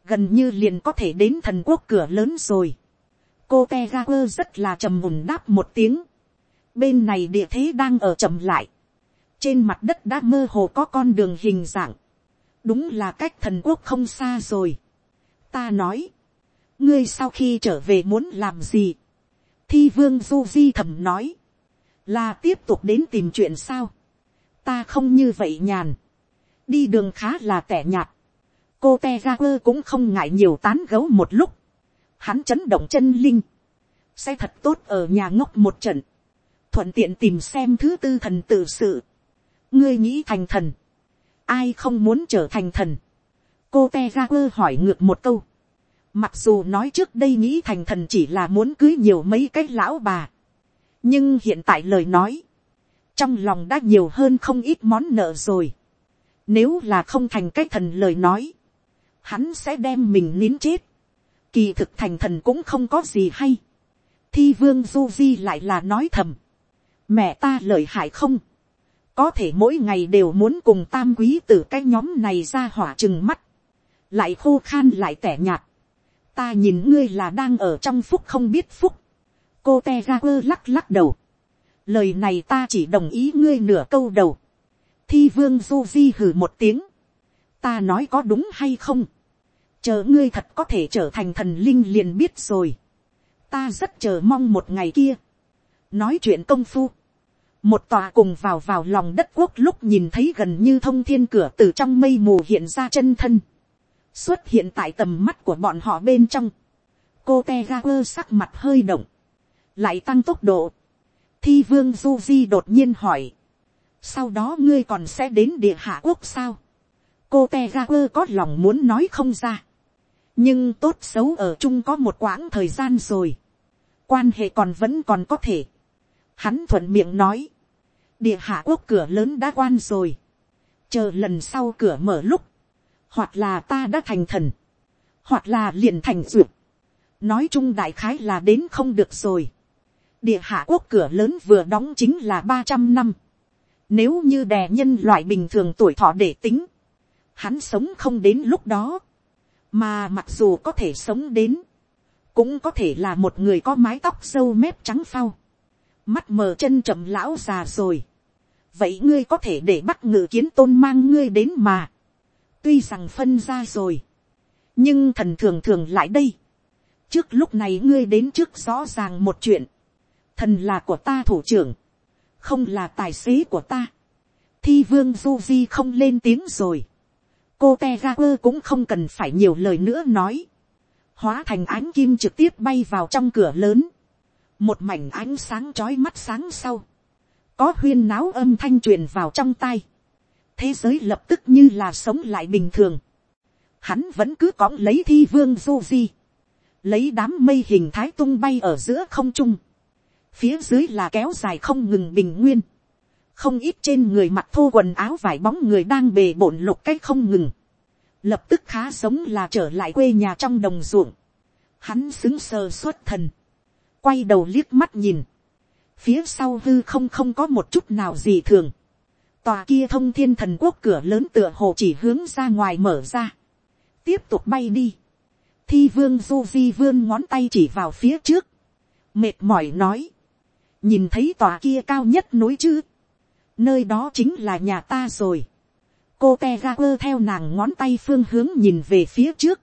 gần như liền có thể đến thần quốc cửa lớn rồi, cô te ga quơ rất là trầm mùn đáp một tiếng. bên này địa thế đang ở chậm lại. trên mặt đất đã mơ hồ có con đường hình dạng. đúng là cách thần quốc không xa rồi. ta nói, ngươi sau khi trở về muốn làm gì. thi vương du di thầm nói, là tiếp tục đến tìm chuyện sao. ta không như vậy nhàn. đi đường khá là tẻ nhạt. cô te ra quơ cũng không ngại nhiều tán gấu một lúc. Hắn chấn động chân linh, sẽ thật tốt ở nhà ngốc một trận, thuận tiện tìm xem thứ tư thần tự sự, ngươi nghĩ thành thần, ai không muốn trở thành thần, cô te ra quơ hỏi ngược một câu, mặc dù nói trước đây nghĩ thành thần chỉ là muốn cưới nhiều mấy cái lão bà, nhưng hiện tại lời nói, trong lòng đã nhiều hơn không ít món nợ rồi, nếu là không thành cái thần lời nói, hắn sẽ đem mình nín chết, kỳ thực thành thần cũng không có gì hay. thi vương du di lại là nói thầm. mẹ ta lợi hại không. có thể mỗi ngày đều muốn cùng tam quý tử cái nhóm này ra hỏa chừng mắt. lại khô khan lại tẻ nhạt. ta nhìn ngươi là đang ở trong phúc không biết phúc cô te ra quơ lắc lắc đầu. lời này ta chỉ đồng ý ngươi nửa câu đầu. thi vương du di hử một tiếng. ta nói có đúng hay không chờ ngươi thật có thể trở thành thần linh liền biết rồi. ta rất chờ mong một ngày kia. nói chuyện công phu. một tòa cùng vào vào lòng đất quốc lúc nhìn thấy gần như thông thiên cửa từ trong mây mù hiện ra chân thân. xuất hiện tại tầm mắt của bọn họ bên trong. cô te ga quơ sắc mặt hơi động lại tăng tốc độ. thi vương du di đột nhiên hỏi. sau đó ngươi còn sẽ đến địa hạ quốc sao cô te ra quơ có lòng muốn nói không ra nhưng tốt xấu ở chung có một quãng thời gian rồi, quan hệ còn vẫn còn có thể. Hắn thuận miệng nói, địa hạ quốc cửa lớn đã quan rồi, chờ lần sau cửa mở lúc, hoặc là ta đã thành thần, hoặc là liền thành duyệt, nói chung đại khái là đến không được rồi địa hạ quốc cửa lớn vừa đóng chính là ba trăm năm, nếu như đè nhân loại bình thường tuổi thọ để tính, hắn sống không đến lúc đó, mà mặc dù có thể sống đến, cũng có thể là một người có mái tóc sâu mép trắng phao, mắt mờ chân chậm lão già rồi. vậy ngươi có thể để bắt ngự kiến tôn mang ngươi đến mà, tuy rằng phân ra rồi, nhưng thần thường thường lại đây. trước lúc này ngươi đến trước rõ ràng một chuyện, thần là của ta thủ trưởng, không là tài xế của ta. thi vương du di không lên tiếng rồi cô te ga quơ cũng không cần phải nhiều lời nữa nói. hóa thành ánh kim trực tiếp bay vào trong cửa lớn. một mảnh ánh sáng trói mắt sáng sau. có huyên náo âm thanh truyền vào trong tai thế giới lập tức như là sống lại bình thường. hắn vẫn cứ cõng lấy thi vương du di. lấy đám mây hình thái tung bay ở giữa không trung phía dưới là kéo dài không ngừng bình nguyên không ít trên người mặc thô quần áo vải bóng người đang bề bộn lục cách không ngừng. Lập tức khá sống là trở lại quê nhà trong đồng ruộng. Hắn xứng sờ xuất thần. Quay đầu liếc mắt nhìn. Phía sau hư không không có một chút nào gì thường. Tòa kia thông thiên thần quốc cửa lớn tựa hồ chỉ hướng ra ngoài mở ra. Tiếp tục bay đi. Thi vương du di vươn ngón tay chỉ vào phía trước. Mệt mỏi nói. Nhìn thấy tòa kia cao nhất núi chứ nơi đó chính là nhà ta rồi. cô te ga quơ theo nàng ngón tay phương hướng nhìn về phía trước.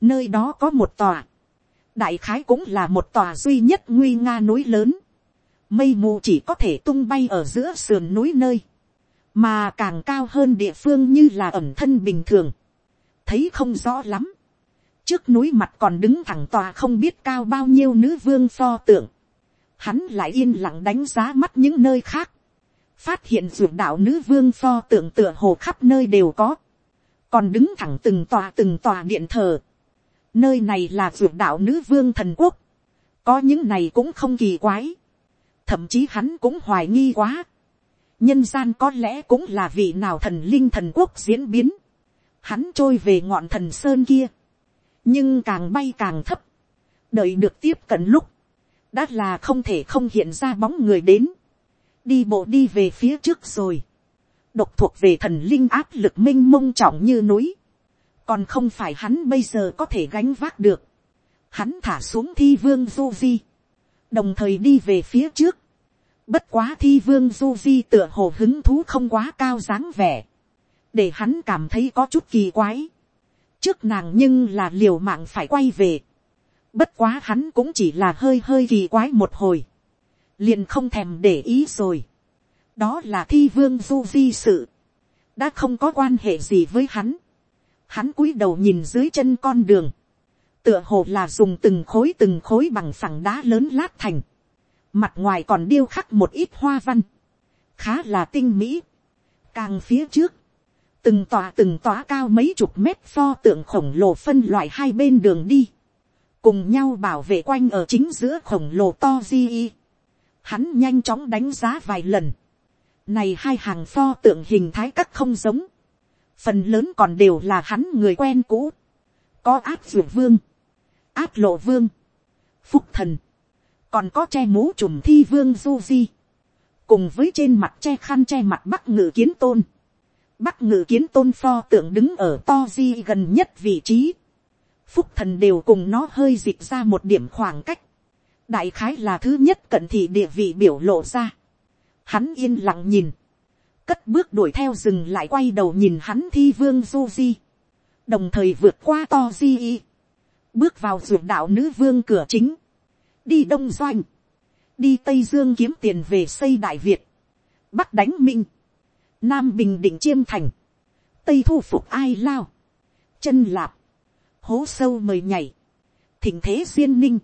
nơi đó có một tòa. đại khái cũng là một tòa duy nhất nguy nga núi lớn. mây mù chỉ có thể tung bay ở giữa sườn núi nơi. mà càng cao hơn địa phương như là ẩm thân bình thường. thấy không rõ lắm. trước núi mặt còn đứng thẳng tòa không biết cao bao nhiêu nữ vương pho tượng hắn lại yên lặng đánh giá mắt những nơi khác. Phát hiện ruộng đạo nữ vương pho tượng tựa hồ khắp nơi đều có, còn đứng thẳng từng tòa từng tòa điện thờ. Nơi này là ruộng đạo nữ vương thần quốc, có những này cũng không kỳ quái, thậm chí hắn cũng hoài nghi quá. nhân gian có lẽ cũng là vị nào thần linh thần quốc diễn biến, hắn trôi về ngọn thần sơn kia, nhưng càng bay càng thấp, đợi được tiếp cận lúc, đã là không thể không hiện ra bóng người đến. Đi bộ đi về phía trước rồi, độc thuộc về thần linh áp lực m i n h mông trọng như núi, còn không phải hắn bây giờ có thể gánh vác được, hắn thả xuống thi vương du di, đồng thời đi về phía trước, bất quá thi vương du di tựa hồ hứng thú không quá cao dáng vẻ, để hắn cảm thấy có chút kỳ quái, trước nàng nhưng là liều mạng phải quay về, bất quá hắn cũng chỉ là hơi hơi kỳ quái một hồi, liền không thèm để ý rồi, đó là thi vương du di sự, đã không có quan hệ gì với hắn, hắn cúi đầu nhìn dưới chân con đường, tựa hồ là dùng từng khối từng khối bằng phẳng đá lớn lát thành, mặt ngoài còn điêu khắc một ít hoa văn, khá là tinh mỹ. Càng phía trước, từng tòa từng tòa cao mấy chục mét pho tượng khổng lồ phân loại hai bên đường đi, cùng nhau bảo vệ quanh ở chính giữa khổng lồ to di. Hắn nhanh chóng đánh giá vài lần, này hai hàng pho tượng hình thái các không giống, phần lớn còn đều là hắn người quen cũ, có áp dược vương, áp lộ vương, phúc thần, còn có che mũ trùm thi vương du di, cùng với trên mặt che khăn che mặt bắc ngự kiến tôn, bắc ngự kiến tôn pho tượng đứng ở to di gần nhất vị trí, phúc thần đều cùng nó hơi dịch ra một điểm khoảng cách, đại khái là thứ nhất cận thị địa vị biểu lộ ra, hắn yên lặng nhìn, cất bước đuổi theo rừng lại quay đầu nhìn hắn thi vương du di, đồng thời vượt qua to di bước vào ruột đạo nữ vương cửa chính, đi đông doanh, đi tây dương kiếm tiền về xây đại việt, bắc đánh minh, nam bình định chiêm thành, tây thu phục ai lao, chân lạp, hố sâu mời nhảy, thỉnh thế duyên ninh,